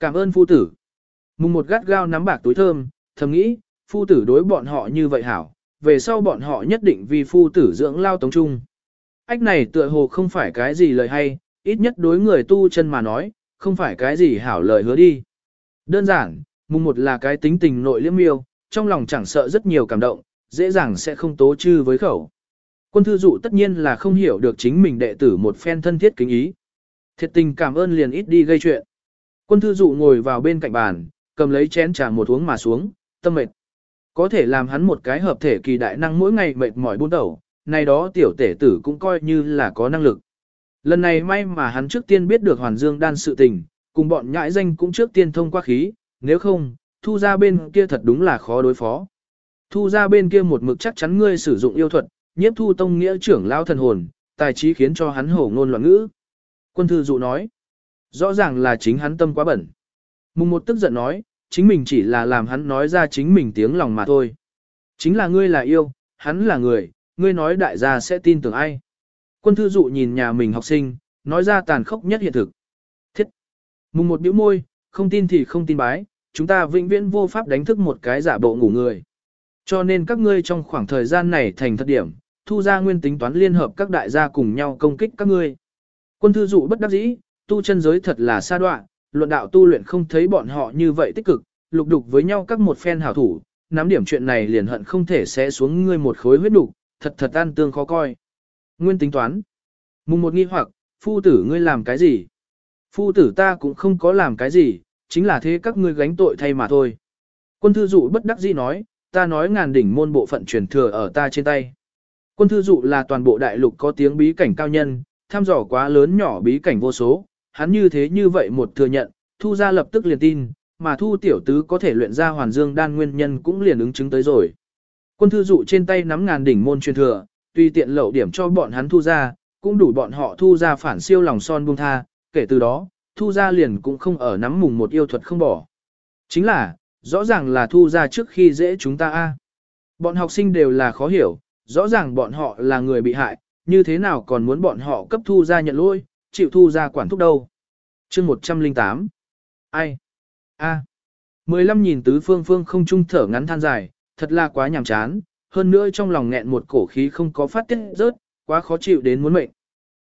Cảm ơn phu tử. Mùng một gắt gao nắm bạc túi thơm, thầm nghĩ, phu tử đối bọn họ như vậy hảo, về sau bọn họ nhất định vì phu tử dưỡng lao tống trung. Ách này tựa hồ không phải cái gì lời hay, ít nhất đối người tu chân mà nói, không phải cái gì hảo lời hứa đi. Đơn giản, mùng một là cái tính tình nội liêm miêu, trong lòng chẳng sợ rất nhiều cảm động, dễ dàng sẽ không tố chư với khẩu. Quân thư dụ tất nhiên là không hiểu được chính mình đệ tử một phen thân thiết kính ý. Thiệt tình cảm ơn liền ít đi gây chuyện. Quân thư dụ ngồi vào bên cạnh bàn, cầm lấy chén trà một uống mà xuống, tâm mệt. Có thể làm hắn một cái hợp thể kỳ đại năng mỗi ngày mệt mỏi buôn đầu, này đó tiểu tể tử cũng coi như là có năng lực. Lần này may mà hắn trước tiên biết được Hoàn Dương đan sự tình, cùng bọn nhãi danh cũng trước tiên thông qua khí, nếu không, thu ra bên kia thật đúng là khó đối phó. Thu ra bên kia một mực chắc chắn ngươi sử dụng yêu thuật, nhiếp thu tông nghĩa trưởng lao thần hồn, tài trí khiến cho hắn hổ ngôn loạn ngữ. Quân thư dụ nói, rõ ràng là chính hắn tâm quá bẩn. Mùng một tức giận nói, chính mình chỉ là làm hắn nói ra chính mình tiếng lòng mà thôi. Chính là ngươi là yêu, hắn là người, ngươi nói đại gia sẽ tin tưởng ai. Quân thư dụ nhìn nhà mình học sinh, nói ra tàn khốc nhất hiện thực. Thiết. Mùng một bĩu môi, không tin thì không tin bái, chúng ta vĩnh viễn vô pháp đánh thức một cái giả bộ ngủ người. Cho nên các ngươi trong khoảng thời gian này thành thật điểm, thu ra nguyên tính toán liên hợp các đại gia cùng nhau công kích các ngươi. Quân thư dụ bất đắc dĩ, tu chân giới thật là xa đoạn, luận đạo tu luyện không thấy bọn họ như vậy tích cực, lục đục với nhau các một phen hảo thủ, nắm điểm chuyện này liền hận không thể sẽ xuống ngươi một khối huyết đục, thật thật an tương khó coi. Nguyên tính toán. Mùng một nghi hoặc, phu tử ngươi làm cái gì? Phu tử ta cũng không có làm cái gì, chính là thế các ngươi gánh tội thay mà thôi. Quân thư dụ bất đắc dĩ nói, ta nói ngàn đỉnh môn bộ phận truyền thừa ở ta trên tay. Quân thư dụ là toàn bộ đại lục có tiếng bí cảnh cao nhân, tham dò quá lớn nhỏ bí cảnh vô số, hắn như thế như vậy một thừa nhận, thu ra lập tức liền tin, mà thu tiểu tứ có thể luyện ra hoàn dương đan nguyên nhân cũng liền ứng chứng tới rồi. Quân thư dụ trên tay nắm ngàn đỉnh môn truyền thừa, tuy tiện lậu điểm cho bọn hắn thu ra, cũng đủ bọn họ thu ra phản siêu lòng son buông tha, kể từ đó, thu ra liền cũng không ở nắm mùng một yêu thuật không bỏ. Chính là, rõ ràng là thu ra trước khi dễ chúng ta a. Bọn học sinh đều là khó hiểu, rõ ràng bọn họ là người bị hại, như thế nào còn muốn bọn họ cấp thu ra nhận lỗi, chịu thu ra quản thúc đâu chương 108. Ai? a à. 15 nhìn tứ phương phương không trung thở ngắn than dài, thật là quá nhàm chán, hơn nữa trong lòng nghẹn một cổ khí không có phát tiết rớt, quá khó chịu đến muốn mệnh.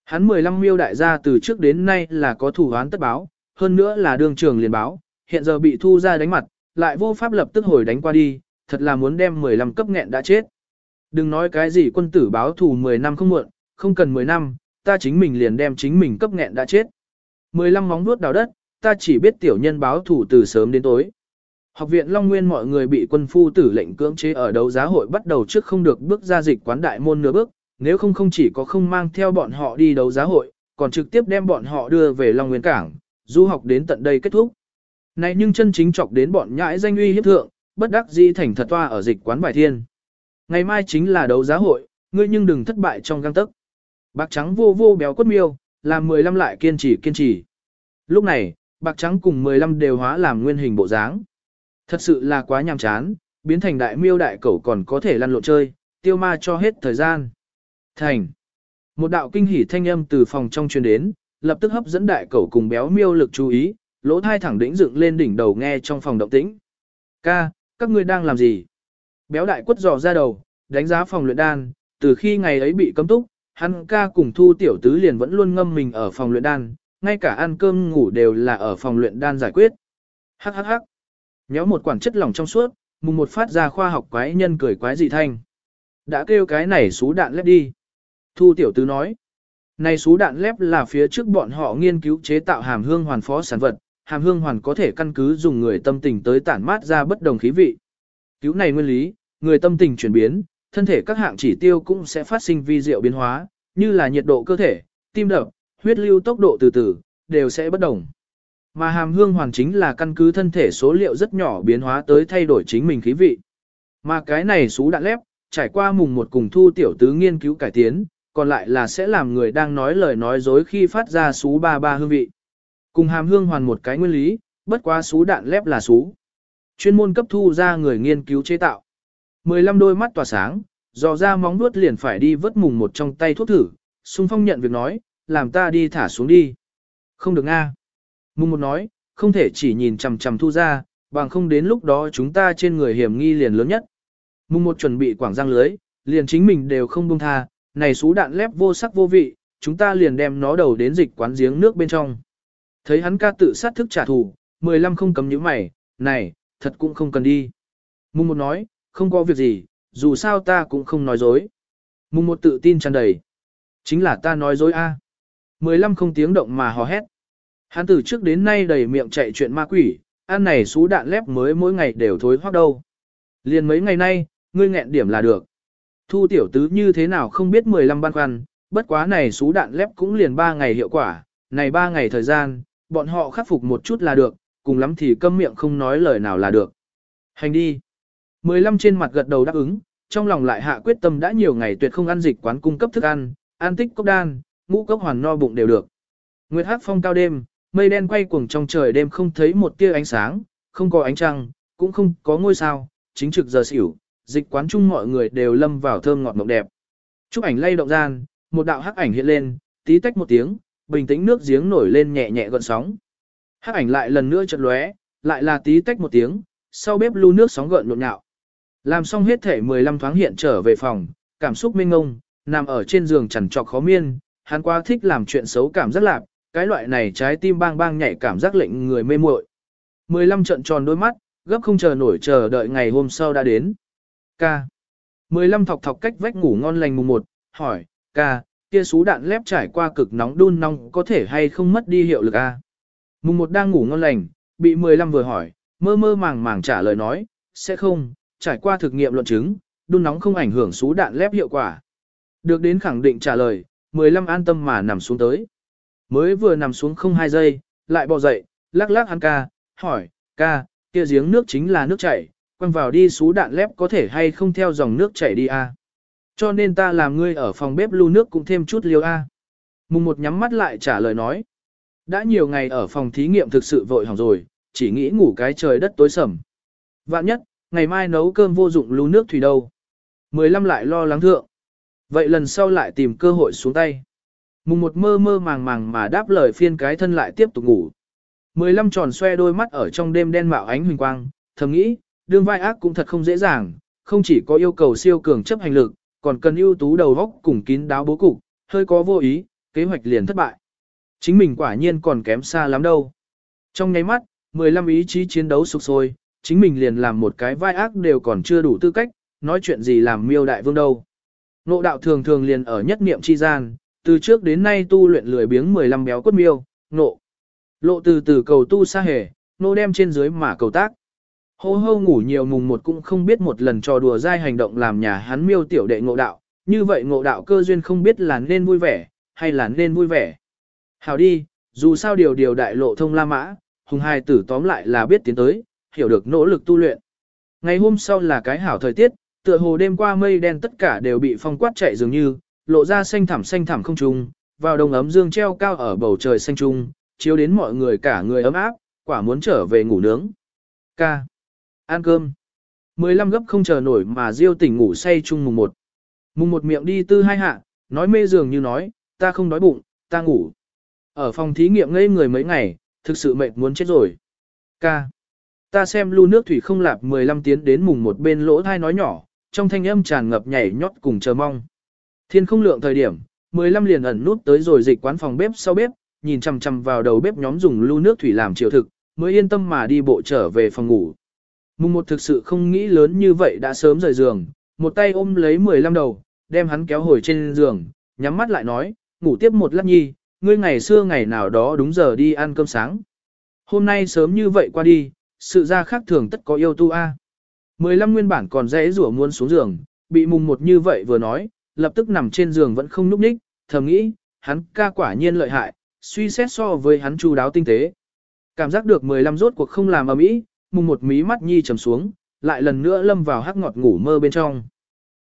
Hắn 15 miêu đại gia từ trước đến nay là có thủ án tất báo, hơn nữa là đường trường liền báo, hiện giờ bị thu ra đánh mặt, lại vô pháp lập tức hồi đánh qua đi, thật là muốn đem 15 cấp nghẹn đã chết. Đừng nói cái gì quân tử báo thù 10 năm không muộn, không cần 10 năm, ta chính mình liền đem chính mình cấp nghẹn đã chết. 15 móng vuốt đào đất, ta chỉ biết tiểu nhân báo thủ từ sớm đến tối. Học viện Long Nguyên mọi người bị quân phu tử lệnh cưỡng chế ở đấu giá hội bắt đầu trước không được bước ra dịch quán đại môn nửa bước, nếu không không chỉ có không mang theo bọn họ đi đấu giá hội, còn trực tiếp đem bọn họ đưa về Long Nguyên Cảng, du học đến tận đây kết thúc. Này nhưng chân chính chọc đến bọn nhãi danh uy hiếp thượng, bất đắc di thành thật toa ở dịch quán bài thiên. Ngày mai chính là đấu giá hội, ngươi nhưng đừng thất bại trong găng tấc. Bạc trắng vô vô béo quất miêu, làm 15 lại kiên trì kiên trì. Lúc này, bạc trắng cùng 15 đều hóa làm nguyên hình bộ dáng. Thật sự là quá nhàm chán, biến thành đại miêu đại cẩu còn có thể lăn lộn chơi, tiêu ma cho hết thời gian. Thành. Một đạo kinh hỉ thanh âm từ phòng trong truyền đến, lập tức hấp dẫn đại cẩu cùng béo miêu lực chú ý, lỗ thai thẳng đỉnh dựng lên đỉnh đầu nghe trong phòng động tĩnh. Ca, các ngươi đang làm gì? Béo đại quất dò ra đầu, đánh giá phòng luyện đan, từ khi ngày ấy bị cấm túc, hắn ca cùng thu tiểu tứ liền vẫn luôn ngâm mình ở phòng luyện đan, ngay cả ăn cơm ngủ đều là ở phòng luyện đan giải quyết. Hắc hắc hắc. Nhéo một quản chất lỏng trong suốt, mùng một phát ra khoa học quái nhân cười quái dị thanh. Đã kêu cái này xú đạn lép đi. Thu tiểu tứ nói. Này xú đạn lép là phía trước bọn họ nghiên cứu chế tạo hàm hương hoàn phó sản vật, hàm hương hoàn có thể căn cứ dùng người tâm tình tới tản mát ra bất đồng khí vị. Cứu này nguyên lý, người tâm tình chuyển biến, thân thể các hạng chỉ tiêu cũng sẽ phát sinh vi diệu biến hóa, như là nhiệt độ cơ thể, tim đập, huyết lưu tốc độ từ từ, đều sẽ bất đồng. Mà hàm hương hoàn chính là căn cứ thân thể số liệu rất nhỏ biến hóa tới thay đổi chính mình khí vị. Mà cái này xú đạn lép, trải qua mùng một cùng thu tiểu tứ nghiên cứu cải tiến, còn lại là sẽ làm người đang nói lời nói dối khi phát ra xú ba ba hương vị. Cùng hàm hương hoàn một cái nguyên lý, bất quá xú đạn lép là xú. Chuyên môn cấp thu ra người nghiên cứu chế tạo. 15 đôi mắt tỏa sáng, dò ra móng nuốt liền phải đi vớt mùng một trong tay thuốc thử, xung phong nhận việc nói, làm ta đi thả xuống đi. Không được nga. Mùng một nói, không thể chỉ nhìn chằm chằm thu ra, bằng không đến lúc đó chúng ta trên người hiểm nghi liền lớn nhất. Mùng một chuẩn bị quảng giang lưới, liền chính mình đều không buông tha, này sú đạn lép vô sắc vô vị, chúng ta liền đem nó đầu đến dịch quán giếng nước bên trong. Thấy hắn ca tự sát thức trả thù, 15 không cấm những mày, này, thật cũng không cần đi. Mùng một nói, không có việc gì, dù sao ta cũng không nói dối. Mùng một tự tin tràn đầy. Chính là ta nói dối a. 15 không tiếng động mà hò hét. Hắn từ trước đến nay đầy miệng chạy chuyện ma quỷ, ăn này xú đạn lép mới mỗi ngày đều thối hoác đâu. Liền mấy ngày nay, ngươi nghẹn điểm là được. Thu tiểu tứ như thế nào không biết 15 ban khoăn, bất quá này xú đạn lép cũng liền ba ngày hiệu quả, này ba ngày thời gian, bọn họ khắc phục một chút là được, cùng lắm thì câm miệng không nói lời nào là được. Hành đi. 15 trên mặt gật đầu đáp ứng, trong lòng lại hạ quyết tâm đã nhiều ngày tuyệt không ăn dịch quán cung cấp thức ăn, an tích cốc đan, ngũ cốc hoàn no bụng đều được. Nguyệt hát phong cao đêm, mây đen quay cuồng trong trời đêm không thấy một tia ánh sáng, không có ánh trăng, cũng không có ngôi sao, chính trực giờ xỉu, dịch quán chung mọi người đều lâm vào thơm ngọt mộng đẹp. Chúc ảnh lay động gian, một đạo hắc ảnh hiện lên, tí tách một tiếng, bình tĩnh nước giếng nổi lên nhẹ nhẹ gợn sóng. Hắc ảnh lại lần nữa chợt lóe, lại là tí tách một tiếng, sau bếp lu nước sóng gợn nhộn nhạo. Làm xong hết thể 15 thoáng hiện trở về phòng, cảm xúc mênh ngông, nằm ở trên giường chằn trọc khó miên, hắn quá thích làm chuyện xấu cảm giác lạc, cái loại này trái tim bang bang nhảy cảm giác lệnh người mê muội. 15 trận tròn đôi mắt, gấp không chờ nổi chờ đợi ngày hôm sau đã đến. Ca. 15 thọc thọc cách vách ngủ ngon lành mùng 1, hỏi, ca, kia sú đạn lép trải qua cực nóng đun nóng có thể hay không mất đi hiệu lực a? Mùng 1 đang ngủ ngon lành, bị 15 vừa hỏi, mơ mơ màng màng trả lời nói, sẽ không, trải qua thực nghiệm luận chứng, đun nóng không ảnh hưởng sú đạn lép hiệu quả. Được đến khẳng định trả lời, 15 an tâm mà nằm xuống tới. Mới vừa nằm xuống không hai giây, lại bò dậy, lắc lắc hắn ca, hỏi, ca, kia giếng nước chính là nước chảy, quăng vào đi sú đạn lép có thể hay không theo dòng nước chảy đi a? À? Cho nên ta làm ngươi ở phòng bếp lưu nước cũng thêm chút liều a. À? Mùng một nhắm mắt lại trả lời nói. Đã nhiều ngày ở phòng thí nghiệm thực sự vội hỏng rồi, chỉ nghĩ ngủ cái trời đất tối sầm. Vạn nhất, ngày mai nấu cơm vô dụng lưu nước thủy đâu. Mười lăm lại lo lắng thượng. Vậy lần sau lại tìm cơ hội xuống tay. Mùng một mơ mơ màng màng mà đáp lời phiên cái thân lại tiếp tục ngủ. Mười lăm tròn xoe đôi mắt ở trong đêm đen mạo ánh huỳnh quang, thầm nghĩ, đương vai ác cũng thật không dễ dàng, không chỉ có yêu cầu siêu cường chấp hành lực, còn cần ưu tú đầu óc cùng kín đáo bố cục, hơi có vô ý, kế hoạch liền thất bại. Chính mình quả nhiên còn kém xa lắm đâu. Trong nháy mắt, 15 ý chí chiến đấu sục sôi, chính mình liền làm một cái vai ác đều còn chưa đủ tư cách, nói chuyện gì làm miêu đại vương đâu. Nộ đạo thường thường liền ở nhất niệm chi gian, từ trước đến nay tu luyện lười biếng 15 béo cốt miêu, nộ. Lộ từ từ cầu tu xa hề, nô đem trên dưới mà cầu tác. Hô hô ngủ nhiều mùng một cũng không biết một lần trò đùa dai hành động làm nhà hắn miêu tiểu đệ ngộ đạo, như vậy ngộ đạo cơ duyên không biết là nên vui vẻ, hay là nên vui vẻ. Hào đi, dù sao điều điều đại lộ thông la mã, hùng hai tử tóm lại là biết tiến tới, hiểu được nỗ lực tu luyện. Ngày hôm sau là cái hảo thời tiết, tựa hồ đêm qua mây đen tất cả đều bị phong quát chạy dường như, lộ ra xanh thẳm xanh thẳm không trung, vào đông ấm dương treo cao ở bầu trời xanh trung, chiếu đến mọi người cả người ấm áp, quả muốn trở về ngủ nướng. Ca. Ăn cơm. 15 gấp không chờ nổi mà Diêu tỉnh ngủ say chung mùng một. Mùng một miệng đi tư hai hạ, nói mê dường như nói, ta không đói bụng, ta ngủ. Ở phòng thí nghiệm ngây người mấy ngày, thực sự mệt muốn chết rồi. Ca. Ta xem lưu nước thủy không lạp 15 tiến đến mùng một bên lỗ thai nói nhỏ, trong thanh âm tràn ngập nhảy nhót cùng chờ mong. Thiên không lượng thời điểm, 15 liền ẩn nút tới rồi dịch quán phòng bếp sau bếp, nhìn chằm chằm vào đầu bếp nhóm dùng lưu nước thủy làm chiều thực, mới yên tâm mà đi bộ trở về phòng ngủ. Mùng một thực sự không nghĩ lớn như vậy đã sớm rời giường, một tay ôm lấy 15 đầu, đem hắn kéo hồi trên giường, nhắm mắt lại nói, ngủ tiếp một lát nhi, ngươi ngày xưa ngày nào đó đúng giờ đi ăn cơm sáng. Hôm nay sớm như vậy qua đi, sự ra khác thường tất có yêu tu a. 15 nguyên bản còn dễ rủa muốn xuống giường, bị mùng một như vậy vừa nói, lập tức nằm trên giường vẫn không núp ních, thầm nghĩ, hắn ca quả nhiên lợi hại, suy xét so với hắn chu đáo tinh tế. Cảm giác được 15 rốt cuộc không làm ầm ĩ, mùng một mí mắt nhi trầm xuống, lại lần nữa lâm vào hắc ngọt ngủ mơ bên trong.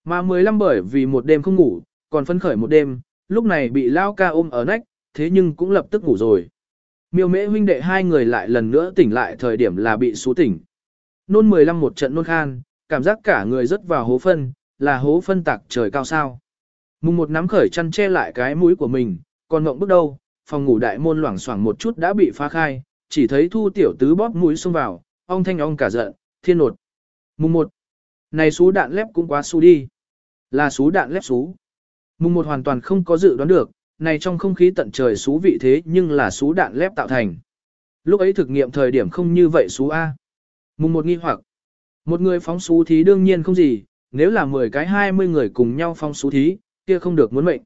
Mà 15 bởi vì một đêm không ngủ, còn phân khởi một đêm, lúc này bị lao ca ôm ở nách, thế nhưng cũng lập tức ngủ rồi. Miêu mễ huynh đệ hai người lại lần nữa tỉnh lại thời điểm là bị xú tỉnh. Nôn 15 một trận nôn khan, cảm giác cả người rất vào hố phân, là hố phân tạc trời cao sao. Mùng một nắm khởi chăn che lại cái mũi của mình, còn ngộng bước đâu, phòng ngủ đại môn loảng xoảng một chút đã bị phá khai, chỉ thấy thu tiểu tứ bóp mũi xông vào, ong thanh ong cả giận, thiên nột. Mùng một Này xú đạn lép cũng quá xú đi. Là xú đạn lép xú. Mùng một hoàn toàn không có dự đoán được, này trong không khí tận trời xú vị thế nhưng là xú đạn lép tạo thành. Lúc ấy thực nghiệm thời điểm không như vậy xú A. Mùng một nghi hoặc. Một người phóng xú thí đương nhiên không gì, nếu là 10 cái 20 người cùng nhau phóng xú thí, kia không được muốn mệnh.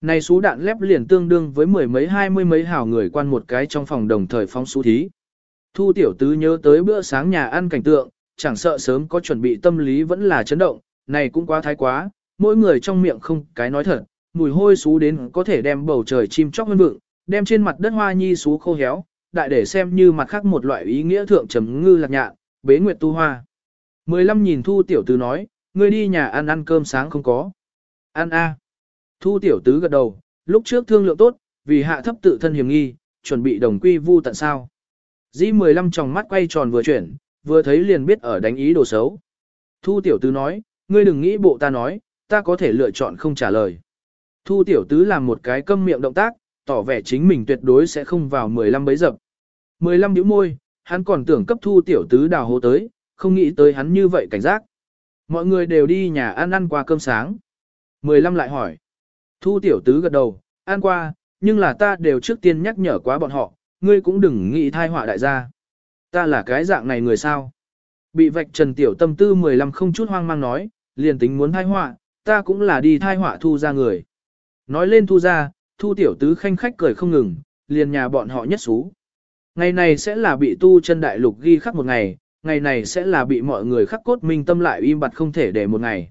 Này xú đạn lép liền tương đương với mười mấy hai mươi mấy hảo người quan một cái trong phòng đồng thời phóng xú thí. Thu tiểu tứ nhớ tới bữa sáng nhà ăn cảnh tượng, chẳng sợ sớm có chuẩn bị tâm lý vẫn là chấn động, này cũng quá thái quá, mỗi người trong miệng không cái nói thật, mùi hôi xú đến có thể đem bầu trời chim chóc hơn vượng, đem trên mặt đất hoa nhi xú khô héo, đại để xem như mặt khác một loại ý nghĩa thượng trầm ngư lạc nhạn, bế nguyệt tu hoa. Mười lăm nhìn thu tiểu tứ nói, ngươi đi nhà ăn ăn cơm sáng không có. Ăn a. Thu tiểu tứ gật đầu, lúc trước thương lượng tốt, vì hạ thấp tự thân hiểm nghi, chuẩn bị đồng quy vu tận sao. Di 15 tròng mắt quay tròn vừa chuyển, vừa thấy liền biết ở đánh ý đồ xấu. Thu tiểu tứ nói, ngươi đừng nghĩ bộ ta nói, ta có thể lựa chọn không trả lời. Thu tiểu tứ làm một cái câm miệng động tác, tỏ vẻ chính mình tuyệt đối sẽ không vào 15 bấy dập. 15 nhíu môi, hắn còn tưởng cấp thu tiểu tứ đào hố tới, không nghĩ tới hắn như vậy cảnh giác. Mọi người đều đi nhà ăn ăn qua cơm sáng. 15 lại hỏi. Thu tiểu tứ gật đầu, ăn qua, nhưng là ta đều trước tiên nhắc nhở quá bọn họ, ngươi cũng đừng nghĩ thai họa đại gia. Ta là cái dạng này người sao? Bị vạch trần tiểu tâm tư 15 không chút hoang mang nói, liền tính muốn thai họa, ta cũng là đi thai họa thu ra người. Nói lên thu ra, thu tiểu tứ khanh khách cười không ngừng, liền nhà bọn họ nhất xú. Ngày này sẽ là bị tu chân đại lục ghi khắc một ngày, ngày này sẽ là bị mọi người khắc cốt minh tâm lại im bặt không thể để một ngày.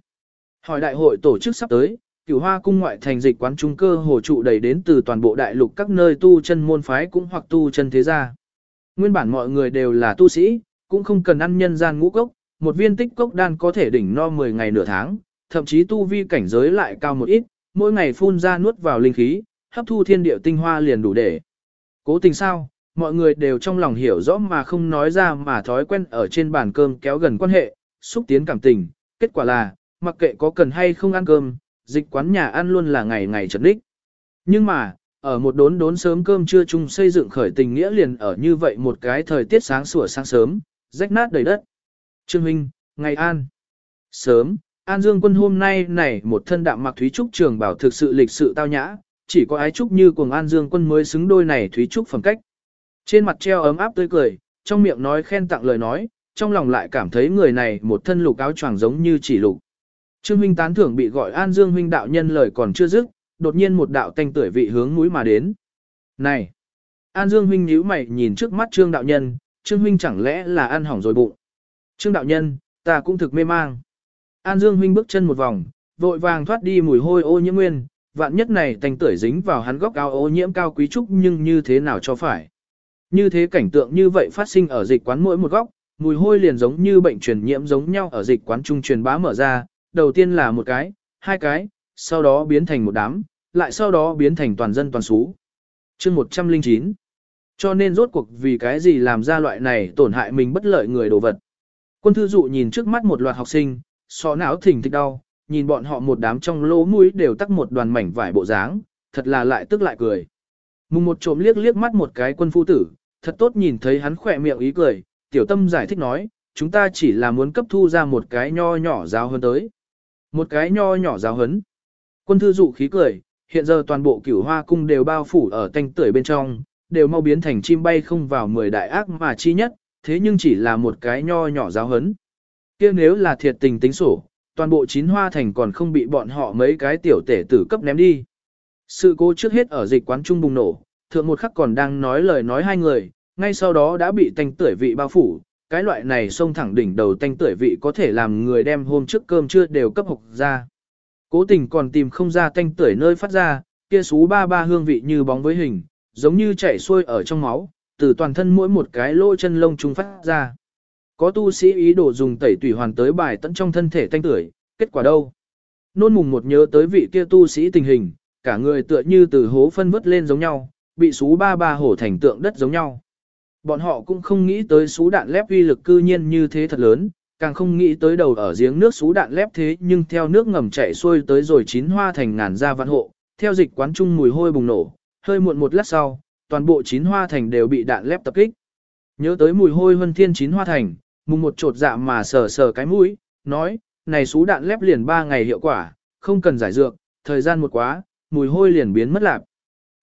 Hỏi đại hội tổ chức sắp tới, cửu hoa cung ngoại thành dịch quán trung cơ hồ trụ đầy đến từ toàn bộ đại lục các nơi tu chân môn phái cũng hoặc tu chân thế gia. Nguyên bản mọi người đều là tu sĩ, cũng không cần ăn nhân gian ngũ cốc, một viên tích cốc đan có thể đỉnh no 10 ngày nửa tháng, thậm chí tu vi cảnh giới lại cao một ít, mỗi ngày phun ra nuốt vào linh khí, hấp thu thiên địa tinh hoa liền đủ để. Cố tình sao, mọi người đều trong lòng hiểu rõ mà không nói ra mà thói quen ở trên bàn cơm kéo gần quan hệ, xúc tiến cảm tình, kết quả là, mặc kệ có cần hay không ăn cơm, dịch quán nhà ăn luôn là ngày ngày chật ních. Nhưng mà, ở một đốn đốn sớm cơm trưa chung xây dựng khởi tình nghĩa liền ở như vậy một cái thời tiết sáng sủa sáng sớm, rách nát đầy đất. Trương Huynh, ngày an. Sớm, An Dương quân hôm nay này một thân đạm mặc Thúy Trúc trường bảo thực sự lịch sự tao nhã, chỉ có ái trúc như cùng An Dương quân mới xứng đôi này Thúy Trúc phẩm cách. Trên mặt treo ấm áp tươi cười, trong miệng nói khen tặng lời nói, trong lòng lại cảm thấy người này một thân lục áo choàng giống như chỉ lục. Trương huynh tán thưởng bị gọi An Dương huynh đạo nhân lời còn chưa dứt, đột nhiên một đạo tanh tuổi vị hướng núi mà đến. Này! An Dương huynh nhíu mày nhìn trước mắt Trương đạo nhân, Trương huynh chẳng lẽ là ăn hỏng rồi bụng. Trương đạo nhân, ta cũng thực mê mang. An Dương huynh bước chân một vòng, vội vàng thoát đi mùi hôi ô nhiễm nguyên, vạn nhất này thành tuổi dính vào hắn góc áo ô nhiễm cao quý trúc nhưng như thế nào cho phải. Như thế cảnh tượng như vậy phát sinh ở dịch quán mỗi một góc, mùi hôi liền giống như bệnh truyền nhiễm giống nhau ở dịch quán trung truyền bá mở ra, đầu tiên là một cái, hai cái, sau đó biến thành một đám, lại sau đó biến thành toàn dân toàn số. chương 109. Cho nên rốt cuộc vì cái gì làm ra loại này tổn hại mình bất lợi người đồ vật. Quân thư dụ nhìn trước mắt một loạt học sinh, so não thỉnh thịch đau, nhìn bọn họ một đám trong lỗ mũi đều tắc một đoàn mảnh vải bộ dáng, thật là lại tức lại cười. Mùng một trộm liếc liếc mắt một cái quân phu tử, thật tốt nhìn thấy hắn khỏe miệng ý cười, tiểu tâm giải thích nói, chúng ta chỉ là muốn cấp thu ra một cái nho nhỏ giáo hơn tới. Một cái nho nhỏ giáo hấn. Quân thư dụ khí cười, hiện giờ toàn bộ cửu hoa cung đều bao phủ ở tanh tưởi bên trong, đều mau biến thành chim bay không vào mười đại ác mà chi nhất, thế nhưng chỉ là một cái nho nhỏ giáo hấn kia nếu là thiệt tình tính sổ, toàn bộ chín hoa thành còn không bị bọn họ mấy cái tiểu tể tử cấp ném đi. Sự cố trước hết ở dịch quán trung bùng nổ, thượng một khắc còn đang nói lời nói hai người, ngay sau đó đã bị tanh tưởi vị bao phủ, cái loại này xông thẳng đỉnh đầu tanh tưởi vị có thể làm người đem hôm trước cơm trưa đều cấp hộc ra. Cố tình còn tìm không ra tanh tưởi nơi phát ra, kia xú ba ba hương vị như bóng với hình, giống như chảy xuôi ở trong máu, từ toàn thân mỗi một cái lỗ chân lông trung phát ra. Có tu sĩ ý đồ dùng tẩy tủy hoàn tới bài tận trong thân thể thanh tưởi, kết quả đâu? Nôn mùng một nhớ tới vị kia tu sĩ tình hình, cả người tựa như từ hố phân vứt lên giống nhau, bị xú ba ba hổ thành tượng đất giống nhau. Bọn họ cũng không nghĩ tới sú đạn lép uy lực cư nhiên như thế thật lớn, càng không nghĩ tới đầu ở giếng nước sú đạn lép thế nhưng theo nước ngầm chảy xuôi tới rồi chín hoa thành ngàn gia vạn hộ, theo dịch quán trung mùi hôi bùng nổ, hơi muộn một lát sau, toàn bộ chín hoa thành đều bị đạn lép tập kích. Nhớ tới mùi hôi vân thiên chín hoa thành, mùng một trột dạ mà sờ sờ cái mũi, nói, này xú đạn lép liền 3 ngày hiệu quả, không cần giải dược, thời gian một quá, mùi hôi liền biến mất lạc.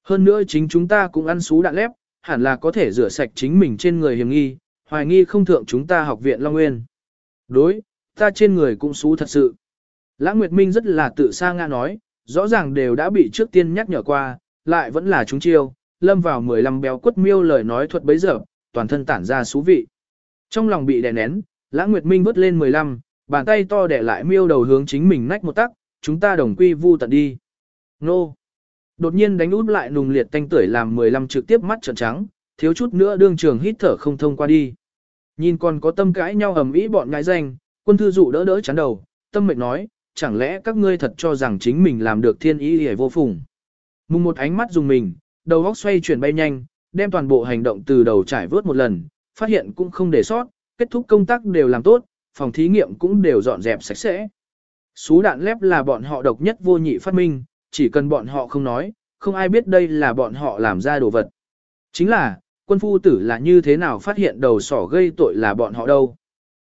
Hơn nữa chính chúng ta cũng ăn xú đạn lép, hẳn là có thể rửa sạch chính mình trên người hiểm nghi, hoài nghi không thượng chúng ta học viện Long Nguyên. Đối, ta trên người cũng xú thật sự. Lãng Nguyệt Minh rất là tự sa ngã nói, rõ ràng đều đã bị trước tiên nhắc nhở qua, lại vẫn là chúng chiêu, lâm vào 15 béo quất miêu lời nói thuật bấy giờ, toàn thân tản ra xú vị. Trong lòng bị đè nén, Lãng Nguyệt Minh vứt lên 15, bàn tay to đè lại miêu đầu hướng chính mình nách một tắc, chúng ta đồng quy vu tận đi. Nô! Đột nhiên đánh út lại nùng liệt tanh tưởi làm 15 trực tiếp mắt trợn trắng, thiếu chút nữa đương trường hít thở không thông qua đi. Nhìn còn có tâm cãi nhau ầm ĩ bọn ngãi danh, quân thư dụ đỡ đỡ chán đầu, tâm mệnh nói, chẳng lẽ các ngươi thật cho rằng chính mình làm được thiên ý hề vô phùng. Mùng một ánh mắt dùng mình, đầu góc xoay chuyển bay nhanh, đem toàn bộ hành động từ đầu trải vớt một lần, phát hiện cũng không để sót, kết thúc công tác đều làm tốt, phòng thí nghiệm cũng đều dọn dẹp sạch sẽ. Sú đạn lép là bọn họ độc nhất vô nhị phát minh, chỉ cần bọn họ không nói, không ai biết đây là bọn họ làm ra đồ vật. Chính là, quân phu tử là như thế nào phát hiện đầu sỏ gây tội là bọn họ đâu.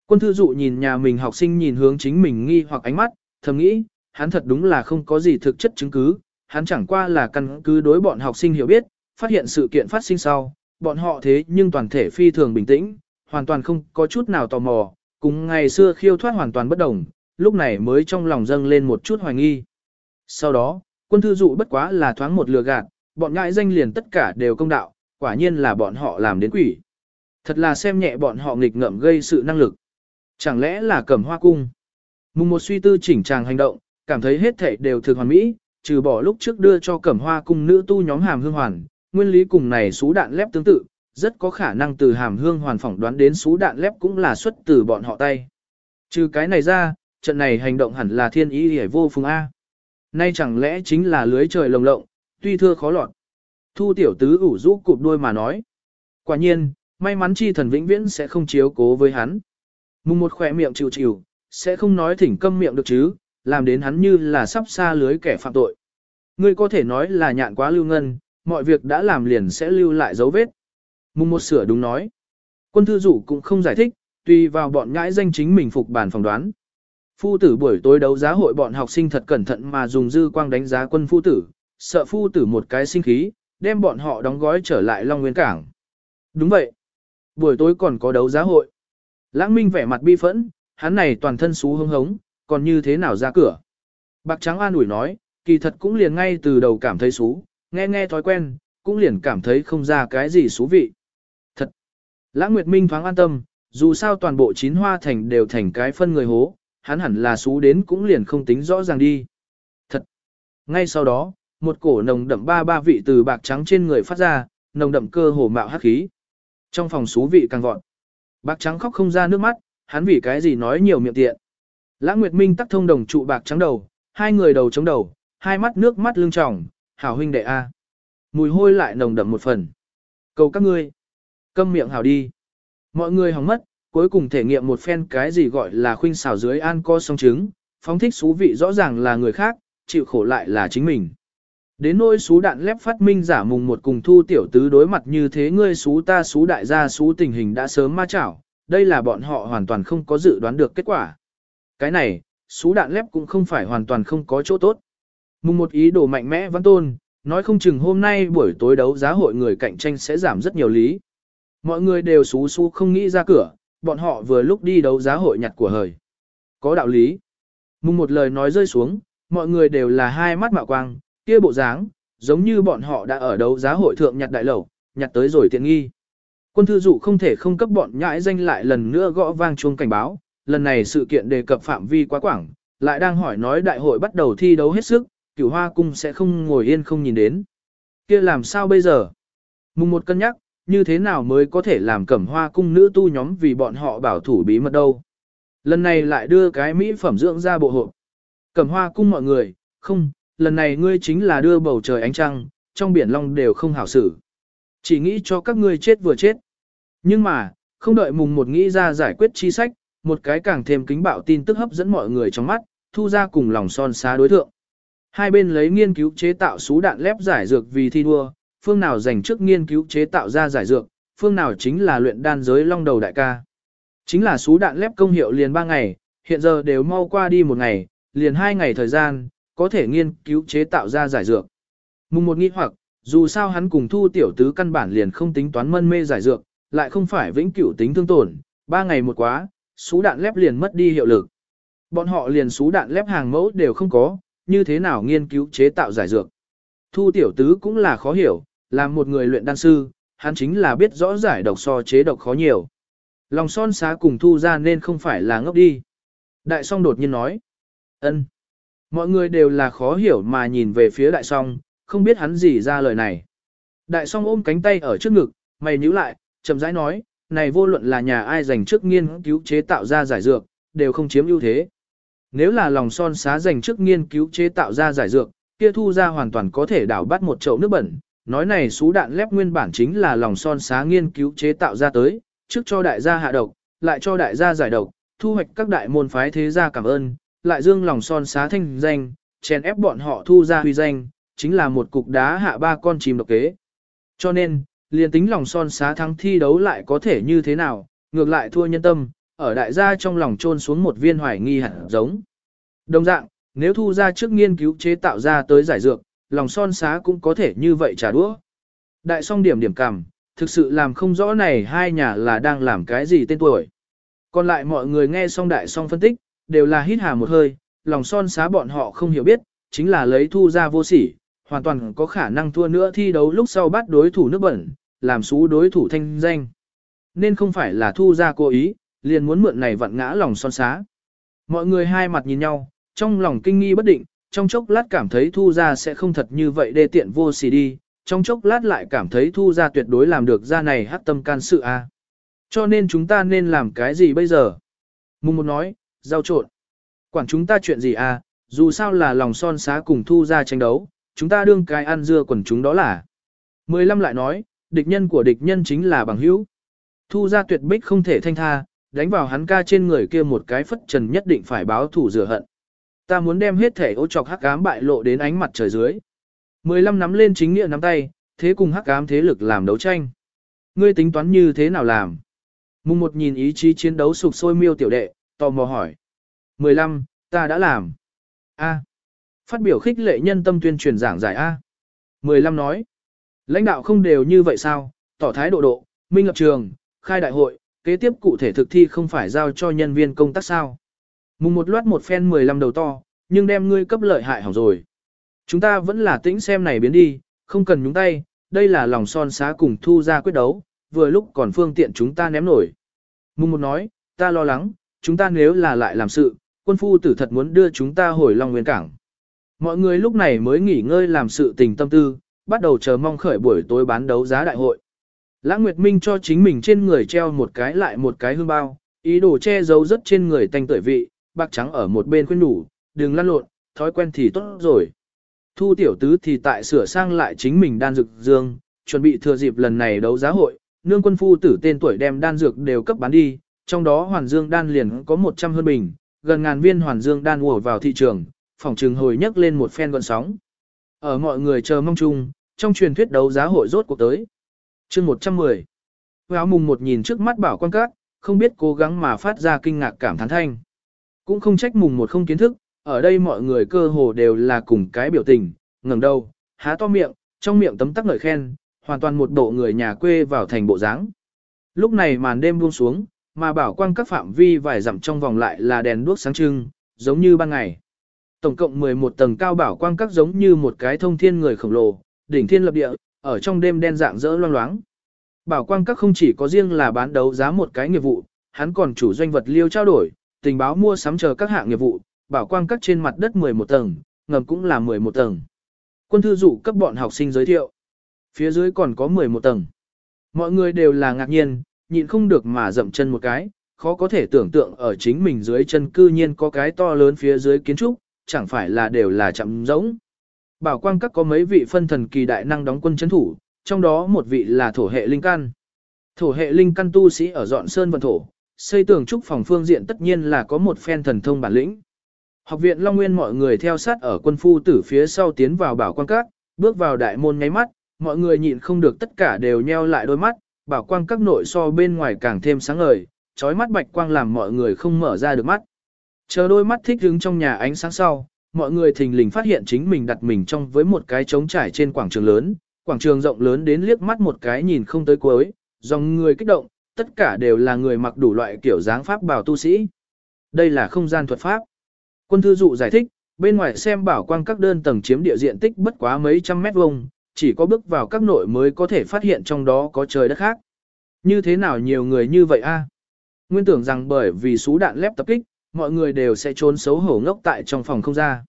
Quân thư dụ nhìn nhà mình học sinh nhìn hướng chính mình nghi hoặc ánh mắt, thầm nghĩ, hắn thật đúng là không có gì thực chất chứng cứ, hắn chẳng qua là căn cứ đối bọn học sinh hiểu biết, phát hiện sự kiện phát sinh sau, bọn họ thế nhưng toàn thể phi thường bình tĩnh, hoàn toàn không có chút nào tò mò, cùng ngày xưa khiêu thoát hoàn toàn bất đồng, lúc này mới trong lòng dâng lên một chút hoài nghi. Sau đó, quân thư dụ bất quá là thoáng một lừa gạt, bọn ngại danh liền tất cả đều công đạo, quả nhiên là bọn họ làm đến quỷ. Thật là xem nhẹ bọn họ nghịch ngợm gây sự năng lực. Chẳng lẽ là cẩm hoa cung? Mùng một suy tư chỉnh tràng hành động, cảm thấy hết thảy đều thực hoàn mỹ, trừ bỏ lúc trước đưa cho cẩm hoa cung nữ tu nhóm hàm hương hoàn, nguyên lý cùng này sú đạn lép tương tự, rất có khả năng từ hàm hương hoàn phỏng đoán đến sú đạn lép cũng là xuất từ bọn họ tay. Trừ cái này ra, trận này hành động hẳn là thiên ý hề vô phùng A. Nay chẳng lẽ chính là lưới trời lồng lộng, tuy thưa khó lọt. Thu tiểu tứ ủ rũ cụp đuôi mà nói. Quả nhiên, may mắn chi thần vĩnh viễn sẽ không chiếu cố với hắn. Mùng một khỏe miệng chịu chịu, sẽ không nói thỉnh câm miệng được chứ, làm đến hắn như là sắp xa lưới kẻ phạm tội. Ngươi có thể nói là nhạn quá lưu ngân, mọi việc đã làm liền sẽ lưu lại dấu vết. Mùng một sửa đúng nói. Quân thư dụ cũng không giải thích, tùy vào bọn ngãi danh chính mình phục bản phỏng đoán. Phu tử buổi tối đấu giá hội bọn học sinh thật cẩn thận mà dùng dư quang đánh giá quân phu tử, sợ phu tử một cái sinh khí, đem bọn họ đóng gói trở lại Long Nguyên Cảng. Đúng vậy. Buổi tối còn có đấu giá hội. Lãng Minh vẻ mặt bi phẫn, hắn này toàn thân xú hưng hống, còn như thế nào ra cửa. Bạc Trắng an ủi nói, kỳ thật cũng liền ngay từ đầu cảm thấy xú, nghe nghe thói quen, cũng liền cảm thấy không ra cái gì xú vị. Thật! Lãng Nguyệt Minh thoáng an tâm, dù sao toàn bộ chín hoa thành đều thành cái phân người hố, hắn hẳn là xú đến cũng liền không tính rõ ràng đi. Thật! Ngay sau đó, một cổ nồng đậm ba ba vị từ bạc trắng trên người phát ra, nồng đậm cơ hồ mạo hắc khí. Trong phòng xú vị càng vọt. Bạc trắng khóc không ra nước mắt, hắn vì cái gì nói nhiều miệng tiện. Lãng Nguyệt Minh tắc thông đồng trụ bạc trắng đầu, hai người đầu chống đầu, hai mắt nước mắt lưng tròng, hảo huynh đệ A. Mùi hôi lại nồng đậm một phần. Cầu các ngươi. Câm miệng hảo đi. Mọi người hóng mất, cuối cùng thể nghiệm một phen cái gì gọi là khuynh xào dưới an co song trứng, phóng thích xú vị rõ ràng là người khác, chịu khổ lại là chính mình. Đến nỗi xú đạn lép phát minh giả mùng một cùng thu tiểu tứ đối mặt như thế ngươi xú ta xú đại gia xú tình hình đã sớm ma chảo, đây là bọn họ hoàn toàn không có dự đoán được kết quả. Cái này, xú đạn lép cũng không phải hoàn toàn không có chỗ tốt. Mùng một ý đồ mạnh mẽ văn tôn, nói không chừng hôm nay buổi tối đấu giá hội người cạnh tranh sẽ giảm rất nhiều lý. Mọi người đều xú xú không nghĩ ra cửa, bọn họ vừa lúc đi đấu giá hội nhặt của hời. Có đạo lý. Mùng một lời nói rơi xuống, mọi người đều là hai mắt mạo quang, kia bộ dáng, giống như bọn họ đã ở đấu giá hội thượng nhặt đại lẩu, nhặt tới rồi tiện nghi. Quân thư dụ không thể không cấp bọn nhãi danh lại lần nữa gõ vang chuông cảnh báo, lần này sự kiện đề cập phạm vi quá quảng, lại đang hỏi nói đại hội bắt đầu thi đấu hết sức, cửu hoa cung sẽ không ngồi yên không nhìn đến. kia làm sao bây giờ? Mùng một cân nhắc, như thế nào mới có thể làm cẩm hoa cung nữ tu nhóm vì bọn họ bảo thủ bí mật đâu. Lần này lại đưa cái mỹ phẩm dưỡng ra bộ hộp. Cẩm hoa cung mọi người, không, lần này ngươi chính là đưa bầu trời ánh trăng, trong biển long đều không hảo xử. Chỉ nghĩ cho các ngươi chết vừa chết. Nhưng mà, không đợi mùng một nghĩ ra giải quyết chi sách, một cái càng thêm kính bạo tin tức hấp dẫn mọi người trong mắt, thu ra cùng lòng son xá đối thượng. Hai bên lấy nghiên cứu chế tạo sú đạn lép giải dược vì thi đua, phương nào dành trước nghiên cứu chế tạo ra giải dược, phương nào chính là luyện đan giới long đầu đại ca. Chính là sú đạn lép công hiệu liền 3 ngày, hiện giờ đều mau qua đi một ngày, liền 2 ngày thời gian, có thể nghiên cứu chế tạo ra giải dược. Mùng một nghĩ hoặc, dù sao hắn cùng thu tiểu tứ căn bản liền không tính toán mân mê giải dược, lại không phải vĩnh cửu tính thương tổn, 3 ngày một quá, sú đạn lép liền mất đi hiệu lực. Bọn họ liền sú đạn lép hàng mẫu đều không có, như thế nào nghiên cứu chế tạo giải dược. Thu tiểu tứ cũng là khó hiểu, là một người luyện đan sư, hắn chính là biết rõ giải độc so chế độc khó nhiều. Lòng son xá cùng thu ra nên không phải là ngốc đi. Đại song đột nhiên nói. ân. Mọi người đều là khó hiểu mà nhìn về phía đại song, không biết hắn gì ra lời này. Đại song ôm cánh tay ở trước ngực, mày nhíu lại, chậm rãi nói, này vô luận là nhà ai dành trước nghiên cứu chế tạo ra giải dược, đều không chiếm ưu thế. Nếu là lòng son xá dành trước nghiên cứu chế tạo ra giải dược, kia thu ra hoàn toàn có thể đảo bắt một chậu nước bẩn. Nói này sú đạn lép nguyên bản chính là lòng son xá nghiên cứu chế tạo ra tới, trước cho đại gia hạ độc, lại cho đại gia giải độc, thu hoạch các đại môn phái thế gia cảm ơn, lại dương lòng son xá thanh danh, chèn ép bọn họ thu ra huy danh, chính là một cục đá hạ ba con chìm độc kế. Cho nên, liền tính lòng son xá thắng thi đấu lại có thể như thế nào, ngược lại thua nhân tâm, ở đại gia trong lòng trôn xuống một viên hoài nghi hạt giống. Đồng dạng, nếu thu ra trước nghiên cứu chế tạo ra tới giải dược, lòng son xá cũng có thể như vậy trả đũa. Đại song điểm điểm cằm thực sự làm không rõ này hai nhà là đang làm cái gì tên tuổi. Còn lại mọi người nghe xong đại song phân tích, đều là hít hà một hơi, lòng son xá bọn họ không hiểu biết, chính là lấy thu ra vô sỉ, hoàn toàn có khả năng thua nữa thi đấu lúc sau bắt đối thủ nước bẩn, làm xú đối thủ thanh danh. Nên không phải là thu ra cố ý, liền muốn mượn này vặn ngã lòng son xá. Mọi người hai mặt nhìn nhau, trong lòng kinh nghi bất định, trong chốc lát cảm thấy thu ra sẽ không thật như vậy đê tiện vô xì đi, trong chốc lát lại cảm thấy thu ra tuyệt đối làm được ra này hát tâm can sự a. À. Cho nên chúng ta nên làm cái gì bây giờ? Mùng một nói, giao trộn. Quản chúng ta chuyện gì à, dù sao là lòng son xá cùng thu ra tranh đấu, chúng ta đương cái ăn dưa quần chúng đó là. Mười lăm lại nói, địch nhân của địch nhân chính là bằng hữu. Thu ra tuyệt bích không thể thanh tha, đánh vào hắn ca trên người kia một cái phất trần nhất định phải báo thủ rửa hận. Ta muốn đem hết thể ô trọc hắc ám bại lộ đến ánh mặt trời dưới. Mười lăm nắm lên chính nghĩa nắm tay, thế cùng hắc ám thế lực làm đấu tranh. Ngươi tính toán như thế nào làm? Mùng một nhìn ý chí chiến đấu sụp sôi miêu tiểu đệ, tò mò hỏi. 15, ta đã làm. A. Phát biểu khích lệ nhân tâm tuyên truyền giảng giải A. 15 nói. Lãnh đạo không đều như vậy sao, tỏ thái độ độ, minh lập trường, khai đại hội, kế tiếp cụ thể thực thi không phải giao cho nhân viên công tác sao. Mùng một loát một phen 15 đầu to, nhưng đem ngươi cấp lợi hại hỏng rồi. Chúng ta vẫn là tĩnh xem này biến đi, không cần nhúng tay, đây là lòng son xá cùng thu ra quyết đấu, vừa lúc còn phương tiện chúng ta ném nổi. Mùng một nói, ta lo lắng, chúng ta nếu là lại làm sự, quân phu tử thật muốn đưa chúng ta hồi Long Nguyên Cảng. Mọi người lúc này mới nghỉ ngơi làm sự tình tâm tư, bắt đầu chờ mong khởi buổi tối bán đấu giá đại hội. Lãng Nguyệt Minh cho chính mình trên người treo một cái lại một cái hương bao, ý đồ che giấu rất trên người tanh tuổi vị, bạc trắng ở một bên khuyên đủ, đừng lăn lộn, thói quen thì tốt rồi. Thu tiểu tứ thì tại sửa sang lại chính mình đan dược dương, chuẩn bị thừa dịp lần này đấu giá hội, nương quân phu tử tên tuổi đem đan dược đều cấp bán đi, trong đó hoàn dương đan liền có 100 hơn bình, gần ngàn viên hoàn dương đan ùa vào thị trường, phòng trường hồi nhấc lên một phen gọn sóng. Ở mọi người chờ mong chung, trong truyền thuyết đấu giá hội rốt cuộc tới chương 110. Vào mùng một nhìn trước mắt bảo quan các, không biết cố gắng mà phát ra kinh ngạc cảm thán thanh. Cũng không trách mùng một không kiến thức, ở đây mọi người cơ hồ đều là cùng cái biểu tình, ngẩng đầu, há to miệng, trong miệng tấm tắc ngợi khen, hoàn toàn một bộ người nhà quê vào thành bộ dáng. Lúc này màn đêm buông xuống, mà bảo quang các phạm vi vài dặm trong vòng lại là đèn đuốc sáng trưng, giống như ban ngày. Tổng cộng 11 tầng cao bảo quang các giống như một cái thông thiên người khổng lồ, đỉnh thiên lập địa, ở trong đêm đen dạng rỡ loang loáng. Bảo quang các không chỉ có riêng là bán đấu giá một cái nghiệp vụ, hắn còn chủ doanh vật liêu trao đổi, tình báo mua sắm chờ các hạng nghiệp vụ, bảo quang các trên mặt đất 11 tầng, ngầm cũng là 11 tầng. Quân thư dụ cấp bọn học sinh giới thiệu. Phía dưới còn có 11 tầng. Mọi người đều là ngạc nhiên, nhịn không được mà dậm chân một cái, khó có thể tưởng tượng ở chính mình dưới chân cư nhiên có cái to lớn phía dưới kiến trúc, chẳng phải là đều là chậm giống. Bảo quang các có mấy vị phân thần kỳ đại năng đóng quân chấn thủ, trong đó một vị là thổ hệ linh căn. Thổ hệ linh căn tu sĩ ở dọn sơn vận thổ, xây tường trúc phòng phương diện tất nhiên là có một phen thần thông bản lĩnh. Học viện Long Nguyên mọi người theo sát ở quân phu tử phía sau tiến vào bảo quang các, bước vào đại môn nháy mắt, mọi người nhịn không được tất cả đều nheo lại đôi mắt, bảo quang các nội so bên ngoài càng thêm sáng ngời, chói mắt bạch quang làm mọi người không mở ra được mắt. Chờ đôi mắt thích đứng trong nhà ánh sáng sau, mọi người thình lình phát hiện chính mình đặt mình trong với một cái trống trải trên quảng trường lớn, quảng trường rộng lớn đến liếc mắt một cái nhìn không tới cuối, dòng người kích động, tất cả đều là người mặc đủ loại kiểu dáng pháp bảo tu sĩ. Đây là không gian thuật pháp. Quân thư dụ giải thích, bên ngoài xem bảo quang các đơn tầng chiếm địa diện tích bất quá mấy trăm mét vuông, chỉ có bước vào các nội mới có thể phát hiện trong đó có trời đất khác. Như thế nào nhiều người như vậy a? Nguyên tưởng rằng bởi vì sú đạn lép tập kích, mọi người đều sẽ trốn xấu hổ ngốc tại trong phòng không ra.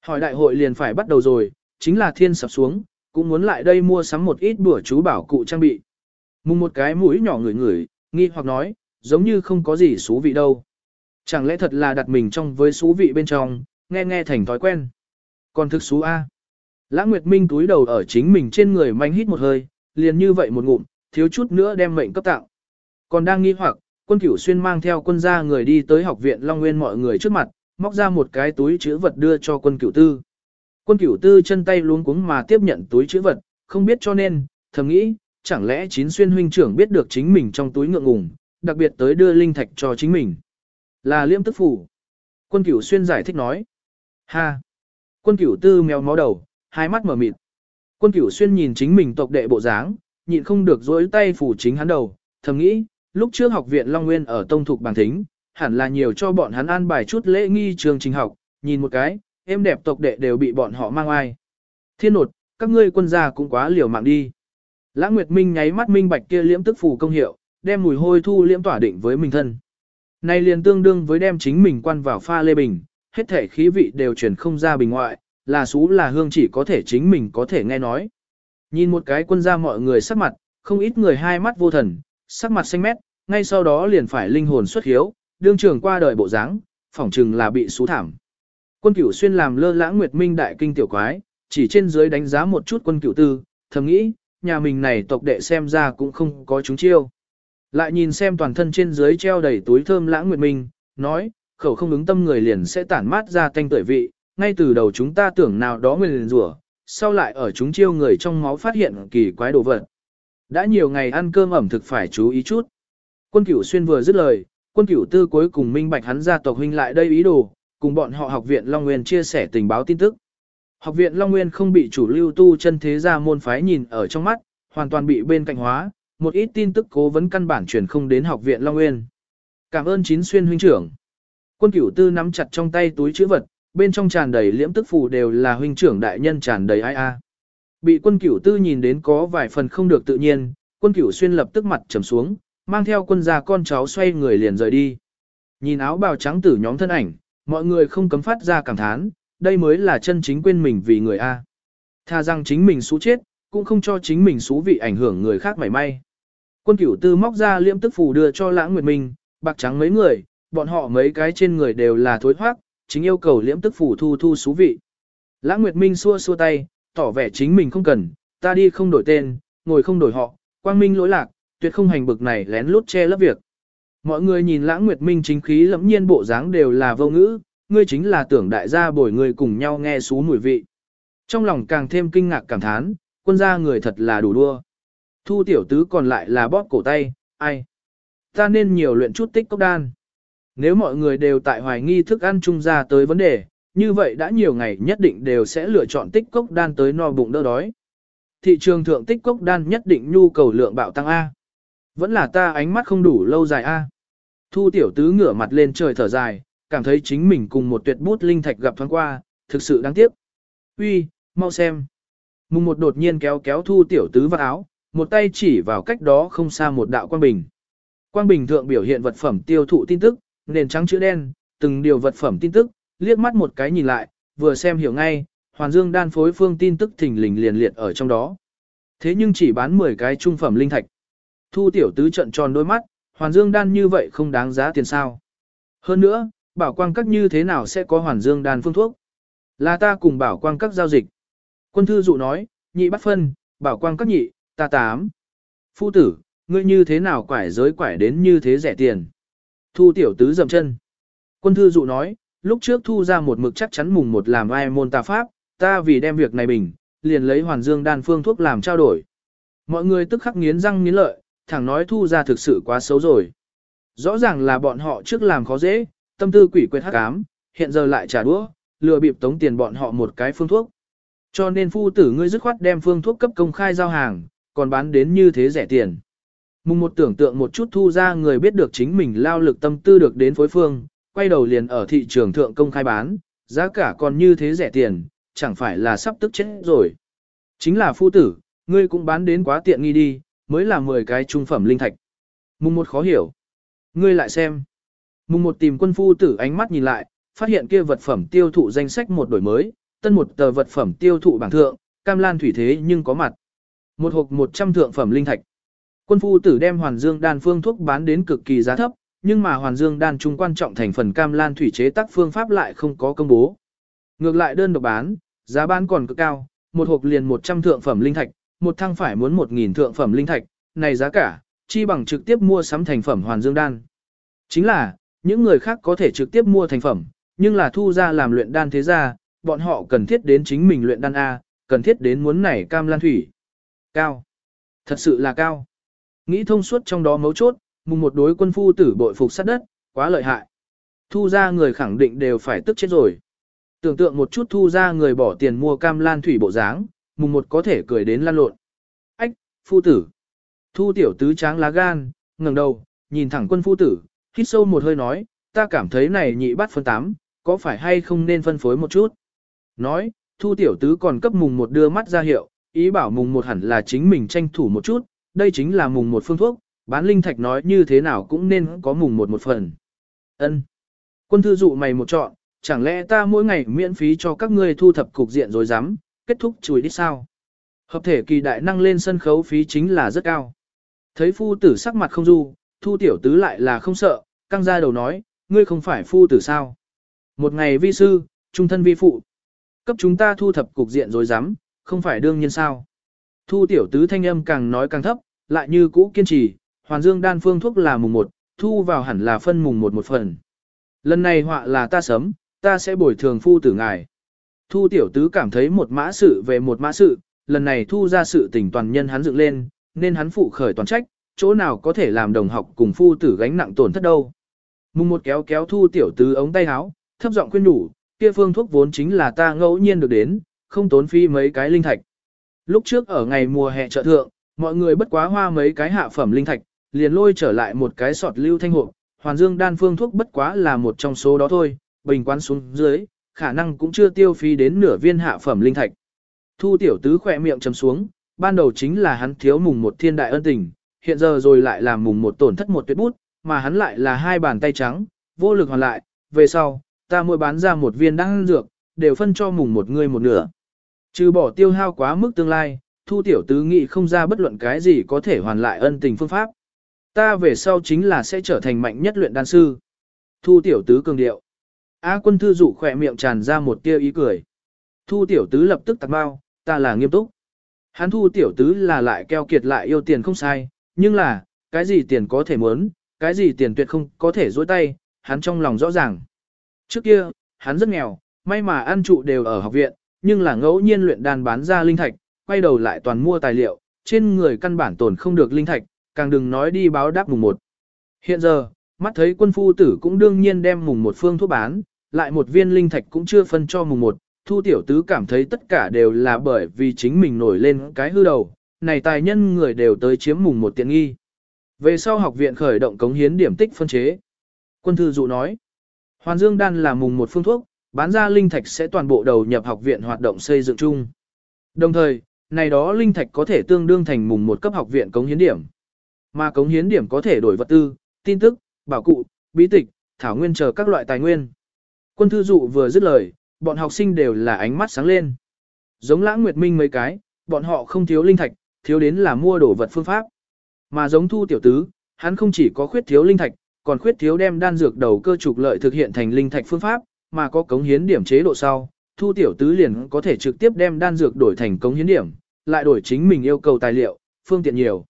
Hỏi đại hội liền phải bắt đầu rồi, chính là thiên sập xuống, cũng muốn lại đây mua sắm một ít bữa chú bảo cụ trang bị. Mùng một cái mũi nhỏ ngửi ngửi, nghi hoặc nói, giống như không có gì xú vị đâu. Chẳng lẽ thật là đặt mình trong với xú vị bên trong, nghe nghe thành thói quen. Còn thực xú A. Lãng Nguyệt Minh túi đầu ở chính mình trên người manh hít một hơi, liền như vậy một ngụm, thiếu chút nữa đem mệnh cấp tạo. Còn đang nghi hoặc, quân cửu xuyên mang theo quân gia người đi tới học viện Long Nguyên mọi người trước mặt, móc ra một cái túi chữ vật đưa cho quân cửu tư. Quân cửu tư chân tay luống cuống mà tiếp nhận túi chữ vật, không biết cho nên, thầm nghĩ, chẳng lẽ chín xuyên huynh trưởng biết được chính mình trong túi ngượng ngùng, đặc biệt tới đưa linh thạch cho chính mình. Là liêm tức phủ. Quân cửu xuyên giải thích nói. Ha! Quân cửu tư mèo mó đầu, hai mắt mở mịt. Quân cửu xuyên nhìn chính mình tộc đệ bộ dáng, nhịn không được dối tay phủ chính hắn đầu, thầm nghĩ, lúc trước học viện Long Nguyên ở Tông Thục Bàng Thính, hẳn là nhiều cho bọn hắn an bài chút lễ nghi trường trình học, nhìn một cái, em đẹp tộc đệ đều bị bọn họ mang ai. Thiên nột, các ngươi quân gia cũng quá liều mạng đi. Lãng Nguyệt Minh nháy mắt minh bạch kia liễm tức phù công hiệu, đem mùi hôi thu liễm tỏa định với mình thân. Này liền tương đương với đem chính mình quan vào pha lê bình, hết thể khí vị đều chuyển không ra bình ngoại, là xú là hương chỉ có thể chính mình có thể nghe nói. Nhìn một cái quân gia mọi người sắc mặt, không ít người hai mắt vô thần, sắc mặt xanh mét, ngay sau đó liền phải linh hồn xuất hiếu, đương trường qua đời bộ dáng, phỏng chừng là bị sú thảm. Quân cửu xuyên làm lơ lãng nguyệt minh đại kinh tiểu quái, chỉ trên dưới đánh giá một chút quân cửu tư, thầm nghĩ, nhà mình này tộc đệ xem ra cũng không có chúng chiêu. Lại nhìn xem toàn thân trên dưới treo đầy túi thơm lãng nguyệt minh, nói, khẩu không ứng tâm người liền sẽ tản mát ra thanh tuổi vị, ngay từ đầu chúng ta tưởng nào đó người liền rủa, sau lại ở chúng chiêu người trong máu phát hiện kỳ quái đồ vật. Đã nhiều ngày ăn cơm ẩm thực phải chú ý chút. Quân cửu xuyên vừa dứt lời, quân cửu tư cuối cùng minh bạch hắn ra tộc huynh lại đây ý đồ, cùng bọn họ học viện Long Nguyên chia sẻ tình báo tin tức. Học viện Long Nguyên không bị chủ lưu tu chân thế gia môn phái nhìn ở trong mắt, hoàn toàn bị bên cạnh hóa, một ít tin tức cố vấn căn bản truyền không đến học viện Long Nguyên. Cảm ơn chín xuyên huynh trưởng. Quân cửu tư nắm chặt trong tay túi chữ vật, bên trong tràn đầy liễm tức phù đều là huynh trưởng đại nhân tràn đầy ai a. Bị quân cửu tư nhìn đến có vài phần không được tự nhiên, quân cửu xuyên lập tức mặt trầm xuống, mang theo quân gia con cháu xoay người liền rời đi. Nhìn áo bào trắng tử nhóm thân ảnh, mọi người không cấm phát ra cảm thán, đây mới là chân chính quên mình vì người A. Tha rằng chính mình xú chết, cũng không cho chính mình xú vị ảnh hưởng người khác mảy may. Quân cửu tư móc ra liễm tức phù đưa cho lãng nguyệt minh, bạc trắng mấy người, bọn họ mấy cái trên người đều là thối thoát, chính yêu cầu liễm tức phù thu thu xú vị. Lãng nguyệt minh xua xua tay, tỏ vẻ chính mình không cần, ta đi không đổi tên, ngồi không đổi họ, quang minh lỗi lạc, tuyệt không hành bực này lén lút che lấp việc. Mọi người nhìn lãng nguyệt minh chính khí lẫm nhiên bộ dáng đều là vô ngữ, ngươi chính là tưởng đại gia bồi người cùng nhau nghe xú mùi vị. Trong lòng càng thêm kinh ngạc cảm thán, quân gia người thật là đủ đua. Thu tiểu tứ còn lại là bóp cổ tay, ai? Ta nên nhiều luyện chút tích cốc đan. Nếu mọi người đều tại hoài nghi thức ăn chung ra tới vấn đề, như vậy đã nhiều ngày nhất định đều sẽ lựa chọn tích cốc đan tới no bụng đỡ đói. Thị trường thượng tích cốc đan nhất định nhu cầu lượng bạo tăng A. Vẫn là ta ánh mắt không đủ lâu dài A. Thu tiểu tứ ngửa mặt lên trời thở dài, cảm thấy chính mình cùng một tuyệt bút linh thạch gặp thoáng qua, thực sự đáng tiếc. Uy, mau xem. Mùng một đột nhiên kéo kéo thu tiểu tứ vào áo, một tay chỉ vào cách đó không xa một đạo quang bình. Quang bình thượng biểu hiện vật phẩm tiêu thụ tin tức, nền trắng chữ đen, từng điều vật phẩm tin tức, liếc mắt một cái nhìn lại, vừa xem hiểu ngay, Hoàn Dương đan phối phương tin tức thình lình liền liệt ở trong đó. Thế nhưng chỉ bán 10 cái trung phẩm linh thạch. Thu tiểu tứ trận tròn đôi mắt, Hoàn Dương đan như vậy không đáng giá tiền sao. Hơn nữa, bảo quang các như thế nào sẽ có Hoàn Dương đan phương thuốc? Là ta cùng bảo quang các giao dịch. Quân thư dụ nói, nhị bắt phân, bảo quang các nhị, ta tám. Phu tử, ngươi như thế nào quải giới quải đến như thế rẻ tiền? Thu tiểu tứ dầm chân. Quân thư dụ nói, lúc trước thu ra một mực chắc chắn mùng một làm ai môn tà pháp, ta vì đem việc này bình, liền lấy hoàn dương đan phương thuốc làm trao đổi. Mọi người tức khắc nghiến răng nghiến lợi, thẳng nói thu ra thực sự quá xấu rồi. Rõ ràng là bọn họ trước làm khó dễ, tâm tư quỷ quyệt hắc ám, hiện giờ lại trả đũa, lừa bịp tống tiền bọn họ một cái phương thuốc. Cho nên phu tử ngươi dứt khoát đem phương thuốc cấp công khai giao hàng, còn bán đến như thế rẻ tiền. Mùng một tưởng tượng một chút thu ra người biết được chính mình lao lực tâm tư được đến phối phương, quay đầu liền ở thị trường thượng công khai bán, giá cả còn như thế rẻ tiền, chẳng phải là sắp tức chết rồi. Chính là phu tử, ngươi cũng bán đến quá tiện nghi đi, mới là 10 cái trung phẩm linh thạch. Mùng một khó hiểu. Ngươi lại xem. Mùng một tìm quân phu tử ánh mắt nhìn lại, phát hiện kia vật phẩm tiêu thụ danh sách một đổi mới, tân một tờ vật phẩm tiêu thụ bảng thượng, cam lan thủy thế nhưng có mặt. Một hộp 100 thượng phẩm linh thạch. Quân phu tử đem hoàn dương đan phương thuốc bán đến cực kỳ giá thấp, nhưng mà hoàn dương đan trung quan trọng thành phần cam lan thủy chế tác phương pháp lại không có công bố. Ngược lại đơn độc bán, giá bán còn cực cao, một hộp liền 100 thượng phẩm linh thạch, một thang phải muốn 1.000 thượng phẩm linh thạch, này giá cả, chi bằng trực tiếp mua sắm thành phẩm hoàn dương đan. Chính là, những người khác có thể trực tiếp mua thành phẩm, nhưng là thu ra làm luyện đan thế gia bọn họ cần thiết đến chính mình luyện đan A, cần thiết đến muốn nảy cam lan thủy. Cao. Thật sự là cao. Nghĩ thông suốt trong đó mấu chốt, mùng một đối quân phu tử bội phục sát đất, quá lợi hại. Thu ra người khẳng định đều phải tức chết rồi. Tưởng tượng một chút thu ra người bỏ tiền mua cam lan thủy bộ dáng, mùng một có thể cười đến lan lộn. Ách, phu tử. Thu tiểu tứ tráng lá gan, ngẩng đầu, nhìn thẳng quân phu tử, hít sâu một hơi nói, ta cảm thấy này nhị bắt phân tám, có phải hay không nên phân phối một chút. Nói, thu tiểu tứ còn cấp mùng một đưa mắt ra hiệu, ý bảo mùng một hẳn là chính mình tranh thủ một chút, đây chính là mùng một phương thuốc, bán linh thạch nói như thế nào cũng nên có mùng một một phần. Ân. Quân thư dụ mày một chọn, chẳng lẽ ta mỗi ngày miễn phí cho các ngươi thu thập cục diện rồi dám, kết thúc chùi đi sao? Hợp thể kỳ đại năng lên sân khấu phí chính là rất cao. Thấy phu tử sắc mặt không du, thu tiểu tứ lại là không sợ, căng ra đầu nói, ngươi không phải phu tử sao? Một ngày vi sư, trung thân vi phụ. Cấp chúng ta thu thập cục diện rồi dám, không phải đương nhiên sao? Thu tiểu tứ thanh âm càng nói càng thấp, lại như cũ kiên trì, hoàn dương đan phương thuốc là mùng một, thu vào hẳn là phân mùng một một phần. Lần này họa là ta sớm, ta sẽ bồi thường phu tử ngài. Thu tiểu tứ cảm thấy một mã sự về một mã sự, lần này thu ra sự tình toàn nhân hắn dựng lên, nên hắn phụ khởi toàn trách, chỗ nào có thể làm đồng học cùng phu tử gánh nặng tổn thất đâu. Mùng một kéo kéo thu tiểu tứ ống tay áo, thấp giọng khuyên nhủ, kia phương thuốc vốn chính là ta ngẫu nhiên được đến, không tốn phi mấy cái linh thạch. Lúc trước ở ngày mùa hè chợ thượng, mọi người bất quá hoa mấy cái hạ phẩm linh thạch, liền lôi trở lại một cái sọt lưu thanh hộp, hoàn dương đan phương thuốc bất quá là một trong số đó thôi, bình quán xuống dưới, khả năng cũng chưa tiêu phí đến nửa viên hạ phẩm linh thạch. Thu tiểu tứ khỏe miệng chấm xuống, ban đầu chính là hắn thiếu mùng một thiên đại ân tình, hiện giờ rồi lại làm mùng một tổn thất một tuyệt bút, mà hắn lại là hai bàn tay trắng, vô lực hoàn lại, về sau, ta mỗi bán ra một viên đan dược, đều phân cho mùng một người một nửa. Trừ bỏ tiêu hao quá mức tương lai, thu tiểu tứ nghĩ không ra bất luận cái gì có thể hoàn lại ân tình phương pháp. Ta về sau chính là sẽ trở thành mạnh nhất luyện đan sư. Thu tiểu tứ cường điệu. A quân thư dụ khỏe miệng tràn ra một tia ý cười. Thu tiểu tứ lập tức tạc bao, ta là nghiêm túc. Hắn thu tiểu tứ là lại keo kiệt lại yêu tiền không sai, nhưng là, cái gì tiền có thể muốn, cái gì tiền tuyệt không có thể dối tay, hắn trong lòng rõ ràng. Trước kia, hắn rất nghèo, may mà ăn trụ đều ở học viện, nhưng là ngẫu nhiên luyện đàn bán ra linh thạch, quay đầu lại toàn mua tài liệu, trên người căn bản tồn không được linh thạch, càng đừng nói đi báo đáp mùng một. Hiện giờ, mắt thấy quân phu tử cũng đương nhiên đem mùng một phương thuốc bán, lại một viên linh thạch cũng chưa phân cho mùng một, thu tiểu tứ cảm thấy tất cả đều là bởi vì chính mình nổi lên cái hư đầu, này tài nhân người đều tới chiếm mùng một tiện nghi. Về sau học viện khởi động cống hiến điểm tích phân chế. Quân thư dụ nói, Hoàn Dương Đan là mùng một phương thuốc, bán ra linh thạch sẽ toàn bộ đầu nhập học viện hoạt động xây dựng chung. Đồng thời, này đó linh thạch có thể tương đương thành mùng một cấp học viện cống hiến điểm. Mà cống hiến điểm có thể đổi vật tư, tin tức, bảo cụ, bí tịch, thảo nguyên chờ các loại tài nguyên. Quân thư dụ vừa dứt lời, bọn học sinh đều là ánh mắt sáng lên. Giống lãng nguyệt minh mấy cái, bọn họ không thiếu linh thạch, thiếu đến là mua đồ vật phương pháp. Mà giống thu tiểu tứ, hắn không chỉ có khuyết thiếu linh thạch, còn khuyết thiếu đem đan dược đầu cơ trục lợi thực hiện thành linh thạch phương pháp, mà có cống hiến điểm chế độ sau, thu tiểu tứ liền có thể trực tiếp đem đan dược đổi thành cống hiến điểm, lại đổi chính mình yêu cầu tài liệu, phương tiện nhiều.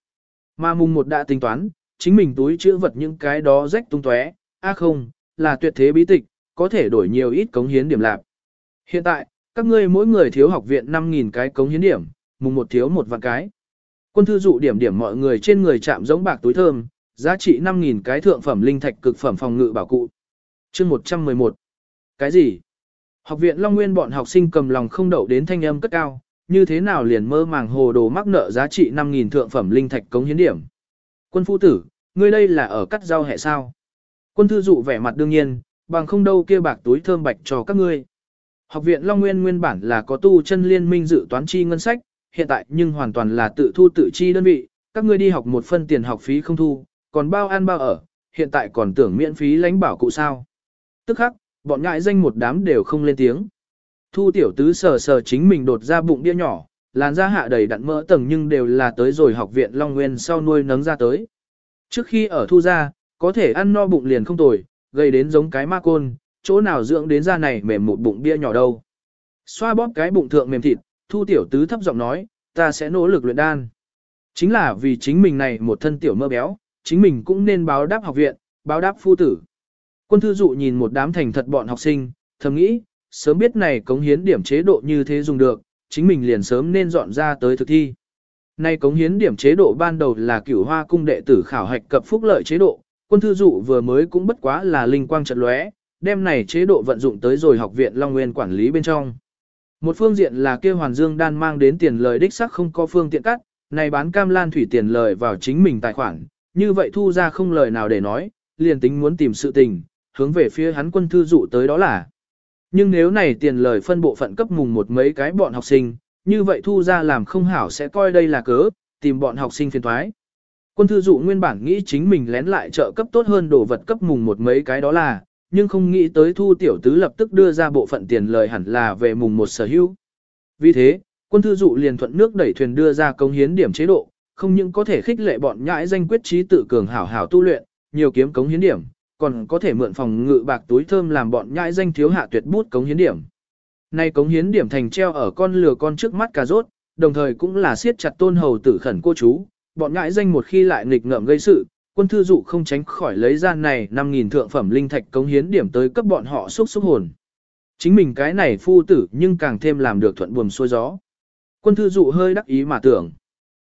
Mà mùng một đã tính toán, chính mình túi chữ vật những cái đó rách tung tóe, a không, là tuyệt thế bí tịch, có thể đổi nhiều ít cống hiến điểm lạc. Hiện tại, các ngươi mỗi người thiếu học viện 5.000 cái cống hiến điểm, mùng một thiếu một vạn cái. Quân thư dụ điểm điểm mọi người trên người chạm giống bạc túi thơm, giá trị 5.000 cái thượng phẩm linh thạch cực phẩm phòng ngự bảo cụ. chương 111. Cái gì? Học viện Long Nguyên bọn học sinh cầm lòng không đậu đến thanh âm cất cao, như thế nào liền mơ màng hồ đồ mắc nợ giá trị 5.000 thượng phẩm linh thạch cống hiến điểm. Quân phu tử, ngươi đây là ở cắt rau hẹ sao? Quân thư dụ vẻ mặt đương nhiên, bằng không đâu kia bạc túi thơm bạch cho các ngươi. Học viện Long Nguyên nguyên bản là có tu chân liên minh dự toán chi ngân sách, hiện tại nhưng hoàn toàn là tự thu tự chi đơn vị, các ngươi đi học một phân tiền học phí không thu, còn bao ăn bao ở, hiện tại còn tưởng miễn phí lãnh bảo cụ sao. Tức khắc, bọn ngại danh một đám đều không lên tiếng. Thu tiểu tứ sờ sờ chính mình đột ra bụng bia nhỏ, làn da hạ đầy đặn mỡ tầng nhưng đều là tới rồi học viện Long Nguyên sau nuôi nấng ra tới. Trước khi ở thu ra, có thể ăn no bụng liền không tồi, gây đến giống cái ma côn, chỗ nào dưỡng đến da này mềm một bụng bia nhỏ đâu. Xoa bóp cái bụng thượng mềm thịt, thu tiểu tứ thấp giọng nói, ta sẽ nỗ lực luyện đan. Chính là vì chính mình này một thân tiểu mơ béo, chính mình cũng nên báo đáp học viện, báo đáp phu tử. Quân thư dụ nhìn một đám thành thật bọn học sinh, thầm nghĩ, sớm biết này cống hiến điểm chế độ như thế dùng được, chính mình liền sớm nên dọn ra tới thực thi. Nay cống hiến điểm chế độ ban đầu là cửu hoa cung đệ tử khảo hạch cập phúc lợi chế độ, quân thư dụ vừa mới cũng bất quá là linh quang trận lóe, đem này chế độ vận dụng tới rồi học viện Long Nguyên quản lý bên trong. Một phương diện là kêu Hoàn Dương đan mang đến tiền lời đích sắc không có phương tiện cắt, này bán cam lan thủy tiền lời vào chính mình tài khoản, như vậy thu ra không lời nào để nói, liền tính muốn tìm sự tình, hướng về phía hắn quân thư dụ tới đó là. Nhưng nếu này tiền lời phân bộ phận cấp mùng một mấy cái bọn học sinh, như vậy thu ra làm không hảo sẽ coi đây là cớ, tìm bọn học sinh phiền thoái. Quân thư dụ nguyên bản nghĩ chính mình lén lại trợ cấp tốt hơn đồ vật cấp mùng một mấy cái đó là, nhưng không nghĩ tới thu tiểu tứ lập tức đưa ra bộ phận tiền lời hẳn là về mùng một sở hữu. Vì thế, quân thư dụ liền thuận nước đẩy thuyền đưa ra công hiến điểm chế độ, không những có thể khích lệ bọn nhãi danh quyết trí tự cường hảo hảo tu luyện, nhiều kiếm cống hiến điểm, còn có thể mượn phòng ngự bạc túi thơm làm bọn nhãi danh thiếu hạ tuyệt bút cống hiến điểm. Nay cống hiến điểm thành treo ở con lừa con trước mắt cà rốt, đồng thời cũng là siết chặt tôn hầu tử khẩn cô chú, bọn nhãi danh một khi lại nghịch ngợm gây sự, quân thư dụ không tránh khỏi lấy ra này 5.000 thượng phẩm linh thạch cống hiến điểm tới cấp bọn họ xúc xúc hồn. Chính mình cái này phu tử nhưng càng thêm làm được thuận buồm xuôi gió. Quân thư dụ hơi đắc ý mà tưởng.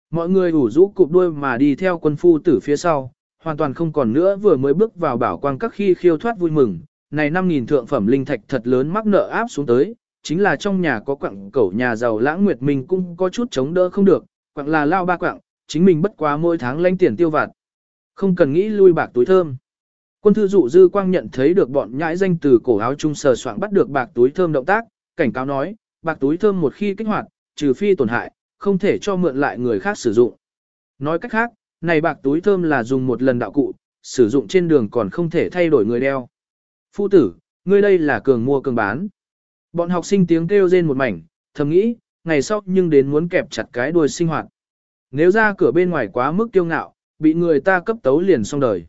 Mọi người ủ rũ cụp đuôi mà đi theo quân phu tử phía sau, hoàn toàn không còn nữa vừa mới bước vào bảo quang các khi khiêu thoát vui mừng. Này 5.000 thượng phẩm linh thạch thật lớn mắc nợ áp xuống tới, chính là trong nhà có quặng cẩu nhà giàu lãng nguyệt mình cũng có chút chống đỡ không được, quặng là lao ba quặng, chính mình bất quá mỗi tháng lãnh tiền tiêu vặt. Không cần nghĩ lui bạc túi thơm. Quân thư dụ dư quang nhận thấy được bọn nhãi danh từ cổ áo trung sờ soạn bắt được bạc túi thơm động tác, cảnh cáo nói, bạc túi thơm một khi kích hoạt, trừ phi tổn hại, không thể cho mượn lại người khác sử dụng. Nói cách khác, này bạc túi thơm là dùng một lần đạo cụ, sử dụng trên đường còn không thể thay đổi người đeo. Phu tử, ngươi đây là cường mua cường bán. Bọn học sinh tiếng kêu rên một mảnh, thầm nghĩ, ngày sau nhưng đến muốn kẹp chặt cái đuôi sinh hoạt. Nếu ra cửa bên ngoài quá mức kiêu ngạo, bị người ta cấp tấu liền xong đời.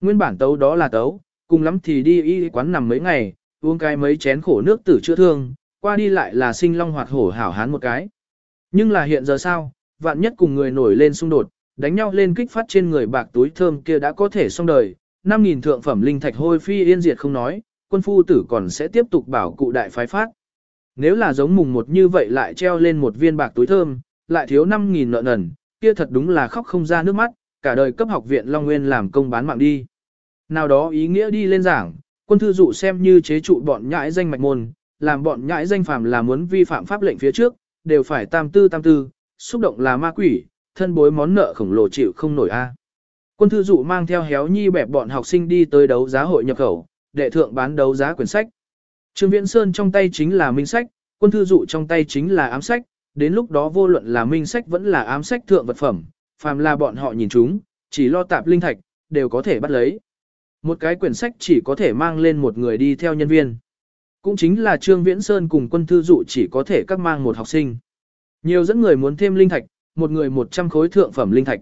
Nguyên bản tấu đó là tấu, cùng lắm thì đi y quán nằm mấy ngày, uống cái mấy chén khổ nước tử chữa thương, qua đi lại là sinh long hoạt hổ hảo hán một cái. Nhưng là hiện giờ sao, vạn nhất cùng người nổi lên xung đột, đánh nhau lên kích phát trên người bạc túi thơm kia đã có thể xong đời, 5.000 thượng phẩm linh thạch hôi phi yên diệt không nói, quân phu tử còn sẽ tiếp tục bảo cụ đại phái phát. Nếu là giống mùng một như vậy lại treo lên một viên bạc túi thơm, lại thiếu 5.000 nợ nần, kia thật đúng là khóc không ra nước mắt, cả đời cấp học viện Long Nguyên làm công bán mạng đi. Nào đó ý nghĩa đi lên giảng, quân thư dụ xem như chế trụ bọn nhãi danh mạch môn, làm bọn nhãi danh phàm là muốn vi phạm pháp lệnh phía trước, đều phải tam tư tam tư, xúc động là ma quỷ, thân bối món nợ khổng lồ chịu không nổi a. Quân thư dụ mang theo héo nhi bẹp bọn học sinh đi tới đấu giá hội nhập khẩu, đệ thượng bán đấu giá quyển sách. Trương Viễn Sơn trong tay chính là minh sách, quân thư dụ trong tay chính là ám sách, đến lúc đó vô luận là minh sách vẫn là ám sách thượng vật phẩm, phàm là bọn họ nhìn chúng, chỉ lo tạp linh thạch, đều có thể bắt lấy. Một cái quyển sách chỉ có thể mang lên một người đi theo nhân viên. Cũng chính là Trương Viễn Sơn cùng quân thư dụ chỉ có thể các mang một học sinh. Nhiều dẫn người muốn thêm linh thạch, một người 100 khối thượng phẩm linh thạch.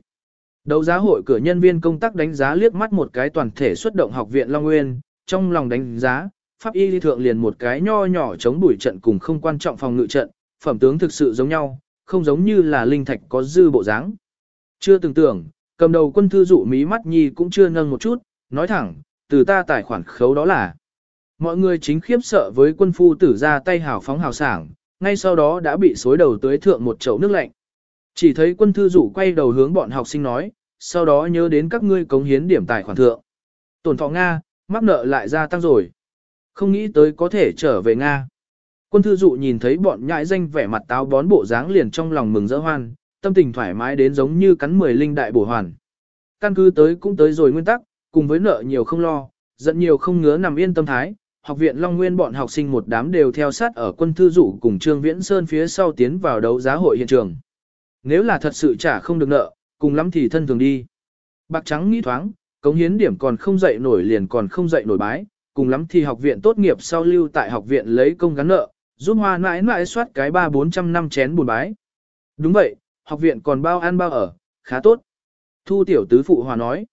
Đấu giá hội cửa nhân viên công tác đánh giá liếc mắt một cái toàn thể xuất động học viện Long Nguyên, trong lòng đánh giá, pháp y lý thượng liền một cái nho nhỏ chống đuổi trận cùng không quan trọng phòng ngự trận, phẩm tướng thực sự giống nhau, không giống như là linh thạch có dư bộ dáng. Chưa từng tưởng, cầm đầu quân thư dụ mí mắt nhi cũng chưa nâng một chút, nói thẳng, từ ta tài khoản khấu đó là. Mọi người chính khiếp sợ với quân phu tử ra tay hào phóng hào sảng, ngay sau đó đã bị xối đầu tới thượng một chậu nước lạnh. Chỉ thấy quân thư dụ quay đầu hướng bọn học sinh nói, sau đó nhớ đến các ngươi cống hiến điểm tài khoản thượng. Tổn thọ Nga, mắc nợ lại gia tăng rồi. Không nghĩ tới có thể trở về Nga. Quân thư dụ nhìn thấy bọn nhãi danh vẻ mặt táo bón bộ dáng liền trong lòng mừng rỡ hoan, tâm tình thoải mái đến giống như cắn mười linh đại bổ hoàn. Căn cứ tới cũng tới rồi nguyên tắc, cùng với nợ nhiều không lo, giận nhiều không ngứa nằm yên tâm thái. Học viện Long Nguyên bọn học sinh một đám đều theo sát ở quân thư dụ cùng Trương Viễn Sơn phía sau tiến vào đấu giá hội hiện trường. Nếu là thật sự trả không được nợ, cùng lắm thì thân thường đi. Bạc trắng nghĩ thoáng, cống hiến điểm còn không dậy nổi liền còn không dậy nổi bái, cùng lắm thì học viện tốt nghiệp sau lưu tại học viện lấy công gắn nợ, giúp hoa mãi mãi soát cái ba bốn trăm năm chén buồn bái. Đúng vậy, học viện còn bao ăn bao ở, khá tốt. Thu tiểu tứ phụ hòa nói.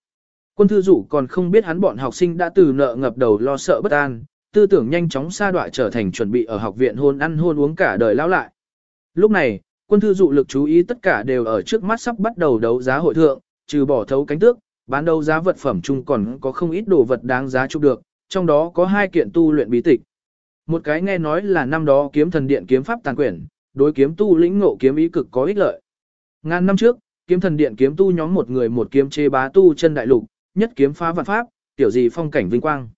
Quân thư dụ còn không biết hắn bọn học sinh đã từ nợ ngập đầu lo sợ bất an, tư tưởng nhanh chóng xa đoạ trở thành chuẩn bị ở học viện hôn ăn hôn uống cả đời lao lại. Lúc này, quân thư dụ lực chú ý tất cả đều ở trước mắt sắp bắt đầu đấu giá hội thượng, trừ bỏ thấu cánh tước, bán đấu giá vật phẩm chung còn có không ít đồ vật đáng giá chụp được, trong đó có hai kiện tu luyện bí tịch. Một cái nghe nói là năm đó kiếm thần điện kiếm pháp tàn quyển, đối kiếm tu lĩnh ngộ kiếm ý cực có ích lợi. Ngàn năm trước, kiếm thần điện kiếm tu nhóm một người một kiếm chế bá tu chân đại lục, nhất kiếm phá vạn pháp, tiểu gì phong cảnh vinh quang.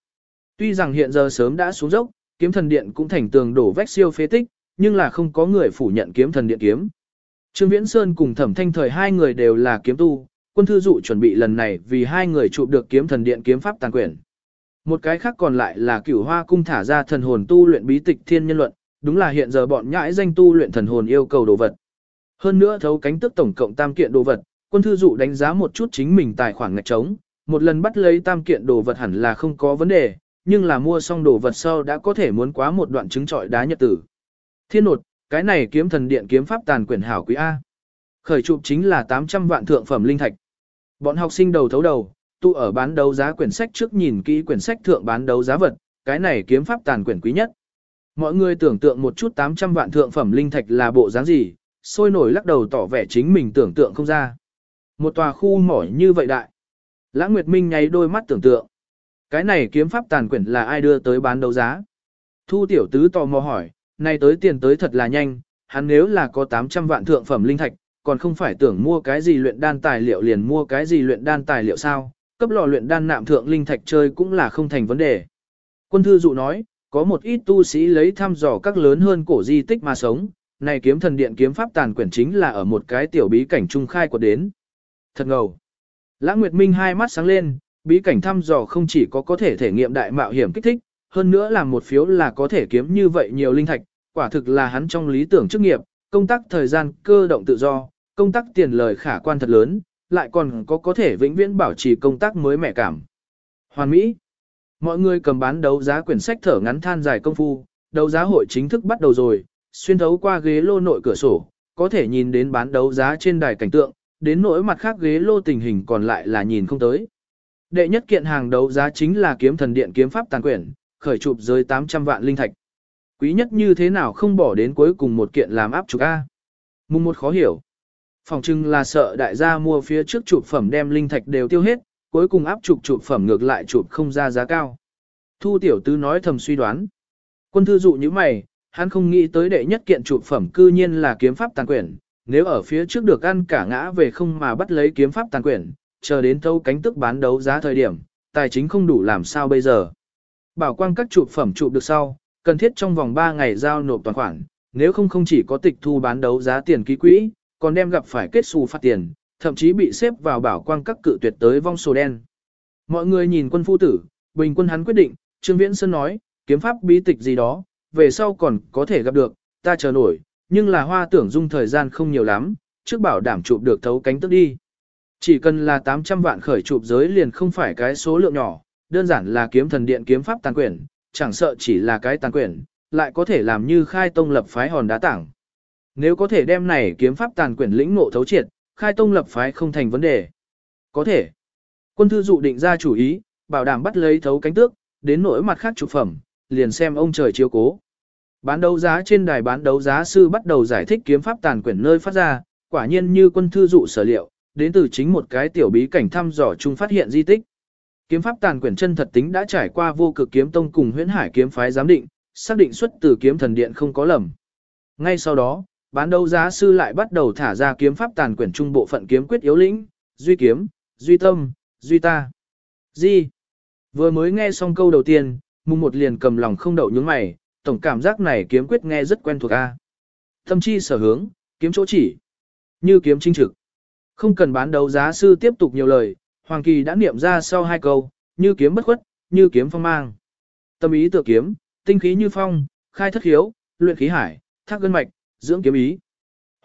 Tuy rằng hiện giờ sớm đã xuống dốc, kiếm thần điện cũng thành tường đổ vách siêu phế tích, nhưng là không có người phủ nhận kiếm thần điện kiếm. Trương Viễn Sơn cùng Thẩm Thanh Thời hai người đều là kiếm tu, quân thư dụ chuẩn bị lần này vì hai người chụp được kiếm thần điện kiếm pháp tàn quyển. Một cái khác còn lại là cửu hoa cung thả ra thần hồn tu luyện bí tịch thiên nhân luận, đúng là hiện giờ bọn nhãi danh tu luyện thần hồn yêu cầu đồ vật. Hơn nữa thấu cánh tức tổng cộng tam kiện đồ vật, quân thư dụ đánh giá một chút chính mình tài khoản ngạch trống, một lần bắt lấy tam kiện đồ vật hẳn là không có vấn đề, nhưng là mua xong đồ vật sau đã có thể muốn quá một đoạn chứng trọi đá nhật tử. Thiên nột, cái này kiếm thần điện kiếm pháp tàn quyển hảo quý A. Khởi chụp chính là 800 vạn thượng phẩm linh thạch. Bọn học sinh đầu thấu đầu, tụ ở bán đấu giá quyển sách trước nhìn kỹ quyển sách thượng bán đấu giá vật, cái này kiếm pháp tàn quyển quý nhất. Mọi người tưởng tượng một chút 800 vạn thượng phẩm linh thạch là bộ dáng gì, sôi nổi lắc đầu tỏ vẻ chính mình tưởng tượng không ra. Một tòa khu mỏ như vậy đại. Lãng Nguyệt Minh nháy đôi mắt tưởng tượng. Cái này kiếm pháp tàn quyển là ai đưa tới bán đấu giá? Thu tiểu tứ tò mò hỏi, nay tới tiền tới thật là nhanh, hắn nếu là có 800 vạn thượng phẩm linh thạch, còn không phải tưởng mua cái gì luyện đan tài liệu liền mua cái gì luyện đan tài liệu sao, cấp lò luyện đan nạm thượng linh thạch chơi cũng là không thành vấn đề. Quân thư dụ nói, có một ít tu sĩ lấy thăm dò các lớn hơn cổ di tích mà sống, này kiếm thần điện kiếm pháp tàn quyển chính là ở một cái tiểu bí cảnh trung khai của đến. Thật ngầu. Lãng Nguyệt Minh hai mắt sáng lên, bí cảnh thăm dò không chỉ có có thể thể nghiệm đại mạo hiểm kích thích, hơn nữa làm một phiếu là có thể kiếm như vậy nhiều linh thạch, quả thực là hắn trong lý tưởng chức nghiệp, công tác thời gian cơ động tự do, công tác tiền lời khả quan thật lớn, lại còn có có thể vĩnh viễn bảo trì công tác mới mẻ cảm. Hoàn Mỹ Mọi người cầm bán đấu giá quyển sách thở ngắn than dài công phu, đấu giá hội chính thức bắt đầu rồi, xuyên thấu qua ghế lô nội cửa sổ, có thể nhìn đến bán đấu giá trên đài cảnh tượng, đến nỗi mặt khác ghế lô tình hình còn lại là nhìn không tới. Đệ nhất kiện hàng đấu giá chính là kiếm thần điện kiếm pháp tàn quyển, khởi chụp dưới 800 vạn linh thạch. Quý nhất như thế nào không bỏ đến cuối cùng một kiện làm áp chụp A. Mùng một khó hiểu. Phòng trưng là sợ đại gia mua phía trước chụp phẩm đem linh thạch đều tiêu hết, cuối cùng áp chụp chụp phẩm ngược lại chụp không ra giá cao. Thu tiểu tư nói thầm suy đoán. Quân thư dụ như mày, hắn không nghĩ tới đệ nhất kiện chụp phẩm cư nhiên là kiếm pháp tàn quyển, nếu ở phía trước được ăn cả ngã về không mà bắt lấy kiếm pháp tàn quyển, chờ đến thâu cánh tức bán đấu giá thời điểm, tài chính không đủ làm sao bây giờ. Bảo quang các chụp phẩm chụp được sau, cần thiết trong vòng 3 ngày giao nộp toàn khoản, nếu không không chỉ có tịch thu bán đấu giá tiền ký quỹ, còn đem gặp phải kết xù phạt tiền, thậm chí bị xếp vào bảo quang các cự tuyệt tới vong sổ đen. Mọi người nhìn quân phu tử, bình quân hắn quyết định, Trương Viễn Sơn nói, kiếm pháp bí tịch gì đó, về sau còn có thể gặp được, ta chờ nổi, nhưng là hoa tưởng dung thời gian không nhiều lắm, trước bảo đảm chụp được thấu cánh tức đi. Chỉ cần là 800 vạn khởi chụp giới liền không phải cái số lượng nhỏ, đơn giản là kiếm thần điện kiếm pháp tàn quyển, chẳng sợ chỉ là cái tàn quyển, lại có thể làm như khai tông lập phái hòn đá tảng. Nếu có thể đem này kiếm pháp tàn quyển lĩnh ngộ thấu triệt, khai tông lập phái không thành vấn đề. Có thể. Quân thư dụ định ra chủ ý, bảo đảm bắt lấy thấu cánh tước, đến nỗi mặt khác trục phẩm, liền xem ông trời chiếu cố. Bán đấu giá trên đài bán đấu giá sư bắt đầu giải thích kiếm pháp tàn quyển nơi phát ra, quả nhiên như quân thư dụ sở liệu, đến từ chính một cái tiểu bí cảnh thăm dò chung phát hiện di tích. Kiếm pháp tàn quyển chân thật tính đã trải qua vô cực kiếm tông cùng huyễn hải kiếm phái giám định, xác định xuất từ kiếm thần điện không có lầm. Ngay sau đó, bán đấu giá sư lại bắt đầu thả ra kiếm pháp tàn quyển trung bộ phận kiếm quyết yếu lĩnh, duy kiếm, duy tâm, duy ta. Gì? Vừa mới nghe xong câu đầu tiên, mùng một liền cầm lòng không đậu nhướng mày, tổng cảm giác này kiếm quyết nghe rất quen thuộc a. Tâm chi sở hướng, kiếm chỗ chỉ. Như kiếm chính trực. Không cần bán đấu giá sư tiếp tục nhiều lời, Hoàng Kỳ đã niệm ra sau hai câu, như kiếm bất khuất, như kiếm phong mang. Tâm ý tựa kiếm, tinh khí như phong, khai thất hiếu, luyện khí hải, thác gân mạch, dưỡng kiếm ý.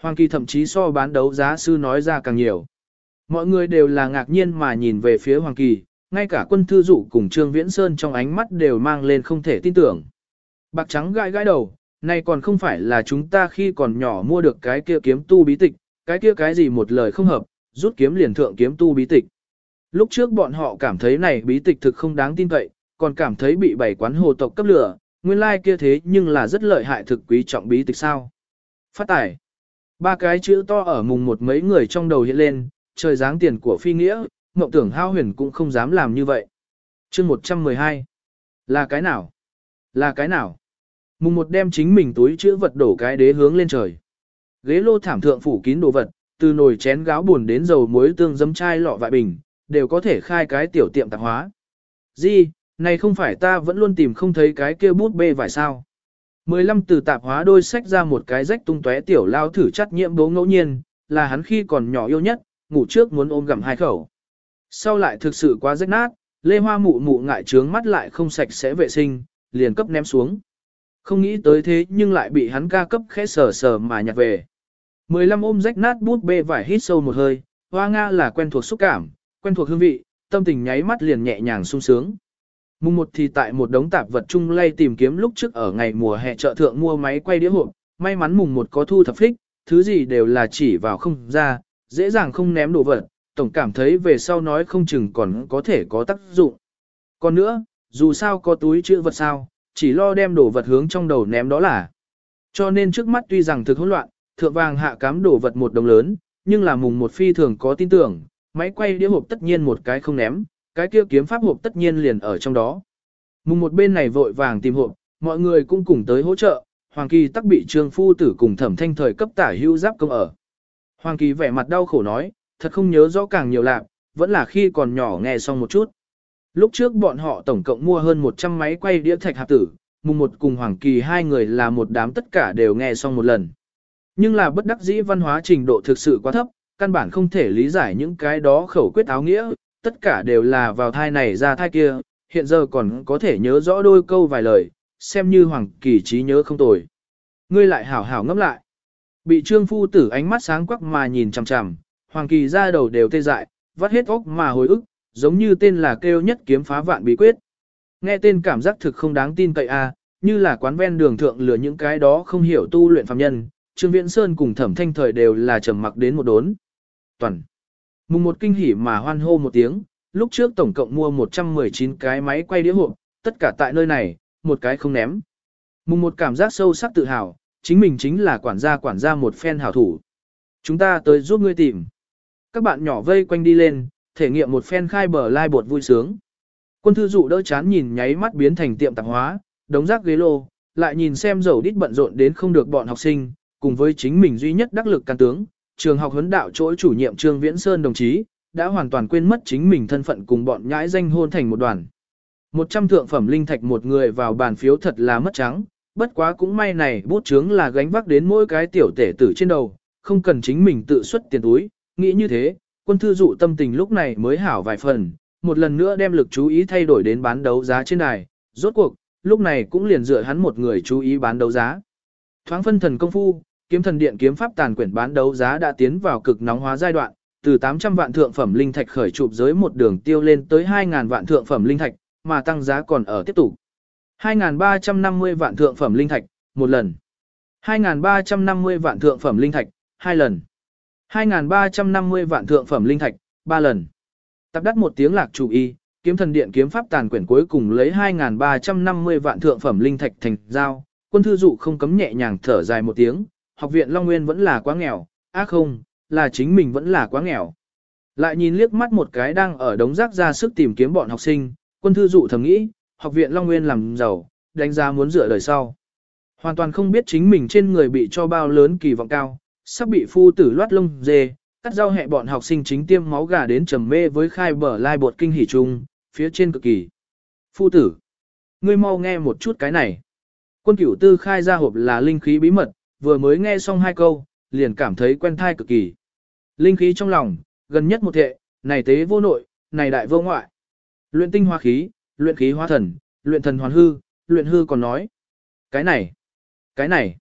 Hoàng Kỳ thậm chí so bán đấu giá sư nói ra càng nhiều. Mọi người đều là ngạc nhiên mà nhìn về phía Hoàng Kỳ, ngay cả quân thư dụ cùng Trương Viễn Sơn trong ánh mắt đều mang lên không thể tin tưởng. Bạc trắng gãi gãi đầu, này còn không phải là chúng ta khi còn nhỏ mua được cái kia kiếm tu bí tịch, cái kia cái gì một lời không hợp, rút kiếm liền thượng kiếm tu bí tịch. Lúc trước bọn họ cảm thấy này bí tịch thực không đáng tin cậy, còn cảm thấy bị bảy quán hồ tộc cấp lửa, nguyên lai like kia thế nhưng là rất lợi hại thực quý trọng bí tịch sao. Phát tải. Ba cái chữ to ở mùng một mấy người trong đầu hiện lên, trời dáng tiền của phi nghĩa, mộng tưởng hao huyền cũng không dám làm như vậy. chương 112. Là cái nào? Là cái nào? Mùng một đem chính mình túi chữ vật đổ cái đế hướng lên trời. Ghế lô thảm thượng phủ kín đồ vật, từ nồi chén gáo buồn đến dầu muối tương dấm chai lọ vại bình, đều có thể khai cái tiểu tiệm tạp hóa. gì, này không phải ta vẫn luôn tìm không thấy cái kia bút bê vải sao. 15 từ tạp hóa đôi sách ra một cái rách tung tóe tiểu lao thử chắt nhiễm bố ngẫu nhiên, là hắn khi còn nhỏ yêu nhất, ngủ trước muốn ôm gặm hai khẩu. Sau lại thực sự quá rách nát, lê hoa mụ mụ ngại trướng mắt lại không sạch sẽ vệ sinh, liền cấp ném xuống. Không nghĩ tới thế nhưng lại bị hắn ca cấp khẽ sờ sờ mà nhặt về. 15 ôm rách nát bút bê vải hít sâu một hơi, hoa Nga là quen thuộc xúc cảm, quen thuộc hương vị, tâm tình nháy mắt liền nhẹ nhàng sung sướng. Mùng một thì tại một đống tạp vật chung lay tìm kiếm lúc trước ở ngày mùa hè chợ thượng mua máy quay đĩa hộp, may mắn mùng một có thu thập phích, thứ gì đều là chỉ vào không ra, dễ dàng không ném đồ vật, tổng cảm thấy về sau nói không chừng còn có thể có tác dụng. Còn nữa, dù sao có túi chữ vật sao, chỉ lo đem đồ vật hướng trong đầu ném đó là. Cho nên trước mắt tuy rằng thực hỗn loạn, thượng vàng hạ cám đồ vật một đồng lớn, nhưng là mùng một phi thường có tin tưởng, máy quay đĩa hộp tất nhiên một cái không ném, cái kia kiếm pháp hộp tất nhiên liền ở trong đó. Mùng một bên này vội vàng tìm hộp, mọi người cũng cùng tới hỗ trợ, Hoàng Kỳ tắc bị trương phu tử cùng thẩm thanh thời cấp tả hưu giáp công ở. Hoàng Kỳ vẻ mặt đau khổ nói, thật không nhớ rõ càng nhiều lạc, vẫn là khi còn nhỏ nghe xong một chút. Lúc trước bọn họ tổng cộng mua hơn 100 máy quay đĩa thạch hạp tử, mùng một cùng Hoàng Kỳ hai người là một đám tất cả đều nghe xong một lần. Nhưng là bất đắc dĩ văn hóa trình độ thực sự quá thấp, căn bản không thể lý giải những cái đó khẩu quyết áo nghĩa, tất cả đều là vào thai này ra thai kia, hiện giờ còn có thể nhớ rõ đôi câu vài lời, xem như Hoàng Kỳ trí nhớ không tồi. Ngươi lại hảo hảo ngẫm lại. Bị trương phu tử ánh mắt sáng quắc mà nhìn chằm chằm, Hoàng Kỳ ra đầu đều tê dại, vắt hết óc mà hồi ức, giống như tên là kêu nhất kiếm phá vạn bí quyết. Nghe tên cảm giác thực không đáng tin cậy a, à, như là quán ven đường thượng lừa những cái đó không hiểu tu luyện phàm nhân, Trương Viễn Sơn cùng Thẩm Thanh Thời đều là trầm mặc đến một đốn. Toàn. Mùng một kinh hỉ mà hoan hô một tiếng, lúc trước tổng cộng mua 119 cái máy quay đĩa hộp, tất cả tại nơi này, một cái không ném. Mùng một cảm giác sâu sắc tự hào, chính mình chính là quản gia quản gia một phen hảo thủ. Chúng ta tới giúp ngươi tìm. Các bạn nhỏ vây quanh đi lên, thể nghiệm một phen khai bờ lai bột vui sướng. Quân thư dụ đỡ chán nhìn nháy mắt biến thành tiệm tạp hóa, đống rác ghế lô, lại nhìn xem dầu đít bận rộn đến không được bọn học sinh, cùng với chính mình duy nhất đắc lực can tướng, trường học huấn đạo chỗ chủ nhiệm Trương Viễn Sơn đồng chí, đã hoàn toàn quên mất chính mình thân phận cùng bọn nhãi danh hôn thành một đoàn. Một trăm thượng phẩm linh thạch một người vào bàn phiếu thật là mất trắng, bất quá cũng may này bút chướng là gánh vác đến mỗi cái tiểu tể tử trên đầu, không cần chính mình tự xuất tiền túi, nghĩ như thế, quân thư dụ tâm tình lúc này mới hảo vài phần, một lần nữa đem lực chú ý thay đổi đến bán đấu giá trên đài, rốt cuộc, lúc này cũng liền dựa hắn một người chú ý bán đấu giá. Thoáng phân thần công phu, kiếm thần điện kiếm pháp tàn quyển bán đấu giá đã tiến vào cực nóng hóa giai đoạn, từ 800 vạn thượng phẩm linh thạch khởi chụp giới một đường tiêu lên tới 2.000 vạn thượng phẩm linh thạch, mà tăng giá còn ở tiếp tục. 2.350 vạn thượng phẩm linh thạch, một lần. 2.350 vạn thượng phẩm linh thạch, hai lần. 2.350 vạn thượng phẩm linh thạch, ba lần. Tập đắt một tiếng lạc chủ y, kiếm thần điện kiếm pháp tàn quyển cuối cùng lấy 2.350 vạn thượng phẩm linh thạch thành giao, quân thư dụ không cấm nhẹ nhàng thở dài một tiếng, học viện Long Nguyên vẫn là quá nghèo, ác không, là chính mình vẫn là quá nghèo. Lại nhìn liếc mắt một cái đang ở đống rác ra sức tìm kiếm bọn học sinh, quân thư dụ thầm nghĩ, học viện Long Nguyên làm giàu, đánh giá muốn dựa đời sau. Hoàn toàn không biết chính mình trên người bị cho bao lớn kỳ vọng cao, sắp bị phu tử loát lông dê, cắt rau hẹ bọn học sinh chính tiêm máu gà đến trầm mê với khai bờ lai bột kinh hỉ chung, phía trên cực kỳ. Phu tử, ngươi mau nghe một chút cái này. Quân cửu tư khai ra hộp là linh khí bí mật, vừa mới nghe xong hai câu, liền cảm thấy quen thai cực kỳ. Linh khí trong lòng, gần nhất một thệ, này tế vô nội, này đại vô ngoại. Luyện tinh hóa khí, luyện khí hóa thần, luyện thần hoàn hư, luyện hư còn nói. Cái này, cái này.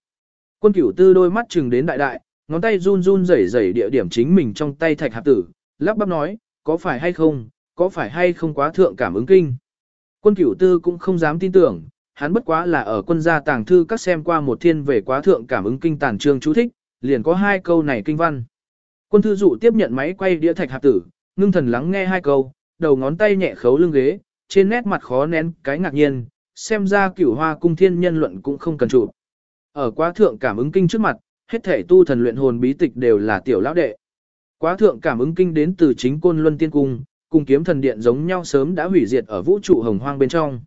Quân cửu tư đôi mắt chừng đến đại đại, ngón tay run run rẩy rẩy địa điểm chính mình trong tay thạch hạp tử, lắp bắp nói, có phải hay không, có phải hay không quá thượng cảm ứng kinh. Quân cửu tư cũng không dám tin tưởng, hắn bất quá là ở quân gia tàng thư các xem qua một thiên về quá thượng cảm ứng kinh tàn trương chú thích, liền có hai câu này kinh văn. Quân thư dụ tiếp nhận máy quay đĩa thạch hạp tử, ngưng thần lắng nghe hai câu, đầu ngón tay nhẹ khấu lưng ghế, trên nét mặt khó nén cái ngạc nhiên, xem ra cửu hoa cung thiên nhân luận cũng không cần trụ. Ở quá thượng cảm ứng kinh trước mặt, hết thể tu thần luyện hồn bí tịch đều là tiểu lão đệ. Quá thượng cảm ứng kinh đến từ chính côn luân tiên cung, cùng kiếm thần điện giống nhau sớm đã hủy diệt ở vũ trụ hồng hoang bên trong.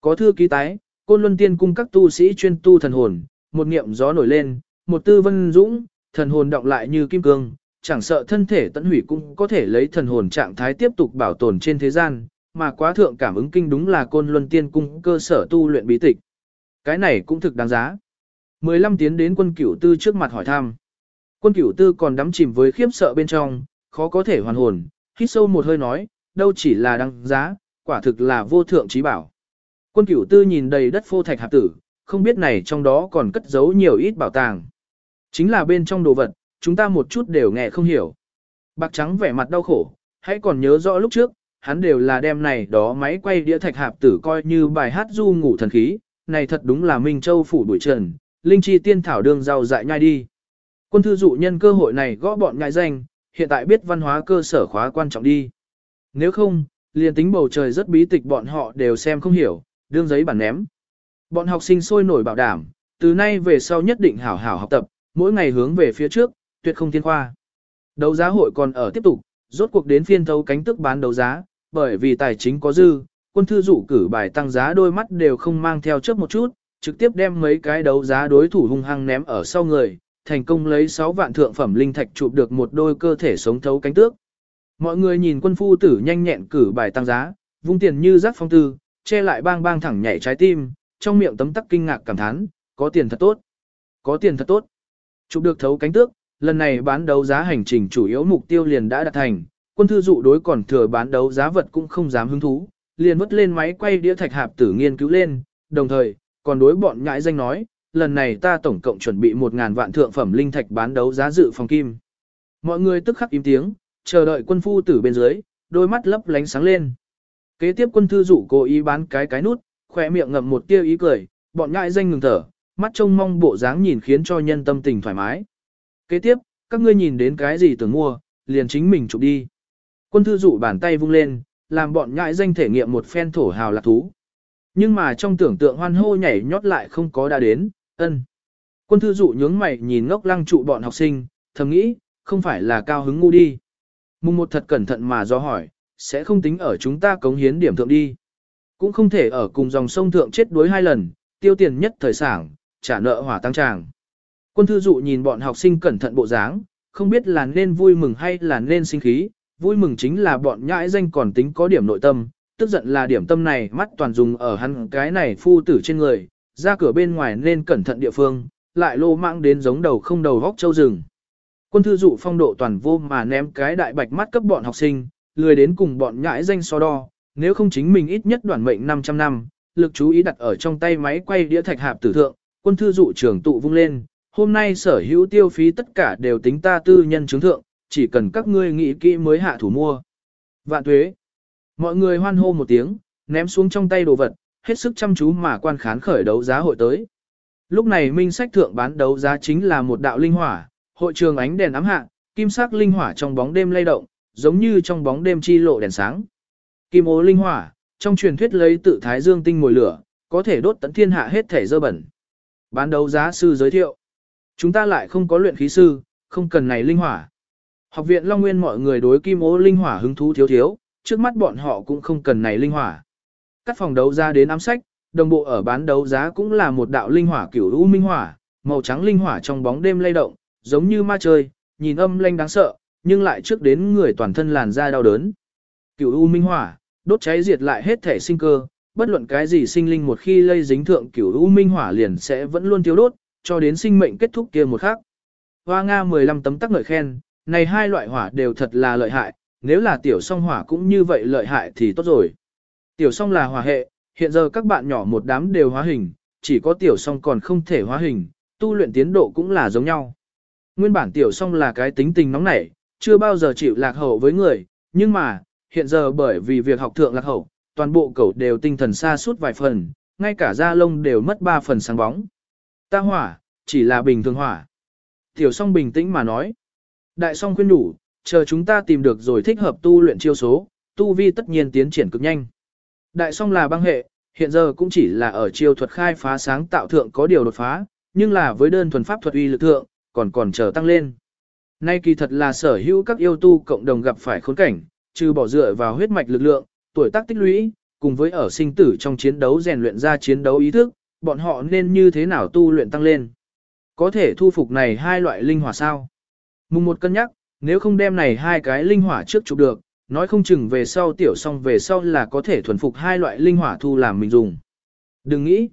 Có thư ký tái, côn luân tiên cung các tu sĩ chuyên tu thần hồn, một niệm gió nổi lên, một tư vân dũng, thần hồn động lại như kim cương, chẳng sợ thân thể tận hủy cũng có thể lấy thần hồn trạng thái tiếp tục bảo tồn trên thế gian, mà quá thượng cảm ứng kinh đúng là côn luân tiên cung cơ sở tu luyện bí tịch. Cái này cũng thực đáng giá. 15 tiến đến quân cửu tư trước mặt hỏi thăm. Quân cửu tư còn đắm chìm với khiếp sợ bên trong, khó có thể hoàn hồn, hít sâu một hơi nói, đâu chỉ là đáng giá, quả thực là vô thượng trí bảo. Quân cửu tư nhìn đầy đất phô thạch hạp tử, không biết này trong đó còn cất giấu nhiều ít bảo tàng. Chính là bên trong đồ vật, chúng ta một chút đều nghe không hiểu. Bạc trắng vẻ mặt đau khổ, hãy còn nhớ rõ lúc trước, hắn đều là đem này đó máy quay đĩa thạch hạp tử coi như bài hát du ngủ thần khí, này thật đúng là Minh Châu phủ đuổi trần, linh chi tiên thảo đường rau dại nhai đi. Quân thư dụ nhân cơ hội này gõ bọn ngại danh, hiện tại biết văn hóa cơ sở khóa quan trọng đi. Nếu không, liền tính bầu trời rất bí tịch bọn họ đều xem không hiểu, đương giấy bản ném. Bọn học sinh sôi nổi bảo đảm, từ nay về sau nhất định hảo hảo học tập, mỗi ngày hướng về phía trước, tuyệt không thiên khoa. Đấu giá hội còn ở tiếp tục, rốt cuộc đến phiên thấu cánh tức bán đấu giá, bởi vì tài chính có dư, quân thư dụ cử bài tăng giá đôi mắt đều không mang theo trước một chút, trực tiếp đem mấy cái đấu giá đối thủ hung hăng ném ở sau người, thành công lấy 6 vạn thượng phẩm linh thạch chụp được một đôi cơ thể sống thấu cánh tước. Mọi người nhìn quân phu tử nhanh nhẹn cử bài tăng giá, vung tiền như rác phong tư, che lại bang bang thẳng nhảy trái tim, trong miệng tấm tắc kinh ngạc cảm thán, có tiền thật tốt. Có tiền thật tốt. Chụp được thấu cánh tước, lần này bán đấu giá hành trình chủ yếu mục tiêu liền đã đạt thành, quân thư dụ đối còn thừa bán đấu giá vật cũng không dám hứng thú, liền vứt lên máy quay đĩa thạch hạp tử nghiên cứu lên, đồng thời, còn đối bọn nhãi danh nói, lần này ta tổng cộng chuẩn bị 1.000 vạn thượng phẩm linh thạch bán đấu giá dự phòng kim. Mọi người tức khắc im tiếng, chờ đợi quân phu tử bên dưới, đôi mắt lấp lánh sáng lên. Kế tiếp quân thư dụ cố ý bán cái cái nút, khỏe miệng ngậm một tia ý cười, bọn nhãi danh ngừng thở, mắt trông mong bộ dáng nhìn khiến cho nhân tâm tình thoải mái. Kế tiếp, các ngươi nhìn đến cái gì tưởng mua, liền chính mình chụp đi. Quân thư dụ bàn tay vung lên, làm bọn nhãi danh thể nghiệm một phen thổ hào lạc thú. Nhưng mà trong tưởng tượng hoan hô nhảy nhót lại không có đã đến, ân. Quân thư dụ nhướng mày nhìn ngốc lăng trụ bọn học sinh, thầm nghĩ, không phải là cao hứng ngu đi. Mùng một thật cẩn thận mà do hỏi, sẽ không tính ở chúng ta cống hiến điểm thượng đi. Cũng không thể ở cùng dòng sông thượng chết đuối hai lần, tiêu tiền nhất thời sảng, trả nợ hỏa tăng tràng. Quân thư dụ nhìn bọn học sinh cẩn thận bộ dáng, không biết là nên vui mừng hay là nên sinh khí, vui mừng chính là bọn nhãi danh còn tính có điểm nội tâm, tức giận là điểm tâm này mắt toàn dùng ở hắn cái này phu tử trên người, ra cửa bên ngoài nên cẩn thận địa phương, lại lô mạng đến giống đầu không đầu góc châu rừng. Quân thư dụ phong độ toàn vô mà ném cái đại bạch mắt cấp bọn học sinh, lười đến cùng bọn nhãi danh so đo, nếu không chính mình ít nhất đoạn mệnh 500 năm, lực chú ý đặt ở trong tay máy quay đĩa thạch hạp tử thượng, quân thư dụ trưởng tụ vung lên, hôm nay sở hữu tiêu phí tất cả đều tính ta tư nhân chứng thượng, chỉ cần các ngươi nghĩ kỹ mới hạ thủ mua. Vạn tuế. Mọi người hoan hô một tiếng, ném xuống trong tay đồ vật, hết sức chăm chú mà quan khán khởi đấu giá hội tới. Lúc này minh sách thượng bán đấu giá chính là một đạo linh hỏa, hội trường ánh đèn ám hạ, kim sắc linh hỏa trong bóng đêm lay động, giống như trong bóng đêm chi lộ đèn sáng. Kim ố linh hỏa, trong truyền thuyết lấy tự thái dương tinh mồi lửa, có thể đốt tận thiên hạ hết thể dơ bẩn. Bán đấu giá sư giới thiệu. Chúng ta lại không có luyện khí sư, không cần này linh hỏa. Học viện Long Nguyên mọi người đối kim ố linh hỏa hứng thú thiếu thiếu, trước mắt bọn họ cũng không cần này linh hỏa. Các phòng đấu giá đến ám sách, đồng bộ ở bán đấu giá cũng là một đạo linh hỏa kiểu u minh hỏa, màu trắng linh hỏa trong bóng đêm lay động, giống như ma chơi, nhìn âm lanh đáng sợ, nhưng lại trước đến người toàn thân làn da đau đớn. Cửu u minh hỏa, đốt cháy diệt lại hết thể sinh cơ, bất luận cái gì sinh linh một khi lây dính thượng cửu u minh hỏa liền sẽ vẫn luôn thiếu đốt, cho đến sinh mệnh kết thúc kia một khắc. Hoa Nga 15 tấm tắc ngợi khen, này hai loại hỏa đều thật là lợi hại, nếu là tiểu song hỏa cũng như vậy lợi hại thì tốt rồi. Tiểu song là hỏa hệ, hiện giờ các bạn nhỏ một đám đều hóa hình, chỉ có tiểu song còn không thể hóa hình, tu luyện tiến độ cũng là giống nhau. Nguyên bản tiểu song là cái tính tình nóng nảy, chưa bao giờ chịu lạc hậu với người, nhưng mà, hiện giờ bởi vì việc học thượng lạc hậu, toàn bộ cậu đều tinh thần xa suốt vài phần, ngay cả da lông đều mất ba phần sáng bóng. Ta hỏa, chỉ là bình thường hỏa. Tiểu song bình tĩnh mà nói. Đại song khuyên đủ, chờ chúng ta tìm được rồi thích hợp tu luyện chiêu số, tu vi tất nhiên tiến triển cực nhanh. Đại song là băng hệ, hiện giờ cũng chỉ là ở chiêu thuật khai phá sáng tạo thượng có điều đột phá, nhưng là với đơn thuần pháp thuật uy lực thượng, còn còn chờ tăng lên. Nay kỳ thật là sở hữu các yêu tu cộng đồng gặp phải khốn cảnh, trừ bỏ dựa vào huyết mạch lực lượng, tuổi tác tích lũy, cùng với ở sinh tử trong chiến đấu rèn luyện ra chiến đấu ý thức, bọn họ nên như thế nào tu luyện tăng lên. Có thể thu phục này hai loại linh hỏa sao? Mùng một cân nhắc, nếu không đem này hai cái linh hỏa trước chụp được, nói không chừng về sau tiểu xong về sau là có thể thuần phục hai loại linh hỏa thu làm mình dùng. Đừng nghĩ.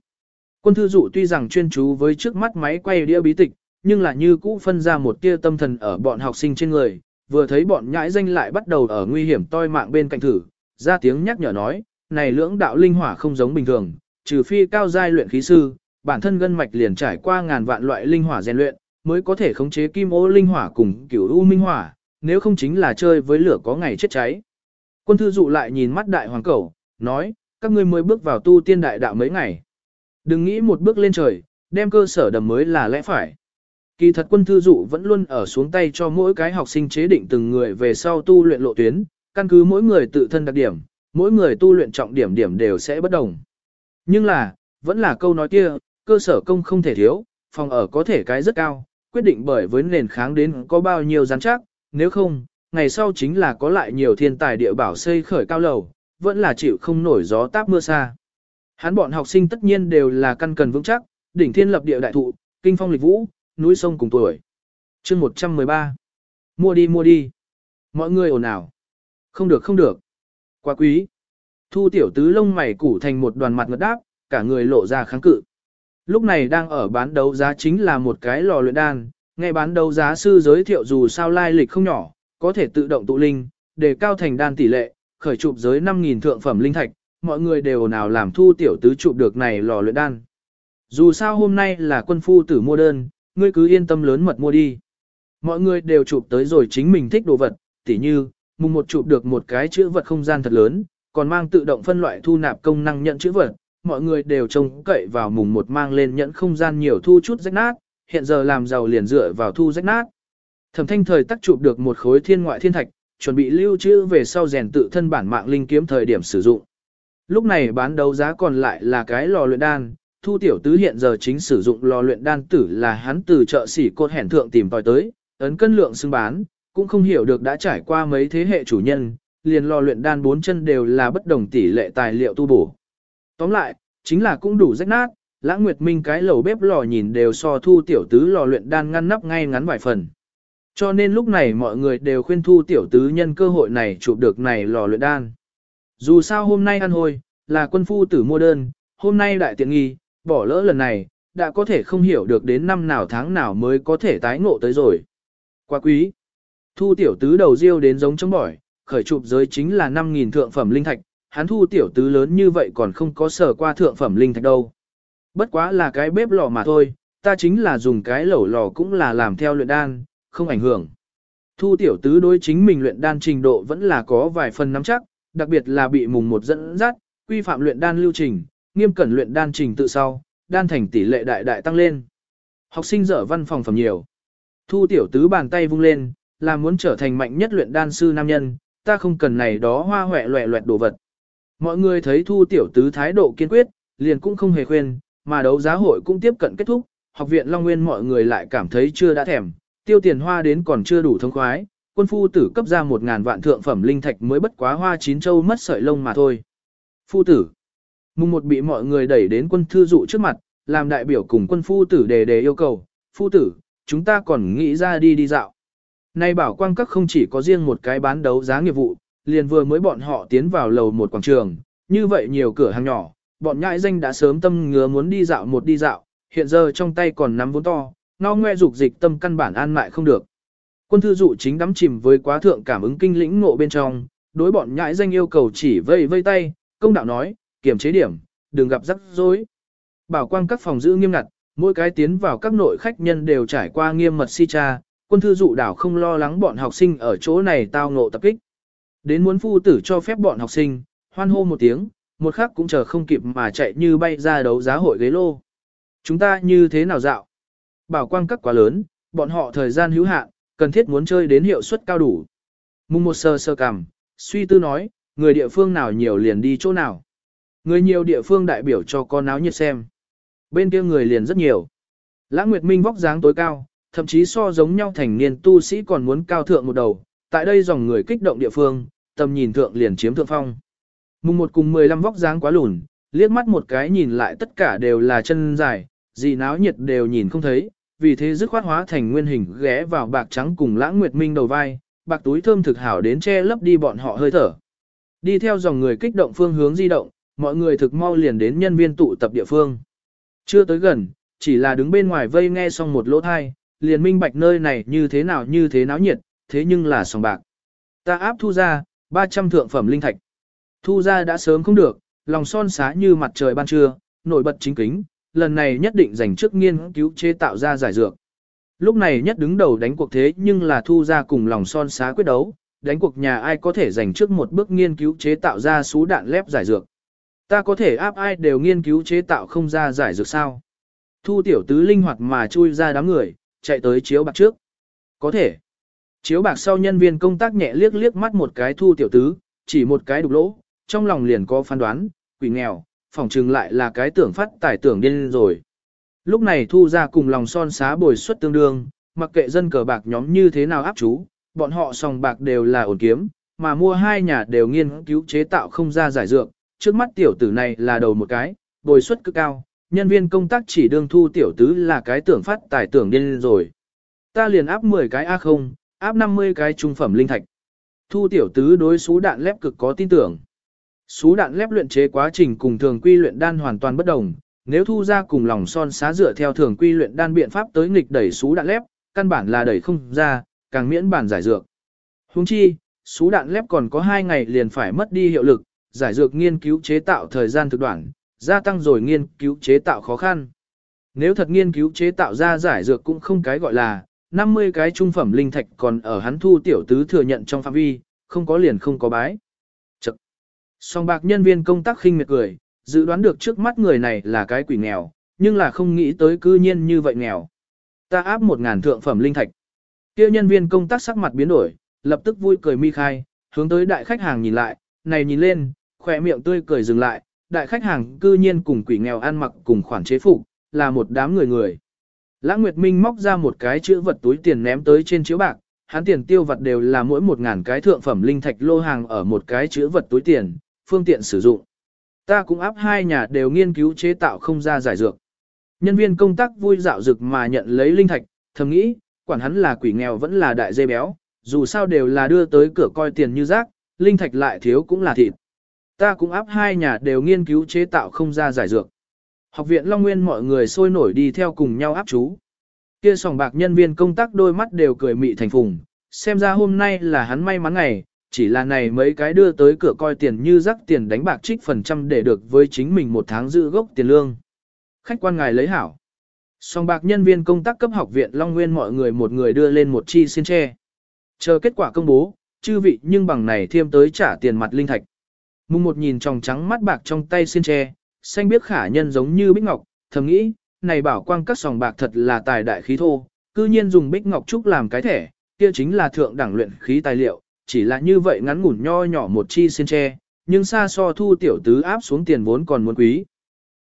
Quân thư dụ tuy rằng chuyên chú với trước mắt máy quay đĩa bí tịch, nhưng là như cũ phân ra một tia tâm thần ở bọn học sinh trên người, vừa thấy bọn nhãi danh lại bắt đầu ở nguy hiểm toi mạng bên cạnh thử, ra tiếng nhắc nhở nói, này lưỡng đạo linh hỏa không giống bình thường, trừ phi cao giai luyện khí sư, bản thân gân mạch liền trải qua ngàn vạn loại linh hỏa rèn luyện, mới có thể khống chế kim ô linh hỏa cùng cửu u minh hỏa, nếu không chính là chơi với lửa có ngày chết cháy. Quân thư dụ lại nhìn mắt đại hoàng cẩu, nói, các ngươi mới bước vào tu tiên đại đạo mấy ngày. Đừng nghĩ một bước lên trời, đem cơ sở đầm mới là lẽ phải. Kỳ thật quân thư dụ vẫn luôn ở xuống tay cho mỗi cái học sinh chế định từng người về sau tu luyện lộ tuyến, căn cứ mỗi người tự thân đặc điểm, mỗi người tu luyện trọng điểm điểm đều sẽ bất đồng. Nhưng là, vẫn là câu nói kia, cơ sở công không thể thiếu, phòng ở có thể cái rất cao, quyết định bởi với nền kháng đến có bao nhiêu rắn chắc, nếu không, ngày sau chính là có lại nhiều thiên tài địa bảo xây khởi cao lầu, vẫn là chịu không nổi gió táp mưa xa. Hắn bọn học sinh tất nhiên đều là căn cần vững chắc, đỉnh thiên lập địa đại thụ, kinh phong lịch vũ, núi sông cùng tuổi. chương 113. Mua đi mua đi. Mọi người ồn ào. Không được không được. Quá quý. Thu tiểu tứ lông mày củ thành một đoàn mặt ngật đáp, cả người lộ ra kháng cự. Lúc này đang ở bán đấu giá chính là một cái lò luyện đan, nghe bán đấu giá sư giới thiệu dù sao lai lịch không nhỏ, có thể tự động tụ linh, để cao thành đan tỷ lệ, khởi chụp giới 5.000 thượng phẩm linh thạch, mọi người đều nào làm thu tiểu tứ chụp được này lò luyện đan. Dù sao hôm nay là quân phu tử mua đơn, ngươi cứ yên tâm lớn mật mua đi. Mọi người đều chụp tới rồi chính mình thích đồ vật, tỉ như, mùng một chụp được một cái chữ vật không gian thật lớn, còn mang tự động phân loại thu nạp công năng nhận chữ vật, mọi người đều trông cậy vào mùng một mang lên nhận không gian nhiều thu chút rách nát, hiện giờ làm giàu liền dựa vào thu rách nát. Thẩm thanh thời tắc chụp được một khối thiên ngoại thiên thạch, chuẩn bị lưu trữ về sau rèn tự thân bản mạng linh kiếm thời điểm sử dụng. Lúc này bán đấu giá còn lại là cái lò luyện đan, thu tiểu tứ hiện giờ chính sử dụng lò luyện đan tử là hắn từ chợ sỉ cột hẻn thượng tìm tòi tới, ấn cân lượng xưng bán, cũng không hiểu được đã trải qua mấy thế hệ chủ nhân, liền lò luyện đan bốn chân đều là bất đồng tỷ lệ tài liệu tu bổ. Tóm lại, chính là cũng đủ rách nát, lãng nguyệt minh cái lầu bếp lò nhìn đều so thu tiểu tứ lò luyện đan ngăn nắp ngay ngắn vài phần. Cho nên lúc này mọi người đều khuyên thu tiểu tứ nhân cơ hội này chụp được này lò luyện đan. Dù sao hôm nay ăn hồi là quân phu tử mua đơn, hôm nay đại tiện nghi, bỏ lỡ lần này, đã có thể không hiểu được đến năm nào tháng nào mới có thể tái ngộ tới rồi. Quá quý. Thu tiểu tứ đầu riêu đến giống chống bỏi, khởi chụp giới chính là 5.000 thượng phẩm linh thạch, hắn thu tiểu tứ lớn như vậy còn không có sở qua thượng phẩm linh thạch đâu. Bất quá là cái bếp lò mà thôi, ta chính là dùng cái lẩu lò cũng là làm theo luyện đan, không ảnh hưởng. Thu tiểu tứ đối chính mình luyện đan trình độ vẫn là có vài phần nắm chắc, đặc biệt là bị mùng một dẫn dắt, quy phạm luyện đan lưu trình, nghiêm cẩn luyện đan trình tự sau, đan thành tỷ lệ đại đại tăng lên. Học sinh dở văn phòng phẩm nhiều. Thu tiểu tứ bàn tay vung lên, là muốn trở thành mạnh nhất luyện đan sư nam nhân, ta không cần này đó hoa hoẹ loẹ loẹt đồ vật. Mọi người thấy thu tiểu tứ thái độ kiên quyết, liền cũng không hề khuyên, mà đấu giá hội cũng tiếp cận kết thúc, học viện Long Nguyên mọi người lại cảm thấy chưa đã thèm, tiêu tiền hoa đến còn chưa đủ thông khoái, quân phu tử cấp ra một ngàn vạn thượng phẩm linh thạch mới bất quá hoa chín châu mất sợi lông mà thôi. Phu tử, Mùng một bị mọi người đẩy đến quân thư dụ trước mặt, làm đại biểu cùng quân phu tử đề đề yêu cầu, phu tử, chúng ta còn nghĩ ra đi đi dạo. Nay bảo quang các không chỉ có riêng một cái bán đấu giá nghiệp vụ, liền vừa mới bọn họ tiến vào lầu một quảng trường, như vậy nhiều cửa hàng nhỏ, bọn nhãi danh đã sớm tâm ngứa muốn đi dạo một đi dạo, hiện giờ trong tay còn nắm vốn to, ngao ngoe dục dịch tâm căn bản an mại không được. Quân thư dụ chính đắm chìm với quá thượng cảm ứng kinh lĩnh ngộ bên trong, đối bọn nhãi danh yêu cầu chỉ vây vây tay, công đạo nói, kiểm chế điểm, đừng gặp rắc rối. Bảo quang các phòng giữ nghiêm ngặt, mỗi cái tiến vào các nội khách nhân đều trải qua nghiêm mật si tra. quân thư dụ đảo không lo lắng bọn học sinh ở chỗ này tao ngộ tập kích. Đến muốn phu tử cho phép bọn học sinh, hoan hô một tiếng, một khắc cũng chờ không kịp mà chạy như bay ra đấu giá hội ghế lô. Chúng ta như thế nào dạo? Bảo quang các quá lớn, bọn họ thời gian hữu hạn, cần thiết muốn chơi đến hiệu suất cao đủ. Mùng một sơ sơ cằm, suy tư nói, người địa phương nào nhiều liền đi chỗ nào. Người nhiều địa phương đại biểu cho con áo nhiệt xem. Bên kia người liền rất nhiều. Lã Nguyệt Minh vóc dáng tối cao, thậm chí so giống nhau thành niên tu sĩ còn muốn cao thượng một đầu. Tại đây dòng người kích động địa phương, tầm nhìn thượng liền chiếm thượng phong. Mùng một cùng 15 vóc dáng quá lùn, liếc mắt một cái nhìn lại tất cả đều là chân dài, gì náo nhiệt đều nhìn không thấy, vì thế dứt khoát hóa thành nguyên hình ghé vào bạc trắng cùng lãng nguyệt minh đầu vai, bạc túi thơm thực hảo đến che lấp đi bọn họ hơi thở. Đi theo dòng người kích động phương hướng di động, mọi người thực mau liền đến nhân viên tụ tập địa phương. Chưa tới gần, chỉ là đứng bên ngoài vây nghe xong một lỗ thai, liền minh bạch nơi này như thế nào như thế náo nhiệt, thế nhưng là sòng bạc. Ta áp thu ra, 300 thượng phẩm linh thạch. Thu ra đã sớm không được, lòng son xá như mặt trời ban trưa, nổi bật chính kính, lần này nhất định dành trước nghiên cứu chế tạo ra giải dược. Lúc này nhất đứng đầu đánh cuộc thế nhưng là thu ra cùng lòng son xá quyết đấu, đánh cuộc nhà ai có thể dành trước một bước nghiên cứu chế tạo ra sú đạn lép giải dược. Ta có thể áp ai đều nghiên cứu chế tạo không ra giải dược sao. Thu tiểu tứ linh hoạt mà chui ra đám người, chạy tới chiếu bạc trước. Có thể. Chiếu bạc sau nhân viên công tác nhẹ liếc liếc mắt một cái thu tiểu tứ, chỉ một cái đục lỗ, trong lòng liền có phán đoán, quỷ nghèo, phỏng chừng lại là cái tưởng phát tài tưởng điên rồi. Lúc này thu ra cùng lòng son xá bồi suất tương đương, mặc kệ dân cờ bạc nhóm như thế nào áp chú, bọn họ sòng bạc đều là ổn kiếm, mà mua hai nhà đều nghiên cứu chế tạo không ra giải dược, trước mắt tiểu tử này là đầu một cái, bồi suất cực cao, nhân viên công tác chỉ đương thu tiểu tứ là cái tưởng phát tài tưởng điên rồi. Ta liền áp 10 cái a không, áp 50 cái trung phẩm linh thạch. Thu tiểu tứ đối số đạn lép cực có tin tưởng. Sú đạn lép luyện chế quá trình cùng thường quy luyện đan hoàn toàn bất đồng, nếu thu ra cùng lòng son xá dựa theo thường quy luyện đan biện pháp tới nghịch đẩy sú đạn lép, căn bản là đẩy không ra, càng miễn bản giải dược. Huống chi, sú đạn lép còn có 2 ngày liền phải mất đi hiệu lực, giải dược nghiên cứu chế tạo thời gian thực đoạn, gia tăng rồi nghiên cứu chế tạo khó khăn. Nếu thật nghiên cứu chế tạo ra giải dược cũng không cái gọi là 50 cái trung phẩm linh thạch còn ở hắn thu tiểu tứ thừa nhận trong phạm vi, không có liền không có bái. Song bạc nhân viên công tác khinh miệt cười, dự đoán được trước mắt người này là cái quỷ nghèo, nhưng là không nghĩ tới cư nhiên như vậy nghèo. Ta áp một ngàn thượng phẩm linh thạch. Kia nhân viên công tác sắc mặt biến đổi, lập tức vui cười mi khai, hướng tới đại khách hàng nhìn lại, này nhìn lên, khỏe miệng tươi cười dừng lại, đại khách hàng cư nhiên cùng quỷ nghèo ăn mặc cùng khoản chế phục, là một đám người người. Lãng Nguyệt Minh móc ra một cái chữ vật túi tiền ném tới trên chiếu bạc, hắn tiền tiêu vật đều là mỗi một ngàn cái thượng phẩm linh thạch lô hàng ở một cái chữ vật túi tiền, phương tiện sử dụng. Ta cũng áp hai nhà đều nghiên cứu chế tạo không ra giải dược. Nhân viên công tác vui dạo dực mà nhận lấy linh thạch, thầm nghĩ, quản hắn là quỷ nghèo vẫn là đại dây béo, dù sao đều là đưa tới cửa coi tiền như rác, linh thạch lại thiếu cũng là thịt. Ta cũng áp hai nhà đều nghiên cứu chế tạo không ra giải dược. Học viện Long Nguyên mọi người sôi nổi đi theo cùng nhau áp chú. Kia sòng bạc nhân viên công tác đôi mắt đều cười mị thành phùng, xem ra hôm nay là hắn may mắn ngày, chỉ là này mấy cái đưa tới cửa coi tiền như rắc tiền đánh bạc trích phần trăm để được với chính mình một tháng giữ gốc tiền lương. Khách quan ngài lấy hảo. Song bạc nhân viên công tác cấp học viện Long Nguyên mọi người một người đưa lên một chi xin tre. Chờ kết quả công bố, chư vị nhưng bằng này thêm tới trả tiền mặt linh thạch. Mùng một nhìn tròng trắng mắt bạc trong tay xin tre, xanh biết khả nhân giống như bích ngọc, thầm nghĩ, này bảo quang các sòng bạc thật là tài đại khí thô, cư nhiên dùng bích ngọc trúc làm cái thẻ, kia chính là thượng đẳng luyện khí tài liệu, chỉ là như vậy ngắn ngủn nho nhỏ một chi xin tre, nhưng xa so thu tiểu tứ áp xuống tiền vốn còn muốn quý.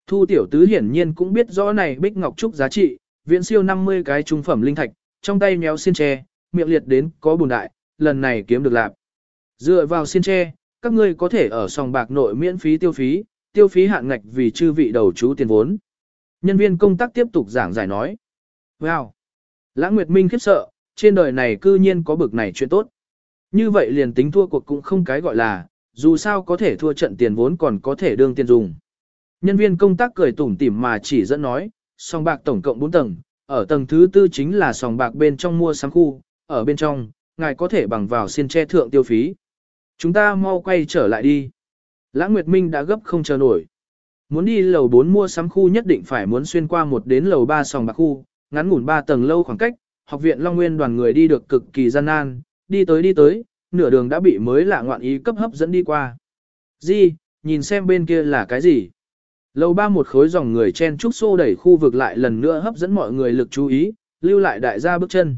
Thu tiểu tứ hiển nhiên cũng biết rõ này bích ngọc trúc giá trị, viện siêu 50 cái trung phẩm linh thạch, trong tay méo xin tre, miệng liệt đến có bùn đại, lần này kiếm được lạp. Dựa vào xin tre, các ngươi có thể ở sòng bạc nội miễn phí tiêu phí, tiêu phí hạn ngạch vì chư vị đầu chú tiền vốn. Nhân viên công tác tiếp tục giảng giải nói. Wow! Lãng Nguyệt Minh khiếp sợ, trên đời này cư nhiên có bực này chuyện tốt. Như vậy liền tính thua cuộc cũng không cái gọi là, dù sao có thể thua trận tiền vốn còn có thể đương tiền dùng. Nhân viên công tác cười tủm tỉm mà chỉ dẫn nói, sòng bạc tổng cộng 4 tầng, ở tầng thứ tư chính là sòng bạc bên trong mua sắm khu, ở bên trong, ngài có thể bằng vào xin che thượng tiêu phí. Chúng ta mau quay trở lại đi. Lãng Nguyệt Minh đã gấp không chờ nổi. Muốn đi lầu 4 mua sắm khu nhất định phải muốn xuyên qua một đến lầu 3 sòng bạc khu, ngắn ngủn 3 tầng lâu khoảng cách, học viện Long Nguyên đoàn người đi được cực kỳ gian nan, đi tới đi tới, nửa đường đã bị mới lạ ngoạn ý cấp hấp dẫn đi qua. Di, nhìn xem bên kia là cái gì? Lầu ba một khối dòng người chen trúc xô đẩy khu vực lại lần nữa hấp dẫn mọi người lực chú ý, lưu lại đại gia bước chân.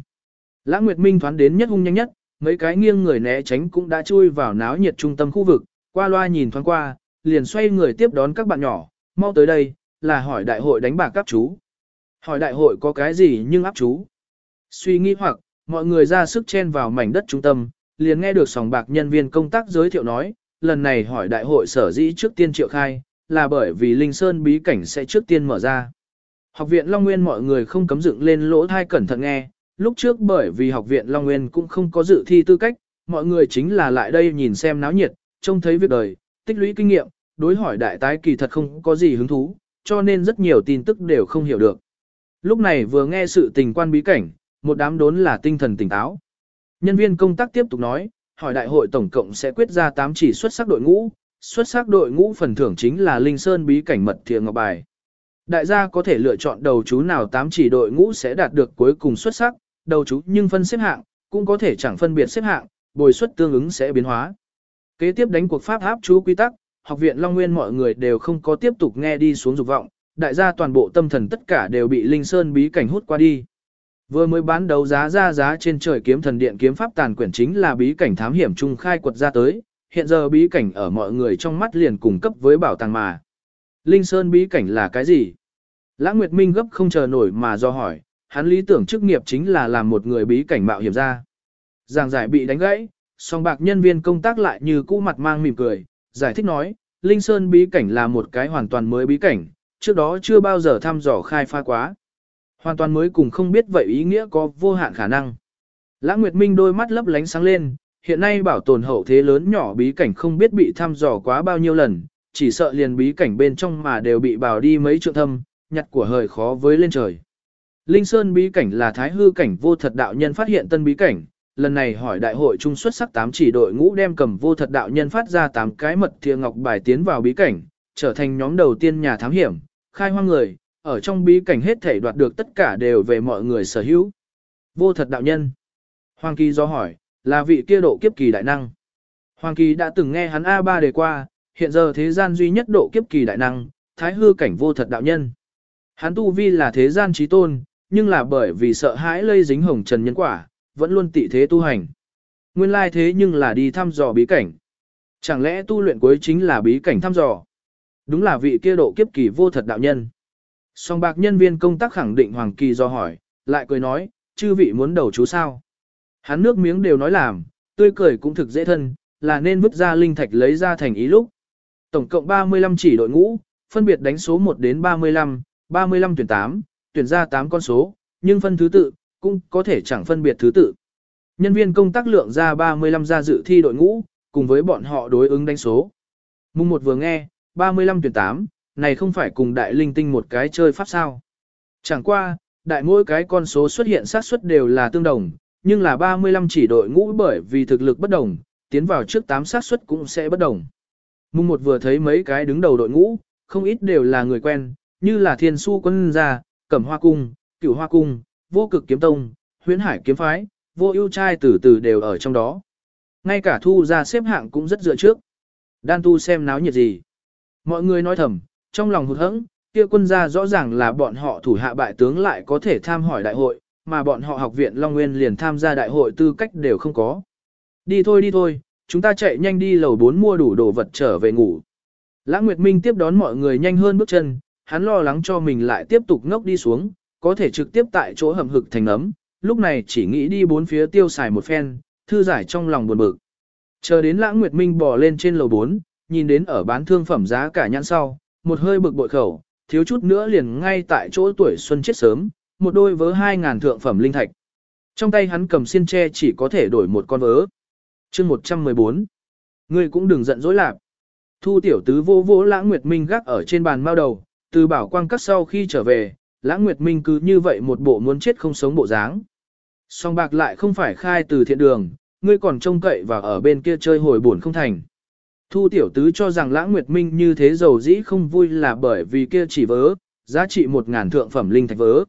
Lãng Nguyệt Minh thoán đến nhất hung nhanh nhất, mấy cái nghiêng người né tránh cũng đã chui vào náo nhiệt trung tâm khu vực, qua loa nhìn thoáng qua, liền xoay người tiếp đón các bạn nhỏ, mau tới đây, là hỏi đại hội đánh bạc các chú. Hỏi đại hội có cái gì nhưng áp chú. Suy nghĩ hoặc, mọi người ra sức chen vào mảnh đất trung tâm, liền nghe được sòng bạc nhân viên công tác giới thiệu nói, lần này hỏi đại hội sở dĩ trước tiên triệu khai, là bởi vì Linh Sơn bí cảnh sẽ trước tiên mở ra. Học viện Long Nguyên mọi người không cấm dựng lên lỗ thai cẩn thận nghe, lúc trước bởi vì học viện Long Nguyên cũng không có dự thi tư cách, mọi người chính là lại đây nhìn xem náo nhiệt, trông thấy việc đời, tích lũy kinh nghiệm, đối hỏi đại tái kỳ thật không có gì hứng thú, cho nên rất nhiều tin tức đều không hiểu được. Lúc này vừa nghe sự tình quan bí cảnh, một đám đốn là tinh thần tỉnh táo. Nhân viên công tác tiếp tục nói, hỏi đại hội tổng cộng sẽ quyết ra 8 chỉ xuất sắc đội ngũ, xuất sắc đội ngũ phần thưởng chính là Linh Sơn bí cảnh mật thiệp ngọc bài. Đại gia có thể lựa chọn đầu chú nào tám chỉ đội ngũ sẽ đạt được cuối cùng xuất sắc, đầu chú nhưng phân xếp hạng, cũng có thể chẳng phân biệt xếp hạng, bồi suất tương ứng sẽ biến hóa. Kế tiếp đánh cuộc pháp áp chú quy tắc, học viện Long Nguyên mọi người đều không có tiếp tục nghe đi xuống dục vọng, đại gia toàn bộ tâm thần tất cả đều bị Linh Sơn bí cảnh hút qua đi. Vừa mới bán đấu giá ra giá trên trời kiếm thần điện kiếm pháp tàn quyển chính là bí cảnh thám hiểm trung khai quật ra tới, hiện giờ bí cảnh ở mọi người trong mắt liền cùng cấp với bảo tàng mà. Linh Sơn bí cảnh là cái gì? Lãng Nguyệt Minh gấp không chờ nổi mà do hỏi, hắn lý tưởng chức nghiệp chính là làm một người bí cảnh mạo hiểm ra. Giảng giải bị đánh gãy, song bạc nhân viên công tác lại như cũ mặt mang mỉm cười, giải thích nói, Linh Sơn bí cảnh là một cái hoàn toàn mới bí cảnh, trước đó chưa bao giờ thăm dò khai phá quá. Hoàn toàn mới cùng không biết vậy ý nghĩa có vô hạn khả năng. Lãng Nguyệt Minh đôi mắt lấp lánh sáng lên, hiện nay bảo tồn hậu thế lớn nhỏ bí cảnh không biết bị thăm dò quá bao nhiêu lần, chỉ sợ liền bí cảnh bên trong mà đều bị bào đi mấy trượng thâm, nhặt của hời khó với lên trời. Linh Sơn bí cảnh là thái hư cảnh vô thật đạo nhân phát hiện tân bí cảnh, lần này hỏi đại hội trung xuất sắc 8 chỉ đội ngũ đem cầm vô thật đạo nhân phát ra 8 cái mật thiêng ngọc bài tiến vào bí cảnh, trở thành nhóm đầu tiên nhà thám hiểm, khai hoang người, ở trong bí cảnh hết thể đoạt được tất cả đều về mọi người sở hữu. Vô thật đạo nhân. Hoàng Kỳ do hỏi, là vị kia độ kiếp kỳ đại năng. Hoàng Kỳ đã từng nghe hắn A3 đề qua, hiện giờ thế gian duy nhất độ kiếp kỳ đại năng, thái hư cảnh vô thật đạo nhân. Hắn tu vi là thế gian trí tôn, nhưng là bởi vì sợ hãi lây dính hồng trần nhân quả, vẫn luôn tị thế tu hành. Nguyên lai thế nhưng là đi thăm dò bí cảnh. Chẳng lẽ tu luyện cuối chính là bí cảnh thăm dò? Đúng là vị kia độ kiếp kỳ vô thật đạo nhân. Song bạc nhân viên công tác khẳng định Hoàng Kỳ do hỏi, lại cười nói, chư vị muốn đầu chú sao? Hắn nước miếng đều nói làm, tươi cười cũng thực dễ thân, là nên vứt ra linh thạch lấy ra thành ý lúc. Tổng cộng 35 chỉ đội ngũ, phân biệt đánh số 1 đến 35, 35 tuyển 8, tuyển ra 8 con số, nhưng phân thứ tự, cũng có thể chẳng phân biệt thứ tự. Nhân viên công tác lượng ra 35 ra dự thi đội ngũ, cùng với bọn họ đối ứng đánh số. Mùng 1 vừa nghe, 35 tuyển 8, này không phải cùng đại linh tinh một cái chơi pháp sao. Chẳng qua, đại mỗi cái con số xuất hiện xác suất đều là tương đồng, nhưng là 35 chỉ đội ngũ bởi vì thực lực bất đồng, tiến vào trước 8 xác suất cũng sẽ bất đồng. Mùng một vừa thấy mấy cái đứng đầu đội ngũ, không ít đều là người quen, như là Thiên Su quân gia, Cẩm Hoa cung, Cửu Hoa cung, Vô Cực kiếm tông, Huyễn Hải kiếm phái, Vô Ưu trai từ từ đều ở trong đó. Ngay cả thu ra xếp hạng cũng rất dựa trước. Đan tu xem náo nhiệt gì. Mọi người nói thầm, trong lòng hụt hẫng, kia quân gia rõ ràng là bọn họ thủ hạ bại tướng lại có thể tham hỏi đại hội, mà bọn họ học viện Long Nguyên liền tham gia đại hội tư cách đều không có. Đi thôi đi thôi, chúng ta chạy nhanh đi lầu 4 mua đủ đồ vật trở về ngủ. Lãng Nguyệt Minh tiếp đón mọi người nhanh hơn bước chân, hắn lo lắng cho mình lại tiếp tục ngốc đi xuống, có thể trực tiếp tại chỗ hầm hực thành ấm, lúc này chỉ nghĩ đi bốn phía tiêu xài một phen, thư giải trong lòng buồn bực. Chờ đến Lãng Nguyệt Minh bò lên trên lầu 4, nhìn đến ở bán thương phẩm giá cả nhãn sau, một hơi bực bội khẩu, thiếu chút nữa liền ngay tại chỗ tuổi xuân chết sớm, một đôi vớ hai ngàn thượng phẩm linh thạch. Trong tay hắn cầm xiên tre chỉ có thể đổi một con vớ chương 114. Ngươi cũng đừng giận dỗi lạc. Thu tiểu tứ vô vô lãng nguyệt minh gác ở trên bàn mao đầu, từ bảo quang cắt sau khi trở về, lãng nguyệt minh cứ như vậy một bộ muốn chết không sống bộ dáng. Song bạc lại không phải khai từ thiện đường, ngươi còn trông cậy và ở bên kia chơi hồi buồn không thành. Thu tiểu tứ cho rằng lãng nguyệt minh như thế giàu dĩ không vui là bởi vì kia chỉ vớ, giá trị một ngàn thượng phẩm linh thạch vớ.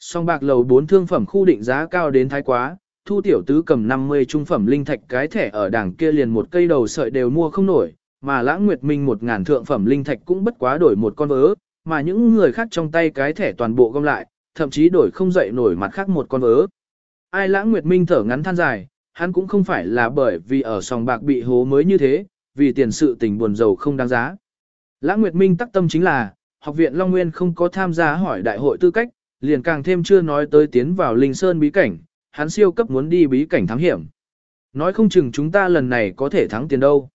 Song bạc lầu bốn thương phẩm khu định giá cao đến thái quá, thu tiểu tứ cầm 50 trung phẩm linh thạch cái thẻ ở đảng kia liền một cây đầu sợi đều mua không nổi, mà lãng nguyệt minh một ngàn thượng phẩm linh thạch cũng bất quá đổi một con vớ, mà những người khác trong tay cái thẻ toàn bộ gom lại, thậm chí đổi không dậy nổi mặt khác một con vớ. Ai lãng nguyệt minh thở ngắn than dài, hắn cũng không phải là bởi vì ở sòng bạc bị hố mới như thế, vì tiền sự tình buồn giàu không đáng giá. Lãng nguyệt minh tắc tâm chính là, học viện Long Nguyên không có tham gia hỏi đại hội tư cách, liền càng thêm chưa nói tới tiến vào linh sơn bí cảnh, hắn siêu cấp muốn đi bí cảnh thám hiểm. Nói không chừng chúng ta lần này có thể thắng tiền đâu.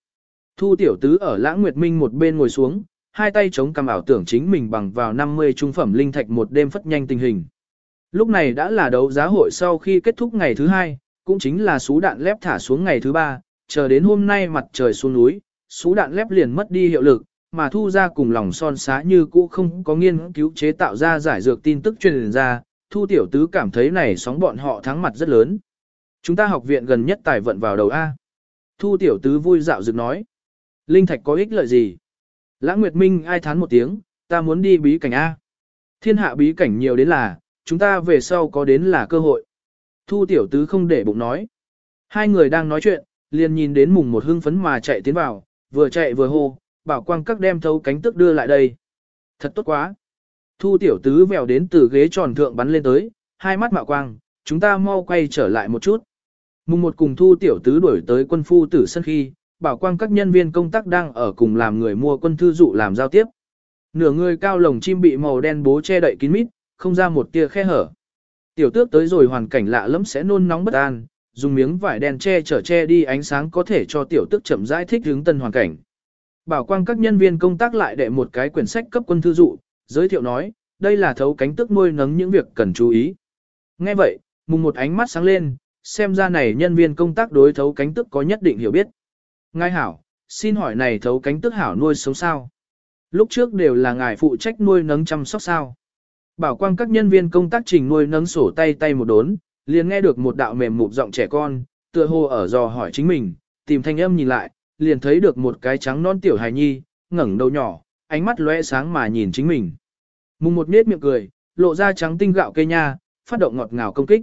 Thu tiểu tứ ở lãng nguyệt minh một bên ngồi xuống, hai tay chống cầm ảo tưởng chính mình bằng vào 50 trung phẩm linh thạch một đêm phất nhanh tình hình. Lúc này đã là đấu giá hội sau khi kết thúc ngày thứ hai, cũng chính là sú đạn lép thả xuống ngày thứ ba, chờ đến hôm nay mặt trời xuống núi, sú đạn lép liền mất đi hiệu lực, mà thu ra cùng lòng son xá như cũ không có nghiên cứu chế tạo ra giải dược tin tức truyền ra, thu tiểu tứ cảm thấy này sóng bọn họ thắng mặt rất lớn. Chúng ta học viện gần nhất tài vận vào đầu A. Thu tiểu tứ vui dạo dược nói. Linh thạch có ích lợi gì? Lãng Nguyệt Minh ai thán một tiếng, ta muốn đi bí cảnh A. Thiên hạ bí cảnh nhiều đến là, chúng ta về sau có đến là cơ hội. Thu tiểu tứ không để bụng nói. Hai người đang nói chuyện, liền nhìn đến mùng một hưng phấn mà chạy tiến vào, vừa chạy vừa hô, bảo quang các đem thấu cánh tức đưa lại đây. Thật tốt quá. Thu tiểu tứ vèo đến từ ghế tròn thượng bắn lên tới, hai mắt mạo quang, chúng ta mau quay trở lại một chút. Mùng một cùng thu tiểu tứ đuổi tới quân phu tử sân khi, bảo quang các nhân viên công tác đang ở cùng làm người mua quân thư dụ làm giao tiếp. Nửa người cao lồng chim bị màu đen bố che đậy kín mít, không ra một tia khe hở. Tiểu tước tới rồi hoàn cảnh lạ lẫm sẽ nôn nóng bất an, dùng miếng vải đen che chở che đi ánh sáng có thể cho tiểu tước chậm rãi thích hướng tân hoàn cảnh. Bảo quang các nhân viên công tác lại đệ một cái quyển sách cấp quân thư dụ, giới thiệu nói, đây là thấu cánh tước nuôi nấng những việc cần chú ý. Nghe vậy, mùng một ánh mắt sáng lên, xem ra này nhân viên công tác đối thấu cánh tước có nhất định hiểu biết. Ngài hảo, xin hỏi này thấu cánh tước hảo nuôi sống sao? Lúc trước đều là ngài phụ trách nuôi nấng chăm sóc sao? Bảo quang các nhân viên công tác trình nuôi nấng sổ tay tay một đốn, liền nghe được một đạo mềm mụt giọng trẻ con, tựa hồ ở dò hỏi chính mình, tìm thanh âm nhìn lại, liền thấy được một cái trắng non tiểu hài nhi, ngẩng đầu nhỏ, ánh mắt lóe sáng mà nhìn chính mình. Mùng một nết miệng cười, lộ ra trắng tinh gạo cây nha, phát động ngọt ngào công kích.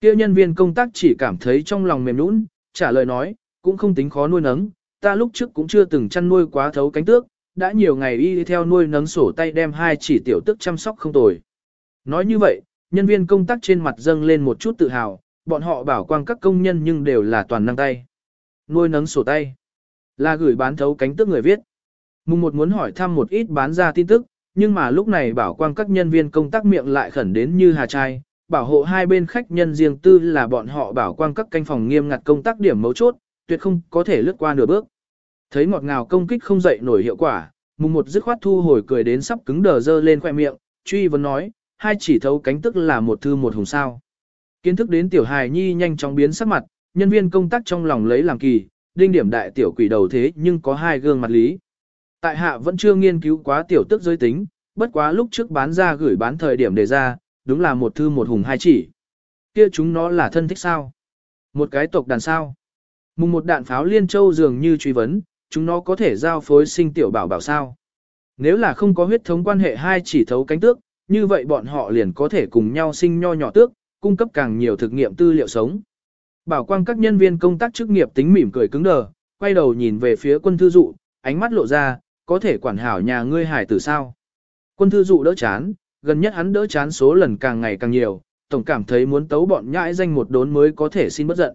Kia nhân viên công tác chỉ cảm thấy trong lòng mềm nũng, trả lời nói, cũng không tính khó nuôi nấng, ta lúc trước cũng chưa từng chăn nuôi quá thấu cánh tước, đã nhiều ngày y theo nuôi nấng sổ tay đem hai chỉ tiểu tức chăm sóc không tồi. Nói như vậy, nhân viên công tác trên mặt dâng lên một chút tự hào, bọn họ bảo quang các công nhân nhưng đều là toàn năng tay. Nuôi nấng sổ tay, là gửi bán thấu cánh tước người viết. Mùng một muốn hỏi thăm một ít bán ra tin tức, nhưng mà lúc này bảo quang các nhân viên công tác miệng lại khẩn đến như hà trai, bảo hộ hai bên khách nhân riêng tư là bọn họ bảo quang các canh phòng nghiêm ngặt công tác điểm mấu chốt, tuyệt không có thể lướt qua nửa bước. Thấy ngọt ngào công kích không dậy nổi hiệu quả, mùng một dứt khoát thu hồi cười đến sắp cứng đờ dơ lên khoe miệng, truy vấn nói, hai chỉ thấu cánh tức là một thư một hùng sao. Kiến thức đến tiểu hài nhi nhanh chóng biến sắc mặt, nhân viên công tác trong lòng lấy làm kỳ, đinh điểm đại tiểu quỷ đầu thế nhưng có hai gương mặt lý. Tại hạ vẫn chưa nghiên cứu quá tiểu tức giới tính, bất quá lúc trước bán ra gửi bán thời điểm đề ra, đúng là một thư một hùng hai chỉ. Kia chúng nó là thân thích sao? Một cái tộc đàn sao? Mùng một đạn pháo liên châu dường như truy vấn, chúng nó có thể giao phối sinh tiểu bảo bảo sao? Nếu là không có huyết thống quan hệ hai chỉ thấu cánh tước, như vậy bọn họ liền có thể cùng nhau sinh nho nhỏ tước, cung cấp càng nhiều thực nghiệm tư liệu sống. Bảo quang các nhân viên công tác chức nghiệp tính mỉm cười cứng đờ, quay đầu nhìn về phía quân thư dụ, ánh mắt lộ ra, có thể quản hảo nhà ngươi hải tử sao. Quân thư dụ đỡ chán, gần nhất hắn đỡ chán số lần càng ngày càng nhiều, tổng cảm thấy muốn tấu bọn nhãi danh một đốn mới có thể xin bất giận.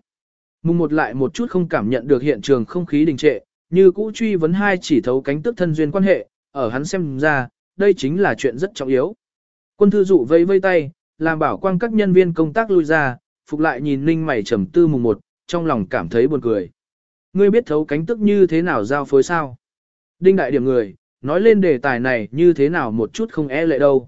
Mùng một lại một chút không cảm nhận được hiện trường không khí đình trệ, như cũ truy vấn hai chỉ thấu cánh tức thân duyên quan hệ, ở hắn xem ra, đây chính là chuyện rất trọng yếu. Quân thư dụ vây vây tay, làm bảo quang các nhân viên công tác lui ra, phục lại nhìn ninh mày trầm tư mùng một, trong lòng cảm thấy buồn cười. Ngươi biết thấu cánh tức như thế nào giao phối sao? Đinh đại điểm người, nói lên đề tài này như thế nào một chút không e lệ đâu.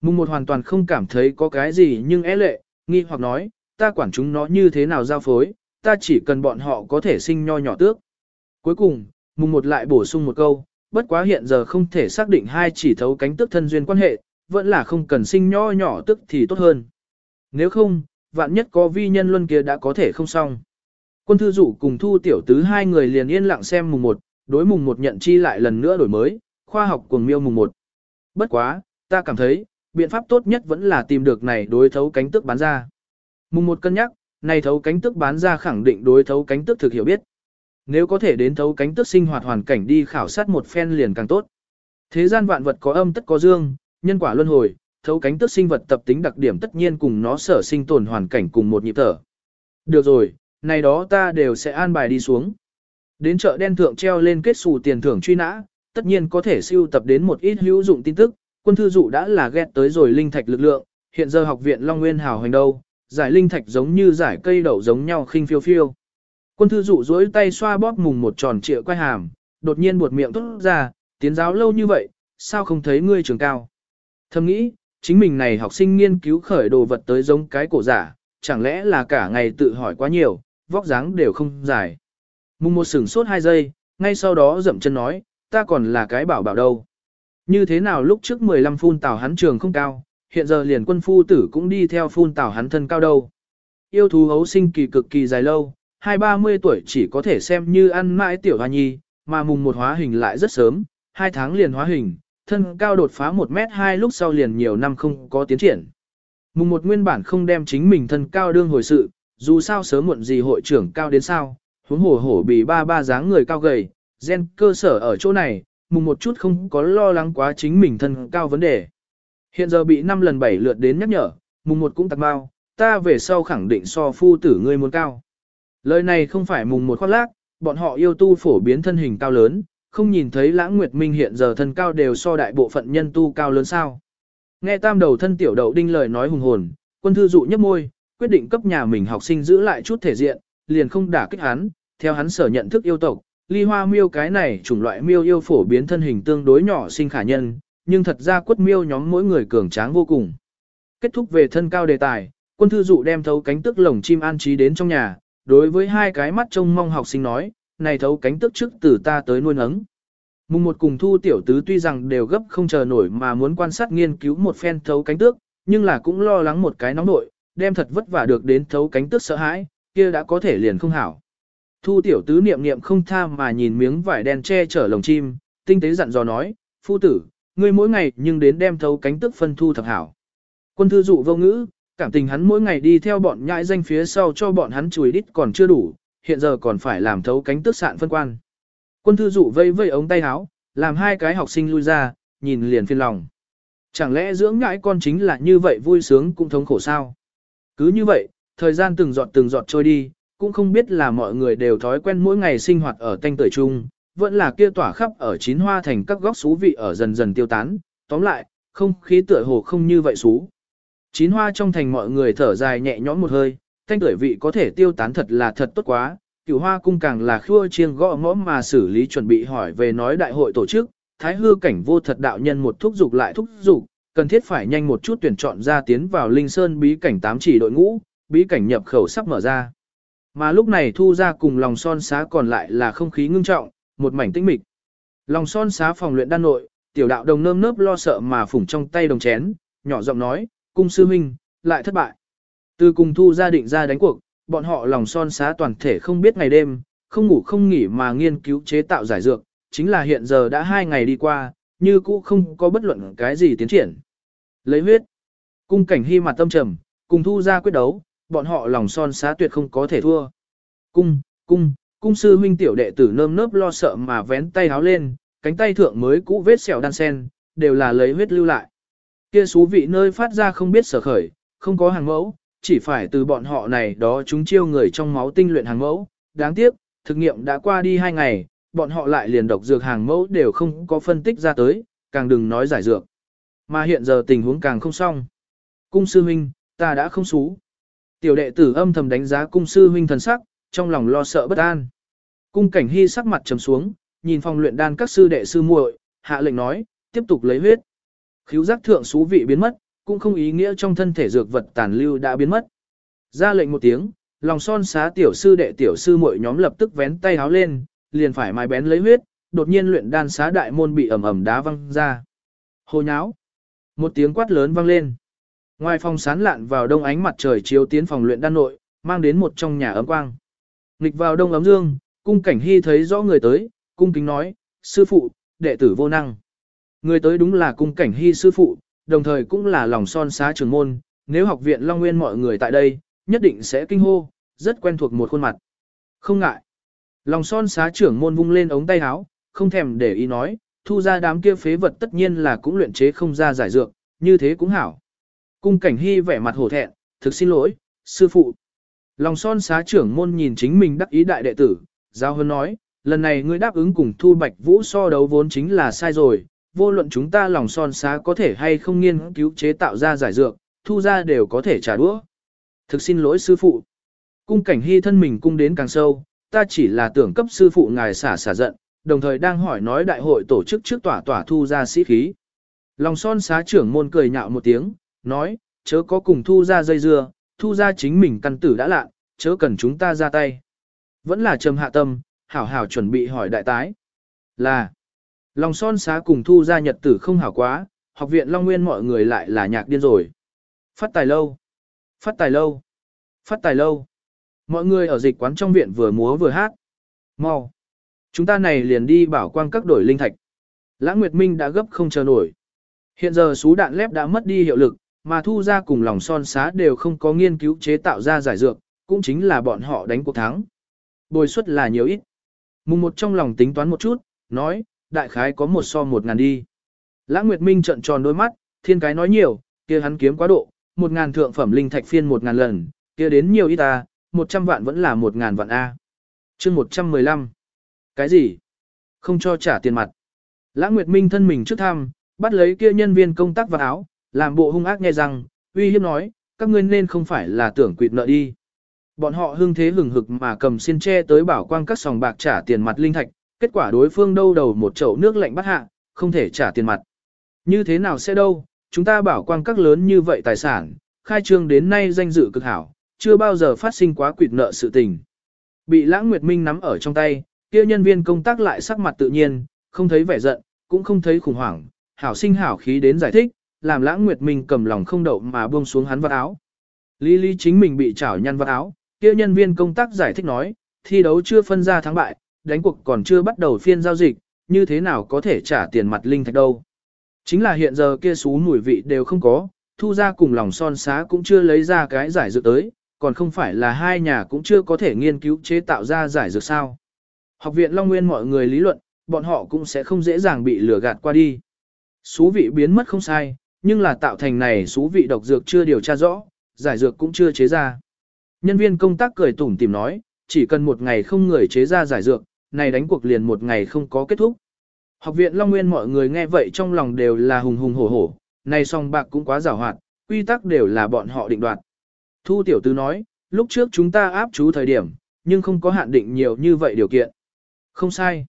Mùng một hoàn toàn không cảm thấy có cái gì nhưng e lệ, nghi hoặc nói, ta quản chúng nó như thế nào giao phối, ta chỉ cần bọn họ có thể sinh nho nhỏ tước. Cuối cùng, mùng một lại bổ sung một câu, bất quá hiện giờ không thể xác định hai chỉ thấu cánh tước thân duyên quan hệ, vẫn là không cần sinh nho nhỏ tức thì tốt hơn. Nếu không, vạn nhất có vi nhân luân kia đã có thể không xong. Quân thư dụ cùng thu tiểu tứ hai người liền yên lặng xem mùng một, đối mùng một nhận chi lại lần nữa đổi mới, khoa học cuồng miêu mùng một. Bất quá, ta cảm thấy, biện pháp tốt nhất vẫn là tìm được này đối thấu cánh tức bán ra. Mùng một cân nhắc, này thấu cánh tức bán ra khẳng định đối thấu cánh tức thực hiểu biết. Nếu có thể đến thấu cánh tức sinh hoạt hoàn cảnh đi khảo sát một phen liền càng tốt. Thế gian vạn vật có âm tất có dương, nhân quả luân hồi, thấu cánh tức sinh vật tập tính đặc điểm tất nhiên cùng nó sở sinh tồn hoàn cảnh cùng một nhịp thở. Được rồi, này đó ta đều sẽ an bài đi xuống. Đến chợ đen thượng treo lên kết xù tiền thưởng truy nã, tất nhiên có thể siêu tập đến một ít hữu dụng tin tức, quân thư dụ đã là ghét tới rồi linh thạch lực lượng, hiện giờ học viện Long Nguyên hào hành đâu, giải linh thạch giống như giải cây đậu giống nhau khinh phiêu phiêu. Quân thư dụ duỗi tay xoa bóp mùng một tròn trịa quay hàm, đột nhiên buột miệng tốt ra, tiến giáo lâu như vậy, sao không thấy ngươi trường cao. Thầm nghĩ, chính mình này học sinh nghiên cứu khởi đồ vật tới giống cái cổ giả, chẳng lẽ là cả ngày tự hỏi quá nhiều, vóc dáng đều không dài. Mùng một sửng sốt hai giây, ngay sau đó dậm chân nói, ta còn là cái bảo bảo đâu. Như thế nào lúc trước 15 phun tào hắn trường không cao, hiện giờ liền quân phu tử cũng đi theo phun tào hắn thân cao đâu. Yêu thú hấu sinh kỳ cực kỳ dài lâu, hai ba mươi tuổi chỉ có thể xem như ăn mãi tiểu hoa nhi, mà mùng một hóa hình lại rất sớm, hai tháng liền hóa hình, thân cao đột phá 1 mét 2 lúc sau liền nhiều năm không có tiến triển. Mùng một nguyên bản không đem chính mình thân cao đương hồi sự, dù sao sớm muộn gì hội trưởng cao đến sao, huống hổ hổ bị ba ba dáng người cao gầy, gen cơ sở ở chỗ này, mùng một chút không có lo lắng quá chính mình thân cao vấn đề. Hiện giờ bị 5 lần 7 lượt đến nhắc nhở, mùng một cũng tặc bao, ta về sau khẳng định so phu tử ngươi muốn cao. Lời này không phải mùng một khoác lác, bọn họ yêu tu phổ biến thân hình cao lớn, không nhìn thấy lãng nguyệt minh hiện giờ thân cao đều so đại bộ phận nhân tu cao lớn sao. Nghe tam đầu thân tiểu đậu đinh lời nói hùng hồn, quân thư dụ nhấp môi, quyết định cấp nhà mình học sinh giữ lại chút thể diện, liền không đả kích hắn, theo hắn sở nhận thức yêu tộc, ly hoa miêu cái này chủng loại miêu yêu phổ biến thân hình tương đối nhỏ sinh khả nhân, nhưng thật ra quất miêu nhóm mỗi người cường tráng vô cùng. Kết thúc về thân cao đề tài, quân thư dụ đem thấu cánh tức lồng chim an trí đến trong nhà, đối với hai cái mắt trông mong học sinh nói, này thấu cánh tức trước từ ta tới nuôi nấng. Mùng một cùng thu tiểu tứ tuy rằng đều gấp không chờ nổi mà muốn quan sát nghiên cứu một phen thấu cánh tước, nhưng là cũng lo lắng một cái nóng nội, đem thật vất vả được đến thấu cánh tước sợ hãi, kia đã có thể liền không hảo. Thu tiểu tứ niệm niệm không tha mà nhìn miếng vải đen che chở lồng chim, tinh tế dặn dò nói, phu tử, ngươi mỗi ngày nhưng đến đem thấu cánh tức phân thu thập hảo. Quân thư dụ vô ngữ, cảm tình hắn mỗi ngày đi theo bọn nhãi danh phía sau cho bọn hắn chùi đít còn chưa đủ, hiện giờ còn phải làm thấu cánh tức sạn phân quan. Quân thư dụ vây vây ống tay áo, làm hai cái học sinh lui ra, nhìn liền phiền lòng. Chẳng lẽ dưỡng ngãi con chính là như vậy vui sướng cũng thống khổ sao? Cứ như vậy, thời gian từng giọt từng giọt trôi đi, cũng không biết là mọi người đều thói quen mỗi ngày sinh hoạt ở tanh tuổi chung, vẫn là kia tỏa khắp ở chín hoa thành các góc xú vị ở dần dần tiêu tán, tóm lại, không khí tựa hồ không như vậy xú. Chín hoa trong thành mọi người thở dài nhẹ nhõm một hơi, thanh tuổi vị có thể tiêu tán thật là thật tốt quá, cửu hoa cung càng là khua chiêng gõ ngõ mà xử lý chuẩn bị hỏi về nói đại hội tổ chức, thái hư cảnh vô thật đạo nhân một thúc dục lại thúc dục cần thiết phải nhanh một chút tuyển chọn ra tiến vào linh sơn bí cảnh tám chỉ đội ngũ, bí cảnh nhập khẩu sắp mở ra. Mà lúc này thu ra cùng lòng son xá còn lại là không khí ngưng trọng, một mảnh tĩnh mịch. Lòng son xá phòng luyện đan nội, tiểu đạo đồng nơm nớp lo sợ mà phủng trong tay đồng chén, nhỏ giọng nói, cung sư huynh, lại thất bại. Từ cùng thu gia định ra đánh cuộc, bọn họ lòng son xá toàn thể không biết ngày đêm, không ngủ không nghỉ mà nghiên cứu chế tạo giải dược, chính là hiện giờ đã hai ngày đi qua, như cũ không có bất luận cái gì tiến triển. Lấy huyết, cung cảnh hy mặt tâm trầm, cùng thu ra quyết đấu, bọn họ lòng son xá tuyệt không có thể thua. Cung, cung, cung sư huynh tiểu đệ tử nơm nớp lo sợ mà vén tay háo lên, cánh tay thượng mới cũ vết sẹo đan sen, đều là lấy huyết lưu lại. Kia xú vị nơi phát ra không biết sở khởi, không có hàng mẫu, chỉ phải từ bọn họ này đó chúng chiêu người trong máu tinh luyện hàng mẫu. Đáng tiếc, thực nghiệm đã qua đi hai ngày, bọn họ lại liền độc dược hàng mẫu đều không có phân tích ra tới, càng đừng nói giải dược. Mà hiện giờ tình huống càng không xong. Cung sư huynh, ta đã không xú. Tiểu đệ tử âm thầm đánh giá cung sư huynh thần sắc, trong lòng lo sợ bất an. Cung cảnh hy sắc mặt trầm xuống, nhìn phòng luyện đan các sư đệ sư muội, hạ lệnh nói, tiếp tục lấy huyết. Khíu giác thượng xú vị biến mất, cũng không ý nghĩa trong thân thể dược vật tàn lưu đã biến mất. Ra lệnh một tiếng, lòng son xá tiểu sư đệ tiểu sư muội nhóm lập tức vén tay háo lên, liền phải mài bén lấy huyết, đột nhiên luyện đan xá đại môn bị ẩm ẩm đá văng ra. Hồ nháo. Một tiếng quát lớn vang lên. Ngoài phòng sán lạn vào đông ánh mặt trời chiếu tiến phòng luyện đan nội, mang đến một trong nhà ấm quang. Nghịch vào đông ấm dương, cung cảnh hy thấy rõ người tới, cung kính nói, sư phụ, đệ tử vô năng. Người tới đúng là cung cảnh hy sư phụ, đồng thời cũng là lòng son xá trường môn, nếu học viện Long Nguyên mọi người tại đây, nhất định sẽ kinh hô, rất quen thuộc một khuôn mặt. Không ngại. Lòng son xá trưởng môn vung lên ống tay áo, không thèm để ý nói, thu ra đám kia phế vật tất nhiên là cũng luyện chế không ra giải dược, như thế cũng hảo. Cung cảnh hy vẻ mặt hổ thẹn, thực xin lỗi, sư phụ. Lòng son xá trưởng môn nhìn chính mình đắc ý đại đệ tử, giao hơn nói, lần này ngươi đáp ứng cùng thu bạch vũ so đấu vốn chính là sai rồi, vô luận chúng ta lòng son xá có thể hay không nghiên cứu chế tạo ra giải dược, thu ra đều có thể trả đũa. Thực xin lỗi sư phụ. Cung cảnh hy thân mình cung đến càng sâu, ta chỉ là tưởng cấp sư phụ ngài xả xả giận, đồng thời đang hỏi nói đại hội tổ chức trước tỏa tỏa thu ra sĩ khí. Lòng son xá trưởng môn cười nhạo một tiếng, nói, chớ có cùng thu ra dây dưa, thu ra chính mình căn tử đã lạ, chớ cần chúng ta ra tay. Vẫn là trầm hạ tâm, hảo hảo chuẩn bị hỏi đại tái. Là, lòng son xá cùng thu ra nhật tử không hảo quá, học viện Long Nguyên mọi người lại là nhạc điên rồi. Phát tài lâu, phát tài lâu, phát tài lâu. Mọi người ở dịch quán trong viện vừa múa vừa hát. Mau. Chúng ta này liền đi bảo quang các đổi linh thạch. Lãng Nguyệt Minh đã gấp không chờ nổi. Hiện giờ sú đạn lép đã mất đi hiệu lực, mà thu ra cùng lòng son xá đều không có nghiên cứu chế tạo ra giải dược, cũng chính là bọn họ đánh cuộc thắng. Bồi suất là nhiều ít. Mùng một trong lòng tính toán một chút, nói, đại khái có một so một ngàn đi. Lãng Nguyệt Minh trận tròn đôi mắt, thiên cái nói nhiều, kia hắn kiếm quá độ, một ngàn thượng phẩm linh thạch phiên một ngàn lần, kia đến nhiều ít ta, một trăm vạn vẫn là một ngàn vạn A. chương một trăm mười lăm Cái gì? Không cho trả tiền mặt. Lãng Nguyệt Minh thân mình trước thăm, bắt lấy kia nhân viên công tác vào áo, làm bộ hung ác nghe rằng, uy hiếp nói, các ngươi nên không phải là tưởng quỵt nợ đi. Bọn họ hưng thế hừng hực mà cầm xiên tre tới bảo quang các sòng bạc trả tiền mặt linh thạch, kết quả đối phương đâu đầu một chậu nước lạnh bắt hạ, không thể trả tiền mặt. Như thế nào sẽ đâu, chúng ta bảo quang các lớn như vậy tài sản, khai trương đến nay danh dự cực hảo, chưa bao giờ phát sinh quá quỵt nợ sự tình. Bị Lãng Nguyệt Minh nắm ở trong tay, kia nhân viên công tác lại sắc mặt tự nhiên, không thấy vẻ giận, cũng không thấy khủng hoảng, hảo sinh hảo khí đến giải thích, làm Lãng Nguyệt Minh cầm lòng không đậu mà buông xuống hắn vật áo. Lý Lý chính mình bị chảo nhăn vật áo, kia nhân viên công tác giải thích nói, thi đấu chưa phân ra thắng bại, đánh cuộc còn chưa bắt đầu phiên giao dịch, như thế nào có thể trả tiền mặt linh thạch đâu. Chính là hiện giờ kia xú mùi vị đều không có, thu ra cùng lòng son xá cũng chưa lấy ra cái giải dược tới, còn không phải là hai nhà cũng chưa có thể nghiên cứu chế tạo ra giải dược sao. Học viện Long Nguyên mọi người lý luận, bọn họ cũng sẽ không dễ dàng bị lừa gạt qua đi. Xú vị biến mất không sai, nhưng là tạo thành này số vị độc dược chưa điều tra rõ, giải dược cũng chưa chế ra. Nhân viên công tác cười tủm tìm nói, chỉ cần một ngày không người chế ra giải dược, này đánh cuộc liền một ngày không có kết thúc. Học viện Long Nguyên mọi người nghe vậy trong lòng đều là hùng hùng hổ hổ, này song bạc cũng quá giàu hoạt, quy tắc đều là bọn họ định đoạt. Thu tiểu tư nói, lúc trước chúng ta áp chú thời điểm, nhưng không có hạn định nhiều như vậy điều kiện. Không sai.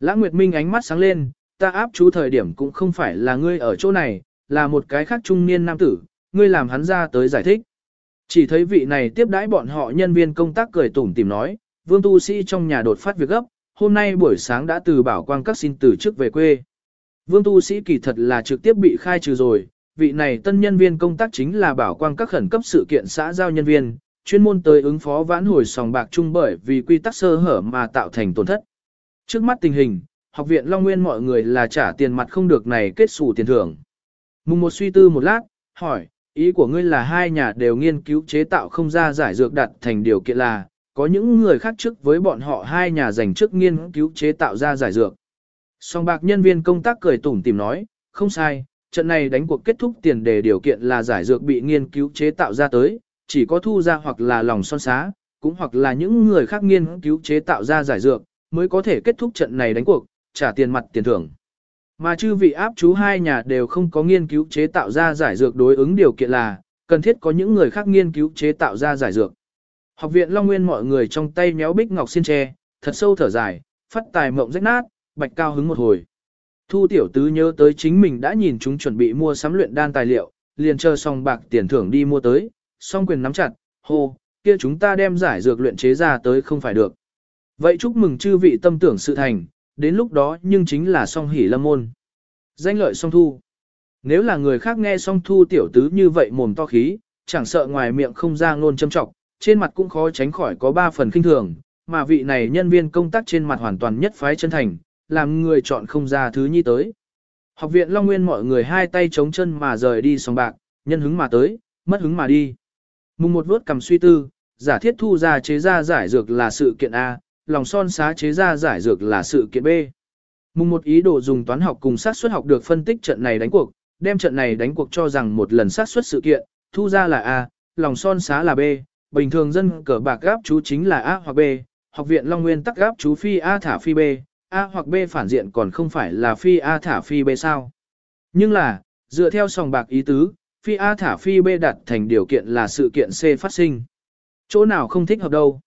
Lãng Nguyệt Minh ánh mắt sáng lên, ta áp chú thời điểm cũng không phải là ngươi ở chỗ này, là một cái khác trung niên nam tử, ngươi làm hắn ra tới giải thích. Chỉ thấy vị này tiếp đãi bọn họ nhân viên công tác cười tủm tìm nói, vương tu sĩ trong nhà đột phát việc gấp, hôm nay buổi sáng đã từ bảo quang các xin từ trước về quê. Vương tu sĩ kỳ thật là trực tiếp bị khai trừ rồi, vị này tân nhân viên công tác chính là bảo quang các khẩn cấp sự kiện xã giao nhân viên, chuyên môn tới ứng phó vãn hồi sòng bạc chung bởi vì quy tắc sơ hở mà tạo thành tổn thất. Trước mắt tình hình, học viện Long Nguyên mọi người là trả tiền mặt không được này kết xù tiền thưởng. Mùng một suy tư một lát, hỏi, ý của ngươi là hai nhà đều nghiên cứu chế tạo không ra giải dược đặt thành điều kiện là, có những người khác trước với bọn họ hai nhà dành trước nghiên cứu chế tạo ra giải dược. Song bạc nhân viên công tác cười tủm tìm nói, không sai, trận này đánh cuộc kết thúc tiền đề điều kiện là giải dược bị nghiên cứu chế tạo ra tới, chỉ có thu ra hoặc là lòng son xá, cũng hoặc là những người khác nghiên cứu chế tạo ra giải dược, mới có thể kết thúc trận này đánh cuộc, trả tiền mặt tiền thưởng. Mà chư vị áp chú hai nhà đều không có nghiên cứu chế tạo ra giải dược đối ứng điều kiện là, cần thiết có những người khác nghiên cứu chế tạo ra giải dược. Học viện Long Nguyên mọi người trong tay méo bích ngọc xin tre, thật sâu thở dài, phát tài mộng rách nát, bạch cao hứng một hồi. Thu tiểu tứ nhớ tới chính mình đã nhìn chúng chuẩn bị mua sắm luyện đan tài liệu, liền chờ xong bạc tiền thưởng đi mua tới, song quyền nắm chặt, hô, kia chúng ta đem giải dược luyện chế ra tới không phải được. Vậy chúc mừng chư vị tâm tưởng sự thành, đến lúc đó nhưng chính là song hỷ lâm môn. Danh lợi song thu. Nếu là người khác nghe song thu tiểu tứ như vậy mồm to khí, chẳng sợ ngoài miệng không ra ngôn châm trọng, trên mặt cũng khó tránh khỏi có ba phần kinh thường, mà vị này nhân viên công tác trên mặt hoàn toàn nhất phái chân thành, làm người chọn không ra thứ nhi tới. Học viện Long Nguyên mọi người hai tay chống chân mà rời đi sòng bạc, nhân hứng mà tới, mất hứng mà đi. Mùng một vuốt cầm suy tư, giả thiết thu ra chế ra giải dược là sự kiện A, lòng son xá chế ra giải dược là sự kiện B. Mùng một ý đồ dùng toán học cùng sát suất học được phân tích trận này đánh cuộc, đem trận này đánh cuộc cho rằng một lần sát suất sự kiện, thu ra là A, lòng son xá là B, bình thường dân cờ bạc gáp chú chính là A hoặc B, học viện Long Nguyên tắc gáp chú phi A thả phi B, A hoặc B phản diện còn không phải là phi A thả phi B sao. Nhưng là, dựa theo sòng bạc ý tứ, phi A thả phi B đặt thành điều kiện là sự kiện C phát sinh. Chỗ nào không thích hợp đâu.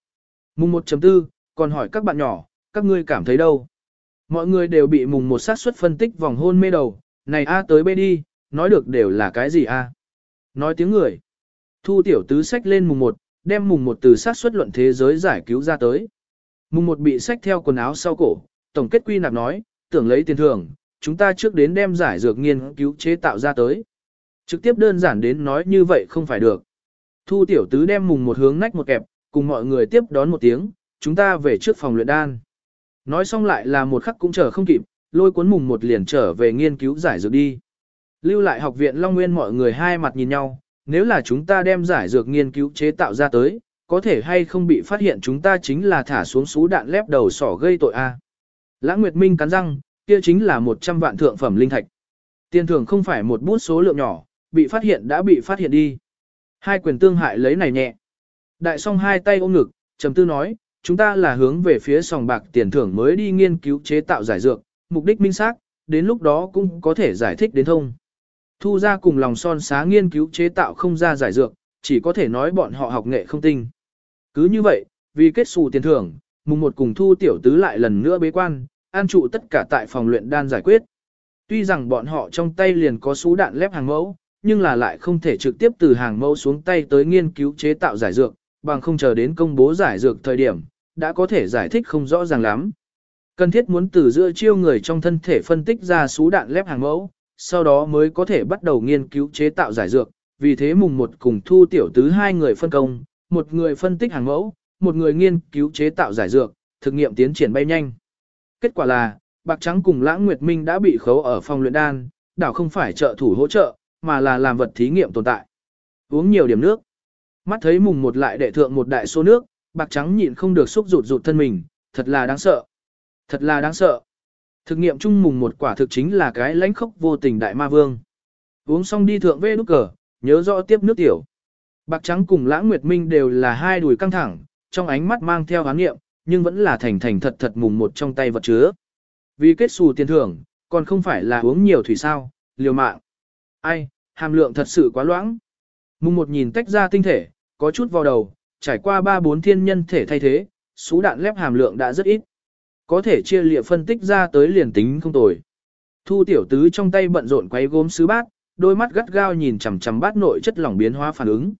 Mùng 1.4, còn hỏi các bạn nhỏ, các ngươi cảm thấy đâu? Mọi người đều bị mùng một sát suất phân tích vòng hôn mê đầu, này A tới B đi, nói được đều là cái gì A? Nói tiếng người. Thu tiểu tứ sách lên mùng một, đem mùng một từ sát suất luận thế giới giải cứu ra tới. Mùng một bị sách theo quần áo sau cổ, tổng kết quy nạp nói, tưởng lấy tiền thưởng, chúng ta trước đến đem giải dược nghiên cứu chế tạo ra tới. Trực tiếp đơn giản đến nói như vậy không phải được. Thu tiểu tứ đem mùng một hướng nách một kẹp, cùng mọi người tiếp đón một tiếng, chúng ta về trước phòng luyện đan. Nói xong lại là một khắc cũng chờ không kịp, lôi cuốn mùng một liền trở về nghiên cứu giải dược đi. Lưu lại học viện Long Nguyên mọi người hai mặt nhìn nhau, nếu là chúng ta đem giải dược nghiên cứu chế tạo ra tới, có thể hay không bị phát hiện chúng ta chính là thả xuống sú đạn lép đầu sỏ gây tội a. Lãng Nguyệt Minh cắn răng, kia chính là 100 vạn thượng phẩm linh thạch. Tiền thưởng không phải một bút số lượng nhỏ, bị phát hiện đã bị phát hiện đi. Hai quyền tương hại lấy này nhẹ. Đại song hai tay ôm ngực, trầm tư nói, chúng ta là hướng về phía sòng bạc tiền thưởng mới đi nghiên cứu chế tạo giải dược, mục đích minh xác, đến lúc đó cũng có thể giải thích đến thông. Thu ra cùng lòng son xá nghiên cứu chế tạo không ra giải dược, chỉ có thể nói bọn họ học nghệ không tinh. Cứ như vậy, vì kết xù tiền thưởng, mùng một cùng thu tiểu tứ lại lần nữa bế quan, an trụ tất cả tại phòng luyện đan giải quyết. Tuy rằng bọn họ trong tay liền có số đạn lép hàng mẫu, nhưng là lại không thể trực tiếp từ hàng mẫu xuống tay tới nghiên cứu chế tạo giải dược, bằng không chờ đến công bố giải dược thời điểm, đã có thể giải thích không rõ ràng lắm. Cần thiết muốn từ giữa chiêu người trong thân thể phân tích ra số đạn lép hàng mẫu, sau đó mới có thể bắt đầu nghiên cứu chế tạo giải dược, vì thế mùng một cùng thu tiểu tứ hai người phân công, một người phân tích hàng mẫu, một người nghiên cứu chế tạo giải dược, thực nghiệm tiến triển bay nhanh. Kết quả là, Bạc Trắng cùng Lãng Nguyệt Minh đã bị khấu ở phòng luyện đan, đảo không phải trợ thủ hỗ trợ, mà là làm vật thí nghiệm tồn tại. Uống nhiều điểm nước. Mắt thấy mùng một lại đệ thượng một đại số nước, Bạc Trắng nhịn không được xúc rụt rụt thân mình, thật là đáng sợ. Thật là đáng sợ. Thực nghiệm chung mùng một quả thực chính là cái lãnh khốc vô tình đại ma vương. Uống xong đi thượng vê nút cờ, nhớ rõ tiếp nước tiểu. Bạc Trắng cùng Lãng Nguyệt Minh đều là hai đùi căng thẳng, trong ánh mắt mang theo hán nghiệm, nhưng vẫn là thành thành thật thật mùng một trong tay vật chứa. Vì kết xù tiền thưởng, còn không phải là uống nhiều thủy sao, liều mạng. Ai, hàm lượng thật sự quá loãng. Mùng một nhìn tách ra tinh thể, có chút vào đầu, trải qua ba bốn thiên nhân thể thay thế, số đạn lép hàm lượng đã rất ít. Có thể chia liệt phân tích ra tới liền tính không tồi. Thu tiểu tứ trong tay bận rộn quay gốm sứ bát, đôi mắt gắt gao nhìn chằm chằm bát nội chất lỏng biến hóa phản ứng.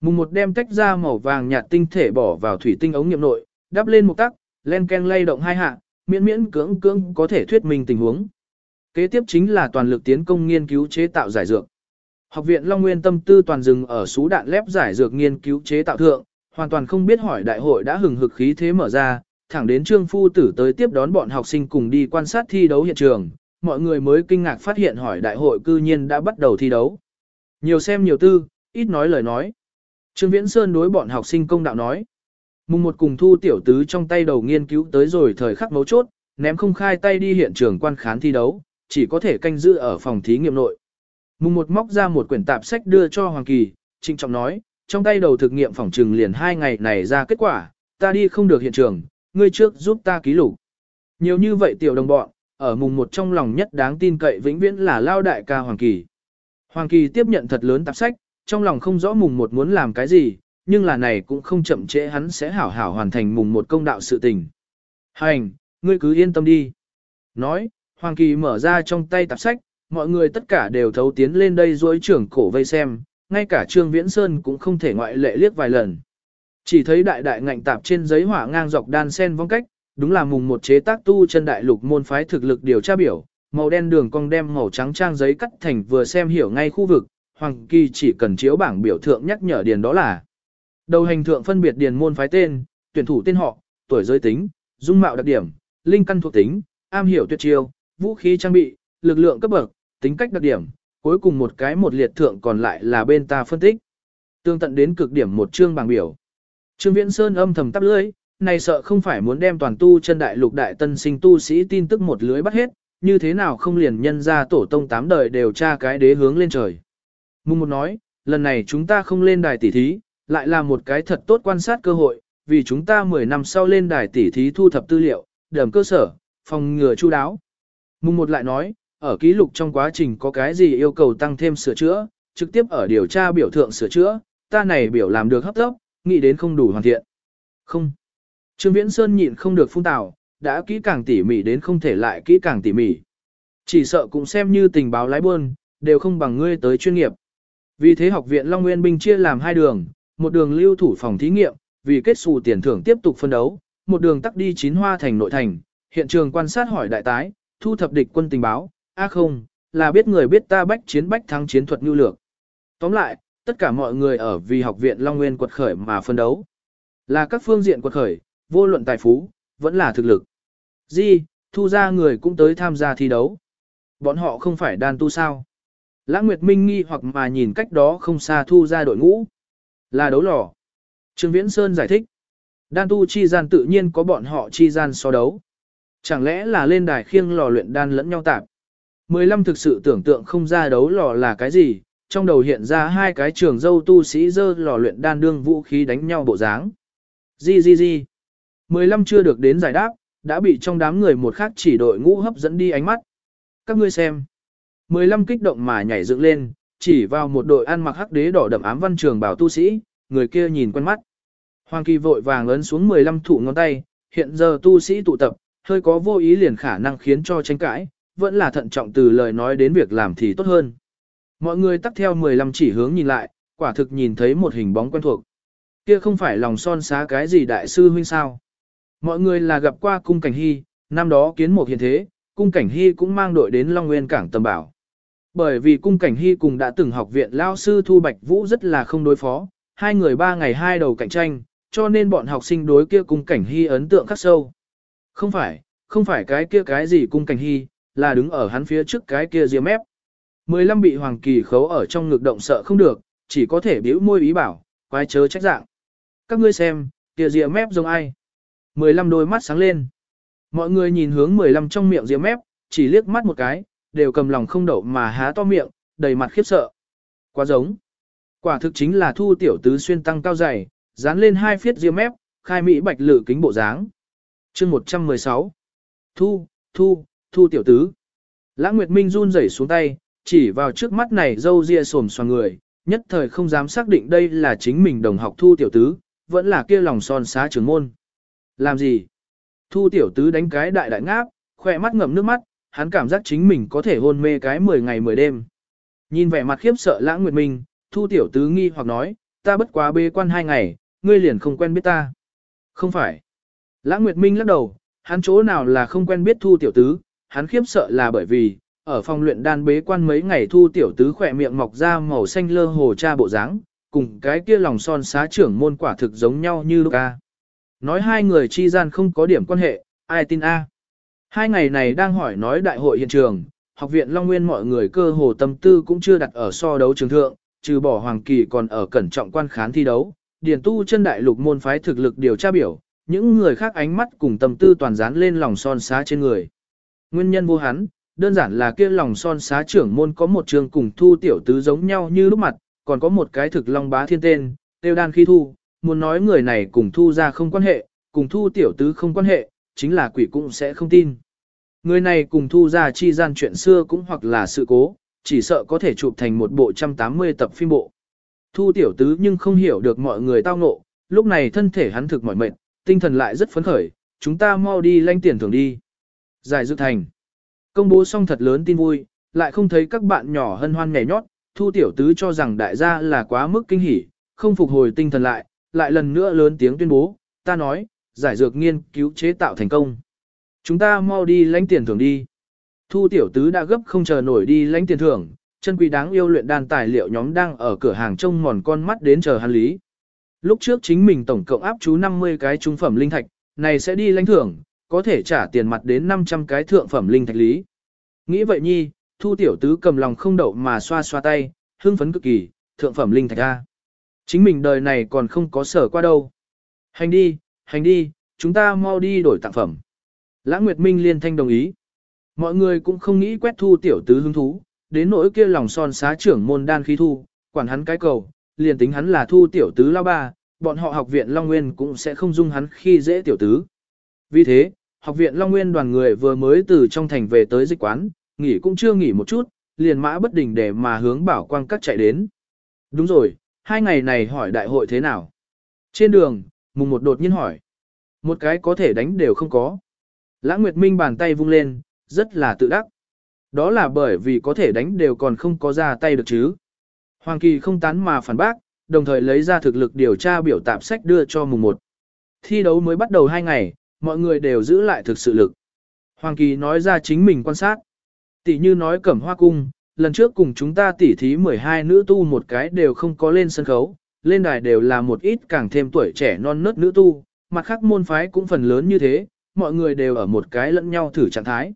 Mùng một đem tách ra màu vàng nhạt tinh thể bỏ vào thủy tinh ống nghiệm nội, đắp lên một tắc, len ken lay động hai hạ, miễn miễn cưỡng cưỡng có thể thuyết minh tình huống. Kế tiếp chính là toàn lực tiến công nghiên cứu chế tạo giải dược. Học viện Long Nguyên tâm tư toàn dừng ở số đạn lép giải dược nghiên cứu chế tạo thượng, hoàn toàn không biết hỏi đại hội đã hừng hực khí thế mở ra, thẳng đến trương phu tử tới tiếp đón bọn học sinh cùng đi quan sát thi đấu hiện trường, mọi người mới kinh ngạc phát hiện hỏi đại hội cư nhiên đã bắt đầu thi đấu. Nhiều xem nhiều tư, ít nói lời nói. Trương Viễn Sơn đối bọn học sinh công đạo nói. Mùng một cùng thu tiểu tứ trong tay đầu nghiên cứu tới rồi thời khắc mấu chốt, ném không khai tay đi hiện trường quan khán thi đấu, chỉ có thể canh giữ ở phòng thí nghiệm nội. Mùng một móc ra một quyển tạp sách đưa cho Hoàng Kỳ, trịnh trọng nói, trong tay đầu thực nghiệm phòng trừng liền hai ngày này ra kết quả, ta đi không được hiện trường, ngươi trước giúp ta ký lục. Nhiều như vậy tiểu đồng bọn, ở mùng một trong lòng nhất đáng tin cậy vĩnh viễn là lao đại ca Hoàng Kỳ. Hoàng Kỳ tiếp nhận thật lớn tạp sách, trong lòng không rõ mùng một muốn làm cái gì, nhưng là này cũng không chậm trễ hắn sẽ hảo hảo hoàn thành mùng một công đạo sự tình. Hành, ngươi cứ yên tâm đi. Nói, Hoàng Kỳ mở ra trong tay tạp sách, mọi người tất cả đều thấu tiến lên đây dối trưởng cổ vây xem, ngay cả Trương Viễn Sơn cũng không thể ngoại lệ liếc vài lần. Chỉ thấy đại đại ngạnh tạp trên giấy hỏa ngang dọc đan sen vong cách, đúng là mùng một chế tác tu chân đại lục môn phái thực lực điều tra biểu, màu đen đường cong đem màu trắng trang giấy cắt thành vừa xem hiểu ngay khu vực, Hoàng Kỳ chỉ cần chiếu bảng biểu thượng nhắc nhở điền đó là. Đầu hành thượng phân biệt điền môn phái tên, tuyển thủ tên họ, tuổi giới tính, dung mạo đặc điểm, linh căn thuộc tính, am hiểu tuyệt chiêu, vũ khí trang bị, lực lượng cấp bậc, tính cách đặc điểm, cuối cùng một cái một liệt thượng còn lại là bên ta phân tích. Tương tận đến cực điểm một chương bảng biểu. Trương Viễn Sơn âm thầm tắp lưỡi, này sợ không phải muốn đem toàn tu chân đại lục đại tân sinh tu sĩ tin tức một lưới bắt hết, như thế nào không liền nhân ra tổ tông tám đời đều tra cái đế hướng lên trời. Mùng một nói, lần này chúng ta không lên đài tỷ thí, lại là một cái thật tốt quan sát cơ hội, vì chúng ta 10 năm sau lên đài tỷ thí thu thập tư liệu, đầm cơ sở, phòng ngừa chu đáo. Mùng một lại nói, ở ký lục trong quá trình có cái gì yêu cầu tăng thêm sửa chữa, trực tiếp ở điều tra biểu thượng sửa chữa, ta này biểu làm được hấp tốc, nghĩ đến không đủ hoàn thiện. Không. Trương Viễn Sơn nhịn không được phun tào, đã kỹ càng tỉ mỉ đến không thể lại kỹ càng tỉ mỉ. Chỉ sợ cũng xem như tình báo lái buôn, đều không bằng ngươi tới chuyên nghiệp. Vì thế học viện Long Nguyên Binh chia làm hai đường, một đường lưu thủ phòng thí nghiệm, vì kết xù tiền thưởng tiếp tục phân đấu, một đường tắc đi chín hoa thành nội thành, hiện trường quan sát hỏi đại tái, thu thập địch quân tình báo, a không, là biết người biết ta bách chiến bách thắng chiến thuật nhu lược. Tóm lại, tất cả mọi người ở vì học viện Long Nguyên quật khởi mà phân đấu. Là các phương diện quật khởi, vô luận tài phú, vẫn là thực lực. Di, thu ra người cũng tới tham gia thi đấu. Bọn họ không phải đàn tu sao. Lãng Nguyệt Minh nghi hoặc mà nhìn cách đó không xa thu ra đội ngũ. Là đấu lò. Trương Viễn Sơn giải thích. Đan tu chi gian tự nhiên có bọn họ chi gian so đấu. Chẳng lẽ là lên đài khiêng lò luyện đan lẫn nhau tạp. 15 thực sự tưởng tượng không ra đấu lò là cái gì, trong đầu hiện ra hai cái trường dâu tu sĩ dơ lò luyện đan đương vũ khí đánh nhau bộ dáng. Di di di. 15 chưa được đến giải đáp, đã bị trong đám người một khác chỉ đội ngũ hấp dẫn đi ánh mắt. Các ngươi xem. 15 kích động mà nhảy dựng lên, chỉ vào một đội ăn mặc hắc đế đỏ đậm ám văn trường bảo tu sĩ, người kia nhìn quen mắt. Hoàng kỳ vội vàng ấn xuống 15 thủ ngón tay, hiện giờ tu sĩ tụ tập, hơi có vô ý liền khả năng khiến cho tranh cãi, vẫn là thận trọng từ lời nói đến việc làm thì tốt hơn. Mọi người tắt theo 15 chỉ hướng nhìn lại, quả thực nhìn thấy một hình bóng quen thuộc. Kia không phải lòng son xá cái gì đại sư huynh sao. Mọi người là gặp qua cung cảnh hy, năm đó kiến một hiện thế, cung cảnh hy cũng mang đội đến Long Nguyên Cảng tầm bảo. Bởi vì cung cảnh hy cùng đã từng học viện lao sư Thu Bạch Vũ rất là không đối phó, hai người ba ngày hai đầu cạnh tranh, cho nên bọn học sinh đối kia cung cảnh hy ấn tượng khắc sâu. Không phải, không phải cái kia cái gì cung cảnh hy, là đứng ở hắn phía trước cái kia ria mép. Mười lăm bị Hoàng Kỳ khấu ở trong ngực động sợ không được, chỉ có thể bĩu môi ý bảo, quái chớ trách dạng. Các ngươi xem, kia ria mép giống ai? Mười lăm đôi mắt sáng lên. Mọi người nhìn hướng mười lăm trong miệng ria mép, chỉ liếc mắt một cái, đều cầm lòng không đậu mà há to miệng, đầy mặt khiếp sợ. Quá giống. Quả thực chính là thu tiểu tứ xuyên tăng cao dày, dán lên hai phiết ria mép, khai mỹ bạch lử kính bộ dáng. chương 116. Thu, thu, thu tiểu tứ. Lãng Nguyệt Minh run rẩy xuống tay, chỉ vào trước mắt này dâu ria sồm xoàng người, nhất thời không dám xác định đây là chính mình đồng học thu tiểu tứ, vẫn là kia lòng son xá trưởng môn. Làm gì? Thu tiểu tứ đánh cái đại đại ngáp, khỏe mắt ngậm nước mắt, hắn cảm giác chính mình có thể hôn mê cái 10 ngày 10 đêm. Nhìn vẻ mặt khiếp sợ lãng nguyệt minh, thu tiểu tứ nghi hoặc nói, ta bất quá bê quan hai ngày, ngươi liền không quen biết ta. Không phải. Lãng nguyệt minh lắc đầu, hắn chỗ nào là không quen biết thu tiểu tứ, hắn khiếp sợ là bởi vì, ở phòng luyện đan bế quan mấy ngày thu tiểu tứ khỏe miệng mọc ra màu xanh lơ hồ cha bộ dáng, cùng cái kia lòng son xá trưởng môn quả thực giống nhau như lúc ca. Nói hai người chi gian không có điểm quan hệ, ai tin a? Hai ngày này đang hỏi nói đại hội hiện trường, học viện Long Nguyên mọi người cơ hồ tâm tư cũng chưa đặt ở so đấu trường thượng, trừ bỏ Hoàng Kỳ còn ở cẩn trọng quan khán thi đấu, điển tu chân đại lục môn phái thực lực điều tra biểu, những người khác ánh mắt cùng tâm tư toàn dán lên lòng son xá trên người. Nguyên nhân vô hắn, đơn giản là kia lòng son xá trưởng môn có một trường cùng thu tiểu tứ giống nhau như lúc mặt, còn có một cái thực long bá thiên tên, tiêu đan khi thu, muốn nói người này cùng thu ra không quan hệ, cùng thu tiểu tứ không quan hệ, chính là quỷ cũng sẽ không tin. Người này cùng thu ra chi gian chuyện xưa cũng hoặc là sự cố, chỉ sợ có thể chụp thành một bộ trăm tám mươi tập phim bộ. Thu tiểu tứ nhưng không hiểu được mọi người tao ngộ, lúc này thân thể hắn thực mỏi mệt, tinh thần lại rất phấn khởi, chúng ta mau đi lanh tiền thưởng đi. Giải dự thành. Công bố xong thật lớn tin vui, lại không thấy các bạn nhỏ hân hoan nhảy nhót, thu tiểu tứ cho rằng đại gia là quá mức kinh hỉ, không phục hồi tinh thần lại, lại lần nữa lớn tiếng tuyên bố, ta nói, giải dược nghiên cứu chế tạo thành công. Chúng ta mau đi lãnh tiền thưởng đi. Thu tiểu tứ đã gấp không chờ nổi đi lãnh tiền thưởng, chân quý đáng yêu luyện đan tài liệu nhóm đang ở cửa hàng trông mòn con mắt đến chờ hắn lý. Lúc trước chính mình tổng cộng áp chú 50 cái trung phẩm linh thạch, này sẽ đi lãnh thưởng, có thể trả tiền mặt đến 500 cái thượng phẩm linh thạch lý. Nghĩ vậy nhi, thu tiểu tứ cầm lòng không đậu mà xoa xoa tay, hưng phấn cực kỳ, thượng phẩm linh thạch ra. Chính mình đời này còn không có sở qua đâu. Hành đi, hành đi, chúng ta mau đi đổi tặng phẩm. Lãng Nguyệt Minh liên thanh đồng ý. Mọi người cũng không nghĩ quét thu tiểu tứ hứng thú, đến nỗi kia lòng son xá trưởng môn đan khí thu, quản hắn cái cầu, liền tính hắn là thu tiểu tứ lao ba, bọn họ học viện Long Nguyên cũng sẽ không dung hắn khi dễ tiểu tứ. Vì thế, học viện Long Nguyên đoàn người vừa mới từ trong thành về tới dịch quán, nghỉ cũng chưa nghỉ một chút, liền mã bất đình để mà hướng bảo quang các chạy đến. Đúng rồi, hai ngày này hỏi đại hội thế nào? Trên đường, mùng một đột nhiên hỏi. Một cái có thể đánh đều không có. Lãng Nguyệt Minh bàn tay vung lên, rất là tự đắc. Đó là bởi vì có thể đánh đều còn không có ra tay được chứ. Hoàng Kỳ không tán mà phản bác, đồng thời lấy ra thực lực điều tra biểu tạp sách đưa cho mùng một. Thi đấu mới bắt đầu hai ngày, mọi người đều giữ lại thực sự lực. Hoàng Kỳ nói ra chính mình quan sát. Tỷ như nói cẩm hoa cung, lần trước cùng chúng ta tỉ thí 12 nữ tu một cái đều không có lên sân khấu, lên đài đều là một ít càng thêm tuổi trẻ non nớt nữ tu, mặt khác môn phái cũng phần lớn như thế, mọi người đều ở một cái lẫn nhau thử trạng thái.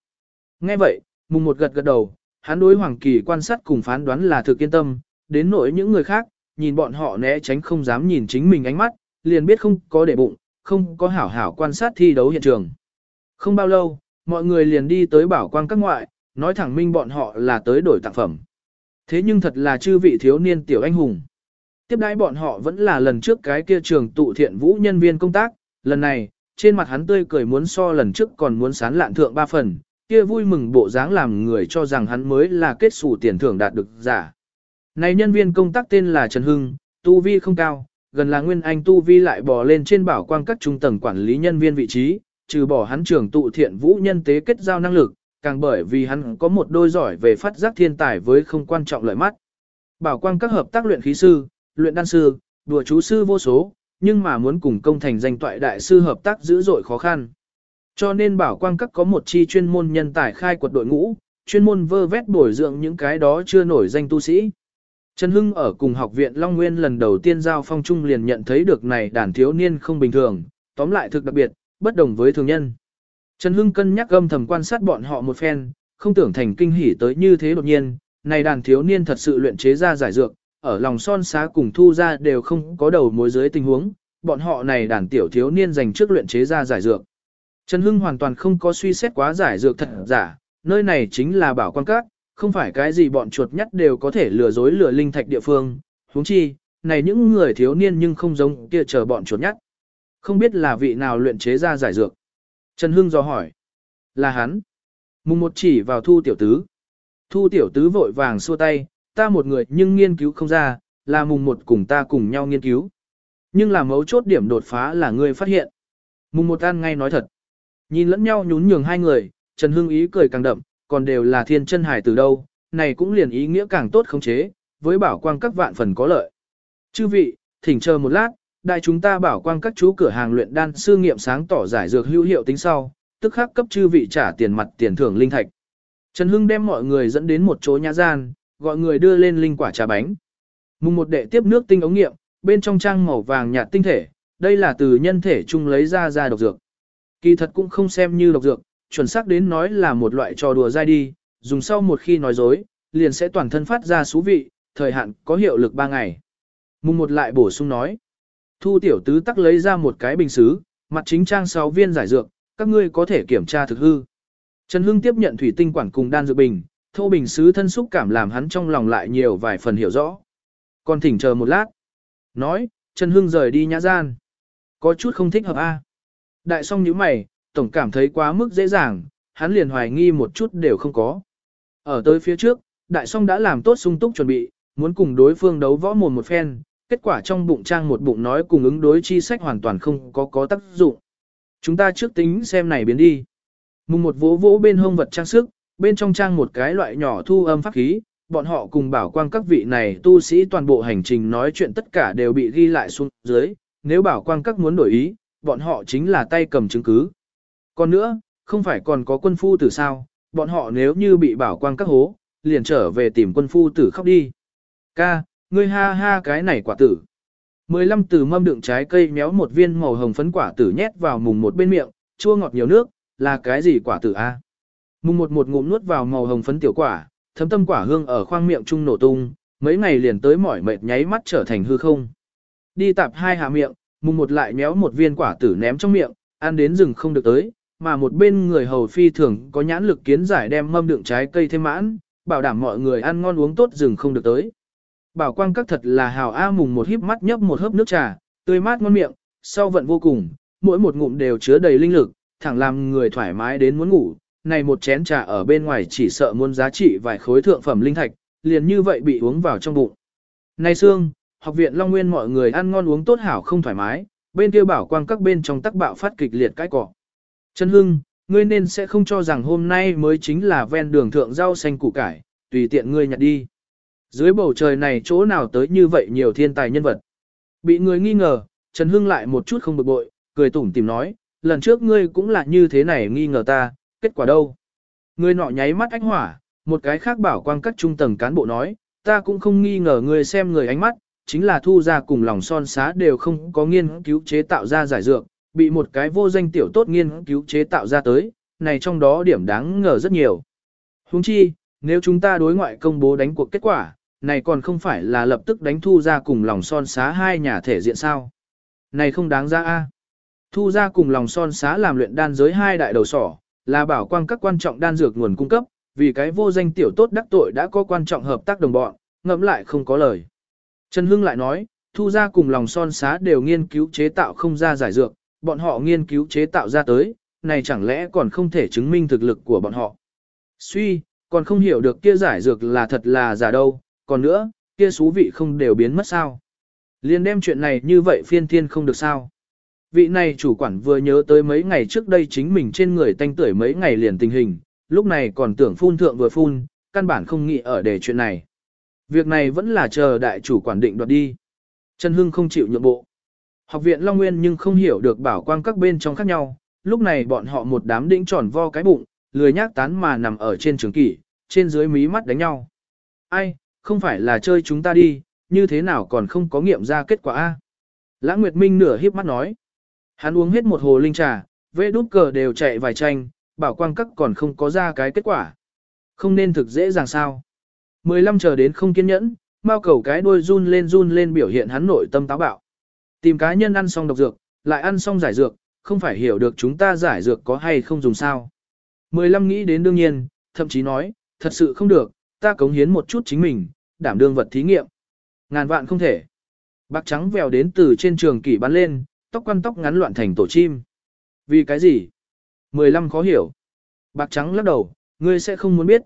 Nghe vậy, mùng một gật gật đầu, hắn đối Hoàng Kỳ quan sát cùng phán đoán là thực yên tâm, đến nỗi những người khác, nhìn bọn họ né tránh không dám nhìn chính mình ánh mắt, liền biết không có để bụng, không có hảo hảo quan sát thi đấu hiện trường. Không bao lâu, mọi người liền đi tới bảo quang các ngoại, nói thẳng minh bọn họ là tới đổi tặng phẩm. Thế nhưng thật là chư vị thiếu niên tiểu anh hùng. Tiếp đãi bọn họ vẫn là lần trước cái kia trường tụ thiện vũ nhân viên công tác, lần này, trên mặt hắn tươi cười muốn so lần trước còn muốn sán lạn thượng ba phần, kia vui mừng bộ dáng làm người cho rằng hắn mới là kết xù tiền thưởng đạt được giả. Này nhân viên công tác tên là Trần Hưng, tu vi không cao, gần là nguyên anh tu vi lại bò lên trên bảo quang các trung tầng quản lý nhân viên vị trí, trừ bỏ hắn trưởng tụ thiện vũ nhân tế kết giao năng lực, càng bởi vì hắn có một đôi giỏi về phát giác thiên tài với không quan trọng lợi mắt. Bảo quang các hợp tác luyện khí sư, luyện đan sư, đùa chú sư vô số, nhưng mà muốn cùng công thành danh toại đại sư hợp tác dữ dội khó khăn. Cho nên bảo quang các có một chi chuyên môn nhân tài khai quật đội ngũ, chuyên môn vơ vét bồi dưỡng những cái đó chưa nổi danh tu sĩ. Trần Hưng ở cùng học viện Long Nguyên lần đầu tiên giao phong trung liền nhận thấy được này đàn thiếu niên không bình thường, tóm lại thực đặc biệt, bất đồng với thường nhân. Trần Hưng cân nhắc âm thầm quan sát bọn họ một phen, không tưởng thành kinh hỉ tới như thế đột nhiên, này đàn thiếu niên thật sự luyện chế ra giải dược, ở lòng son xá cùng thu ra đều không có đầu mối dưới tình huống, bọn họ này đàn tiểu thiếu niên dành trước luyện chế ra giải dược. Trần Hưng hoàn toàn không có suy xét quá giải dược thật giả, nơi này chính là bảo quan các, không phải cái gì bọn chuột nhắt đều có thể lừa dối lừa linh thạch địa phương, huống chi, này những người thiếu niên nhưng không giống kia chờ bọn chuột nhắt. Không biết là vị nào luyện chế ra giải dược. Trần Hưng do hỏi. Là hắn. Mùng một chỉ vào thu tiểu tứ. Thu tiểu tứ vội vàng xua tay, ta một người nhưng nghiên cứu không ra, là mùng một cùng ta cùng nhau nghiên cứu. Nhưng là mấu chốt điểm đột phá là ngươi phát hiện. Mùng một ăn ngay nói thật. Nhìn lẫn nhau nhún nhường hai người, Trần Hưng ý cười càng đậm, còn đều là thiên chân hải từ đâu, này cũng liền ý nghĩa càng tốt khống chế, với bảo quang các vạn phần có lợi. Chư vị, thỉnh chờ một lát, đại chúng ta bảo quang các chú cửa hàng luyện đan sư nghiệm sáng tỏ giải dược hữu hiệu tính sau, tức khắc cấp chư vị trả tiền mặt tiền thưởng linh thạch. Trần Hưng đem mọi người dẫn đến một chỗ nhã gian, gọi người đưa lên linh quả trà bánh. Mùng một đệ tiếp nước tinh ống nghiệm, bên trong trang màu vàng nhạt tinh thể, đây là từ nhân thể chung lấy ra ra độc dược. Kỳ thật cũng không xem như độc dược, chuẩn xác đến nói là một loại trò đùa dai đi, dùng sau một khi nói dối, liền sẽ toàn thân phát ra xú vị, thời hạn có hiệu lực 3 ngày. Mùng một lại bổ sung nói. Thu tiểu tứ tắc lấy ra một cái bình xứ, mặt chính trang 6 viên giải dược, các ngươi có thể kiểm tra thực hư. Trần Hưng tiếp nhận thủy tinh quản cùng đan dược bình, thô bình xứ thân xúc cảm làm hắn trong lòng lại nhiều vài phần hiểu rõ. Còn thỉnh chờ một lát. Nói, Trần Hưng rời đi nhã gian. Có chút không thích hợp a. Đại song nhíu mày, tổng cảm thấy quá mức dễ dàng, hắn liền hoài nghi một chút đều không có. Ở tới phía trước, đại song đã làm tốt sung túc chuẩn bị, muốn cùng đối phương đấu võ mồm một phen, kết quả trong bụng trang một bụng nói cùng ứng đối chi sách hoàn toàn không có có tác dụng. Chúng ta trước tính xem này biến đi. Mùng một vỗ vỗ bên hông vật trang sức, bên trong trang một cái loại nhỏ thu âm pháp khí, bọn họ cùng bảo quang các vị này tu sĩ toàn bộ hành trình nói chuyện tất cả đều bị ghi lại xuống dưới, nếu bảo quang các muốn đổi ý, bọn họ chính là tay cầm chứng cứ. Còn nữa, không phải còn có quân phu tử sao, bọn họ nếu như bị bảo quang các hố, liền trở về tìm quân phu tử khóc đi. Ca, ngươi ha ha cái này quả tử. 15 từ mâm đựng trái cây méo một viên màu hồng phấn quả tử nhét vào mùng một bên miệng, chua ngọt nhiều nước, là cái gì quả tử a? Mùng một một ngụm nuốt vào màu hồng phấn tiểu quả, thấm tâm quả hương ở khoang miệng trung nổ tung, mấy ngày liền tới mỏi mệt nháy mắt trở thành hư không. Đi tạp hai hạ miệng, mùng một lại méo một viên quả tử ném trong miệng, ăn đến rừng không được tới, mà một bên người hầu phi thường có nhãn lực kiến giải đem mâm đựng trái cây thêm mãn, bảo đảm mọi người ăn ngon uống tốt rừng không được tới. Bảo quang các thật là hào A mùng một híp mắt nhấp một hớp nước trà, tươi mát ngon miệng, sau vận vô cùng, mỗi một ngụm đều chứa đầy linh lực, thẳng làm người thoải mái đến muốn ngủ. Này một chén trà ở bên ngoài chỉ sợ muốn giá trị vài khối thượng phẩm linh thạch, liền như vậy bị uống vào trong bụng. Này xương, học viện Long Nguyên mọi người ăn ngon uống tốt hảo không thoải mái, bên kia bảo quang các bên trong tắc bạo phát kịch liệt cái cỏ. Trần Hưng, ngươi nên sẽ không cho rằng hôm nay mới chính là ven đường thượng rau xanh củ cải, tùy tiện ngươi nhặt đi. Dưới bầu trời này chỗ nào tới như vậy nhiều thiên tài nhân vật. Bị người nghi ngờ, Trần Hưng lại một chút không bực bội, cười tủm tìm nói, lần trước ngươi cũng là như thế này nghi ngờ ta, kết quả đâu? Ngươi nọ nháy mắt ánh hỏa, một cái khác bảo quang các trung tầng cán bộ nói, ta cũng không nghi ngờ ngươi xem người ánh mắt, chính là thu ra cùng lòng son xá đều không có nghiên cứu chế tạo ra giải dược, bị một cái vô danh tiểu tốt nghiên cứu chế tạo ra tới, này trong đó điểm đáng ngờ rất nhiều. Huống chi, nếu chúng ta đối ngoại công bố đánh cuộc kết quả, này còn không phải là lập tức đánh thu ra cùng lòng son xá hai nhà thể diện sao. Này không đáng ra a. Thu ra cùng lòng son xá làm luyện đan giới hai đại đầu sỏ, là bảo quang các quan trọng đan dược nguồn cung cấp, vì cái vô danh tiểu tốt đắc tội đã có quan trọng hợp tác đồng bọn, ngẫm lại không có lời. Trần Hưng lại nói, thu ra cùng lòng son xá đều nghiên cứu chế tạo không ra giải dược, bọn họ nghiên cứu chế tạo ra tới, này chẳng lẽ còn không thể chứng minh thực lực của bọn họ. Suy, còn không hiểu được kia giải dược là thật là giả đâu, còn nữa, kia xú vị không đều biến mất sao. Liên đem chuyện này như vậy phiên thiên không được sao. Vị này chủ quản vừa nhớ tới mấy ngày trước đây chính mình trên người tanh tuổi mấy ngày liền tình hình, lúc này còn tưởng phun thượng vừa phun, căn bản không nghĩ ở để chuyện này. Việc này vẫn là chờ đại chủ quản định đoạt đi. Trần Hưng không chịu nhượng bộ. Học viện Long Nguyên nhưng không hiểu được bảo quang các bên trong khác nhau, lúc này bọn họ một đám đĩnh tròn vo cái bụng, lười nhác tán mà nằm ở trên trường kỷ, trên dưới mí mắt đánh nhau. Ai, không phải là chơi chúng ta đi, như thế nào còn không có nghiệm ra kết quả a? Lãng Nguyệt Minh nửa hiếp mắt nói. Hắn uống hết một hồ linh trà, vê đút cờ đều chạy vài tranh, bảo quang các còn không có ra cái kết quả. Không nên thực dễ dàng sao. 15 chờ đến không kiên nhẫn, mau cầu cái đuôi run lên run lên biểu hiện hắn nội tâm táo bạo. Tìm cá nhân ăn xong độc dược, lại ăn xong giải dược, không phải hiểu được chúng ta giải dược có hay không dùng sao. 15 nghĩ đến đương nhiên, thậm chí nói, thật sự không được, ta cống hiến một chút chính mình, đảm đương vật thí nghiệm. Ngàn vạn không thể. Bạc trắng vèo đến từ trên trường kỷ bắn lên, tóc quăn tóc ngắn loạn thành tổ chim. Vì cái gì? 15 khó hiểu. Bạc trắng lắc đầu, ngươi sẽ không muốn biết.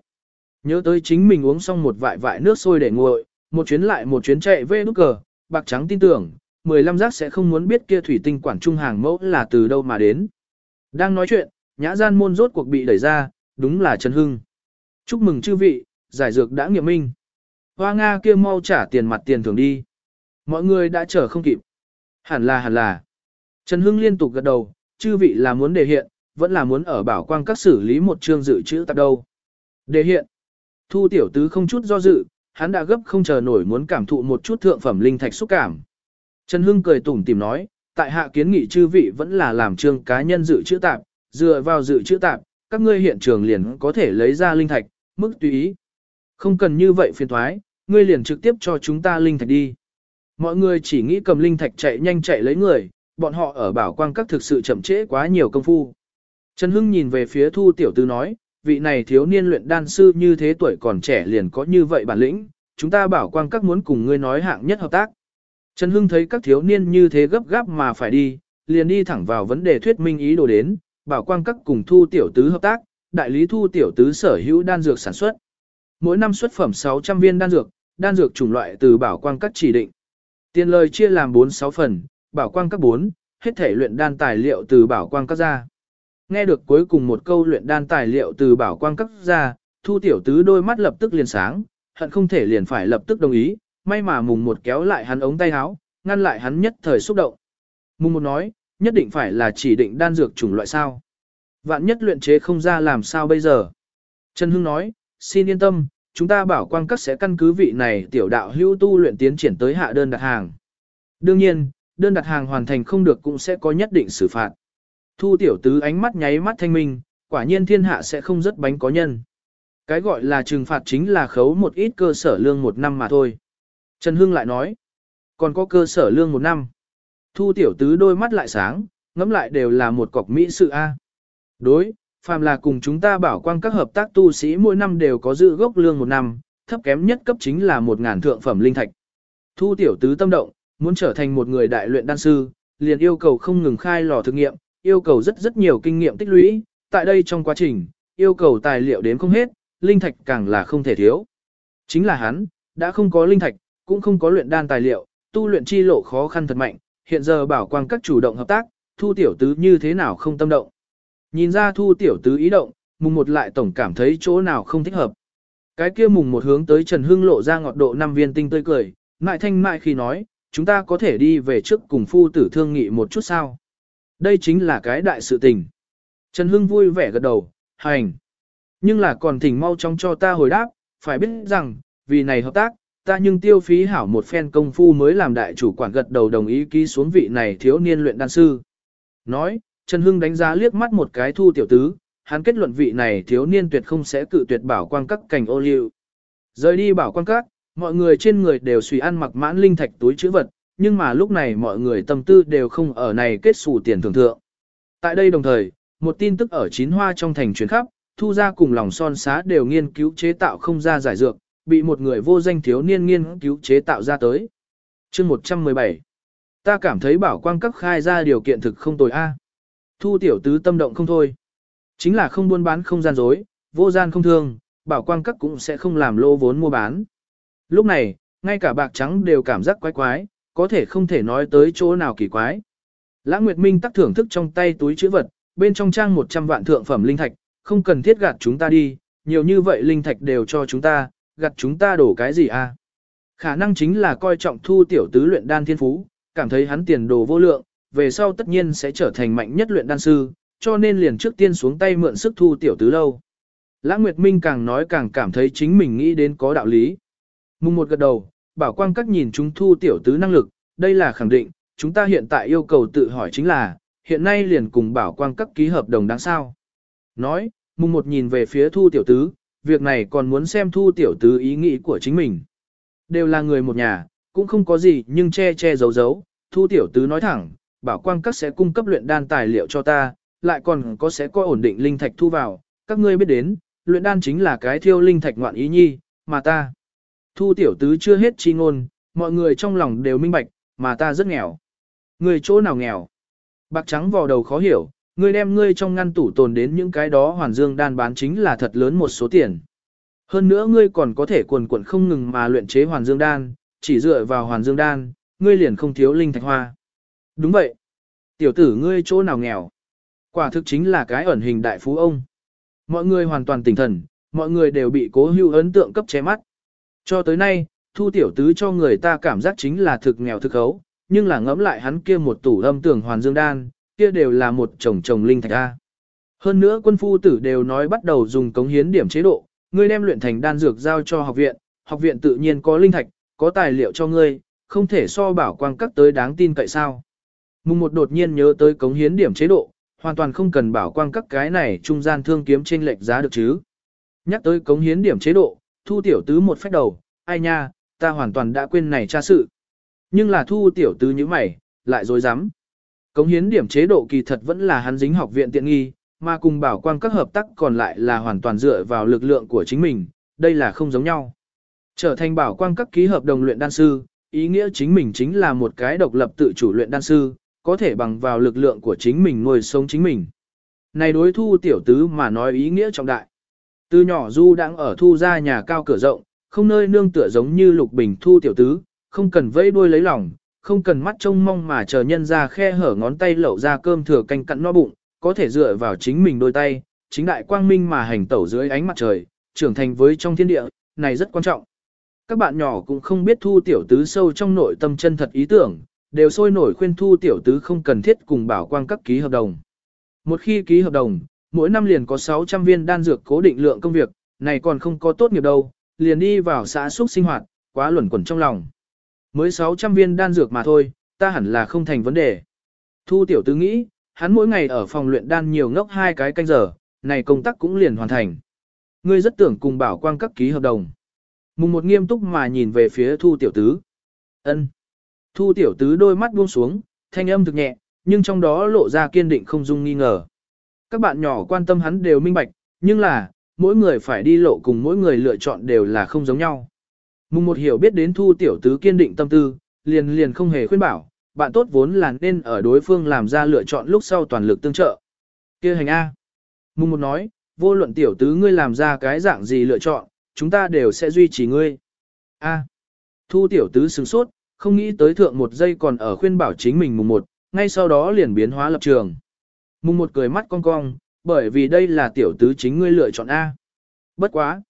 Nhớ tới chính mình uống xong một vại vại nước sôi để nguội, một chuyến lại một chuyến chạy về nút cờ, bạc trắng tin tưởng, 15 giác sẽ không muốn biết kia thủy tinh quản trung hàng mẫu là từ đâu mà đến. Đang nói chuyện, nhã gian môn rốt cuộc bị đẩy ra, đúng là Trần Hưng. Chúc mừng chư vị, giải dược đã nghiệm minh. Hoa Nga kia mau trả tiền mặt tiền thưởng đi. Mọi người đã chờ không kịp. Hẳn là hẳn là. Trần Hưng liên tục gật đầu, chư vị là muốn đề hiện, vẫn là muốn ở bảo quang các xử lý một chương dự trữ tập đâu. Đề hiện. Thu tiểu tứ không chút do dự, hắn đã gấp không chờ nổi muốn cảm thụ một chút thượng phẩm linh thạch xúc cảm. Trần Hưng cười tủm tìm nói, tại hạ kiến nghị chư vị vẫn là làm trương cá nhân dự trữ tạp, dựa vào dự trữ tạp, các ngươi hiện trường liền có thể lấy ra linh thạch, mức tùy ý. Không cần như vậy phiền thoái, ngươi liền trực tiếp cho chúng ta linh thạch đi. Mọi người chỉ nghĩ cầm linh thạch chạy nhanh chạy lấy người, bọn họ ở bảo quang các thực sự chậm trễ quá nhiều công phu. Trần Hưng nhìn về phía thu tiểu tư nói, vị này thiếu niên luyện đan sư như thế tuổi còn trẻ liền có như vậy bản lĩnh, chúng ta bảo quang các muốn cùng ngươi nói hạng nhất hợp tác. Trần Hưng thấy các thiếu niên như thế gấp gáp mà phải đi, liền đi thẳng vào vấn đề thuyết minh ý đồ đến, bảo quang các cùng thu tiểu tứ hợp tác, đại lý thu tiểu tứ sở hữu đan dược sản xuất. Mỗi năm xuất phẩm 600 viên đan dược, đan dược chủng loại từ bảo quang các chỉ định. Tiền lời chia làm 4-6 phần, bảo quang các 4, hết thể luyện đan tài liệu từ bảo quang các ra. Nghe được cuối cùng một câu luyện đan tài liệu từ bảo quang các ra, thu tiểu tứ đôi mắt lập tức liền sáng, hận không thể liền phải lập tức đồng ý, may mà mùng một kéo lại hắn ống tay áo, ngăn lại hắn nhất thời xúc động. Mùng một nói, nhất định phải là chỉ định đan dược chủng loại sao. Vạn nhất luyện chế không ra làm sao bây giờ. Trần Hưng nói, xin yên tâm, chúng ta bảo quang các sẽ căn cứ vị này tiểu đạo hưu tu luyện tiến triển tới hạ đơn đặt hàng. Đương nhiên, đơn đặt hàng hoàn thành không được cũng sẽ có nhất định xử phạt. Thu tiểu tứ ánh mắt nháy mắt thanh minh, quả nhiên thiên hạ sẽ không rất bánh có nhân. Cái gọi là trừng phạt chính là khấu một ít cơ sở lương một năm mà thôi. Trần Hưng lại nói, còn có cơ sở lương một năm. Thu tiểu tứ đôi mắt lại sáng, ngắm lại đều là một cọc mỹ sự A. Đối, phàm là cùng chúng ta bảo quang các hợp tác tu sĩ mỗi năm đều có dự gốc lương một năm, thấp kém nhất cấp chính là một ngàn thượng phẩm linh thạch. Thu tiểu tứ tâm động, muốn trở thành một người đại luyện đan sư, liền yêu cầu không ngừng khai lò thực nghiệm, yêu cầu rất rất nhiều kinh nghiệm tích lũy, tại đây trong quá trình, yêu cầu tài liệu đến không hết, linh thạch càng là không thể thiếu. Chính là hắn, đã không có linh thạch, cũng không có luyện đan tài liệu, tu luyện chi lộ khó khăn thật mạnh, hiện giờ bảo quang các chủ động hợp tác, thu tiểu tứ như thế nào không tâm động. Nhìn ra thu tiểu tứ ý động, mùng một lại tổng cảm thấy chỗ nào không thích hợp. Cái kia mùng một hướng tới Trần Hưng lộ ra ngọt độ năm viên tinh tươi cười, mại thanh mại khi nói, chúng ta có thể đi về trước cùng phu tử thương nghị một chút sao. Đây chính là cái đại sự tình. Trần Hưng vui vẻ gật đầu, hành. Nhưng là còn thỉnh mau chóng cho ta hồi đáp, phải biết rằng, vì này hợp tác, ta nhưng tiêu phí hảo một phen công phu mới làm đại chủ quản gật đầu đồng ý ký xuống vị này thiếu niên luyện đan sư. Nói, Trần Hưng đánh giá liếc mắt một cái thu tiểu tứ, hắn kết luận vị này thiếu niên tuyệt không sẽ cự tuyệt bảo quang các cảnh ô liu. Rời đi bảo quang các, mọi người trên người đều suy ăn mặc mãn linh thạch túi chữ vật, nhưng mà lúc này mọi người tâm tư đều không ở này kết xù tiền thưởng thượng. Tại đây đồng thời, một tin tức ở chín hoa trong thành chuyến khắp, thu ra cùng lòng son xá đều nghiên cứu chế tạo không ra giải dược, bị một người vô danh thiếu niên nghiên cứu chế tạo ra tới. chương 117 Ta cảm thấy bảo quang các khai ra điều kiện thực không tồi a Thu tiểu tứ tâm động không thôi. Chính là không buôn bán không gian dối, vô gian không thương, bảo quang các cũng sẽ không làm lô vốn mua bán. Lúc này, ngay cả bạc trắng đều cảm giác quái quái, có thể không thể nói tới chỗ nào kỳ quái. Lãng Nguyệt Minh tắc thưởng thức trong tay túi chữ vật, bên trong trang 100 vạn thượng phẩm linh thạch, không cần thiết gạt chúng ta đi, nhiều như vậy linh thạch đều cho chúng ta, gạt chúng ta đổ cái gì à? Khả năng chính là coi trọng thu tiểu tứ luyện đan thiên phú, cảm thấy hắn tiền đồ vô lượng, về sau tất nhiên sẽ trở thành mạnh nhất luyện đan sư, cho nên liền trước tiên xuống tay mượn sức thu tiểu tứ lâu. Lãng Nguyệt Minh càng nói càng cảm thấy chính mình nghĩ đến có đạo lý. Mùng một gật đầu, bảo quang các nhìn chúng thu tiểu tứ năng lực, đây là khẳng định, chúng ta hiện tại yêu cầu tự hỏi chính là, hiện nay liền cùng bảo quang các ký hợp đồng đáng sao. Nói, mùng một nhìn về phía thu tiểu tứ, việc này còn muốn xem thu tiểu tứ ý nghĩ của chính mình. Đều là người một nhà, cũng không có gì nhưng che che giấu giấu, thu tiểu tứ nói thẳng, bảo quang các sẽ cung cấp luyện đan tài liệu cho ta, lại còn có sẽ có ổn định linh thạch thu vào, các ngươi biết đến, luyện đan chính là cái thiêu linh thạch ngoạn ý nhi, mà ta. Thu tiểu tứ chưa hết chi ngôn, mọi người trong lòng đều minh bạch, mà ta rất nghèo. Người chỗ nào nghèo? Bạc trắng vào đầu khó hiểu, ngươi đem ngươi trong ngăn tủ tồn đến những cái đó hoàn dương đan bán chính là thật lớn một số tiền. Hơn nữa ngươi còn có thể quần quần không ngừng mà luyện chế hoàn dương đan, chỉ dựa vào hoàn dương đan, ngươi liền không thiếu linh thạch hoa. Đúng vậy. Tiểu tử ngươi chỗ nào nghèo? Quả thực chính là cái ẩn hình đại phú ông. Mọi người hoàn toàn tỉnh thần, mọi người đều bị cố hưu ấn tượng cấp che mắt. Cho tới nay, thu tiểu tứ cho người ta cảm giác chính là thực nghèo thực khấu, nhưng là ngẫm lại hắn kia một tủ âm tưởng hoàn dương đan, kia đều là một chồng chồng linh thạch A. Hơn nữa quân phu tử đều nói bắt đầu dùng cống hiến điểm chế độ, ngươi đem luyện thành đan dược giao cho học viện, học viện tự nhiên có linh thạch, có tài liệu cho ngươi, không thể so bảo quang các tới đáng tin cậy sao. Mùng một đột nhiên nhớ tới cống hiến điểm chế độ, hoàn toàn không cần bảo quang các cái này trung gian thương kiếm trên lệch giá được chứ. Nhắc tới cống hiến điểm chế độ, thu tiểu tứ một phép đầu, ai nha, ta hoàn toàn đã quên này tra sự. Nhưng là thu tiểu tứ như mày, lại dối rắm Cống hiến điểm chế độ kỳ thật vẫn là hắn dính học viện tiện nghi, mà cùng bảo quang các hợp tác còn lại là hoàn toàn dựa vào lực lượng của chính mình, đây là không giống nhau. Trở thành bảo quang các ký hợp đồng luyện đan sư, ý nghĩa chính mình chính là một cái độc lập tự chủ luyện đan sư, có thể bằng vào lực lượng của chính mình nuôi sống chính mình. Này đối thu tiểu tứ mà nói ý nghĩa trọng đại. Từ nhỏ Du đang ở thu ra nhà cao cửa rộng, không nơi nương tựa giống như lục bình thu tiểu tứ, không cần vây đuôi lấy lòng, không cần mắt trông mong mà chờ nhân ra khe hở ngón tay lẩu ra cơm thừa canh cặn no bụng, có thể dựa vào chính mình đôi tay, chính đại quang minh mà hành tẩu dưới ánh mặt trời, trưởng thành với trong thiên địa, này rất quan trọng. Các bạn nhỏ cũng không biết thu tiểu tứ sâu trong nội tâm chân thật ý tưởng, đều sôi nổi khuyên thu tiểu tứ không cần thiết cùng bảo quang các ký hợp đồng. Một khi ký hợp đồng, mỗi năm liền có 600 viên đan dược cố định lượng công việc, này còn không có tốt nghiệp đâu, liền đi vào xã xúc sinh hoạt, quá luẩn quẩn trong lòng. Mới 600 viên đan dược mà thôi, ta hẳn là không thành vấn đề. Thu tiểu tứ nghĩ, hắn mỗi ngày ở phòng luyện đan nhiều ngốc hai cái canh giờ, này công tác cũng liền hoàn thành. Ngươi rất tưởng cùng bảo quang các ký hợp đồng. Mùng một nghiêm túc mà nhìn về phía thu tiểu tứ. ân Thu tiểu tứ đôi mắt buông xuống, thanh âm thực nhẹ, nhưng trong đó lộ ra kiên định không dung nghi ngờ. Các bạn nhỏ quan tâm hắn đều minh bạch, nhưng là, mỗi người phải đi lộ cùng mỗi người lựa chọn đều là không giống nhau. Mùng một hiểu biết đến thu tiểu tứ kiên định tâm tư, liền liền không hề khuyên bảo, bạn tốt vốn là nên ở đối phương làm ra lựa chọn lúc sau toàn lực tương trợ. kia hành A. Mùng một nói, vô luận tiểu tứ ngươi làm ra cái dạng gì lựa chọn, chúng ta đều sẽ duy trì ngươi. A. Thu tiểu tứ sửng sốt, không nghĩ tới thượng một giây còn ở khuyên bảo chính mình mùng một, ngay sau đó liền biến hóa lập trường. Mùng một cười mắt cong cong, bởi vì đây là tiểu tứ chính ngươi lựa chọn A. Bất quá.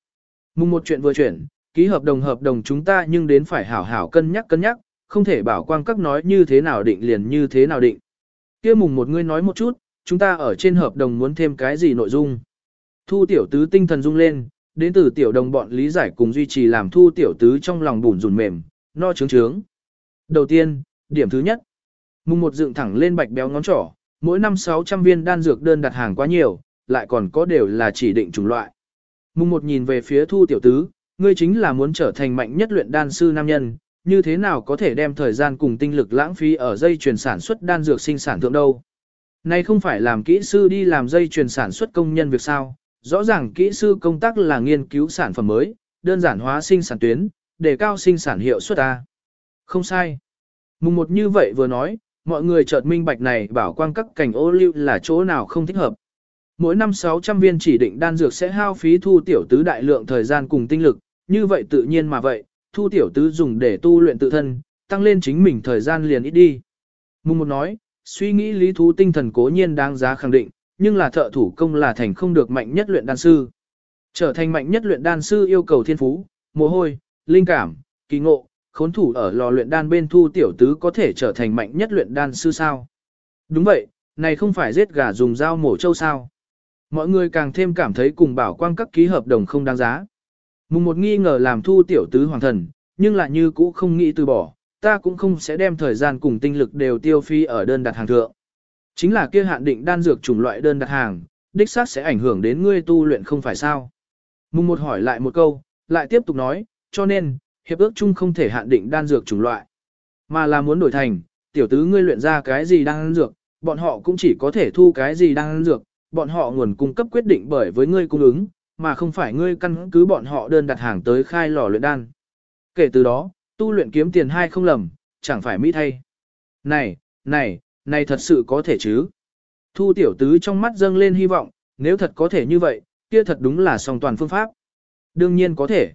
Mùng một chuyện vừa chuyển, ký hợp đồng hợp đồng chúng ta nhưng đến phải hảo hảo cân nhắc cân nhắc, không thể bảo quang các nói như thế nào định liền như thế nào định. kia mùng một ngươi nói một chút, chúng ta ở trên hợp đồng muốn thêm cái gì nội dung. Thu tiểu tứ tinh thần rung lên, đến từ tiểu đồng bọn lý giải cùng duy trì làm thu tiểu tứ trong lòng bùn rùn mềm, no trướng trướng. Đầu tiên, điểm thứ nhất. Mùng một dựng thẳng lên bạch béo ngón trỏ, mỗi năm 600 viên đan dược đơn đặt hàng quá nhiều, lại còn có đều là chỉ định chủng loại. Mùng một nhìn về phía thu tiểu tứ, ngươi chính là muốn trở thành mạnh nhất luyện đan sư nam nhân, như thế nào có thể đem thời gian cùng tinh lực lãng phí ở dây chuyển sản xuất đan dược sinh sản thượng đâu. Này không phải làm kỹ sư đi làm dây chuyển sản xuất công nhân việc sao, rõ ràng kỹ sư công tác là nghiên cứu sản phẩm mới, đơn giản hóa sinh sản tuyến, để cao sinh sản hiệu suất ta. Không sai. Mùng một như vậy vừa nói, mọi người chợt minh bạch này bảo quang các cảnh ô lưu là chỗ nào không thích hợp. Mỗi năm 600 viên chỉ định đan dược sẽ hao phí thu tiểu tứ đại lượng thời gian cùng tinh lực, như vậy tự nhiên mà vậy, thu tiểu tứ dùng để tu luyện tự thân, tăng lên chính mình thời gian liền ít đi. Mùng một nói, suy nghĩ lý thú tinh thần cố nhiên đáng giá khẳng định, nhưng là thợ thủ công là thành không được mạnh nhất luyện đan sư. Trở thành mạnh nhất luyện đan sư yêu cầu thiên phú, mồ hôi, linh cảm, kỳ ngộ, khốn thủ ở lò luyện đan bên thu tiểu tứ có thể trở thành mạnh nhất luyện đan sư sao. Đúng vậy, này không phải giết gà dùng dao mổ trâu sao. Mọi người càng thêm cảm thấy cùng bảo quang các ký hợp đồng không đáng giá. Mùng một nghi ngờ làm thu tiểu tứ hoàng thần, nhưng lại như cũ không nghĩ từ bỏ, ta cũng không sẽ đem thời gian cùng tinh lực đều tiêu phi ở đơn đặt hàng thượng. Chính là kia hạn định đan dược chủng loại đơn đặt hàng, đích xác sẽ ảnh hưởng đến ngươi tu luyện không phải sao. Mùng một hỏi lại một câu, lại tiếp tục nói, cho nên, hiệp ước chung không thể hạn định đan dược chủng loại, mà là muốn đổi thành, tiểu tứ ngươi luyện ra cái gì đan dược, bọn họ cũng chỉ có thể thu cái gì đan dược, bọn họ nguồn cung cấp quyết định bởi với ngươi cung ứng, mà không phải ngươi căn cứ bọn họ đơn đặt hàng tới khai lò luyện đan. Kể từ đó, tu luyện kiếm tiền hai không lầm, chẳng phải mỹ thay. Này, này, này thật sự có thể chứ? Thu tiểu tứ trong mắt dâng lên hy vọng, nếu thật có thể như vậy, kia thật đúng là song toàn phương pháp. Đương nhiên có thể.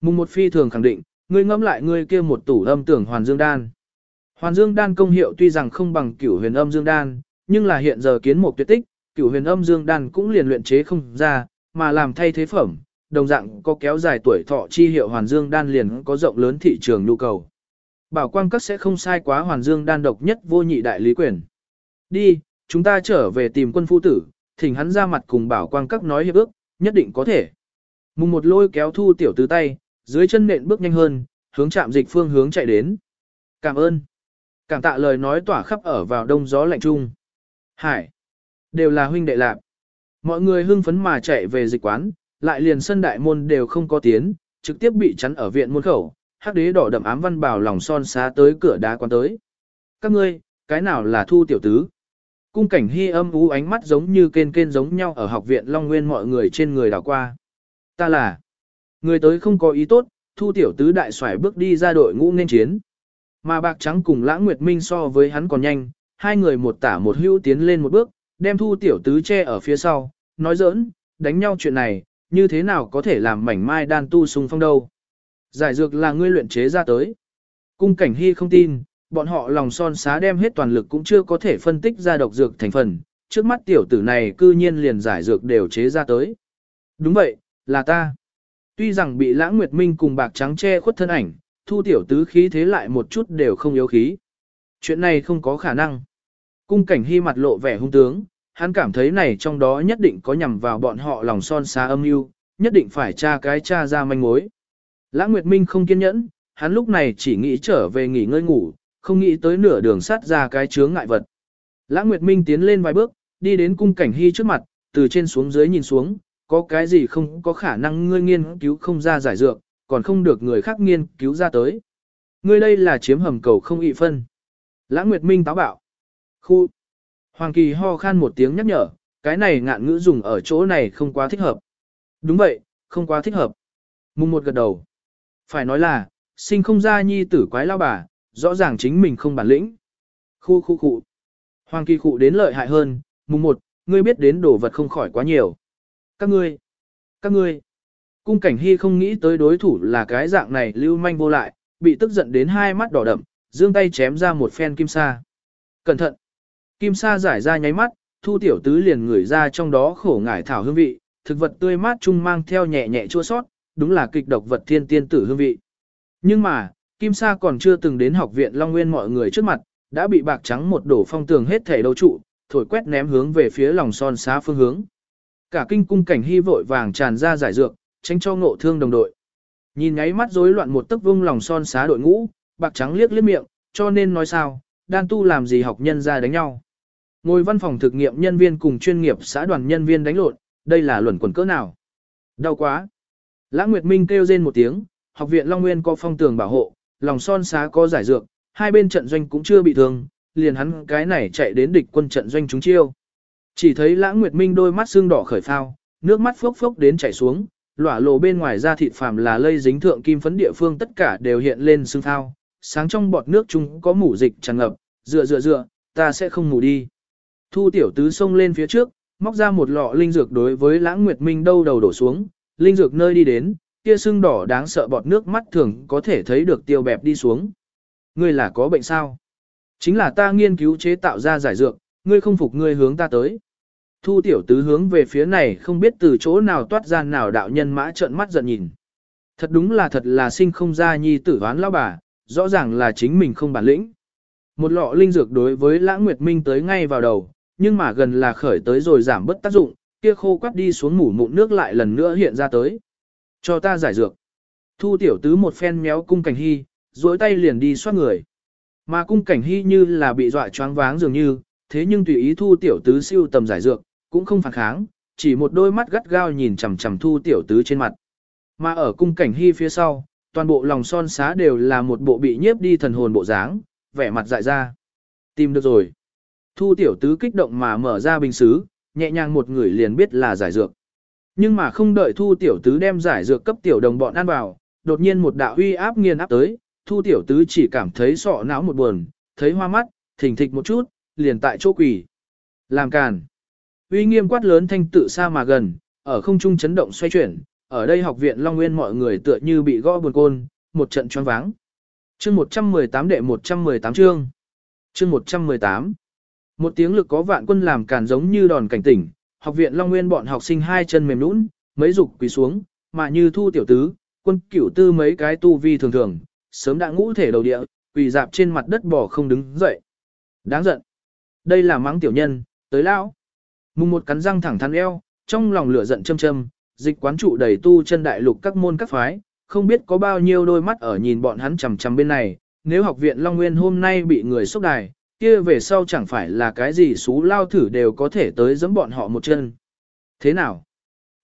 Mùng một phi thường khẳng định, ngươi ngẫm lại ngươi kia một tủ âm tưởng hoàn dương đan. Hoàn dương đan công hiệu tuy rằng không bằng cửu huyền âm dương đan, nhưng là hiện giờ kiến một tuyệt tích, cửu huyền âm dương đan cũng liền luyện chế không ra, mà làm thay thế phẩm, đồng dạng có kéo dài tuổi thọ chi hiệu hoàn dương đan liền có rộng lớn thị trường nhu cầu. Bảo quang các sẽ không sai quá hoàn dương đan độc nhất vô nhị đại lý quyền. Đi, chúng ta trở về tìm quân phu tử, thỉnh hắn ra mặt cùng bảo quang các nói hiệp ước, nhất định có thể. Mùng một lôi kéo thu tiểu tứ tay, dưới chân nện bước nhanh hơn, hướng chạm dịch phương hướng chạy đến. Cảm ơn. Cảm tạ lời nói tỏa khắp ở vào đông gió lạnh trung. Hải. Đều là huynh đệ lạc. Mọi người hưng phấn mà chạy về dịch quán, lại liền sân đại môn đều không có tiến, trực tiếp bị chắn ở viện môn khẩu, hắc đế đỏ đậm ám văn bảo lòng son xá tới cửa đá quán tới. Các ngươi, cái nào là thu tiểu tứ? Cung cảnh hy âm ú ánh mắt giống như kên kên giống nhau ở học viện Long Nguyên mọi người trên người đảo qua. Ta là, người tới không có ý tốt, thu tiểu tứ đại xoải bước đi ra đội ngũ nên chiến. Mà bạc trắng cùng lãng nguyệt minh so với hắn còn nhanh, hai người một tả một hữu tiến lên một bước, đem thu tiểu tứ che ở phía sau, nói giỡn, đánh nhau chuyện này, như thế nào có thể làm mảnh mai đan tu sung phong đâu. Giải dược là ngươi luyện chế ra tới. Cung cảnh hy không tin, bọn họ lòng son xá đem hết toàn lực cũng chưa có thể phân tích ra độc dược thành phần, trước mắt tiểu tử này cư nhiên liền giải dược đều chế ra tới. Đúng vậy, là ta. Tuy rằng bị lãng nguyệt minh cùng bạc trắng che khuất thân ảnh, thu tiểu tứ khí thế lại một chút đều không yếu khí. Chuyện này không có khả năng. Cung cảnh hy mặt lộ vẻ hung tướng, hắn cảm thấy này trong đó nhất định có nhằm vào bọn họ lòng son xa âm mưu, nhất định phải tra cái tra ra manh mối. Lã Nguyệt Minh không kiên nhẫn, hắn lúc này chỉ nghĩ trở về nghỉ ngơi ngủ, không nghĩ tới nửa đường sát ra cái chướng ngại vật. Lã Nguyệt Minh tiến lên vài bước, đi đến cung cảnh hy trước mặt, từ trên xuống dưới nhìn xuống, có cái gì không có khả năng ngươi nghiên cứu không ra giải dược, còn không được người khác nghiên cứu ra tới. Ngươi đây là chiếm hầm cầu không ị phân. Lã Nguyệt Minh táo bạo. Khu. Hoàng Kỳ ho khan một tiếng nhắc nhở, cái này ngạn ngữ dùng ở chỗ này không quá thích hợp. Đúng vậy, không quá thích hợp. Mùng một gật đầu. Phải nói là, sinh không ra nhi tử quái lao bà, rõ ràng chính mình không bản lĩnh. Khu khu khu. Hoàng Kỳ khu đến lợi hại hơn, mùng một, ngươi biết đến đồ vật không khỏi quá nhiều. Các ngươi, các ngươi. Cung cảnh hy không nghĩ tới đối thủ là cái dạng này lưu manh vô lại, bị tức giận đến hai mắt đỏ đậm, dương tay chém ra một phen kim sa. Cẩn thận. Kim sa giải ra nháy mắt, thu tiểu tứ liền ngửi ra trong đó khổ ngải thảo hương vị, thực vật tươi mát chung mang theo nhẹ nhẹ chua sót, đúng là kịch độc vật thiên tiên tử hương vị. Nhưng mà, Kim Sa còn chưa từng đến học viện Long Nguyên mọi người trước mặt, đã bị bạc trắng một đổ phong tường hết thể đấu trụ, thổi quét ném hướng về phía lòng son xá phương hướng. Cả kinh cung cảnh hy vội vàng tràn ra giải dược, tránh cho ngộ thương đồng đội. Nhìn ngáy mắt rối loạn một tấc vung lòng son xá đội ngũ, bạc trắng liếc liếc miệng, cho nên nói sao, đan tu làm gì học nhân ra đánh nhau. Ngồi văn phòng thực nghiệm nhân viên cùng chuyên nghiệp xã đoàn nhân viên đánh lộn, đây là luẩn quẩn cỡ nào. Đau quá. Lã Nguyệt Minh kêu rên một tiếng, học viện Long Nguyên có phong tường bảo hộ, lòng son xá có giải dược, hai bên trận doanh cũng chưa bị thương, liền hắn cái này chạy đến địch quân trận doanh chúng chiêu. Chỉ thấy Lã Nguyệt Minh đôi mắt xương đỏ khởi phao, nước mắt phốc phốc đến chảy xuống, lỏa lộ bên ngoài da thịt phàm là lây dính thượng kim phấn địa phương tất cả đều hiện lên xương phao, sáng trong bọt nước chung có mủ dịch tràn ngập, dựa dựa dựa, ta sẽ không ngủ đi. Thu tiểu tứ xông lên phía trước, móc ra một lọ linh dược đối với lãng nguyệt minh đâu đầu đổ xuống, linh dược nơi đi đến, kia sưng đỏ đáng sợ bọt nước mắt thường có thể thấy được tiêu bẹp đi xuống. Ngươi là có bệnh sao? Chính là ta nghiên cứu chế tạo ra giải dược, ngươi không phục ngươi hướng ta tới. Thu tiểu tứ hướng về phía này không biết từ chỗ nào toát ra nào đạo nhân mã trợn mắt giận nhìn. Thật đúng là thật là sinh không ra nhi tử hoán lao bà, rõ ràng là chính mình không bản lĩnh. Một lọ linh dược đối với lãng nguyệt minh tới ngay vào đầu, nhưng mà gần là khởi tới rồi giảm bất tác dụng, kia khô quắt đi xuống mủ mụn nước lại lần nữa hiện ra tới. Cho ta giải dược. Thu tiểu tứ một phen méo cung cảnh hy, duỗi tay liền đi xoát người. Mà cung cảnh hy như là bị dọa choáng váng dường như, thế nhưng tùy ý thu tiểu tứ siêu tầm giải dược, cũng không phản kháng, chỉ một đôi mắt gắt gao nhìn chằm chằm thu tiểu tứ trên mặt. Mà ở cung cảnh hy phía sau, toàn bộ lòng son xá đều là một bộ bị nhiếp đi thần hồn bộ dáng, vẻ mặt dại ra. Tìm được rồi. Thu tiểu tứ kích động mà mở ra bình xứ, nhẹ nhàng một người liền biết là giải dược. Nhưng mà không đợi thu tiểu tứ đem giải dược cấp tiểu đồng bọn ăn vào, đột nhiên một đạo uy áp nghiền áp tới, thu tiểu tứ chỉ cảm thấy sọ não một buồn, thấy hoa mắt, thỉnh thịch một chút, liền tại chỗ quỳ. Làm càn. Uy nghiêm quát lớn thanh tự xa mà gần, ở không trung chấn động xoay chuyển, ở đây học viện Long Nguyên mọi người tựa như bị gõ buồn côn, một trận choáng váng. Chương 118 đệ 118 chương. Chương 118. Một tiếng lực có vạn quân làm càn giống như đòn cảnh tỉnh, học viện Long Nguyên bọn học sinh hai chân mềm nhũn, mấy dục quỳ xuống, mà như thu tiểu tứ, quân cửu tư mấy cái tu vi thường thường, sớm đã ngũ thể đầu địa, quỳ dạp trên mặt đất bò không đứng dậy. Đáng giận. Đây là mắng tiểu nhân, tới lão. Mùng một cắn răng thẳng thắn eo, trong lòng lửa giận châm châm, dịch quán trụ đầy tu chân đại lục các môn các phái, không biết có bao nhiêu đôi mắt ở nhìn bọn hắn chằm chằm bên này, nếu học viện Long Nguyên hôm nay bị người xúc đài, kia về sau chẳng phải là cái gì xú lao thử đều có thể tới giẫm bọn họ một chân. Thế nào?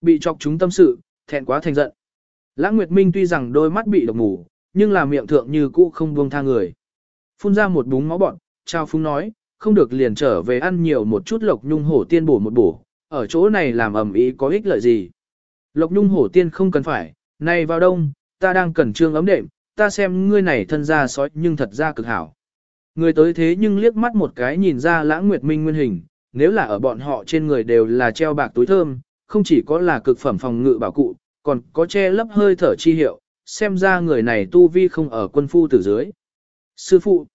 Bị chọc chúng tâm sự, thẹn quá thành giận. Lãng Nguyệt Minh tuy rằng đôi mắt bị độc ngủ, nhưng là miệng thượng như cũ không buông tha người. Phun ra một búng máu bọn, trao phúng nói, không được liền trở về ăn nhiều một chút lộc nhung hổ tiên bổ một bổ, ở chỗ này làm ẩm ý có ích lợi gì. Lộc nhung hổ tiên không cần phải, này vào đông, ta đang cần trương ấm đệm, ta xem ngươi này thân ra sói nhưng thật ra cực hảo. Người tới thế nhưng liếc mắt một cái nhìn ra lãng nguyệt minh nguyên hình, nếu là ở bọn họ trên người đều là treo bạc túi thơm, không chỉ có là cực phẩm phòng ngự bảo cụ, còn có che lấp hơi thở chi hiệu, xem ra người này tu vi không ở quân phu tử dưới. Sư phụ,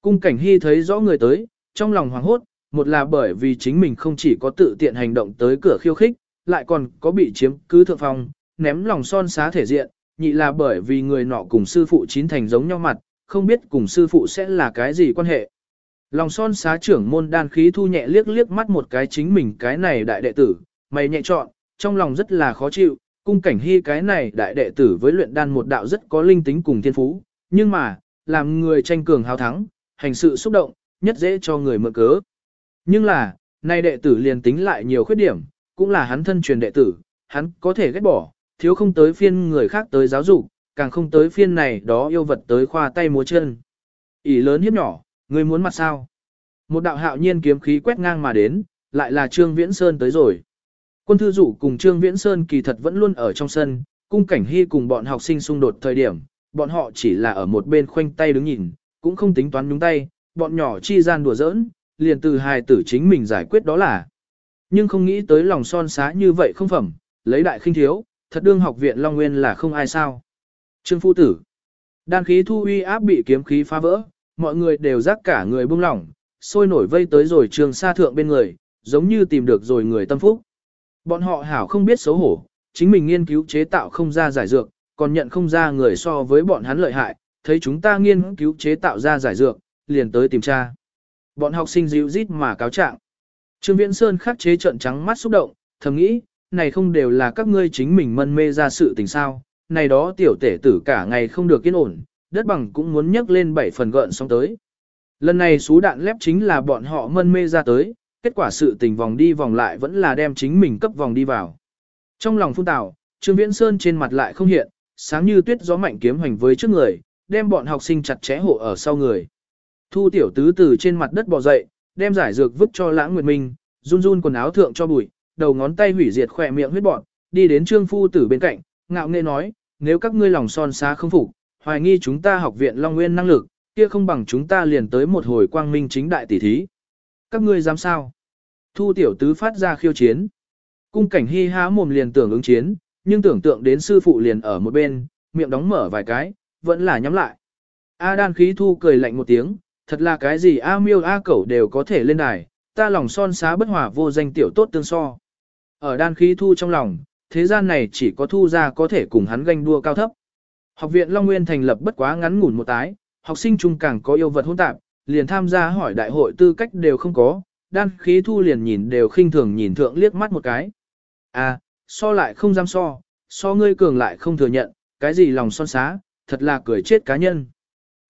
cung cảnh hy thấy rõ người tới, trong lòng hoảng hốt, một là bởi vì chính mình không chỉ có tự tiện hành động tới cửa khiêu khích, lại còn có bị chiếm cứ thượng phong, ném lòng son xá thể diện, nhị là bởi vì người nọ cùng sư phụ chín thành giống nhau mặt, không biết cùng sư phụ sẽ là cái gì quan hệ. Lòng son xá trưởng môn đan khí thu nhẹ liếc liếc mắt một cái chính mình cái này đại đệ tử, mày nhẹ chọn, trong lòng rất là khó chịu, cung cảnh hy cái này đại đệ tử với luyện đan một đạo rất có linh tính cùng thiên phú, nhưng mà, làm người tranh cường hào thắng, hành sự xúc động, nhất dễ cho người mượn cớ. Nhưng là, nay đệ tử liền tính lại nhiều khuyết điểm, cũng là hắn thân truyền đệ tử, hắn có thể ghét bỏ, thiếu không tới phiên người khác tới giáo dục, càng không tới phiên này đó yêu vật tới khoa tay múa chân. ỉ lớn hiếp nhỏ, người muốn mặt sao? Một đạo hạo nhiên kiếm khí quét ngang mà đến, lại là Trương Viễn Sơn tới rồi. Quân thư dụ cùng Trương Viễn Sơn kỳ thật vẫn luôn ở trong sân, cung cảnh hy cùng bọn học sinh xung đột thời điểm, bọn họ chỉ là ở một bên khoanh tay đứng nhìn, cũng không tính toán nhúng tay, bọn nhỏ chi gian đùa giỡn, liền từ hài tử chính mình giải quyết đó là. Nhưng không nghĩ tới lòng son xá như vậy không phẩm, lấy đại khinh thiếu, thật đương học viện Long Nguyên là không ai sao. Trương Phu Tử Đan khí thu uy áp bị kiếm khí phá vỡ, mọi người đều rắc cả người buông lỏng, sôi nổi vây tới rồi trường sa thượng bên người, giống như tìm được rồi người tâm phúc. Bọn họ hảo không biết xấu hổ, chính mình nghiên cứu chế tạo không ra giải dược, còn nhận không ra người so với bọn hắn lợi hại, thấy chúng ta nghiên cứu chế tạo ra giải dược, liền tới tìm tra. Bọn học sinh dịu rít mà cáo trạng. Trương Viễn Sơn khắc chế trận trắng mắt xúc động, thầm nghĩ, này không đều là các ngươi chính mình mân mê ra sự tình sao, này đó tiểu tể tử cả ngày không được yên ổn, đất bằng cũng muốn nhấc lên bảy phần gợn xong tới. Lần này số đạn lép chính là bọn họ mân mê ra tới, kết quả sự tình vòng đi vòng lại vẫn là đem chính mình cấp vòng đi vào. Trong lòng phun tào, Trương Viễn Sơn trên mặt lại không hiện, sáng như tuyết gió mạnh kiếm hành với trước người, đem bọn học sinh chặt chẽ hộ ở sau người. Thu tiểu tứ từ trên mặt đất bò dậy, đem giải dược vứt cho Lãng Nguyệt Minh, run run quần áo thượng cho bụi, đầu ngón tay hủy diệt khỏe miệng huyết bọn, đi đến Trương phu tử bên cạnh, ngạo nghễ nói, nếu các ngươi lòng son xá không phục, hoài nghi chúng ta học viện Long Nguyên năng lực, kia không bằng chúng ta liền tới một hồi quang minh chính đại tỷ thí. Các ngươi dám sao? Thu tiểu tứ phát ra khiêu chiến. Cung cảnh hy há mồm liền tưởng ứng chiến, nhưng tưởng tượng đến sư phụ liền ở một bên, miệng đóng mở vài cái, vẫn là nhắm lại. A đan khí thu cười lạnh một tiếng, thật là cái gì A miêu A cẩu đều có thể lên đài, ta lòng son xá bất hòa vô danh tiểu tốt tương so. Ở đan khí thu trong lòng, thế gian này chỉ có thu ra có thể cùng hắn ganh đua cao thấp. Học viện Long Nguyên thành lập bất quá ngắn ngủn một tái, học sinh trung càng có yêu vật hỗn tạp, liền tham gia hỏi đại hội tư cách đều không có, đan khí thu liền nhìn đều khinh thường nhìn thượng liếc mắt một cái. À, so lại không dám so, so ngươi cường lại không thừa nhận, cái gì lòng son xá, thật là cười chết cá nhân.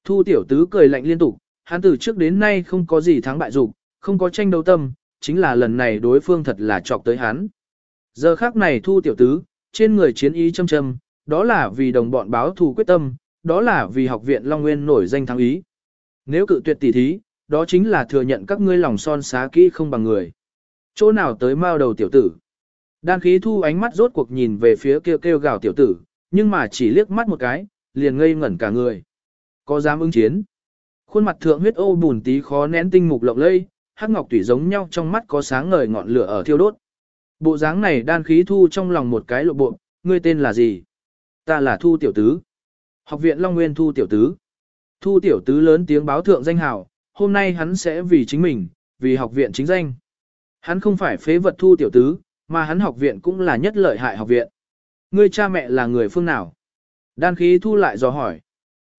Thu tiểu tứ cười lạnh liên tục, hắn từ trước đến nay không có gì thắng bại dục, không có tranh đấu tâm, chính là lần này đối phương thật là chọc tới hắn. Giờ khác này thu tiểu tứ, trên người chiến ý châm châm, đó là vì đồng bọn báo thù quyết tâm, đó là vì học viện Long Nguyên nổi danh thắng ý. Nếu cự tuyệt tỷ thí, đó chính là thừa nhận các ngươi lòng son xá kỹ không bằng người. Chỗ nào tới mao đầu tiểu tử. Đan khí thu ánh mắt rốt cuộc nhìn về phía kêu kêu gào tiểu tử, nhưng mà chỉ liếc mắt một cái, liền ngây ngẩn cả người. Có dám ứng chiến? Khuôn mặt thượng huyết ô bùn tí khó nén tinh mục lộng lây, hắc ngọc tủy giống nhau trong mắt có sáng ngời ngọn lửa ở thiêu đốt. Bộ dáng này đan khí thu trong lòng một cái lộ bộ, ngươi tên là gì? Ta là Thu Tiểu Tứ. Học viện Long Nguyên Thu Tiểu Tứ. Thu Tiểu Tứ lớn tiếng báo thượng danh hào, hôm nay hắn sẽ vì chính mình, vì học viện chính danh. Hắn không phải phế vật Thu Tiểu Tứ, mà hắn học viện cũng là nhất lợi hại học viện. Ngươi cha mẹ là người phương nào? Đan khí Thu lại dò hỏi.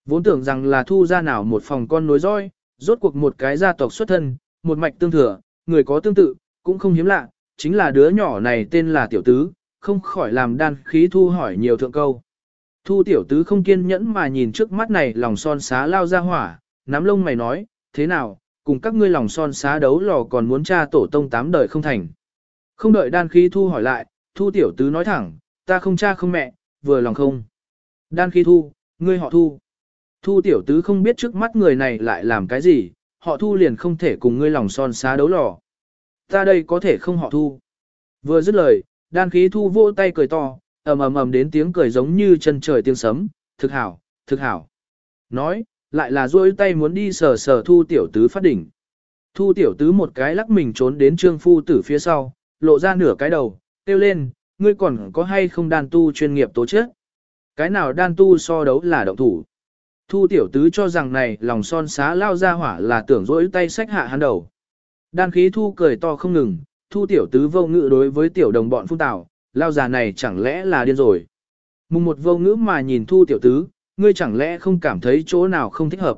Vốn tưởng rằng là Thu ra nào một phòng con nối roi, rốt cuộc một cái gia tộc xuất thân, một mạch tương thừa, người có tương tự, cũng không hiếm lạ, chính là đứa nhỏ này tên là Tiểu Tứ, không khỏi làm đan khí Thu hỏi nhiều thượng câu. Thu tiểu tứ không kiên nhẫn mà nhìn trước mắt này lòng son xá lao ra hỏa, nắm lông mày nói, thế nào, cùng các ngươi lòng son xá đấu lò còn muốn tra tổ tông tám đời không thành. Không đợi đan khí thu hỏi lại, thu tiểu tứ nói thẳng, ta không cha không mẹ, vừa lòng không. Đan khí thu, ngươi họ thu. Thu tiểu tứ không biết trước mắt người này lại làm cái gì, họ thu liền không thể cùng ngươi lòng son xá đấu lò. Ta đây có thể không họ thu. Vừa dứt lời, đan khí thu vô tay cười to, ầm ầm ầm đến tiếng cười giống như chân trời tiếng sấm, thực hảo, thực hảo. Nói, lại là duỗi tay muốn đi sờ sờ thu tiểu tứ phát đỉnh. Thu tiểu tứ một cái lắc mình trốn đến trương phu tử phía sau, lộ ra nửa cái đầu, kêu lên, ngươi còn có hay không đan tu chuyên nghiệp tố chết? Cái nào đan tu so đấu là động thủ? Thu tiểu tứ cho rằng này lòng son xá lao ra hỏa là tưởng dỗi tay sách hạ hắn đầu. Đan khí thu cười to không ngừng, thu tiểu tứ vô ngữ đối với tiểu đồng bọn phun tảo, lao già này chẳng lẽ là điên rồi. Mùng một vô ngữ mà nhìn thu tiểu tứ, ngươi chẳng lẽ không cảm thấy chỗ nào không thích hợp.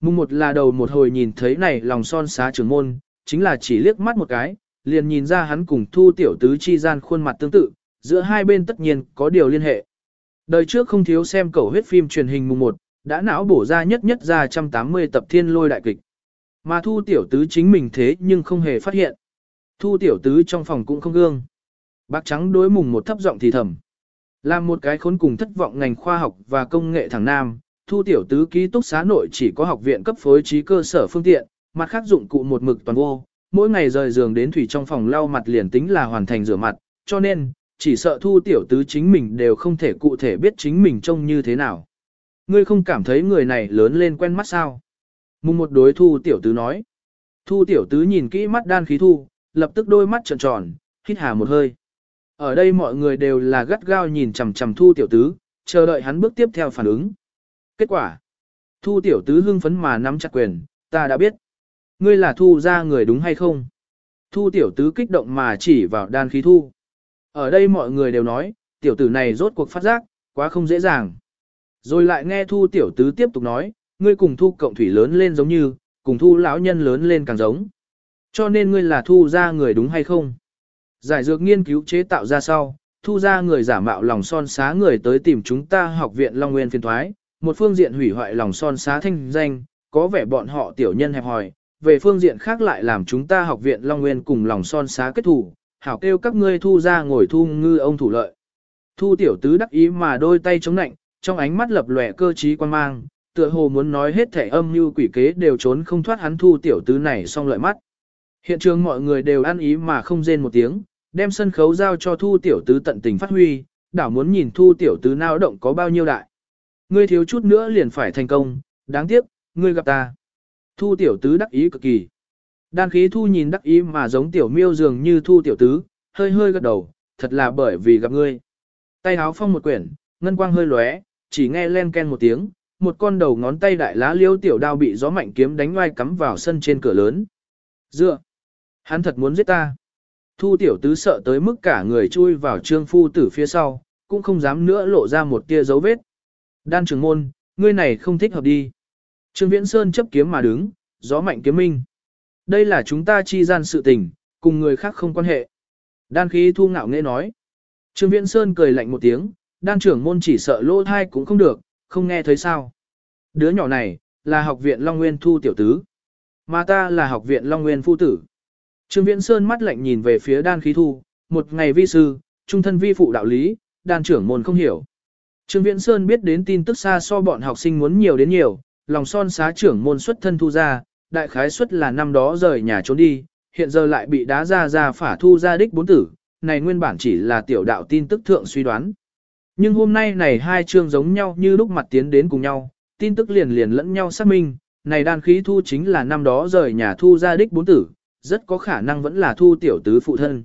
Mùng một là đầu một hồi nhìn thấy này lòng son xá trưởng môn, chính là chỉ liếc mắt một cái, liền nhìn ra hắn cùng thu tiểu tứ chi gian khuôn mặt tương tự, giữa hai bên tất nhiên có điều liên hệ. Đời trước không thiếu xem cầu huyết phim truyền hình mùng một, đã não bổ ra nhất nhất ra 180 tập thiên lôi đại kịch. Mà thu tiểu tứ chính mình thế nhưng không hề phát hiện. Thu tiểu tứ trong phòng cũng không gương. Bác trắng đối mùng một thấp giọng thì thầm. Làm một cái khốn cùng thất vọng ngành khoa học và công nghệ thẳng Nam, thu tiểu tứ ký túc xá nội chỉ có học viện cấp phối trí cơ sở phương tiện, mặt khác dụng cụ một mực toàn vô, mỗi ngày rời giường đến thủy trong phòng lau mặt liền tính là hoàn thành rửa mặt, cho nên, chỉ sợ thu tiểu tứ chính mình đều không thể cụ thể biết chính mình trông như thế nào. Ngươi không cảm thấy người này lớn lên quen mắt sao? Mùng một đối thu tiểu tứ nói. Thu tiểu tứ nhìn kỹ mắt đan khí thu, lập tức đôi mắt tròn tròn, hít hà một hơi. Ở đây mọi người đều là gắt gao nhìn chằm chằm thu tiểu tứ, chờ đợi hắn bước tiếp theo phản ứng. Kết quả. Thu tiểu tứ hưng phấn mà nắm chặt quyền, ta đã biết. Ngươi là thu ra người đúng hay không? Thu tiểu tứ kích động mà chỉ vào đan khí thu. Ở đây mọi người đều nói, tiểu tử này rốt cuộc phát giác, quá không dễ dàng. Rồi lại nghe thu tiểu tứ tiếp tục nói, ngươi cùng thu cộng thủy lớn lên giống như, cùng thu lão nhân lớn lên càng giống. Cho nên ngươi là thu ra người đúng hay không? Giải dược nghiên cứu chế tạo ra sau, thu ra người giả mạo lòng son xá người tới tìm chúng ta học viện Long Nguyên phiên thoái, một phương diện hủy hoại lòng son xá thanh danh, có vẻ bọn họ tiểu nhân hẹp hòi, về phương diện khác lại làm chúng ta học viện Long Nguyên cùng lòng son xá kết thủ, hảo kêu các ngươi thu ra ngồi thu ngư ông thủ lợi. Thu tiểu tứ đắc ý mà đôi tay chống nạnh, trong ánh mắt lập lòe cơ trí quan mang, tựa hồ muốn nói hết thể âm như quỷ kế đều trốn không thoát hắn thu tiểu tứ này xong lợi mắt. Hiện trường mọi người đều ăn ý mà không rên một tiếng, đem sân khấu giao cho thu tiểu tứ tận tình phát huy, đảo muốn nhìn thu tiểu tứ nào động có bao nhiêu đại. Ngươi thiếu chút nữa liền phải thành công, đáng tiếc, ngươi gặp ta. Thu tiểu tứ đắc ý cực kỳ. Đan khí thu nhìn đắc ý mà giống tiểu miêu dường như thu tiểu tứ, hơi hơi gật đầu, thật là bởi vì gặp ngươi. Tay háo phong một quyển, ngân quang hơi lóe, chỉ nghe len ken một tiếng, một con đầu ngón tay đại lá liêu tiểu đao bị gió mạnh kiếm đánh ngoài cắm vào sân trên cửa lớn. Dựa! Hắn thật muốn giết ta. Thu tiểu tứ sợ tới mức cả người chui vào trương phu tử phía sau, cũng không dám nữa lộ ra một tia dấu vết. Đan trường môn, ngươi này không thích hợp đi. Trương Viễn Sơn chấp kiếm mà đứng, gió mạnh kiếm minh. Đây là chúng ta chi gian sự tình, cùng người khác không quan hệ. Đan khí thu ngạo nghe nói. Trương Viễn Sơn cười lạnh một tiếng, đan trưởng môn chỉ sợ lỗ thai cũng không được, không nghe thấy sao. Đứa nhỏ này, là học viện Long Nguyên thu tiểu tứ. Mà ta là học viện Long Nguyên phu tử. Trương Viễn Sơn mắt lạnh nhìn về phía đan khí thu, một ngày vi sư, trung thân vi phụ đạo lý, đan trưởng môn không hiểu. Trương Viễn Sơn biết đến tin tức xa so bọn học sinh muốn nhiều đến nhiều, lòng son xá trưởng môn xuất thân thu ra, đại khái xuất là năm đó rời nhà trốn đi, hiện giờ lại bị đá ra ra phả thu ra đích bốn tử, này nguyên bản chỉ là tiểu đạo tin tức thượng suy đoán. Nhưng hôm nay này hai chương giống nhau như lúc mặt tiến đến cùng nhau, tin tức liền liền lẫn nhau xác minh, này đan khí thu chính là năm đó rời nhà thu ra đích bốn tử, rất có khả năng vẫn là thu tiểu tứ phụ thân.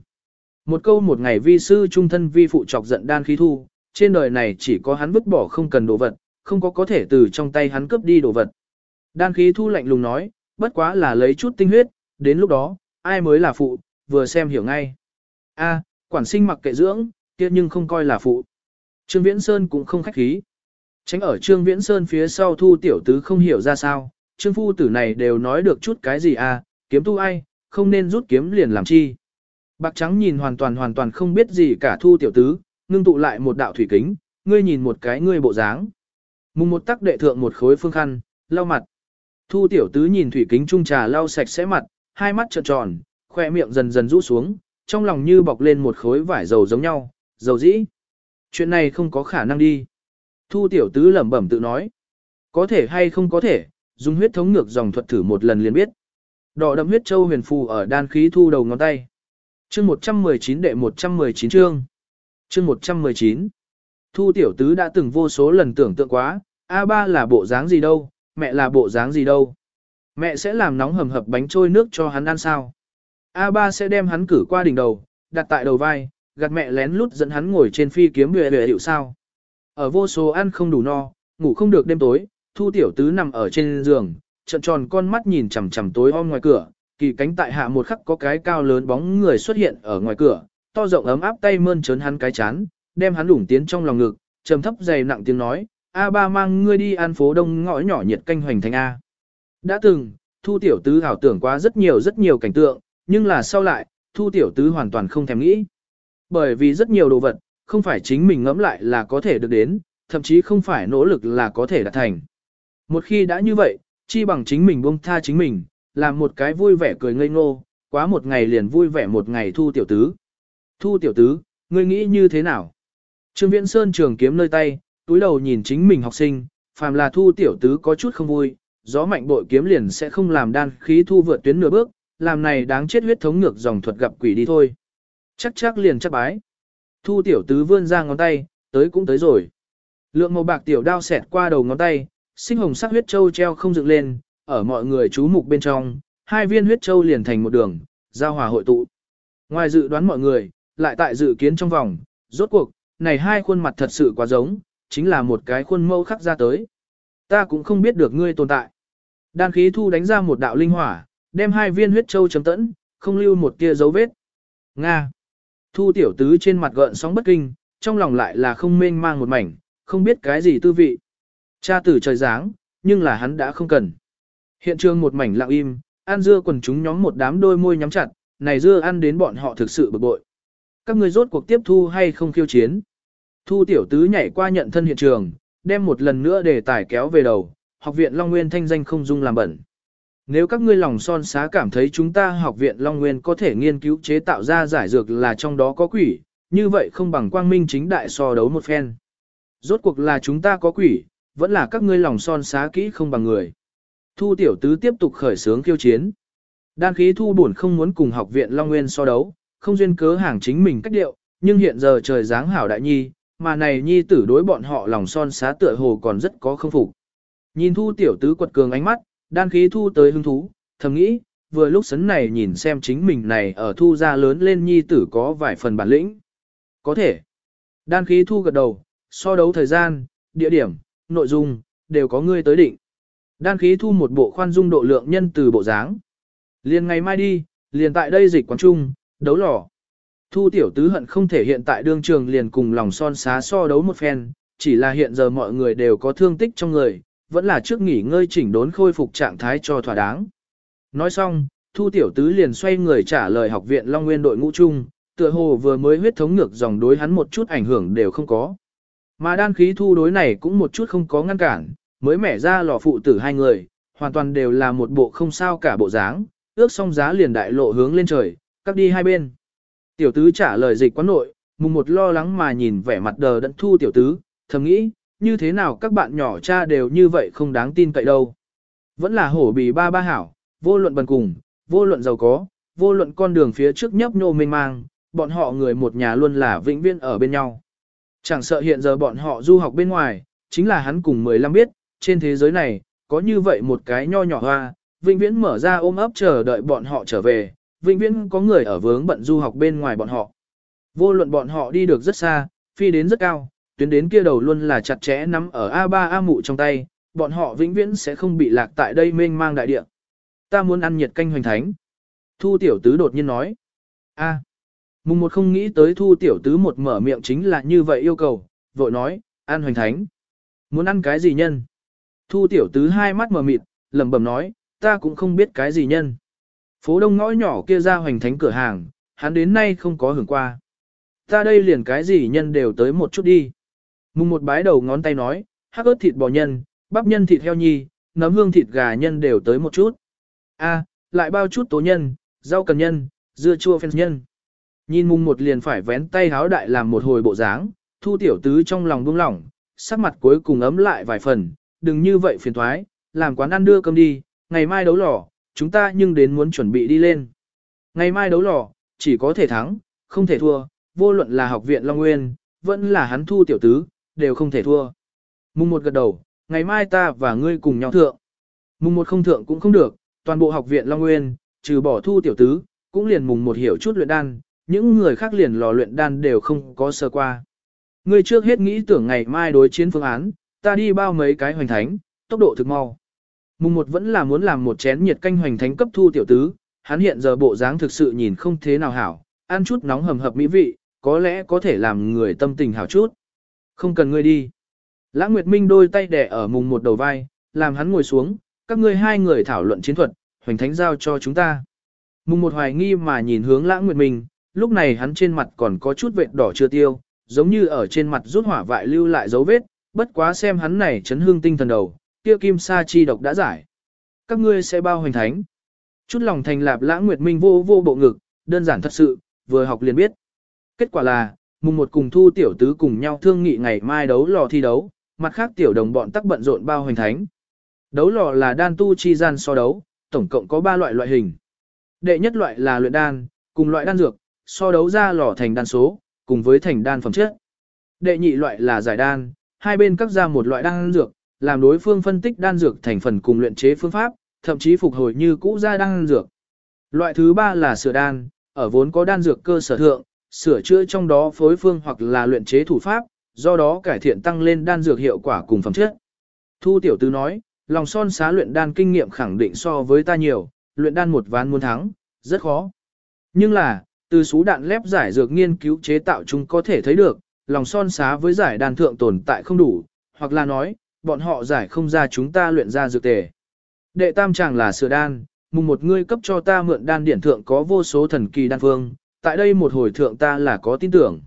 Một câu một ngày vi sư trung thân vi phụ chọc giận đan khí thu, trên đời này chỉ có hắn vứt bỏ không cần đồ vật, không có có thể từ trong tay hắn cướp đi đồ vật. Đan khí thu lạnh lùng nói, bất quá là lấy chút tinh huyết, đến lúc đó, ai mới là phụ, vừa xem hiểu ngay. A, quản sinh mặc kệ dưỡng, kia nhưng không coi là phụ. Trương Viễn Sơn cũng không khách khí. Tránh ở Trương Viễn Sơn phía sau thu tiểu tứ không hiểu ra sao, Trương phu tử này đều nói được chút cái gì à, kiếm tu ai, không nên rút kiếm liền làm chi. Bạc trắng nhìn hoàn toàn hoàn toàn không biết gì cả thu tiểu tứ, ngưng tụ lại một đạo thủy kính, ngươi nhìn một cái ngươi bộ dáng. Mùng một tắc đệ thượng một khối phương khăn, lau mặt. Thu tiểu tứ nhìn thủy kính trung trà lau sạch sẽ mặt, hai mắt trợn tròn, khoe miệng dần dần rũ xuống, trong lòng như bọc lên một khối vải dầu giống nhau, dầu dĩ. Chuyện này không có khả năng đi. Thu tiểu tứ lẩm bẩm tự nói. Có thể hay không có thể, dùng huyết thống ngược dòng thuật thử một lần liền biết. Đỏ đậm huyết châu huyền phù ở đan khí thu đầu ngón tay. Chương 119 đệ 119 chương. Chương 119. Thu tiểu tứ đã từng vô số lần tưởng tượng quá, A3 là bộ dáng gì đâu, mẹ là bộ dáng gì đâu. Mẹ sẽ làm nóng hầm hập bánh trôi nước cho hắn ăn sao. A3 sẽ đem hắn cử qua đỉnh đầu, đặt tại đầu vai, gạt mẹ lén lút dẫn hắn ngồi trên phi kiếm về về hiệu sao. Ở vô số ăn không đủ no, ngủ không được đêm tối, thu tiểu tứ nằm ở trên giường, trận tròn con mắt nhìn chằm chằm tối om ngoài cửa, kỳ cánh tại hạ một khắc có cái cao lớn bóng người xuất hiện ở ngoài cửa, to rộng ấm áp tay mơn trớn hắn cái chán, đem hắn lủng tiến trong lòng ngực, trầm thấp dày nặng tiếng nói, A ba mang ngươi đi ăn phố đông ngõ nhỏ nhiệt canh hoành thành A. Đã từng, thu tiểu tứ ảo tưởng quá rất nhiều rất nhiều cảnh tượng, nhưng là sau lại, thu tiểu tứ hoàn toàn không thèm nghĩ. Bởi vì rất nhiều đồ vật, không phải chính mình ngẫm lại là có thể được đến, thậm chí không phải nỗ lực là có thể đạt thành. Một khi đã như vậy, chi bằng chính mình buông tha chính mình, làm một cái vui vẻ cười ngây ngô, quá một ngày liền vui vẻ một ngày thu tiểu tứ. Thu tiểu tứ, ngươi nghĩ như thế nào? Trương Viễn Sơn trường kiếm nơi tay, túi đầu nhìn chính mình học sinh, phàm là thu tiểu tứ có chút không vui, gió mạnh bội kiếm liền sẽ không làm đan khí thu vượt tuyến nửa bước, làm này đáng chết huyết thống ngược dòng thuật gặp quỷ đi thôi. Chắc chắc liền chắc bái. Thu tiểu tứ vươn ra ngón tay, tới cũng tới rồi. Lượng màu bạc tiểu đao xẹt qua đầu ngón tay, sinh hồng sắc huyết châu treo không dựng lên, ở mọi người chú mục bên trong, hai viên huyết châu liền thành một đường, giao hòa hội tụ. Ngoài dự đoán mọi người, lại tại dự kiến trong vòng, rốt cuộc, này hai khuôn mặt thật sự quá giống, chính là một cái khuôn mẫu khắc ra tới. Ta cũng không biết được ngươi tồn tại. Đan khí thu đánh ra một đạo linh hỏa, đem hai viên huyết châu chấm tẫn, không lưu một tia dấu vết. Nga. Thu tiểu tứ trên mặt gợn sóng bất kinh, trong lòng lại là không mênh mang một mảnh, không biết cái gì tư vị. Cha tử trời dáng, nhưng là hắn đã không cần. Hiện trường một mảnh lặng im, ăn dưa quần chúng nhóm một đám đôi môi nhắm chặt, này dưa ăn đến bọn họ thực sự bực bội. Các người rốt cuộc tiếp thu hay không khiêu chiến? Thu tiểu tứ nhảy qua nhận thân hiện trường, đem một lần nữa đề tài kéo về đầu, học viện Long Nguyên thanh danh không dung làm bẩn. Nếu các ngươi lòng son xá cảm thấy chúng ta học viện Long Nguyên có thể nghiên cứu chế tạo ra giải dược là trong đó có quỷ, như vậy không bằng quang minh chính đại so đấu một phen. Rốt cuộc là chúng ta có quỷ, vẫn là các ngươi lòng son xá kỹ không bằng người. Thu tiểu tứ tiếp tục khởi sướng khiêu chiến. Đan khí thu buồn không muốn cùng học viện Long Nguyên so đấu, không duyên cớ hàng chính mình cách điệu, nhưng hiện giờ trời dáng hảo đại nhi, mà này nhi tử đối bọn họ lòng son xá tựa hồ còn rất có không phục. Nhìn thu tiểu tứ quật cường ánh mắt, đan khí thu tới hứng thú, thầm nghĩ, vừa lúc sấn này nhìn xem chính mình này ở thu ra lớn lên nhi tử có vài phần bản lĩnh. Có thể. Đan khí thu gật đầu, so đấu thời gian, địa điểm, nội dung, đều có ngươi tới định. Đan khí thu một bộ khoan dung độ lượng nhân từ bộ dáng. Liền ngày mai đi, liền tại đây dịch quán trung, đấu lò. Thu tiểu tứ hận không thể hiện tại đương trường liền cùng lòng son xá so đấu một phen, chỉ là hiện giờ mọi người đều có thương tích trong người, vẫn là trước nghỉ ngơi chỉnh đốn khôi phục trạng thái cho thỏa đáng. Nói xong, Thu tiểu tứ liền xoay người trả lời học viện Long Nguyên đội ngũ chung, tựa hồ vừa mới huyết thống ngược dòng đối hắn một chút ảnh hưởng đều không có. Mà đan khí thu đối này cũng một chút không có ngăn cản, mới mẻ ra lò phụ tử hai người, hoàn toàn đều là một bộ không sao cả bộ dáng, ước xong giá liền đại lộ hướng lên trời, cắt đi hai bên. Tiểu tứ trả lời dịch quán nội, mùng một lo lắng mà nhìn vẻ mặt đờ đẫn thu tiểu tứ, thầm nghĩ, như thế nào các bạn nhỏ cha đều như vậy không đáng tin cậy đâu. Vẫn là hổ bì ba ba hảo, vô luận bần cùng, vô luận giàu có, vô luận con đường phía trước nhấp nhô mênh mang, bọn họ người một nhà luôn là vĩnh viễn ở bên nhau. Chẳng sợ hiện giờ bọn họ du học bên ngoài, chính là hắn cùng 15 biết, trên thế giới này, có như vậy một cái nho nhỏ hoa, vĩnh viễn mở ra ôm ấp chờ đợi bọn họ trở về, vĩnh viễn có người ở vướng bận du học bên ngoài bọn họ. Vô luận bọn họ đi được rất xa, phi đến rất cao, tuyến đến kia đầu luôn là chặt chẽ nắm ở A3 A mụ trong tay, bọn họ vĩnh viễn sẽ không bị lạc tại đây mênh mang đại địa. Ta muốn ăn nhiệt canh hoành thánh. Thu tiểu tứ đột nhiên nói. A. Mùng một không nghĩ tới thu tiểu tứ một mở miệng chính là như vậy yêu cầu, vội nói, ăn hoành thánh. Muốn ăn cái gì nhân? Thu tiểu tứ hai mắt mở mịt, lẩm bẩm nói, ta cũng không biết cái gì nhân. Phố đông ngõ nhỏ kia ra hoành thánh cửa hàng, hắn đến nay không có hưởng qua. Ta đây liền cái gì nhân đều tới một chút đi. Mùng một bái đầu ngón tay nói, hắc ớt thịt bò nhân, bắp nhân thịt heo nhi, nấm hương thịt gà nhân đều tới một chút. A, lại bao chút tố nhân, rau cần nhân, dưa chua phèn nhân. Nhìn mùng một liền phải vén tay háo đại làm một hồi bộ dáng, thu tiểu tứ trong lòng buông lỏng, sắc mặt cuối cùng ấm lại vài phần, đừng như vậy phiền thoái, làm quán ăn đưa cơm đi, ngày mai đấu lò, chúng ta nhưng đến muốn chuẩn bị đi lên. Ngày mai đấu lò, chỉ có thể thắng, không thể thua, vô luận là học viện Long Nguyên, vẫn là hắn thu tiểu tứ, đều không thể thua. Mùng một gật đầu, ngày mai ta và ngươi cùng nhau thượng. Mùng một không thượng cũng không được, toàn bộ học viện Long Nguyên, trừ bỏ thu tiểu tứ, cũng liền mùng một hiểu chút luyện đan, những người khác liền lò luyện đan đều không có sơ qua. Ngươi trước hết nghĩ tưởng ngày mai đối chiến phương án, ta đi bao mấy cái hoành thánh, tốc độ thực mau. Mùng một vẫn là muốn làm một chén nhiệt canh hoành thánh cấp thu tiểu tứ, hắn hiện giờ bộ dáng thực sự nhìn không thế nào hảo, ăn chút nóng hầm hập mỹ vị, có lẽ có thể làm người tâm tình hảo chút. Không cần ngươi đi. Lã Nguyệt Minh đôi tay đẻ ở mùng một đầu vai, làm hắn ngồi xuống, các ngươi hai người thảo luận chiến thuật, hoành thánh giao cho chúng ta. Mùng một hoài nghi mà nhìn hướng Lã Nguyệt Minh, lúc này hắn trên mặt còn có chút vệt đỏ chưa tiêu, giống như ở trên mặt rút hỏa vại lưu lại dấu vết, bất quá xem hắn này chấn hương tinh thần đầu, kia kim sa chi độc đã giải. Các ngươi sẽ bao hoành thánh. Chút lòng thành lạp Lã nguyệt minh vô vô bộ ngực, đơn giản thật sự, vừa học liền biết. Kết quả là, mùng một cùng thu tiểu tứ cùng nhau thương nghị ngày mai đấu lò thi đấu, mặt khác tiểu đồng bọn tắc bận rộn bao hoành thánh. Đấu lò là đan tu chi gian so đấu, tổng cộng có 3 loại loại hình. Đệ nhất loại là luyện đan, cùng loại đan dược, so đấu ra lò thành đan số, cùng với thành đan phẩm chất. Đệ nhị loại là giải đan, hai bên cắt ra một loại đan dược, làm đối phương phân tích đan dược thành phần cùng luyện chế phương pháp, thậm chí phục hồi như cũ ra đan dược. Loại thứ ba là sửa đan, ở vốn có đan dược cơ sở thượng, sửa chữa trong đó phối phương hoặc là luyện chế thủ pháp, do đó cải thiện tăng lên đan dược hiệu quả cùng phẩm chất. Thu tiểu tư nói, lòng son xá luyện đan kinh nghiệm khẳng định so với ta nhiều, luyện đan một ván muốn thắng, rất khó. Nhưng là, từ số đạn lép giải dược nghiên cứu chế tạo chúng có thể thấy được, lòng son xá với giải đan thượng tồn tại không đủ, hoặc là nói, bọn họ giải không ra chúng ta luyện ra dược tề. Đệ tam chàng là sửa đan, mùng một ngươi cấp cho ta mượn đan điển thượng có vô số thần kỳ đan phương, tại đây một hồi thượng ta là có tin tưởng.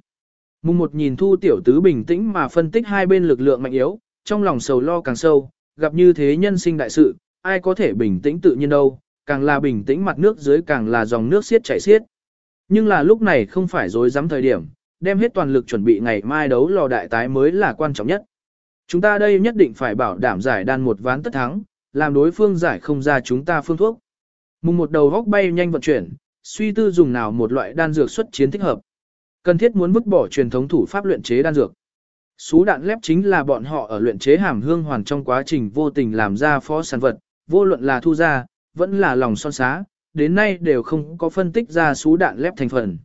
Mùng một nhìn thu tiểu tứ bình tĩnh mà phân tích hai bên lực lượng mạnh yếu, trong lòng sầu lo càng sâu, gặp như thế nhân sinh đại sự, ai có thể bình tĩnh tự nhiên đâu, càng là bình tĩnh mặt nước dưới càng là dòng nước xiết chảy xiết. Nhưng là lúc này không phải dối dám thời điểm, đem hết toàn lực chuẩn bị ngày mai đấu lò đại tái mới là quan trọng nhất. Chúng ta đây nhất định phải bảo đảm giải đan một ván tất thắng, làm đối phương giải không ra chúng ta phương thuốc. Mùng một đầu góc bay nhanh vận chuyển, suy tư dùng nào một loại đan dược xuất chiến thích hợp. Cần thiết muốn vứt bỏ truyền thống thủ pháp luyện chế đan dược. Sú đạn lép chính là bọn họ ở luyện chế hàm hương hoàn trong quá trình vô tình làm ra phó sản vật, vô luận là thu ra, vẫn là lòng son xá, đến nay đều không có phân tích ra sú đạn lép thành phần.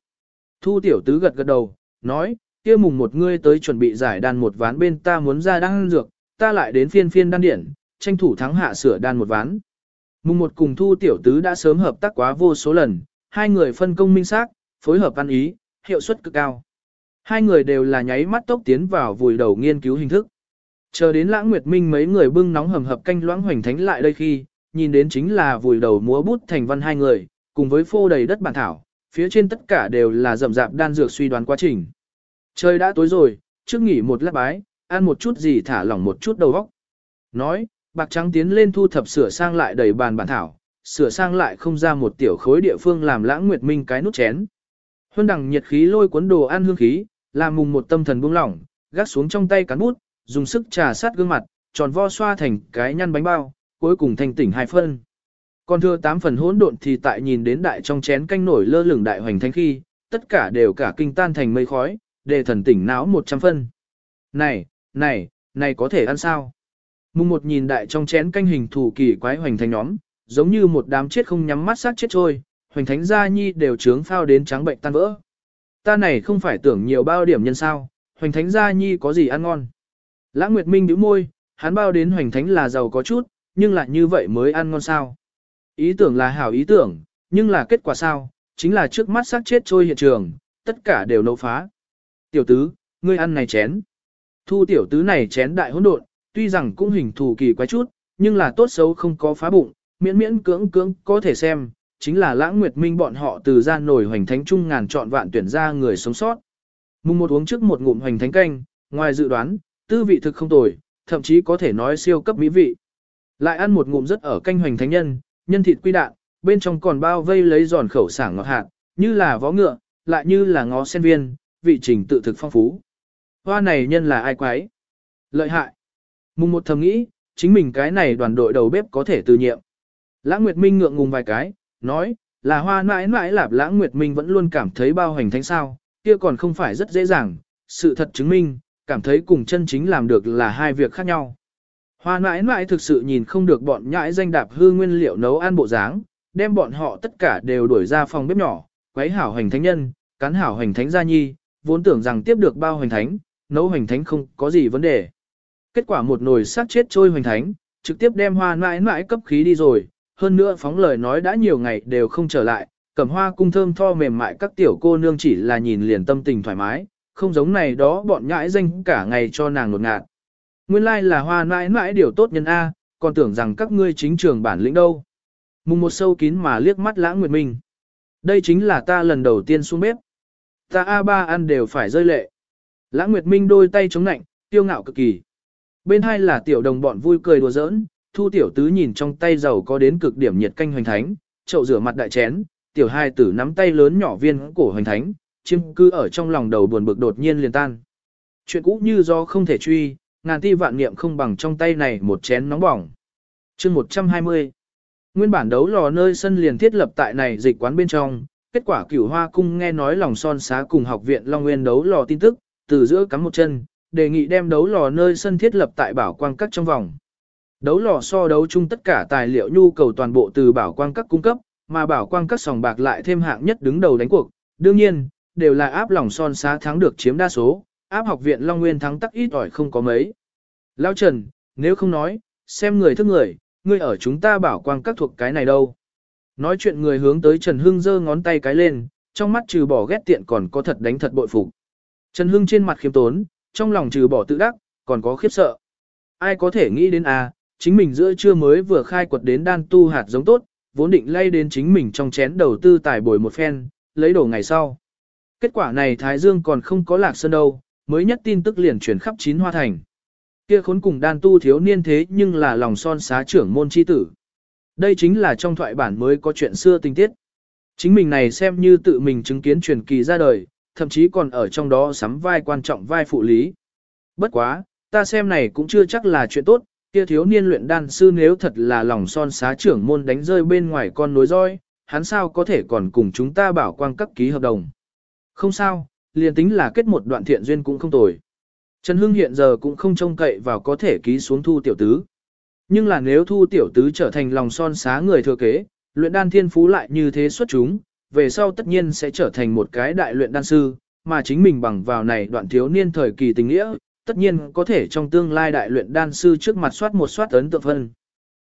Thu tiểu tứ gật gật đầu, nói, kia mùng một ngươi tới chuẩn bị giải đan một ván bên ta muốn ra đan dược, ta lại đến phiên phiên đan điển, tranh thủ thắng hạ sửa đan một ván. Mùng một cùng thu tiểu tứ đã sớm hợp tác quá vô số lần, hai người phân công minh xác, phối hợp ăn ý, hiệu suất cực cao. Hai người đều là nháy mắt tốc tiến vào vùi đầu nghiên cứu hình thức. Chờ đến lãng nguyệt minh mấy người bưng nóng hầm hập canh loãng hoành thánh lại đây khi, nhìn đến chính là vùi đầu múa bút thành văn hai người, cùng với phô đầy đất bản thảo, phía trên tất cả đều là rậm rạp đan dược suy đoán quá trình. Trời đã tối rồi, trước nghỉ một lát bái, ăn một chút gì thả lỏng một chút đầu óc. Nói, bạc trắng tiến lên thu thập sửa sang lại đầy bàn bản thảo, sửa sang lại không ra một tiểu khối địa phương làm lãng nguyệt minh cái nút chén. Huân đằng nhiệt khí lôi cuốn đồ ăn hương khí, làm mùng một tâm thần buông lỏng, gác xuống trong tay cán bút, dùng sức trà sát gương mặt, tròn vo xoa thành cái nhăn bánh bao, cuối cùng thành tỉnh hai phân. Còn thưa tám phần hỗn độn thì tại nhìn đến đại trong chén canh nổi lơ lửng đại hoành thánh khi, tất cả đều cả kinh tan thành mây khói, để thần tỉnh não một trăm phân. Này, này, này có thể ăn sao? Mùng một nhìn đại trong chén canh hình thủ kỳ quái hoành thánh nhóm, giống như một đám chết không nhắm mắt sát chết trôi, hoành thánh gia nhi đều trướng phao đến trắng bệnh tan vỡ. Ta này không phải tưởng nhiều bao điểm nhân sao, hoành thánh gia nhi có gì ăn ngon. Lãng Nguyệt Minh bĩu môi, hắn bao đến hoành thánh là giàu có chút, nhưng lại như vậy mới ăn ngon sao. Ý tưởng là hảo ý tưởng, nhưng là kết quả sao, chính là trước mắt sát chết trôi hiện trường, tất cả đều nấu phá. Tiểu tứ, ngươi ăn này chén. Thu tiểu tứ này chén đại hỗn độn, tuy rằng cũng hình thù kỳ quái chút, nhưng là tốt xấu không có phá bụng, miễn miễn cưỡng cưỡng có thể xem, chính là lãng nguyệt minh bọn họ từ gian nổi hoành thánh trung ngàn chọn vạn tuyển ra người sống sót. Mùng một uống trước một ngụm hoành thánh canh, ngoài dự đoán, tư vị thực không tồi, thậm chí có thể nói siêu cấp mỹ vị. Lại ăn một ngụm rất ở canh hoành thánh nhân, nhân thịt quy đạn, bên trong còn bao vây lấy giòn khẩu sảng ngọt hạt, như là vó ngựa, lại như là ngó sen viên, vị trình tự thực phong phú. Hoa này nhân là ai quái? Lợi hại. Mùng một thầm nghĩ, chính mình cái này đoàn đội đầu bếp có thể từ nhiệm. Lãng Nguyệt Minh ngượng ngùng vài cái, nói, là hoa mãi mãi lạp Lãng Nguyệt Minh vẫn luôn cảm thấy bao hành thánh sao, kia còn không phải rất dễ dàng, sự thật chứng minh, cảm thấy cùng chân chính làm được là hai việc khác nhau. Hoa mãi mãi thực sự nhìn không được bọn nhãi danh đạp hư nguyên liệu nấu ăn bộ dáng, đem bọn họ tất cả đều đuổi ra phòng bếp nhỏ, quấy hảo hành thánh nhân, cán hảo hành thánh gia nhi, vốn tưởng rằng tiếp được bao hành thánh, nấu hành thánh không có gì vấn đề. Kết quả một nồi sát chết trôi hành thánh, trực tiếp đem hoa mãi mãi cấp khí đi rồi, hơn nữa phóng lời nói đã nhiều ngày đều không trở lại, cẩm hoa cung thơm tho mềm mại các tiểu cô nương chỉ là nhìn liền tâm tình thoải mái, không giống này đó bọn nhãi danh cả ngày cho nàng nột ngạt. Nguyên lai là hoa mãi mãi điều tốt nhân A, còn tưởng rằng các ngươi chính trường bản lĩnh đâu. Mùng một sâu kín mà liếc mắt lãng nguyệt minh. Đây chính là ta lần đầu tiên xuống bếp. Ta A3 ăn đều phải rơi lệ. Lãng nguyệt minh đôi tay chống nạnh, tiêu ngạo cực kỳ. Bên hai là tiểu đồng bọn vui cười đùa giỡn, thu tiểu tứ nhìn trong tay dầu có đến cực điểm nhiệt canh hoành thánh, chậu rửa mặt đại chén, tiểu hai tử nắm tay lớn nhỏ viên cổ hoành thánh, chiêm cư ở trong lòng đầu buồn bực đột nhiên liền tan. Chuyện cũ như do không thể truy, ngàn ti vạn niệm không bằng trong tay này một chén nóng bỏng. chương 120 Nguyên bản đấu lò nơi sân liền thiết lập tại này dịch quán bên trong, kết quả cửu hoa cung nghe nói lòng son xá cùng học viện Long Nguyên đấu lò tin tức, từ giữa cắm một chân, đề nghị đem đấu lò nơi sân thiết lập tại bảo quang cắt trong vòng. Đấu lò so đấu chung tất cả tài liệu nhu cầu toàn bộ từ bảo quang các cung cấp, mà bảo quang các sòng bạc lại thêm hạng nhất đứng đầu đánh cuộc. Đương nhiên, đều là áp lòng son xá thắng được chiếm đa số, áp học viện Long Nguyên thắng tắc ít ỏi không có mấy. Lao Trần, nếu không nói, xem người thức người, người ở chúng ta bảo quang các thuộc cái này đâu. Nói chuyện người hướng tới Trần Hưng giơ ngón tay cái lên, trong mắt trừ bỏ ghét tiện còn có thật đánh thật bội phục. Trần Hưng trên mặt khiêm tốn, trong lòng trừ bỏ tự đắc, còn có khiếp sợ. Ai có thể nghĩ đến à, chính mình giữa trưa mới vừa khai quật đến đan tu hạt giống tốt, vốn định lay đến chính mình trong chén đầu tư tài bồi một phen, lấy đồ ngày sau. Kết quả này Thái Dương còn không có lạc sơn đâu, mới nhất tin tức liền chuyển khắp chín hoa thành. Kia khốn cùng đan tu thiếu niên thế nhưng là lòng son xá trưởng môn chi tử. Đây chính là trong thoại bản mới có chuyện xưa tình tiết. Chính mình này xem như tự mình chứng kiến truyền kỳ ra đời, thậm chí còn ở trong đó sắm vai quan trọng vai phụ lý. Bất quá, ta xem này cũng chưa chắc là chuyện tốt, kia thiếu niên luyện đan sư nếu thật là lòng son xá trưởng môn đánh rơi bên ngoài con nối roi, hắn sao có thể còn cùng chúng ta bảo quang cấp ký hợp đồng. Không sao, liền tính là kết một đoạn thiện duyên cũng không tồi. Trần Hưng hiện giờ cũng không trông cậy vào có thể ký xuống thu tiểu tứ. Nhưng là nếu thu tiểu tứ trở thành lòng son xá người thừa kế, luyện đan thiên phú lại như thế xuất chúng, về sau tất nhiên sẽ trở thành một cái đại luyện đan sư, mà chính mình bằng vào này đoạn thiếu niên thời kỳ tình nghĩa, tất nhiên có thể trong tương lai đại luyện đan sư trước mặt soát một soát ấn tượng phân.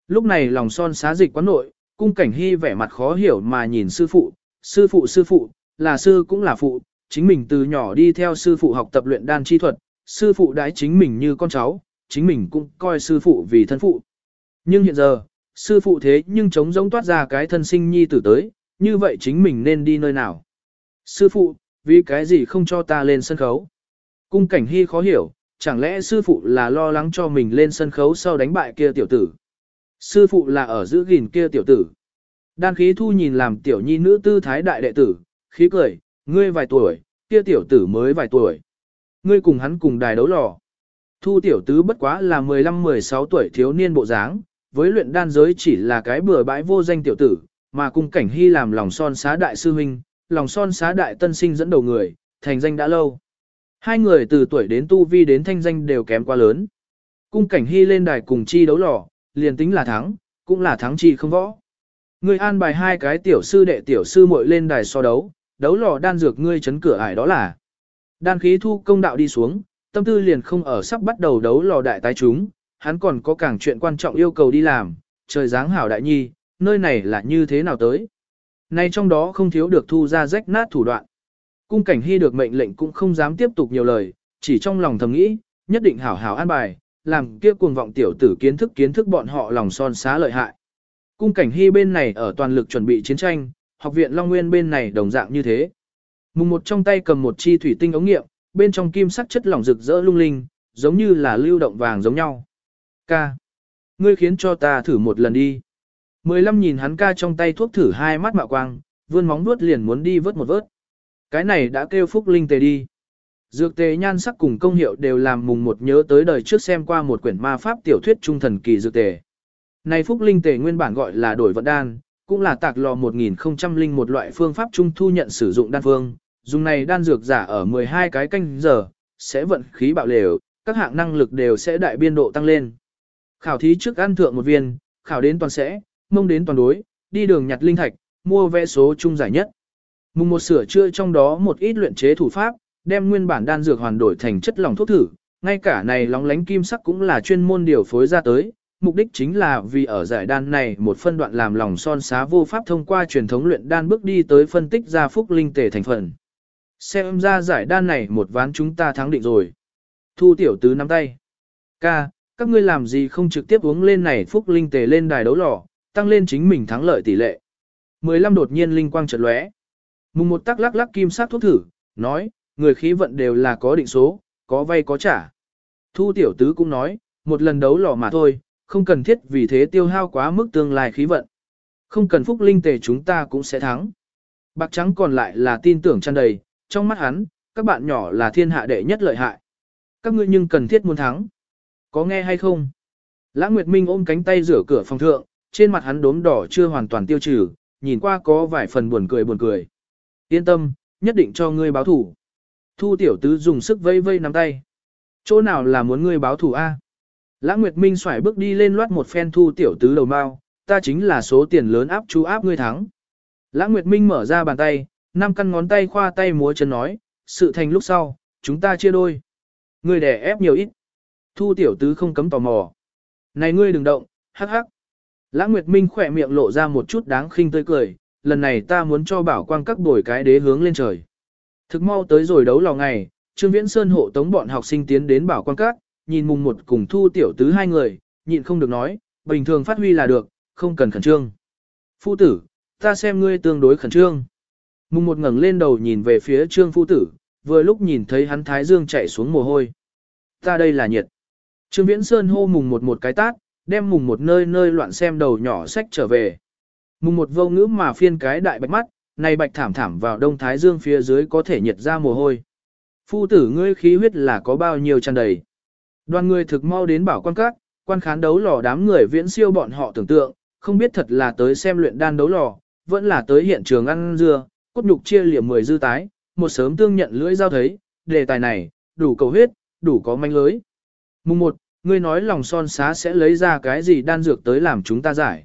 Lúc này lòng son xá dịch quán nội, cung cảnh hy vẻ mặt khó hiểu mà nhìn sư phụ, sư phụ sư phụ, là sư cũng là phụ, chính mình từ nhỏ đi theo sư phụ học tập luyện đan chi thuật, sư phụ đãi chính mình như con cháu, chính mình cũng coi sư phụ vì thân phụ. Nhưng hiện giờ, sư phụ thế nhưng chống giống toát ra cái thân sinh nhi tử tới, như vậy chính mình nên đi nơi nào? Sư phụ, vì cái gì không cho ta lên sân khấu? Cung cảnh hy khó hiểu, chẳng lẽ sư phụ là lo lắng cho mình lên sân khấu sau đánh bại kia tiểu tử? Sư phụ là ở giữ gìn kia tiểu tử. Đan khí thu nhìn làm tiểu nhi nữ tư thái đại đệ tử, khí cười, ngươi vài tuổi, kia tiểu tử mới vài tuổi. Ngươi cùng hắn cùng đài đấu lò. Thu tiểu tứ bất quá là 15-16 tuổi thiếu niên bộ dáng, với luyện đan giới chỉ là cái bừa bãi vô danh tiểu tử, mà cùng cảnh hy làm lòng son xá đại sư huynh, lòng son xá đại tân sinh dẫn đầu người, thành danh đã lâu. Hai người từ tuổi đến tu vi đến thanh danh đều kém quá lớn. Cung cảnh hy lên đài cùng chi đấu lò, liền tính là thắng, cũng là thắng chi không võ. Ngươi an bài hai cái tiểu sư đệ tiểu sư muội lên đài so đấu, đấu lò đan dược ngươi chấn cửa ải đó là. Đan khí thu công đạo đi xuống, tâm tư liền không ở sắp bắt đầu đấu lò đại tái chúng, hắn còn có càng chuyện quan trọng yêu cầu đi làm, trời dáng hảo đại nhi, nơi này là như thế nào tới. Nay trong đó không thiếu được thu ra rách nát thủ đoạn. Cung cảnh hy được mệnh lệnh cũng không dám tiếp tục nhiều lời, chỉ trong lòng thầm nghĩ, nhất định hảo hảo an bài, làm kia cuồng vọng tiểu tử kiến thức kiến thức bọn họ lòng son xá lợi hại. Cung cảnh hy bên này ở toàn lực chuẩn bị chiến tranh, học viện Long Nguyên bên này đồng dạng như thế. Mùng một trong tay cầm một chi thủy tinh ống nghiệm, bên trong kim sắc chất lỏng rực rỡ lung linh, giống như là lưu động vàng giống nhau. Ca. Ngươi khiến cho ta thử một lần đi. Mười lăm nhìn hắn ca trong tay thuốc thử hai mắt mạo quang, vươn móng vuốt liền muốn đi vớt một vớt. Cái này đã kêu phúc linh tề đi. Dược tề nhan sắc cùng công hiệu đều làm mùng một nhớ tới đời trước xem qua một quyển ma pháp tiểu thuyết trung thần kỳ dược tề. Này phúc linh tề nguyên bản gọi là đổi vận đan, cũng là tạc lò 1001 loại phương pháp trung thu nhận sử dụng đan phương, dùng này đan dược giả ở 12 cái canh giờ, sẽ vận khí bạo lều, các hạng năng lực đều sẽ đại biên độ tăng lên. Khảo thí trước ăn thượng một viên, khảo đến toàn sẽ, mông đến toàn đối, đi đường nhặt linh thạch, mua vé số chung giải nhất. Mùng một sửa chữa trong đó một ít luyện chế thủ pháp, đem nguyên bản đan dược hoàn đổi thành chất lỏng thuốc thử, ngay cả này lóng lánh kim sắc cũng là chuyên môn điều phối ra tới, mục đích chính là vì ở giải đan này một phân đoạn làm lòng son xá vô pháp thông qua truyền thống luyện đan bước đi tới phân tích ra phúc linh tể thành phần. xem ra giải đan này một ván chúng ta thắng định rồi. Thu tiểu tứ nắm tay. Ca, các ngươi làm gì không trực tiếp uống lên này phúc linh tề lên đài đấu lò, tăng lên chính mình thắng lợi tỷ lệ. 15 đột nhiên linh quang chợt lóe. Mùng một tắc lắc lắc kim sắc thuốc thử, nói, người khí vận đều là có định số, có vay có trả. Thu tiểu tứ cũng nói, một lần đấu lò mà thôi, không cần thiết vì thế tiêu hao quá mức tương lai khí vận. Không cần phúc linh tề chúng ta cũng sẽ thắng. Bạc trắng còn lại là tin tưởng tràn đầy, trong mắt hắn, các bạn nhỏ là thiên hạ đệ nhất lợi hại. Các ngươi nhưng cần thiết muốn thắng. Có nghe hay không? Lã Nguyệt Minh ôm cánh tay rửa cửa phòng thượng, trên mặt hắn đốm đỏ chưa hoàn toàn tiêu trừ, nhìn qua có vài phần buồn cười buồn cười. Yên tâm, nhất định cho ngươi báo thủ. Thu tiểu tứ dùng sức vây vây nắm tay. Chỗ nào là muốn ngươi báo thủ a? Lã Nguyệt Minh xoải bước đi lên loát một phen thu tiểu tứ đầu mau, ta chính là số tiền lớn áp chú áp ngươi thắng. Lã Nguyệt Minh mở ra bàn tay, năm căn ngón tay khoa tay múa chân nói, sự thành lúc sau, chúng ta chia đôi. Ngươi đẻ ép nhiều ít. Thu tiểu tứ không cấm tò mò. Này ngươi đừng động, hắc hắc. Lã Nguyệt Minh khỏe miệng lộ ra một chút đáng khinh tươi cười, lần này ta muốn cho bảo quang các bồi cái đế hướng lên trời. Thực mau tới rồi đấu lò ngày, Trương Viễn Sơn hộ tống bọn học sinh tiến đến bảo quang các, nhìn mùng một cùng thu tiểu tứ hai người, nhịn không được nói, bình thường phát huy là được, không cần khẩn trương. Phu tử, ta xem ngươi tương đối khẩn trương. Mùng một ngẩng lên đầu nhìn về phía trương phu tử, vừa lúc nhìn thấy hắn thái dương chạy xuống mồ hôi. Ta đây là nhiệt. Trương Viễn Sơn hô mùng một một cái tát, đem mùng một nơi nơi loạn xem đầu nhỏ sách trở về. Mùng một vô ngữ mà phiên cái đại bạch mắt, này bạch thảm thảm vào đông thái dương phía dưới có thể nhiệt ra mồ hôi. Phu tử ngươi khí huyết là có bao nhiêu tràn đầy. Đoàn người thực mau đến bảo quan các, quan khán đấu lò đám người viễn siêu bọn họ tưởng tượng, không biết thật là tới xem luyện đan đấu lò, vẫn là tới hiện trường ăn dưa, cốt nhục chia liệm mười dư tái, một sớm tương nhận lưỡi giao thấy, đề tài này, đủ cầu huyết, đủ có manh lưới. Mùng 1, ngươi nói lòng son xá sẽ lấy ra cái gì đan dược tới làm chúng ta giải.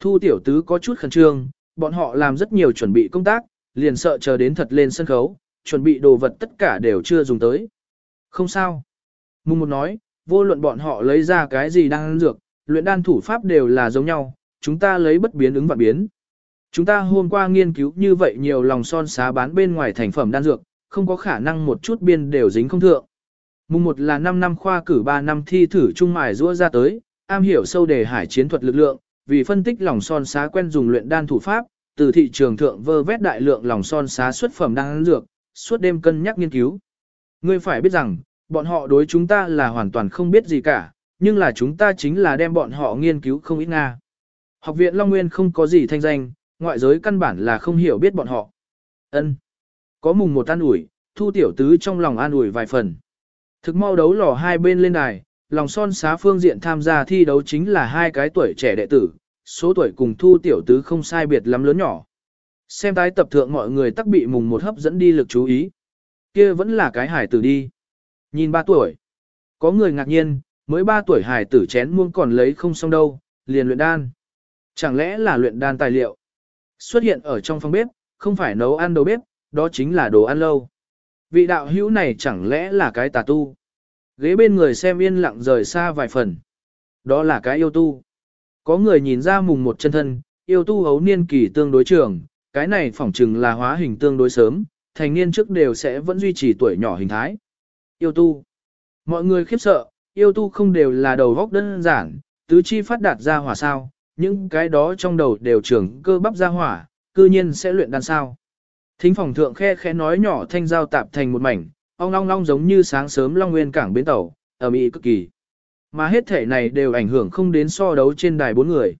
Thu tiểu tứ có chút khẩn trương, bọn họ làm rất nhiều chuẩn bị công tác, liền sợ chờ đến thật lên sân khấu, chuẩn bị đồ vật tất cả đều chưa dùng tới. Không sao. Mùng một nói, vô luận bọn họ lấy ra cái gì đan dược, luyện đan thủ pháp đều là giống nhau, chúng ta lấy bất biến ứng vạn biến. Chúng ta hôm qua nghiên cứu như vậy nhiều lòng son xá bán bên ngoài thành phẩm đan dược, không có khả năng một chút biên đều dính không thượng. Mùng một là 5 năm khoa cử 3 năm thi thử trung mài rũa ra tới, am hiểu sâu đề hải chiến thuật lực lượng, vì phân tích lòng son xá quen dùng luyện đan thủ pháp, từ thị trường thượng vơ vét đại lượng lòng son xá xuất phẩm đan dược, suốt đêm cân nhắc nghiên cứu. Ngươi phải biết rằng, bọn họ đối chúng ta là hoàn toàn không biết gì cả, nhưng là chúng ta chính là đem bọn họ nghiên cứu không ít Nga. Học viện Long Nguyên không có gì thanh danh, ngoại giới căn bản là không hiểu biết bọn họ. Ân, Có mùng một an ủi, thu tiểu tứ trong lòng an ủi vài phần. Thực mau đấu lò hai bên lên đài, lòng son xá phương diện tham gia thi đấu chính là hai cái tuổi trẻ đệ tử, số tuổi cùng thu tiểu tứ không sai biệt lắm lớn nhỏ. Xem tái tập thượng mọi người tắc bị mùng một hấp dẫn đi lực chú ý. kia vẫn là cái hải tử đi. Nhìn ba tuổi. Có người ngạc nhiên, mới ba tuổi hải tử chén muông còn lấy không xong đâu, liền luyện đan. Chẳng lẽ là luyện đan tài liệu? Xuất hiện ở trong phòng bếp, không phải nấu ăn đầu bếp, đó chính là đồ ăn lâu. Vị đạo hữu này chẳng lẽ là cái tà tu? Ghế bên người xem yên lặng rời xa vài phần. Đó là cái yêu tu. Có người nhìn ra mùng một chân thân, yêu tu hấu niên kỳ tương đối trường, cái này phỏng chừng là hóa hình tương đối sớm, thành niên trước đều sẽ vẫn duy trì tuổi nhỏ hình thái. Yêu tu. Mọi người khiếp sợ, yêu tu không đều là đầu góc đơn giản, tứ chi phát đạt ra hỏa sao, những cái đó trong đầu đều trưởng cơ bắp ra hỏa, cư nhiên sẽ luyện đan sao. Thính phòng thượng khe khẽ nói nhỏ thanh giao tạp thành một mảnh, ong long long giống như sáng sớm long nguyên cảng bến tàu, ầm ĩ cực kỳ. Mà hết thể này đều ảnh hưởng không đến so đấu trên đài bốn người.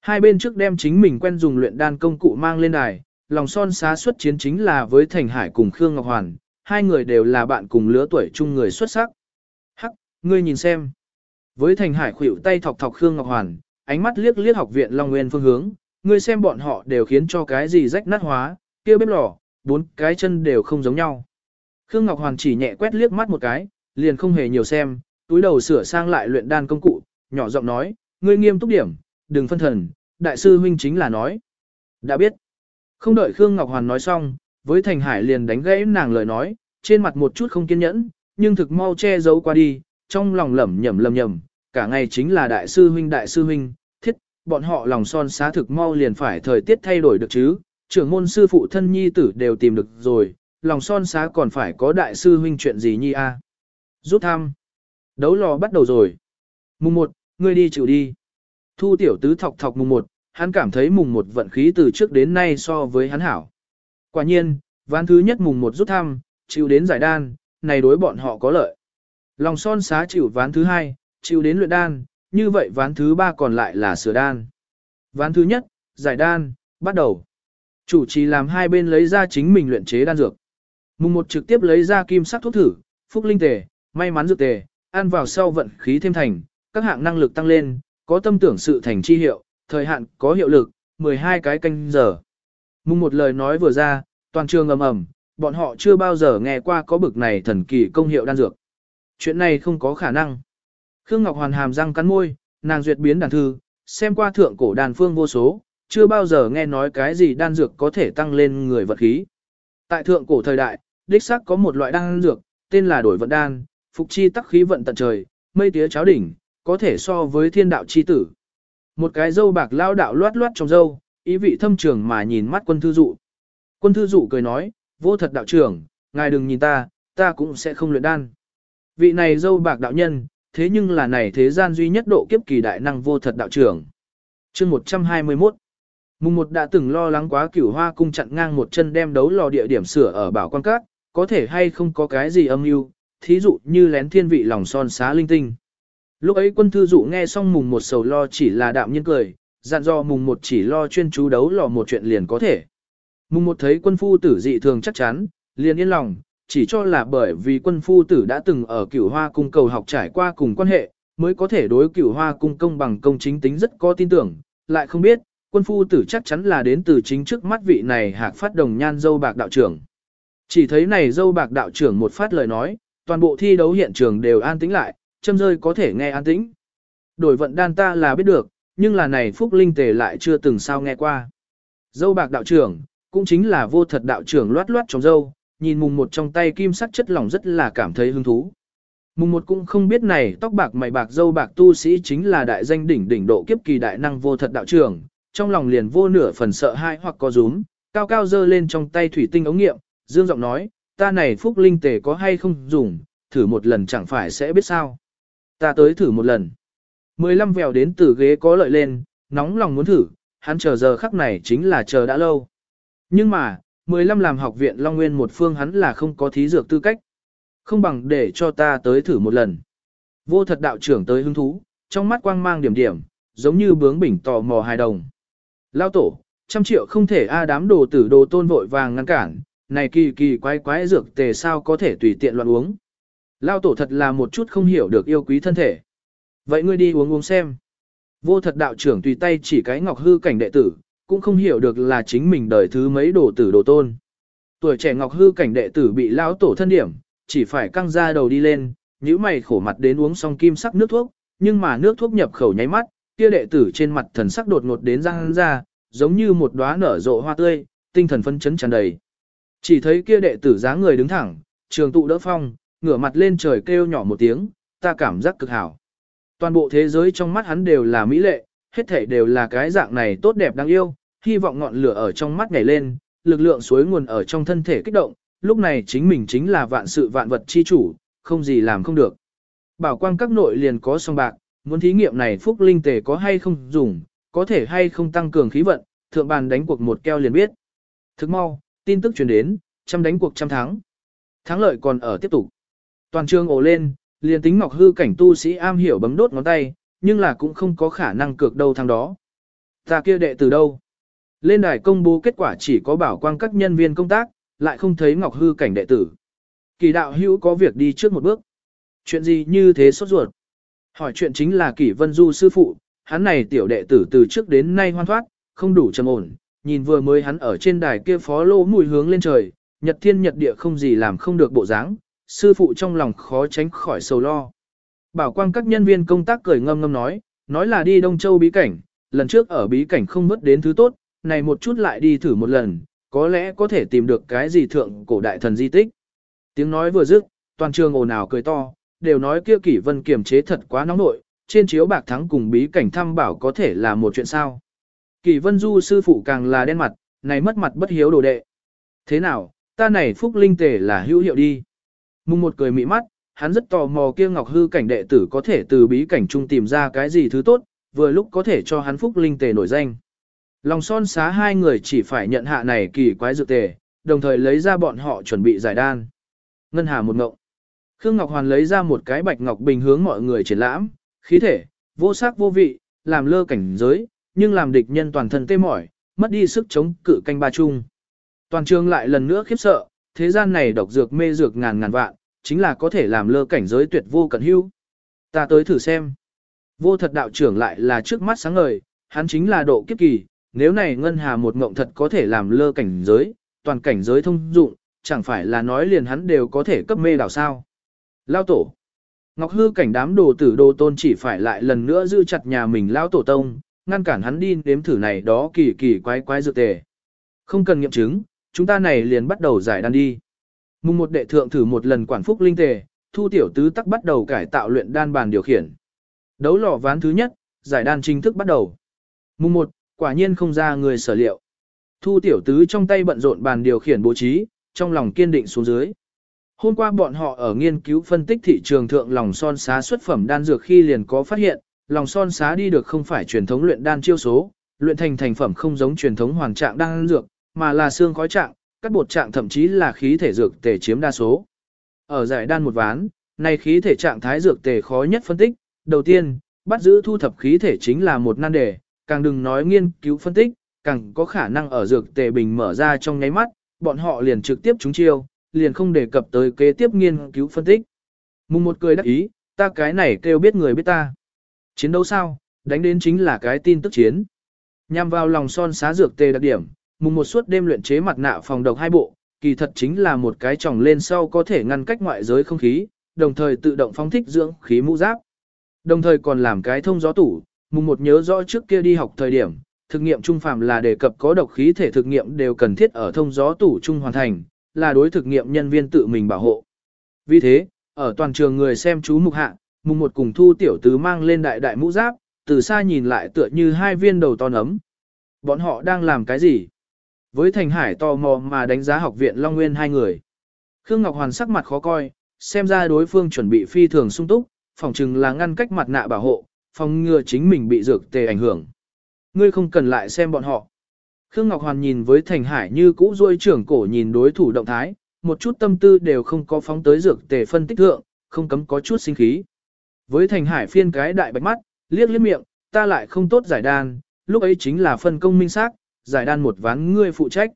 Hai bên trước đem chính mình quen dùng luyện đan công cụ mang lên đài, lòng son xá xuất chiến chính là với Thành Hải cùng Khương Ngọc Hoàn, hai người đều là bạn cùng lứa tuổi chung người xuất sắc. Hắc, ngươi nhìn xem. Với Thành Hải khuỷu tay thọc thọc Khương Ngọc Hoàn, ánh mắt liếc liếc học viện Long Nguyên phương hướng, ngươi xem bọn họ đều khiến cho cái gì rách nát hóa, kia bếp lò, bốn cái chân đều không giống nhau. Khương Ngọc Hoàn chỉ nhẹ quét liếc mắt một cái, liền không hề nhiều xem, túi đầu sửa sang lại luyện đan công cụ, nhỏ giọng nói, ngươi nghiêm túc điểm, đừng phân thần, đại sư huynh chính là nói. Đã biết. Không đợi Khương Ngọc Hoàn nói xong, với Thành Hải liền đánh gãy nàng lời nói, trên mặt một chút không kiên nhẫn, nhưng thực mau che giấu qua đi, trong lòng lẩm nhẩm lẩm nhẩm, cả ngày chính là đại sư huynh đại sư huynh, thiết, bọn họ lòng son xá thực mau liền phải thời tiết thay đổi được chứ, trưởng môn sư phụ thân nhi tử đều tìm được rồi, lòng son xá còn phải có đại sư huynh chuyện gì nhi a? Rút thăm. Đấu lò bắt đầu rồi. Mùng 1, ngươi đi chịu đi. Thu tiểu tứ thọc thọc mùng 1, hắn cảm thấy mùng 1 vận khí từ trước đến nay so với hắn hảo. Quả nhiên, ván thứ nhất mùng 1 rút thăm, chịu đến giải đan, này đối bọn họ có lợi. Lòng son xá chịu ván thứ hai, chịu đến luyện đan, như vậy ván thứ ba còn lại là sửa đan. Ván thứ nhất, giải đan, bắt đầu. Chủ trì làm hai bên lấy ra chính mình luyện chế đan dược. Mùng một trực tiếp lấy ra kim sắc thuốc thử, phúc linh tề, may mắn dược tề, ăn vào sau vận khí thêm thành, các hạng năng lực tăng lên, có tâm tưởng sự thành chi hiệu, thời hạn có hiệu lực, 12 cái canh giờ. Mùng một lời nói vừa ra, toàn trường ầm ầm, bọn họ chưa bao giờ nghe qua có bực này thần kỳ công hiệu đan dược. Chuyện này không có khả năng. Khương Ngọc Hoàn hàm răng cắn môi, nàng duyệt biến đàn thư, xem qua thượng cổ đàn phương vô số, chưa bao giờ nghe nói cái gì đan dược có thể tăng lên người vật khí. Tại thượng cổ thời đại, đích xác có một loại đan dược, tên là đổi vận đan, phục chi tắc khí vận tận trời, mây tía cháo đỉnh, có thể so với thiên đạo chi tử. Một cái dâu bạc lao đạo loát loát trong dâu, ý vị thâm trường mà nhìn mắt quân thư dụ. Quân thư dụ cười nói, vô thật đạo trưởng, ngài đừng nhìn ta, ta cũng sẽ không luyện đan. Vị này dâu bạc đạo nhân, thế nhưng là này thế gian duy nhất độ kiếp kỳ đại năng vô thật đạo trưởng. chương 121 Mùng một đã từng lo lắng quá cửu hoa cung chặn ngang một chân đem đấu lò địa điểm sửa ở bảo quan cát, có thể hay không có cái gì âm mưu thí dụ như lén thiên vị lòng son xá linh tinh. Lúc ấy quân thư dụ nghe xong mùng một sầu lo chỉ là đạm nhiên cười, dặn dò mùng một chỉ lo chuyên chú đấu lò một chuyện liền có thể. Mùng một thấy quân phu tử dị thường chắc chắn, liền yên lòng, chỉ cho là bởi vì quân phu tử đã từng ở cửu hoa cung cầu học trải qua cùng quan hệ, mới có thể đối cửu hoa cung công bằng công chính tính rất có tin tưởng, lại không biết, quân phu tử chắc chắn là đến từ chính trước mắt vị này hạc phát đồng nhan dâu bạc đạo trưởng. Chỉ thấy này dâu bạc đạo trưởng một phát lời nói, toàn bộ thi đấu hiện trường đều an tĩnh lại, châm rơi có thể nghe an tĩnh. Đổi vận đan ta là biết được, nhưng là này phúc linh tề lại chưa từng sao nghe qua. Dâu bạc đạo trưởng, cũng chính là vô thật đạo trưởng loát loát trong dâu, nhìn mùng một trong tay kim sắc chất lỏng rất là cảm thấy hứng thú. Mùng một cũng không biết này tóc bạc mày bạc dâu bạc tu sĩ chính là đại danh đỉnh đỉnh độ kiếp kỳ đại năng vô thật đạo trưởng, trong lòng liền vô nửa phần sợ hãi hoặc có rúm, cao cao dơ lên trong tay thủy tinh ống nghiệm, dương giọng nói, ta này phúc linh tề có hay không dùng, thử một lần chẳng phải sẽ biết sao. Ta tới thử một lần. Mười lăm vèo đến từ ghế có lợi lên, nóng lòng muốn thử, hắn chờ giờ khắc này chính là chờ đã lâu. Nhưng mà, mười lăm làm học viện Long Nguyên một phương hắn là không có thí dược tư cách. Không bằng để cho ta tới thử một lần. Vô thật đạo trưởng tới hứng thú, trong mắt quang mang điểm điểm, giống như bướng bỉnh tò mò hài đồng. Lao tổ, trăm triệu không thể a đám đồ tử đồ tôn vội vàng ngăn cản, này kỳ kỳ quái quái dược tề sao có thể tùy tiện loạn uống. Lao tổ thật là một chút không hiểu được yêu quý thân thể. Vậy ngươi đi uống uống xem. Vô thật đạo trưởng tùy tay chỉ cái ngọc hư cảnh đệ tử, cũng không hiểu được là chính mình đời thứ mấy đồ tử đồ tôn. Tuổi trẻ ngọc hư cảnh đệ tử bị lão tổ thân điểm, chỉ phải căng ra đầu đi lên, nhíu mày khổ mặt đến uống xong kim sắc nước thuốc, nhưng mà nước thuốc nhập khẩu nháy mắt, kia đệ tử trên mặt thần sắc đột ngột đến răng ra, giống như một đóa nở rộ hoa tươi, tinh thần phân chấn tràn đầy. Chỉ thấy kia đệ tử dáng người đứng thẳng, trường tụ đỡ phong, ngửa mặt lên trời kêu nhỏ một tiếng, ta cảm giác cực hảo. Toàn bộ thế giới trong mắt hắn đều là mỹ lệ, hết thảy đều là cái dạng này tốt đẹp đáng yêu, hy vọng ngọn lửa ở trong mắt nhảy lên, lực lượng suối nguồn ở trong thân thể kích động, lúc này chính mình chính là vạn sự vạn vật chi chủ, không gì làm không được. Bảo quang các nội liền có song bạc, muốn thí nghiệm này phúc linh tề có hay không dùng, có thể hay không tăng cường khí vận, thượng bàn đánh cuộc một keo liền biết. Thức mau, tin tức truyền đến, trăm đánh cuộc trăm thắng. Thắng lợi còn ở tiếp tục. Toàn trường ồ lên, liền tính ngọc hư cảnh tu sĩ am hiểu bấm đốt ngón tay, nhưng là cũng không có khả năng cược đâu thắng đó. Ta kia đệ từ đâu? Lên đài công bố kết quả chỉ có bảo quang các nhân viên công tác, lại không thấy ngọc hư cảnh đệ tử. Kỳ đạo hữu có việc đi trước một bước. Chuyện gì như thế sốt ruột? Hỏi chuyện chính là Kỷ Vân Du sư phụ, hắn này tiểu đệ tử từ trước đến nay hoan thoát, không đủ trầm ổn, nhìn vừa mới hắn ở trên đài kia phó lô mùi hướng lên trời, nhật thiên nhật địa không gì làm không được bộ dáng, sư phụ trong lòng khó tránh khỏi sầu lo. Bảo quang các nhân viên công tác cười ngâm ngâm nói, nói là đi Đông Châu bí cảnh, lần trước ở bí cảnh không mất đến thứ tốt, này một chút lại đi thử một lần, có lẽ có thể tìm được cái gì thượng cổ đại thần di tích. Tiếng nói vừa dứt, toàn trường ồn ào cười to, đều nói kia kỷ vân kiềm chế thật quá nóng nội, trên chiếu bạc thắng cùng bí cảnh thăm bảo có thể là một chuyện sao. Kỳ vân du sư phụ càng là đen mặt, này mất mặt bất hiếu đồ đệ. Thế nào, Ta này phúc linh tề là hữu hiệu đi. Mùng một cười mị mắt, hắn rất tò mò kia ngọc hư cảnh đệ tử có thể từ bí cảnh trung tìm ra cái gì thứ tốt, vừa lúc có thể cho hắn phúc linh tề nổi danh. Lòng son xá hai người chỉ phải nhận hạ này kỳ quái dược tề, đồng thời lấy ra bọn họ chuẩn bị giải đan. Ngân hà một ngộng. Khương Ngọc Hoàn lấy ra một cái bạch ngọc bình hướng mọi người triển lãm, khí thể, vô sắc vô vị, làm lơ cảnh giới, nhưng làm địch nhân toàn thân tê mỏi, mất đi sức chống cự canh ba chung. Toàn trường lại lần nữa khiếp sợ, thế gian này độc dược mê dược ngàn ngàn vạn, chính là có thể làm lơ cảnh giới tuyệt vô cận hữu. Ta tới thử xem. Vô thật đạo trưởng lại là trước mắt sáng ngời, hắn chính là độ kiếp kỳ, nếu này ngân hà một ngộng thật có thể làm lơ cảnh giới, toàn cảnh giới thông dụng, chẳng phải là nói liền hắn đều có thể cấp mê đảo sao. Lao tổ. Ngọc hư cảnh đám đồ tử đồ tôn chỉ phải lại lần nữa giữ chặt nhà mình lao tổ tông, ngăn cản hắn đi đếm thử này đó kỳ kỳ quái quái dược tề. Không cần nghiệm chứng, chúng ta này liền bắt đầu giải đan đi. Mùng một đệ thượng thử một lần quản phúc linh tề, thu tiểu tứ tắc bắt đầu cải tạo luyện đan bàn điều khiển. Đấu lò ván thứ nhất, giải đan chính thức bắt đầu. Mùng một, quả nhiên không ra người sở liệu. Thu tiểu tứ trong tay bận rộn bàn điều khiển bố trí, trong lòng kiên định xuống dưới. Hôm qua bọn họ ở nghiên cứu phân tích thị trường thượng lòng son xá xuất phẩm đan dược khi liền có phát hiện, lòng son xá đi được không phải truyền thống luyện đan chiêu số, luyện thành thành phẩm không giống truyền thống hoàn trạng đan dược, mà là xương khói trạng, các bột trạng thậm chí là khí thể dược tề chiếm đa số. Ở giải đan một ván, này khí thể trạng thái dược tề khó nhất phân tích, đầu tiên, bắt giữ thu thập khí thể chính là một nan đề, càng đừng nói nghiên cứu phân tích, càng có khả năng ở dược tề bình mở ra trong nháy mắt, bọn họ liền trực tiếp trúng chiêu, liền không đề cập tới kế tiếp nghiên cứu phân tích. Mùng một cười đắc ý, ta cái này kêu biết người biết ta. Chiến đấu sao, đánh đến chính là cái tin tức chiến. Nhằm vào lòng son xá dược tê đặc điểm, mùng một suốt đêm luyện chế mặt nạ phòng độc hai bộ, kỳ thật chính là một cái tròng lên sau có thể ngăn cách ngoại giới không khí, đồng thời tự động phóng thích dưỡng khí mũ giáp. Đồng thời còn làm cái thông gió tủ, mùng một nhớ rõ trước kia đi học thời điểm, thực nghiệm trung phàm là đề cập có độc khí thể thực nghiệm đều cần thiết ở thông gió tủ trung hoàn thành, là đối thực nghiệm nhân viên tự mình bảo hộ. Vì thế, ở toàn trường người xem chú mục hạ, mùng một cùng thu tiểu tứ mang lên đại đại mũ giáp, từ xa nhìn lại tựa như hai viên đầu to nấm. Bọn họ đang làm cái gì? Với Thành Hải tò mò mà đánh giá học viện Long Nguyên hai người. Khương Ngọc Hoàn sắc mặt khó coi, xem ra đối phương chuẩn bị phi thường sung túc, phòng chừng là ngăn cách mặt nạ bảo hộ, phòng ngừa chính mình bị dược tề ảnh hưởng. Ngươi không cần lại xem bọn họ. Khương Ngọc Hoàn nhìn với Thành Hải như cũ ruôi trưởng cổ nhìn đối thủ động thái, một chút tâm tư đều không có phóng tới dược tề phân tích thượng, không cấm có chút sinh khí. Với Thành Hải phiên cái đại bạch mắt, liếc liếc miệng, ta lại không tốt giải đan, lúc ấy chính là phân công minh xác, giải đan một ván ngươi phụ trách.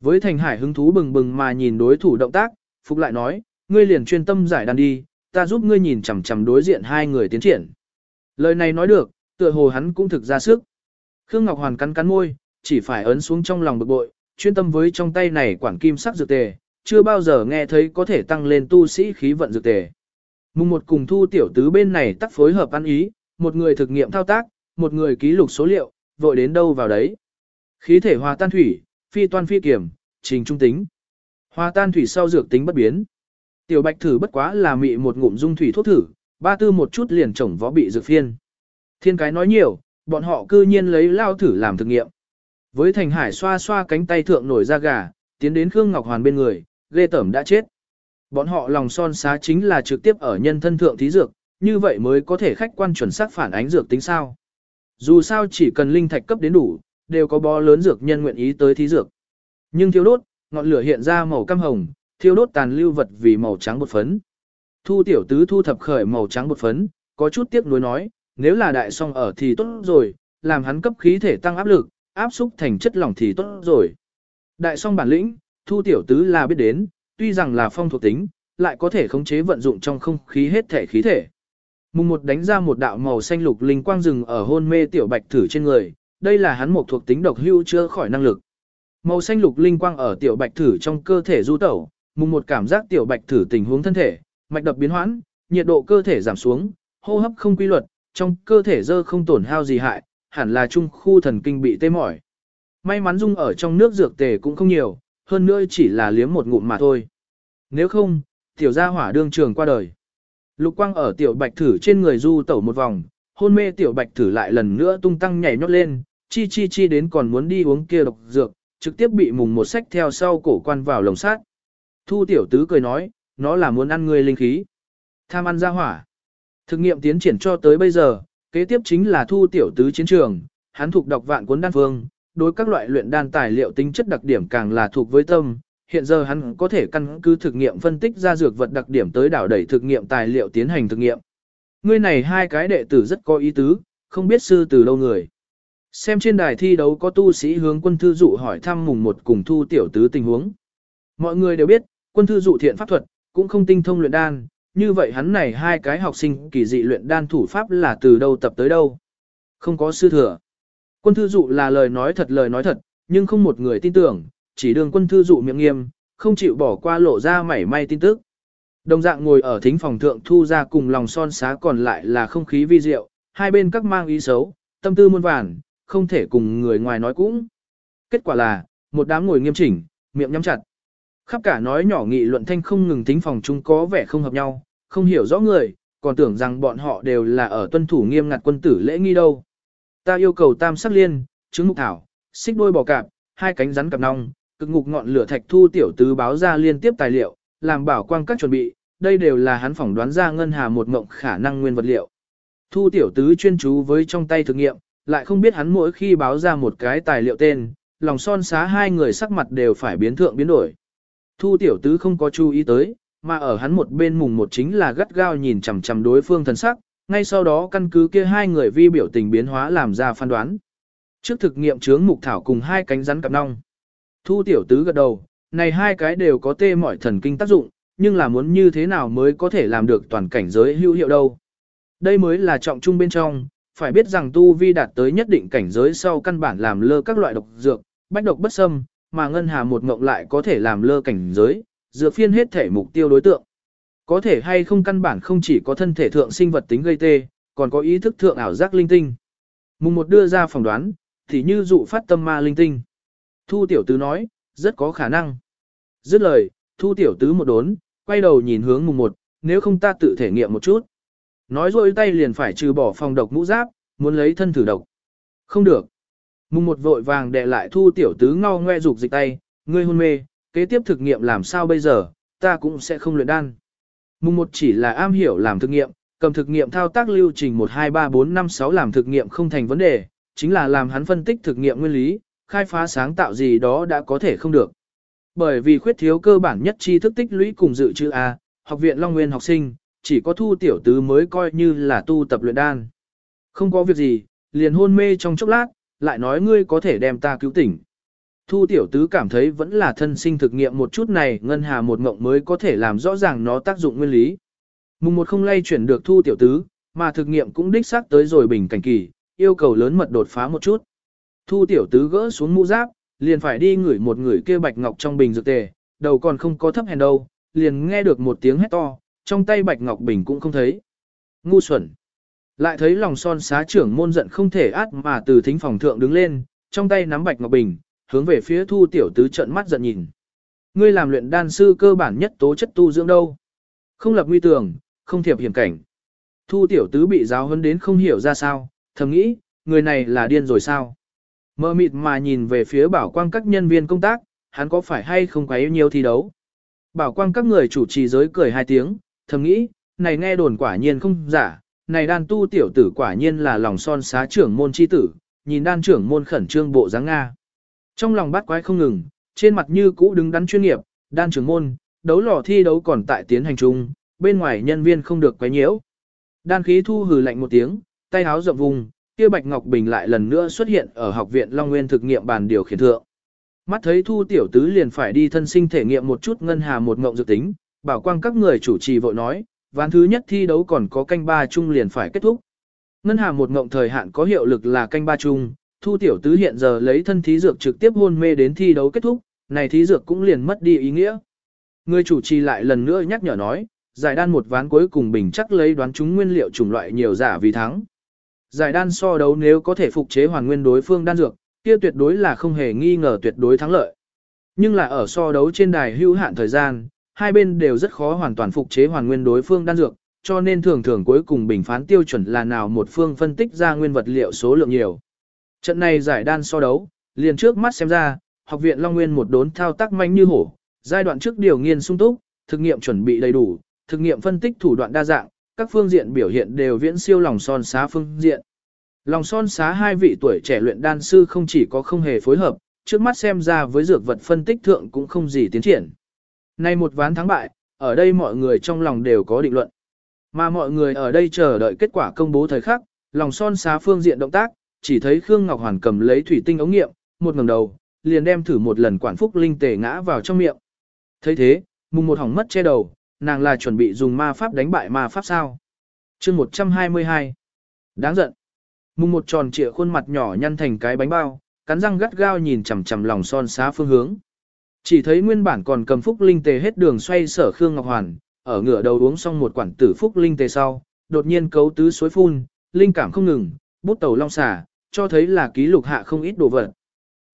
Với Thành Hải hứng thú bừng bừng mà nhìn đối thủ động tác, Phục lại nói, ngươi liền chuyên tâm giải đan đi, ta giúp ngươi nhìn chằm chằm đối diện hai người tiến triển. Lời này nói được, tựa hồ hắn cũng thực ra sức. Khương Ngọc Hoàn cắn cắn môi, chỉ phải ấn xuống trong lòng bực bội, chuyên tâm với trong tay này quản kim sắc dược tề, chưa bao giờ nghe thấy có thể tăng lên tu sĩ khí vận dược tề. Mùng một cùng thu tiểu tứ bên này tắt phối hợp ăn ý, một người thực nghiệm thao tác, một người ký lục số liệu, vội đến đâu vào đấy. Khí thể hòa tan thủy, phi toan phi kiểm, trình trung tính. Hòa tan thủy sau dược tính bất biến. Tiểu bạch thử bất quá là mị một ngụm dung thủy thuốc thử, ba tư một chút liền chổng võ bị dược phiên. Thiên cái nói nhiều, bọn họ cư nhiên lấy lao thử làm thực nghiệm. Với Thành Hải xoa xoa cánh tay thượng nổi ra gà, tiến đến Khương Ngọc Hoàn bên người, ghê tẩm đã chết. Bọn họ lòng son xá chính là trực tiếp ở nhân thân thượng thí dược, như vậy mới có thể khách quan chuẩn xác phản ánh dược tính sao. Dù sao chỉ cần linh thạch cấp đến đủ, đều có bó lớn dược nhân nguyện ý tới thí dược. Nhưng thiêu đốt, ngọn lửa hiện ra màu cam hồng, thiêu đốt tàn lưu vật vì màu trắng bột phấn. Thu tiểu tứ thu thập khởi màu trắng bột phấn, có chút tiếc nuối nói, nếu là đại song ở thì tốt rồi, làm hắn cấp khí thể tăng áp lực, áp xúc thành chất lỏng thì tốt rồi. Đại song bản lĩnh, thu tiểu tứ là biết đến, tuy rằng là phong thuộc tính, lại có thể khống chế vận dụng trong không khí hết thể khí thể. Mùng một đánh ra một đạo màu xanh lục linh quang rừng ở hôn mê tiểu bạch thử trên người, đây là hắn một thuộc tính độc hưu chưa khỏi năng lực. Màu xanh lục linh quang ở tiểu bạch thử trong cơ thể du tẩu, mùng một cảm giác tiểu bạch thử tình huống thân thể, mạch đập biến hoãn, nhiệt độ cơ thể giảm xuống, hô hấp không quy luật, trong cơ thể dơ không tổn hao gì hại, hẳn là trung khu thần kinh bị tê mỏi. May mắn dung ở trong nước dược tề cũng không nhiều, hơn nữa chỉ là liếm một ngụm mà thôi. Nếu không, tiểu gia hỏa đương trường qua đời. Lục quang ở tiểu bạch thử trên người du tẩu một vòng, hôn mê tiểu bạch thử lại lần nữa tung tăng nhảy nhót lên, chi chi chi đến còn muốn đi uống kia độc dược, trực tiếp bị mùng một sách theo sau cổ quan vào lồng sát. Thu tiểu tứ cười nói, nó là muốn ăn người linh khí. Tham ăn ra hỏa. Thực nghiệm tiến triển cho tới bây giờ, kế tiếp chính là thu tiểu tứ chiến trường, hắn thuộc đọc vạn cuốn đan phương, đối các loại luyện đan tài liệu tính chất đặc điểm càng là thuộc với tâm. Hiện giờ hắn có thể căn cứ thực nghiệm phân tích ra dược vật đặc điểm tới đảo đẩy thực nghiệm tài liệu tiến hành thực nghiệm. Ngươi này hai cái đệ tử rất có ý tứ, không biết sư từ lâu người. Xem trên đài thi đấu có tu sĩ hướng quân thư dụ hỏi thăm mùng một cùng thu tiểu tứ tình huống. Mọi người đều biết, quân thư dụ thiện pháp thuật, cũng không tinh thông luyện đan, như vậy hắn này hai cái học sinh kỳ dị luyện đan thủ pháp là từ đâu tập tới đâu. Không có sư thừa. Quân thư dụ là lời nói thật lời nói thật, nhưng không một người tin tưởng, chỉ đường quân thư dụ miệng nghiêm, không chịu bỏ qua lộ ra mảy may tin tức. Đồng dạng ngồi ở thính phòng thượng thu ra cùng lòng son xá còn lại là không khí vi diệu, hai bên các mang ý xấu, tâm tư muôn vàn, không thể cùng người ngoài nói cũng. Kết quả là, một đám ngồi nghiêm chỉnh, miệng nhắm chặt. Khắp cả nói nhỏ nghị luận thanh không ngừng thính phòng chúng có vẻ không hợp nhau, không hiểu rõ người, còn tưởng rằng bọn họ đều là ở tuân thủ nghiêm ngặt quân tử lễ nghi đâu. Ta yêu cầu tam sắc liên, trứng mục thảo, xích đôi bò cạp, hai cánh rắn cặp nong, cực ngục ngọn lửa thạch thu tiểu tứ báo ra liên tiếp tài liệu, làm bảo quang các chuẩn bị, đây đều là hắn phỏng đoán ra ngân hà một mộng khả năng nguyên vật liệu. Thu tiểu tứ chuyên chú với trong tay thực nghiệm, lại không biết hắn mỗi khi báo ra một cái tài liệu tên, lòng son xá hai người sắc mặt đều phải biến thượng biến đổi. Thu tiểu tứ không có chú ý tới, mà ở hắn một bên mùng một chính là gắt gao nhìn chằm chằm đối phương thần sắc, ngay sau đó căn cứ kia hai người vi biểu tình biến hóa làm ra phán đoán. Trước thực nghiệm chướng mục thảo cùng hai cánh rắn cặp nong. Thu tiểu tứ gật đầu, này hai cái đều có tê mọi thần kinh tác dụng, nhưng là muốn như thế nào mới có thể làm được toàn cảnh giới hữu hiệu đâu. Đây mới là trọng trung bên trong, phải biết rằng tu vi đạt tới nhất định cảnh giới sau căn bản làm lơ các loại độc dược, bách độc bất xâm, mà ngân hà một ngộng lại có thể làm lơ cảnh giới, dựa phiên hết thể mục tiêu đối tượng. Có thể hay không căn bản không chỉ có thân thể thượng sinh vật tính gây tê, còn có ý thức thượng ảo giác linh tinh. Mùng một đưa ra phỏng đoán, thì như dụ phát tâm ma linh tinh. Thu tiểu tứ nói, rất có khả năng. Dứt lời, thu tiểu tứ một đốn, quay đầu nhìn hướng mùng một, nếu không ta tự thể nghiệm một chút. Nói rồi tay liền phải trừ bỏ phòng độc mũ giáp, muốn lấy thân thử độc. Không được. Mùng một vội vàng đệ lại thu tiểu tứ ngao ngoe dục dịch tay, ngươi hôn mê, kế tiếp thực nghiệm làm sao bây giờ, ta cũng sẽ không luyện đan. Mùng một chỉ là am hiểu làm thực nghiệm, cầm thực nghiệm thao tác lưu trình 1 2 3 4 5 6 làm thực nghiệm không thành vấn đề, chính là làm hắn phân tích thực nghiệm nguyên lý, khai phá sáng tạo gì đó đã có thể không được. Bởi vì khuyết thiếu cơ bản nhất tri thức tích lũy cùng dự trữ A, học viện Long Nguyên học sinh, chỉ có thu tiểu tứ mới coi như là tu tập luyện đan. Không có việc gì, liền hôn mê trong chốc lát, lại nói ngươi có thể đem ta cứu tỉnh. Thu tiểu tứ cảm thấy vẫn là thân sinh thực nghiệm một chút này ngân hà một mộng mới có thể làm rõ ràng nó tác dụng nguyên lý. Mùng một không lay chuyển được thu tiểu tứ, mà thực nghiệm cũng đích xác tới rồi bình cảnh kỳ, yêu cầu lớn mật đột phá một chút. Thu tiểu tứ gỡ xuống mũ giáp, liền phải đi ngửi một người kia bạch ngọc trong bình dược tề, đầu còn không có thấp hèn đâu, liền nghe được một tiếng hét to, trong tay bạch ngọc bình cũng không thấy. Ngu xuẩn. Lại thấy lòng son xá trưởng môn giận không thể át mà từ thính phòng thượng đứng lên, trong tay nắm bạch ngọc bình, hướng về phía thu tiểu tứ trận mắt giận nhìn. Ngươi làm luyện đan sư cơ bản nhất tố chất tu dưỡng đâu. Không lập nguy tường, không thiệp hiểm cảnh. Thu tiểu tứ bị giáo huấn đến không hiểu ra sao, thầm nghĩ, người này là điên rồi sao. Mơ mịt mà nhìn về phía bảo quang các nhân viên công tác, hắn có phải hay không quấy nhiều thi đấu. Bảo quang các người chủ trì giới cười hai tiếng, thầm nghĩ, này nghe đồn quả nhiên không giả, này đan tu tiểu tử quả nhiên là lòng son xá trưởng môn chi tử, nhìn đan trưởng môn khẩn trương bộ dáng Nga. Trong lòng bắt quái không ngừng, trên mặt như cũ đứng đắn chuyên nghiệp, đan trưởng môn, đấu lò thi đấu còn tại tiến hành chung, bên ngoài nhân viên không được quấy nhiễu. Đan khí thu hừ lạnh một tiếng, tay háo rộng vùng, kia bạch ngọc bình lại lần nữa xuất hiện ở học viện Long Nguyên thực nghiệm bàn điều khiển thượng. Mắt thấy thu tiểu tứ liền phải đi thân sinh thể nghiệm một chút ngân hà một ngộng dự tính, bảo quang các người chủ trì vội nói, ván thứ nhất thi đấu còn có canh ba chung liền phải kết thúc. Ngân hà một ngộng thời hạn có hiệu lực là canh ba chung, thu tiểu tứ hiện giờ lấy thân thí dược trực tiếp hôn mê đến thi đấu kết thúc, này thí dược cũng liền mất đi ý nghĩa. Người chủ trì lại lần nữa nhắc nhở nói, giải đan một ván cuối cùng bình chắc lấy đoán chúng nguyên liệu chủng loại nhiều giả vì thắng. Giải đan so đấu nếu có thể phục chế hoàn nguyên đối phương đan dược, kia tuyệt đối là không hề nghi ngờ tuyệt đối thắng lợi. Nhưng là ở so đấu trên đài hữu hạn thời gian, hai bên đều rất khó hoàn toàn phục chế hoàn nguyên đối phương đan dược, cho nên thường thường cuối cùng bình phán tiêu chuẩn là nào một phương phân tích ra nguyên vật liệu số lượng nhiều. Trận này giải đan so đấu, liền trước mắt xem ra, học viện Long Nguyên một đốn thao tác manh như hổ, giai đoạn trước điều nghiên sung túc, thực nghiệm chuẩn bị đầy đủ, thực nghiệm phân tích thủ đoạn đa dạng, các phương diện biểu hiện đều viễn siêu lòng son xá phương diện. Lòng son xá hai vị tuổi trẻ luyện đan sư không chỉ có không hề phối hợp, trước mắt xem ra với dược vật phân tích thượng cũng không gì tiến triển. Nay một ván thắng bại, ở đây mọi người trong lòng đều có định luận. Mà mọi người ở đây chờ đợi kết quả công bố thời khắc, lòng son xá phương diện động tác, chỉ thấy Khương Ngọc Hoàn cầm lấy thủy tinh ống nghiệm, một ngẩng đầu, liền đem thử một lần quản phúc linh tề ngã vào trong miệng. thấy thế, mùng một hỏng mất che đầu, nàng là chuẩn bị dùng ma pháp đánh bại ma pháp sao. chương 122. Đáng giận. Mùng một tròn trịa khuôn mặt nhỏ nhăn thành cái bánh bao, cắn răng gắt gao nhìn chằm chằm lòng son xá phương hướng. Chỉ thấy nguyên bản còn cầm phúc linh tề hết đường xoay sở Khương Ngọc Hoàn, ở ngửa đầu uống xong một quản tử phúc linh tề sau, đột nhiên cấu tứ suối phun, linh cảm không ngừng, bút tàu long xả, cho thấy là ký lục hạ không ít đồ vật.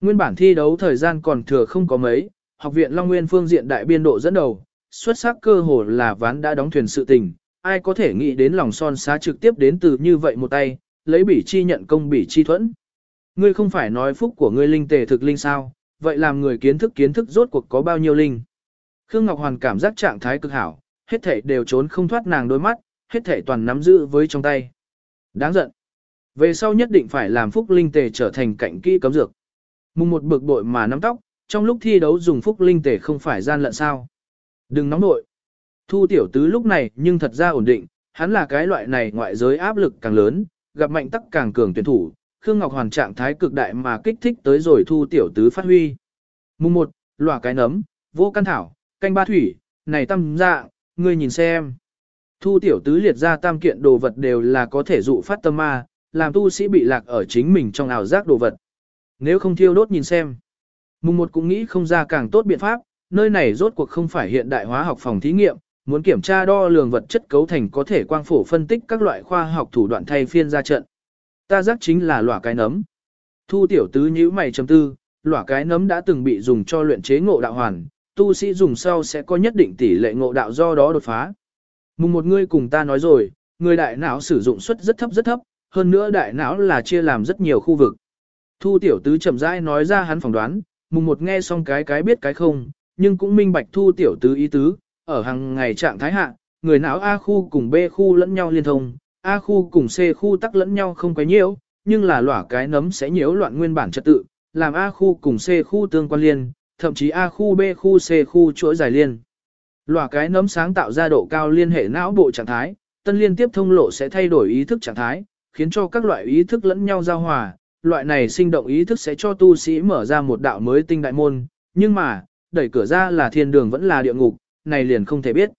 Nguyên bản thi đấu thời gian còn thừa không có mấy, học viện Long Nguyên phương diện đại biên độ dẫn đầu, xuất sắc cơ hồ là ván đã đóng thuyền sự tình, ai có thể nghĩ đến lòng son xá trực tiếp đến từ như vậy một tay, lấy bỉ chi nhận công bỉ chi thuẫn. Ngươi không phải nói phúc của ngươi linh tề thực linh sao, vậy làm người kiến thức kiến thức rốt cuộc có bao nhiêu linh. Khương Ngọc Hoàn cảm giác trạng thái cực hảo, hết thể đều trốn không thoát nàng đôi mắt, hết thể toàn nắm giữ với trong tay. Đáng giận. Về sau nhất định phải làm phúc linh tề trở thành cạnh kỹ cấm dược. Mùng một bực bội mà nắm tóc, trong lúc thi đấu dùng phúc linh tề không phải gian lận sao. Đừng nóng nội. Thu tiểu tứ lúc này nhưng thật ra ổn định, hắn là cái loại này ngoại giới áp lực càng lớn, gặp mạnh tắc càng cường tuyển thủ, Khương Ngọc Hoàn trạng thái cực đại mà kích thích tới rồi thu tiểu tứ phát huy. Mùng 1, lòa cái nấm, vô căn thảo, canh ba thủy, này tâm dạ, ngươi nhìn xem. Thu tiểu tứ liệt ra tam kiện đồ vật đều là có thể dụ phát tâm ma, làm tu sĩ bị lạc ở chính mình trong ảo giác đồ vật. Nếu không thiêu đốt nhìn xem. Mùng 1 cũng nghĩ không ra càng tốt biện pháp, nơi này rốt cuộc không phải hiện đại hóa học phòng thí nghiệm, muốn kiểm tra đo lường vật chất cấu thành có thể quang phổ phân tích các loại khoa học thủ đoạn thay phiên ra trận. Ta giác chính là lỏa cái nấm. Thu tiểu tứ nhíu mày chấm tư, lỏa cái nấm đã từng bị dùng cho luyện chế ngộ đạo hoàn, tu sĩ dùng sau sẽ có nhất định tỷ lệ ngộ đạo do đó đột phá. Mùng một người cùng ta nói rồi, người đại não sử dụng suất rất thấp rất thấp, hơn nữa đại não là chia làm rất nhiều khu vực. Thu tiểu tứ chậm rãi nói ra hắn phỏng đoán, mùng một nghe xong cái cái biết cái không, nhưng cũng minh bạch thu tiểu tứ ý tứ, ở hàng ngày trạng thái hạ, người não A khu cùng B khu lẫn nhau liên thông, A khu cùng C khu tắc lẫn nhau không quấy nhiễu, nhưng là lỏa cái nấm sẽ nhiễu loạn nguyên bản trật tự, làm A khu cùng C khu tương quan liên, thậm chí A khu B khu C khu chuỗi dài liên. Lỏa cái nấm sáng tạo ra độ cao liên hệ não bộ trạng thái, tân liên tiếp thông lộ sẽ thay đổi ý thức trạng thái, khiến cho các loại ý thức lẫn nhau giao hòa, loại này sinh động ý thức sẽ cho tu sĩ mở ra một đạo mới tinh đại môn, nhưng mà, đẩy cửa ra là thiên đường vẫn là địa ngục, này liền không thể biết.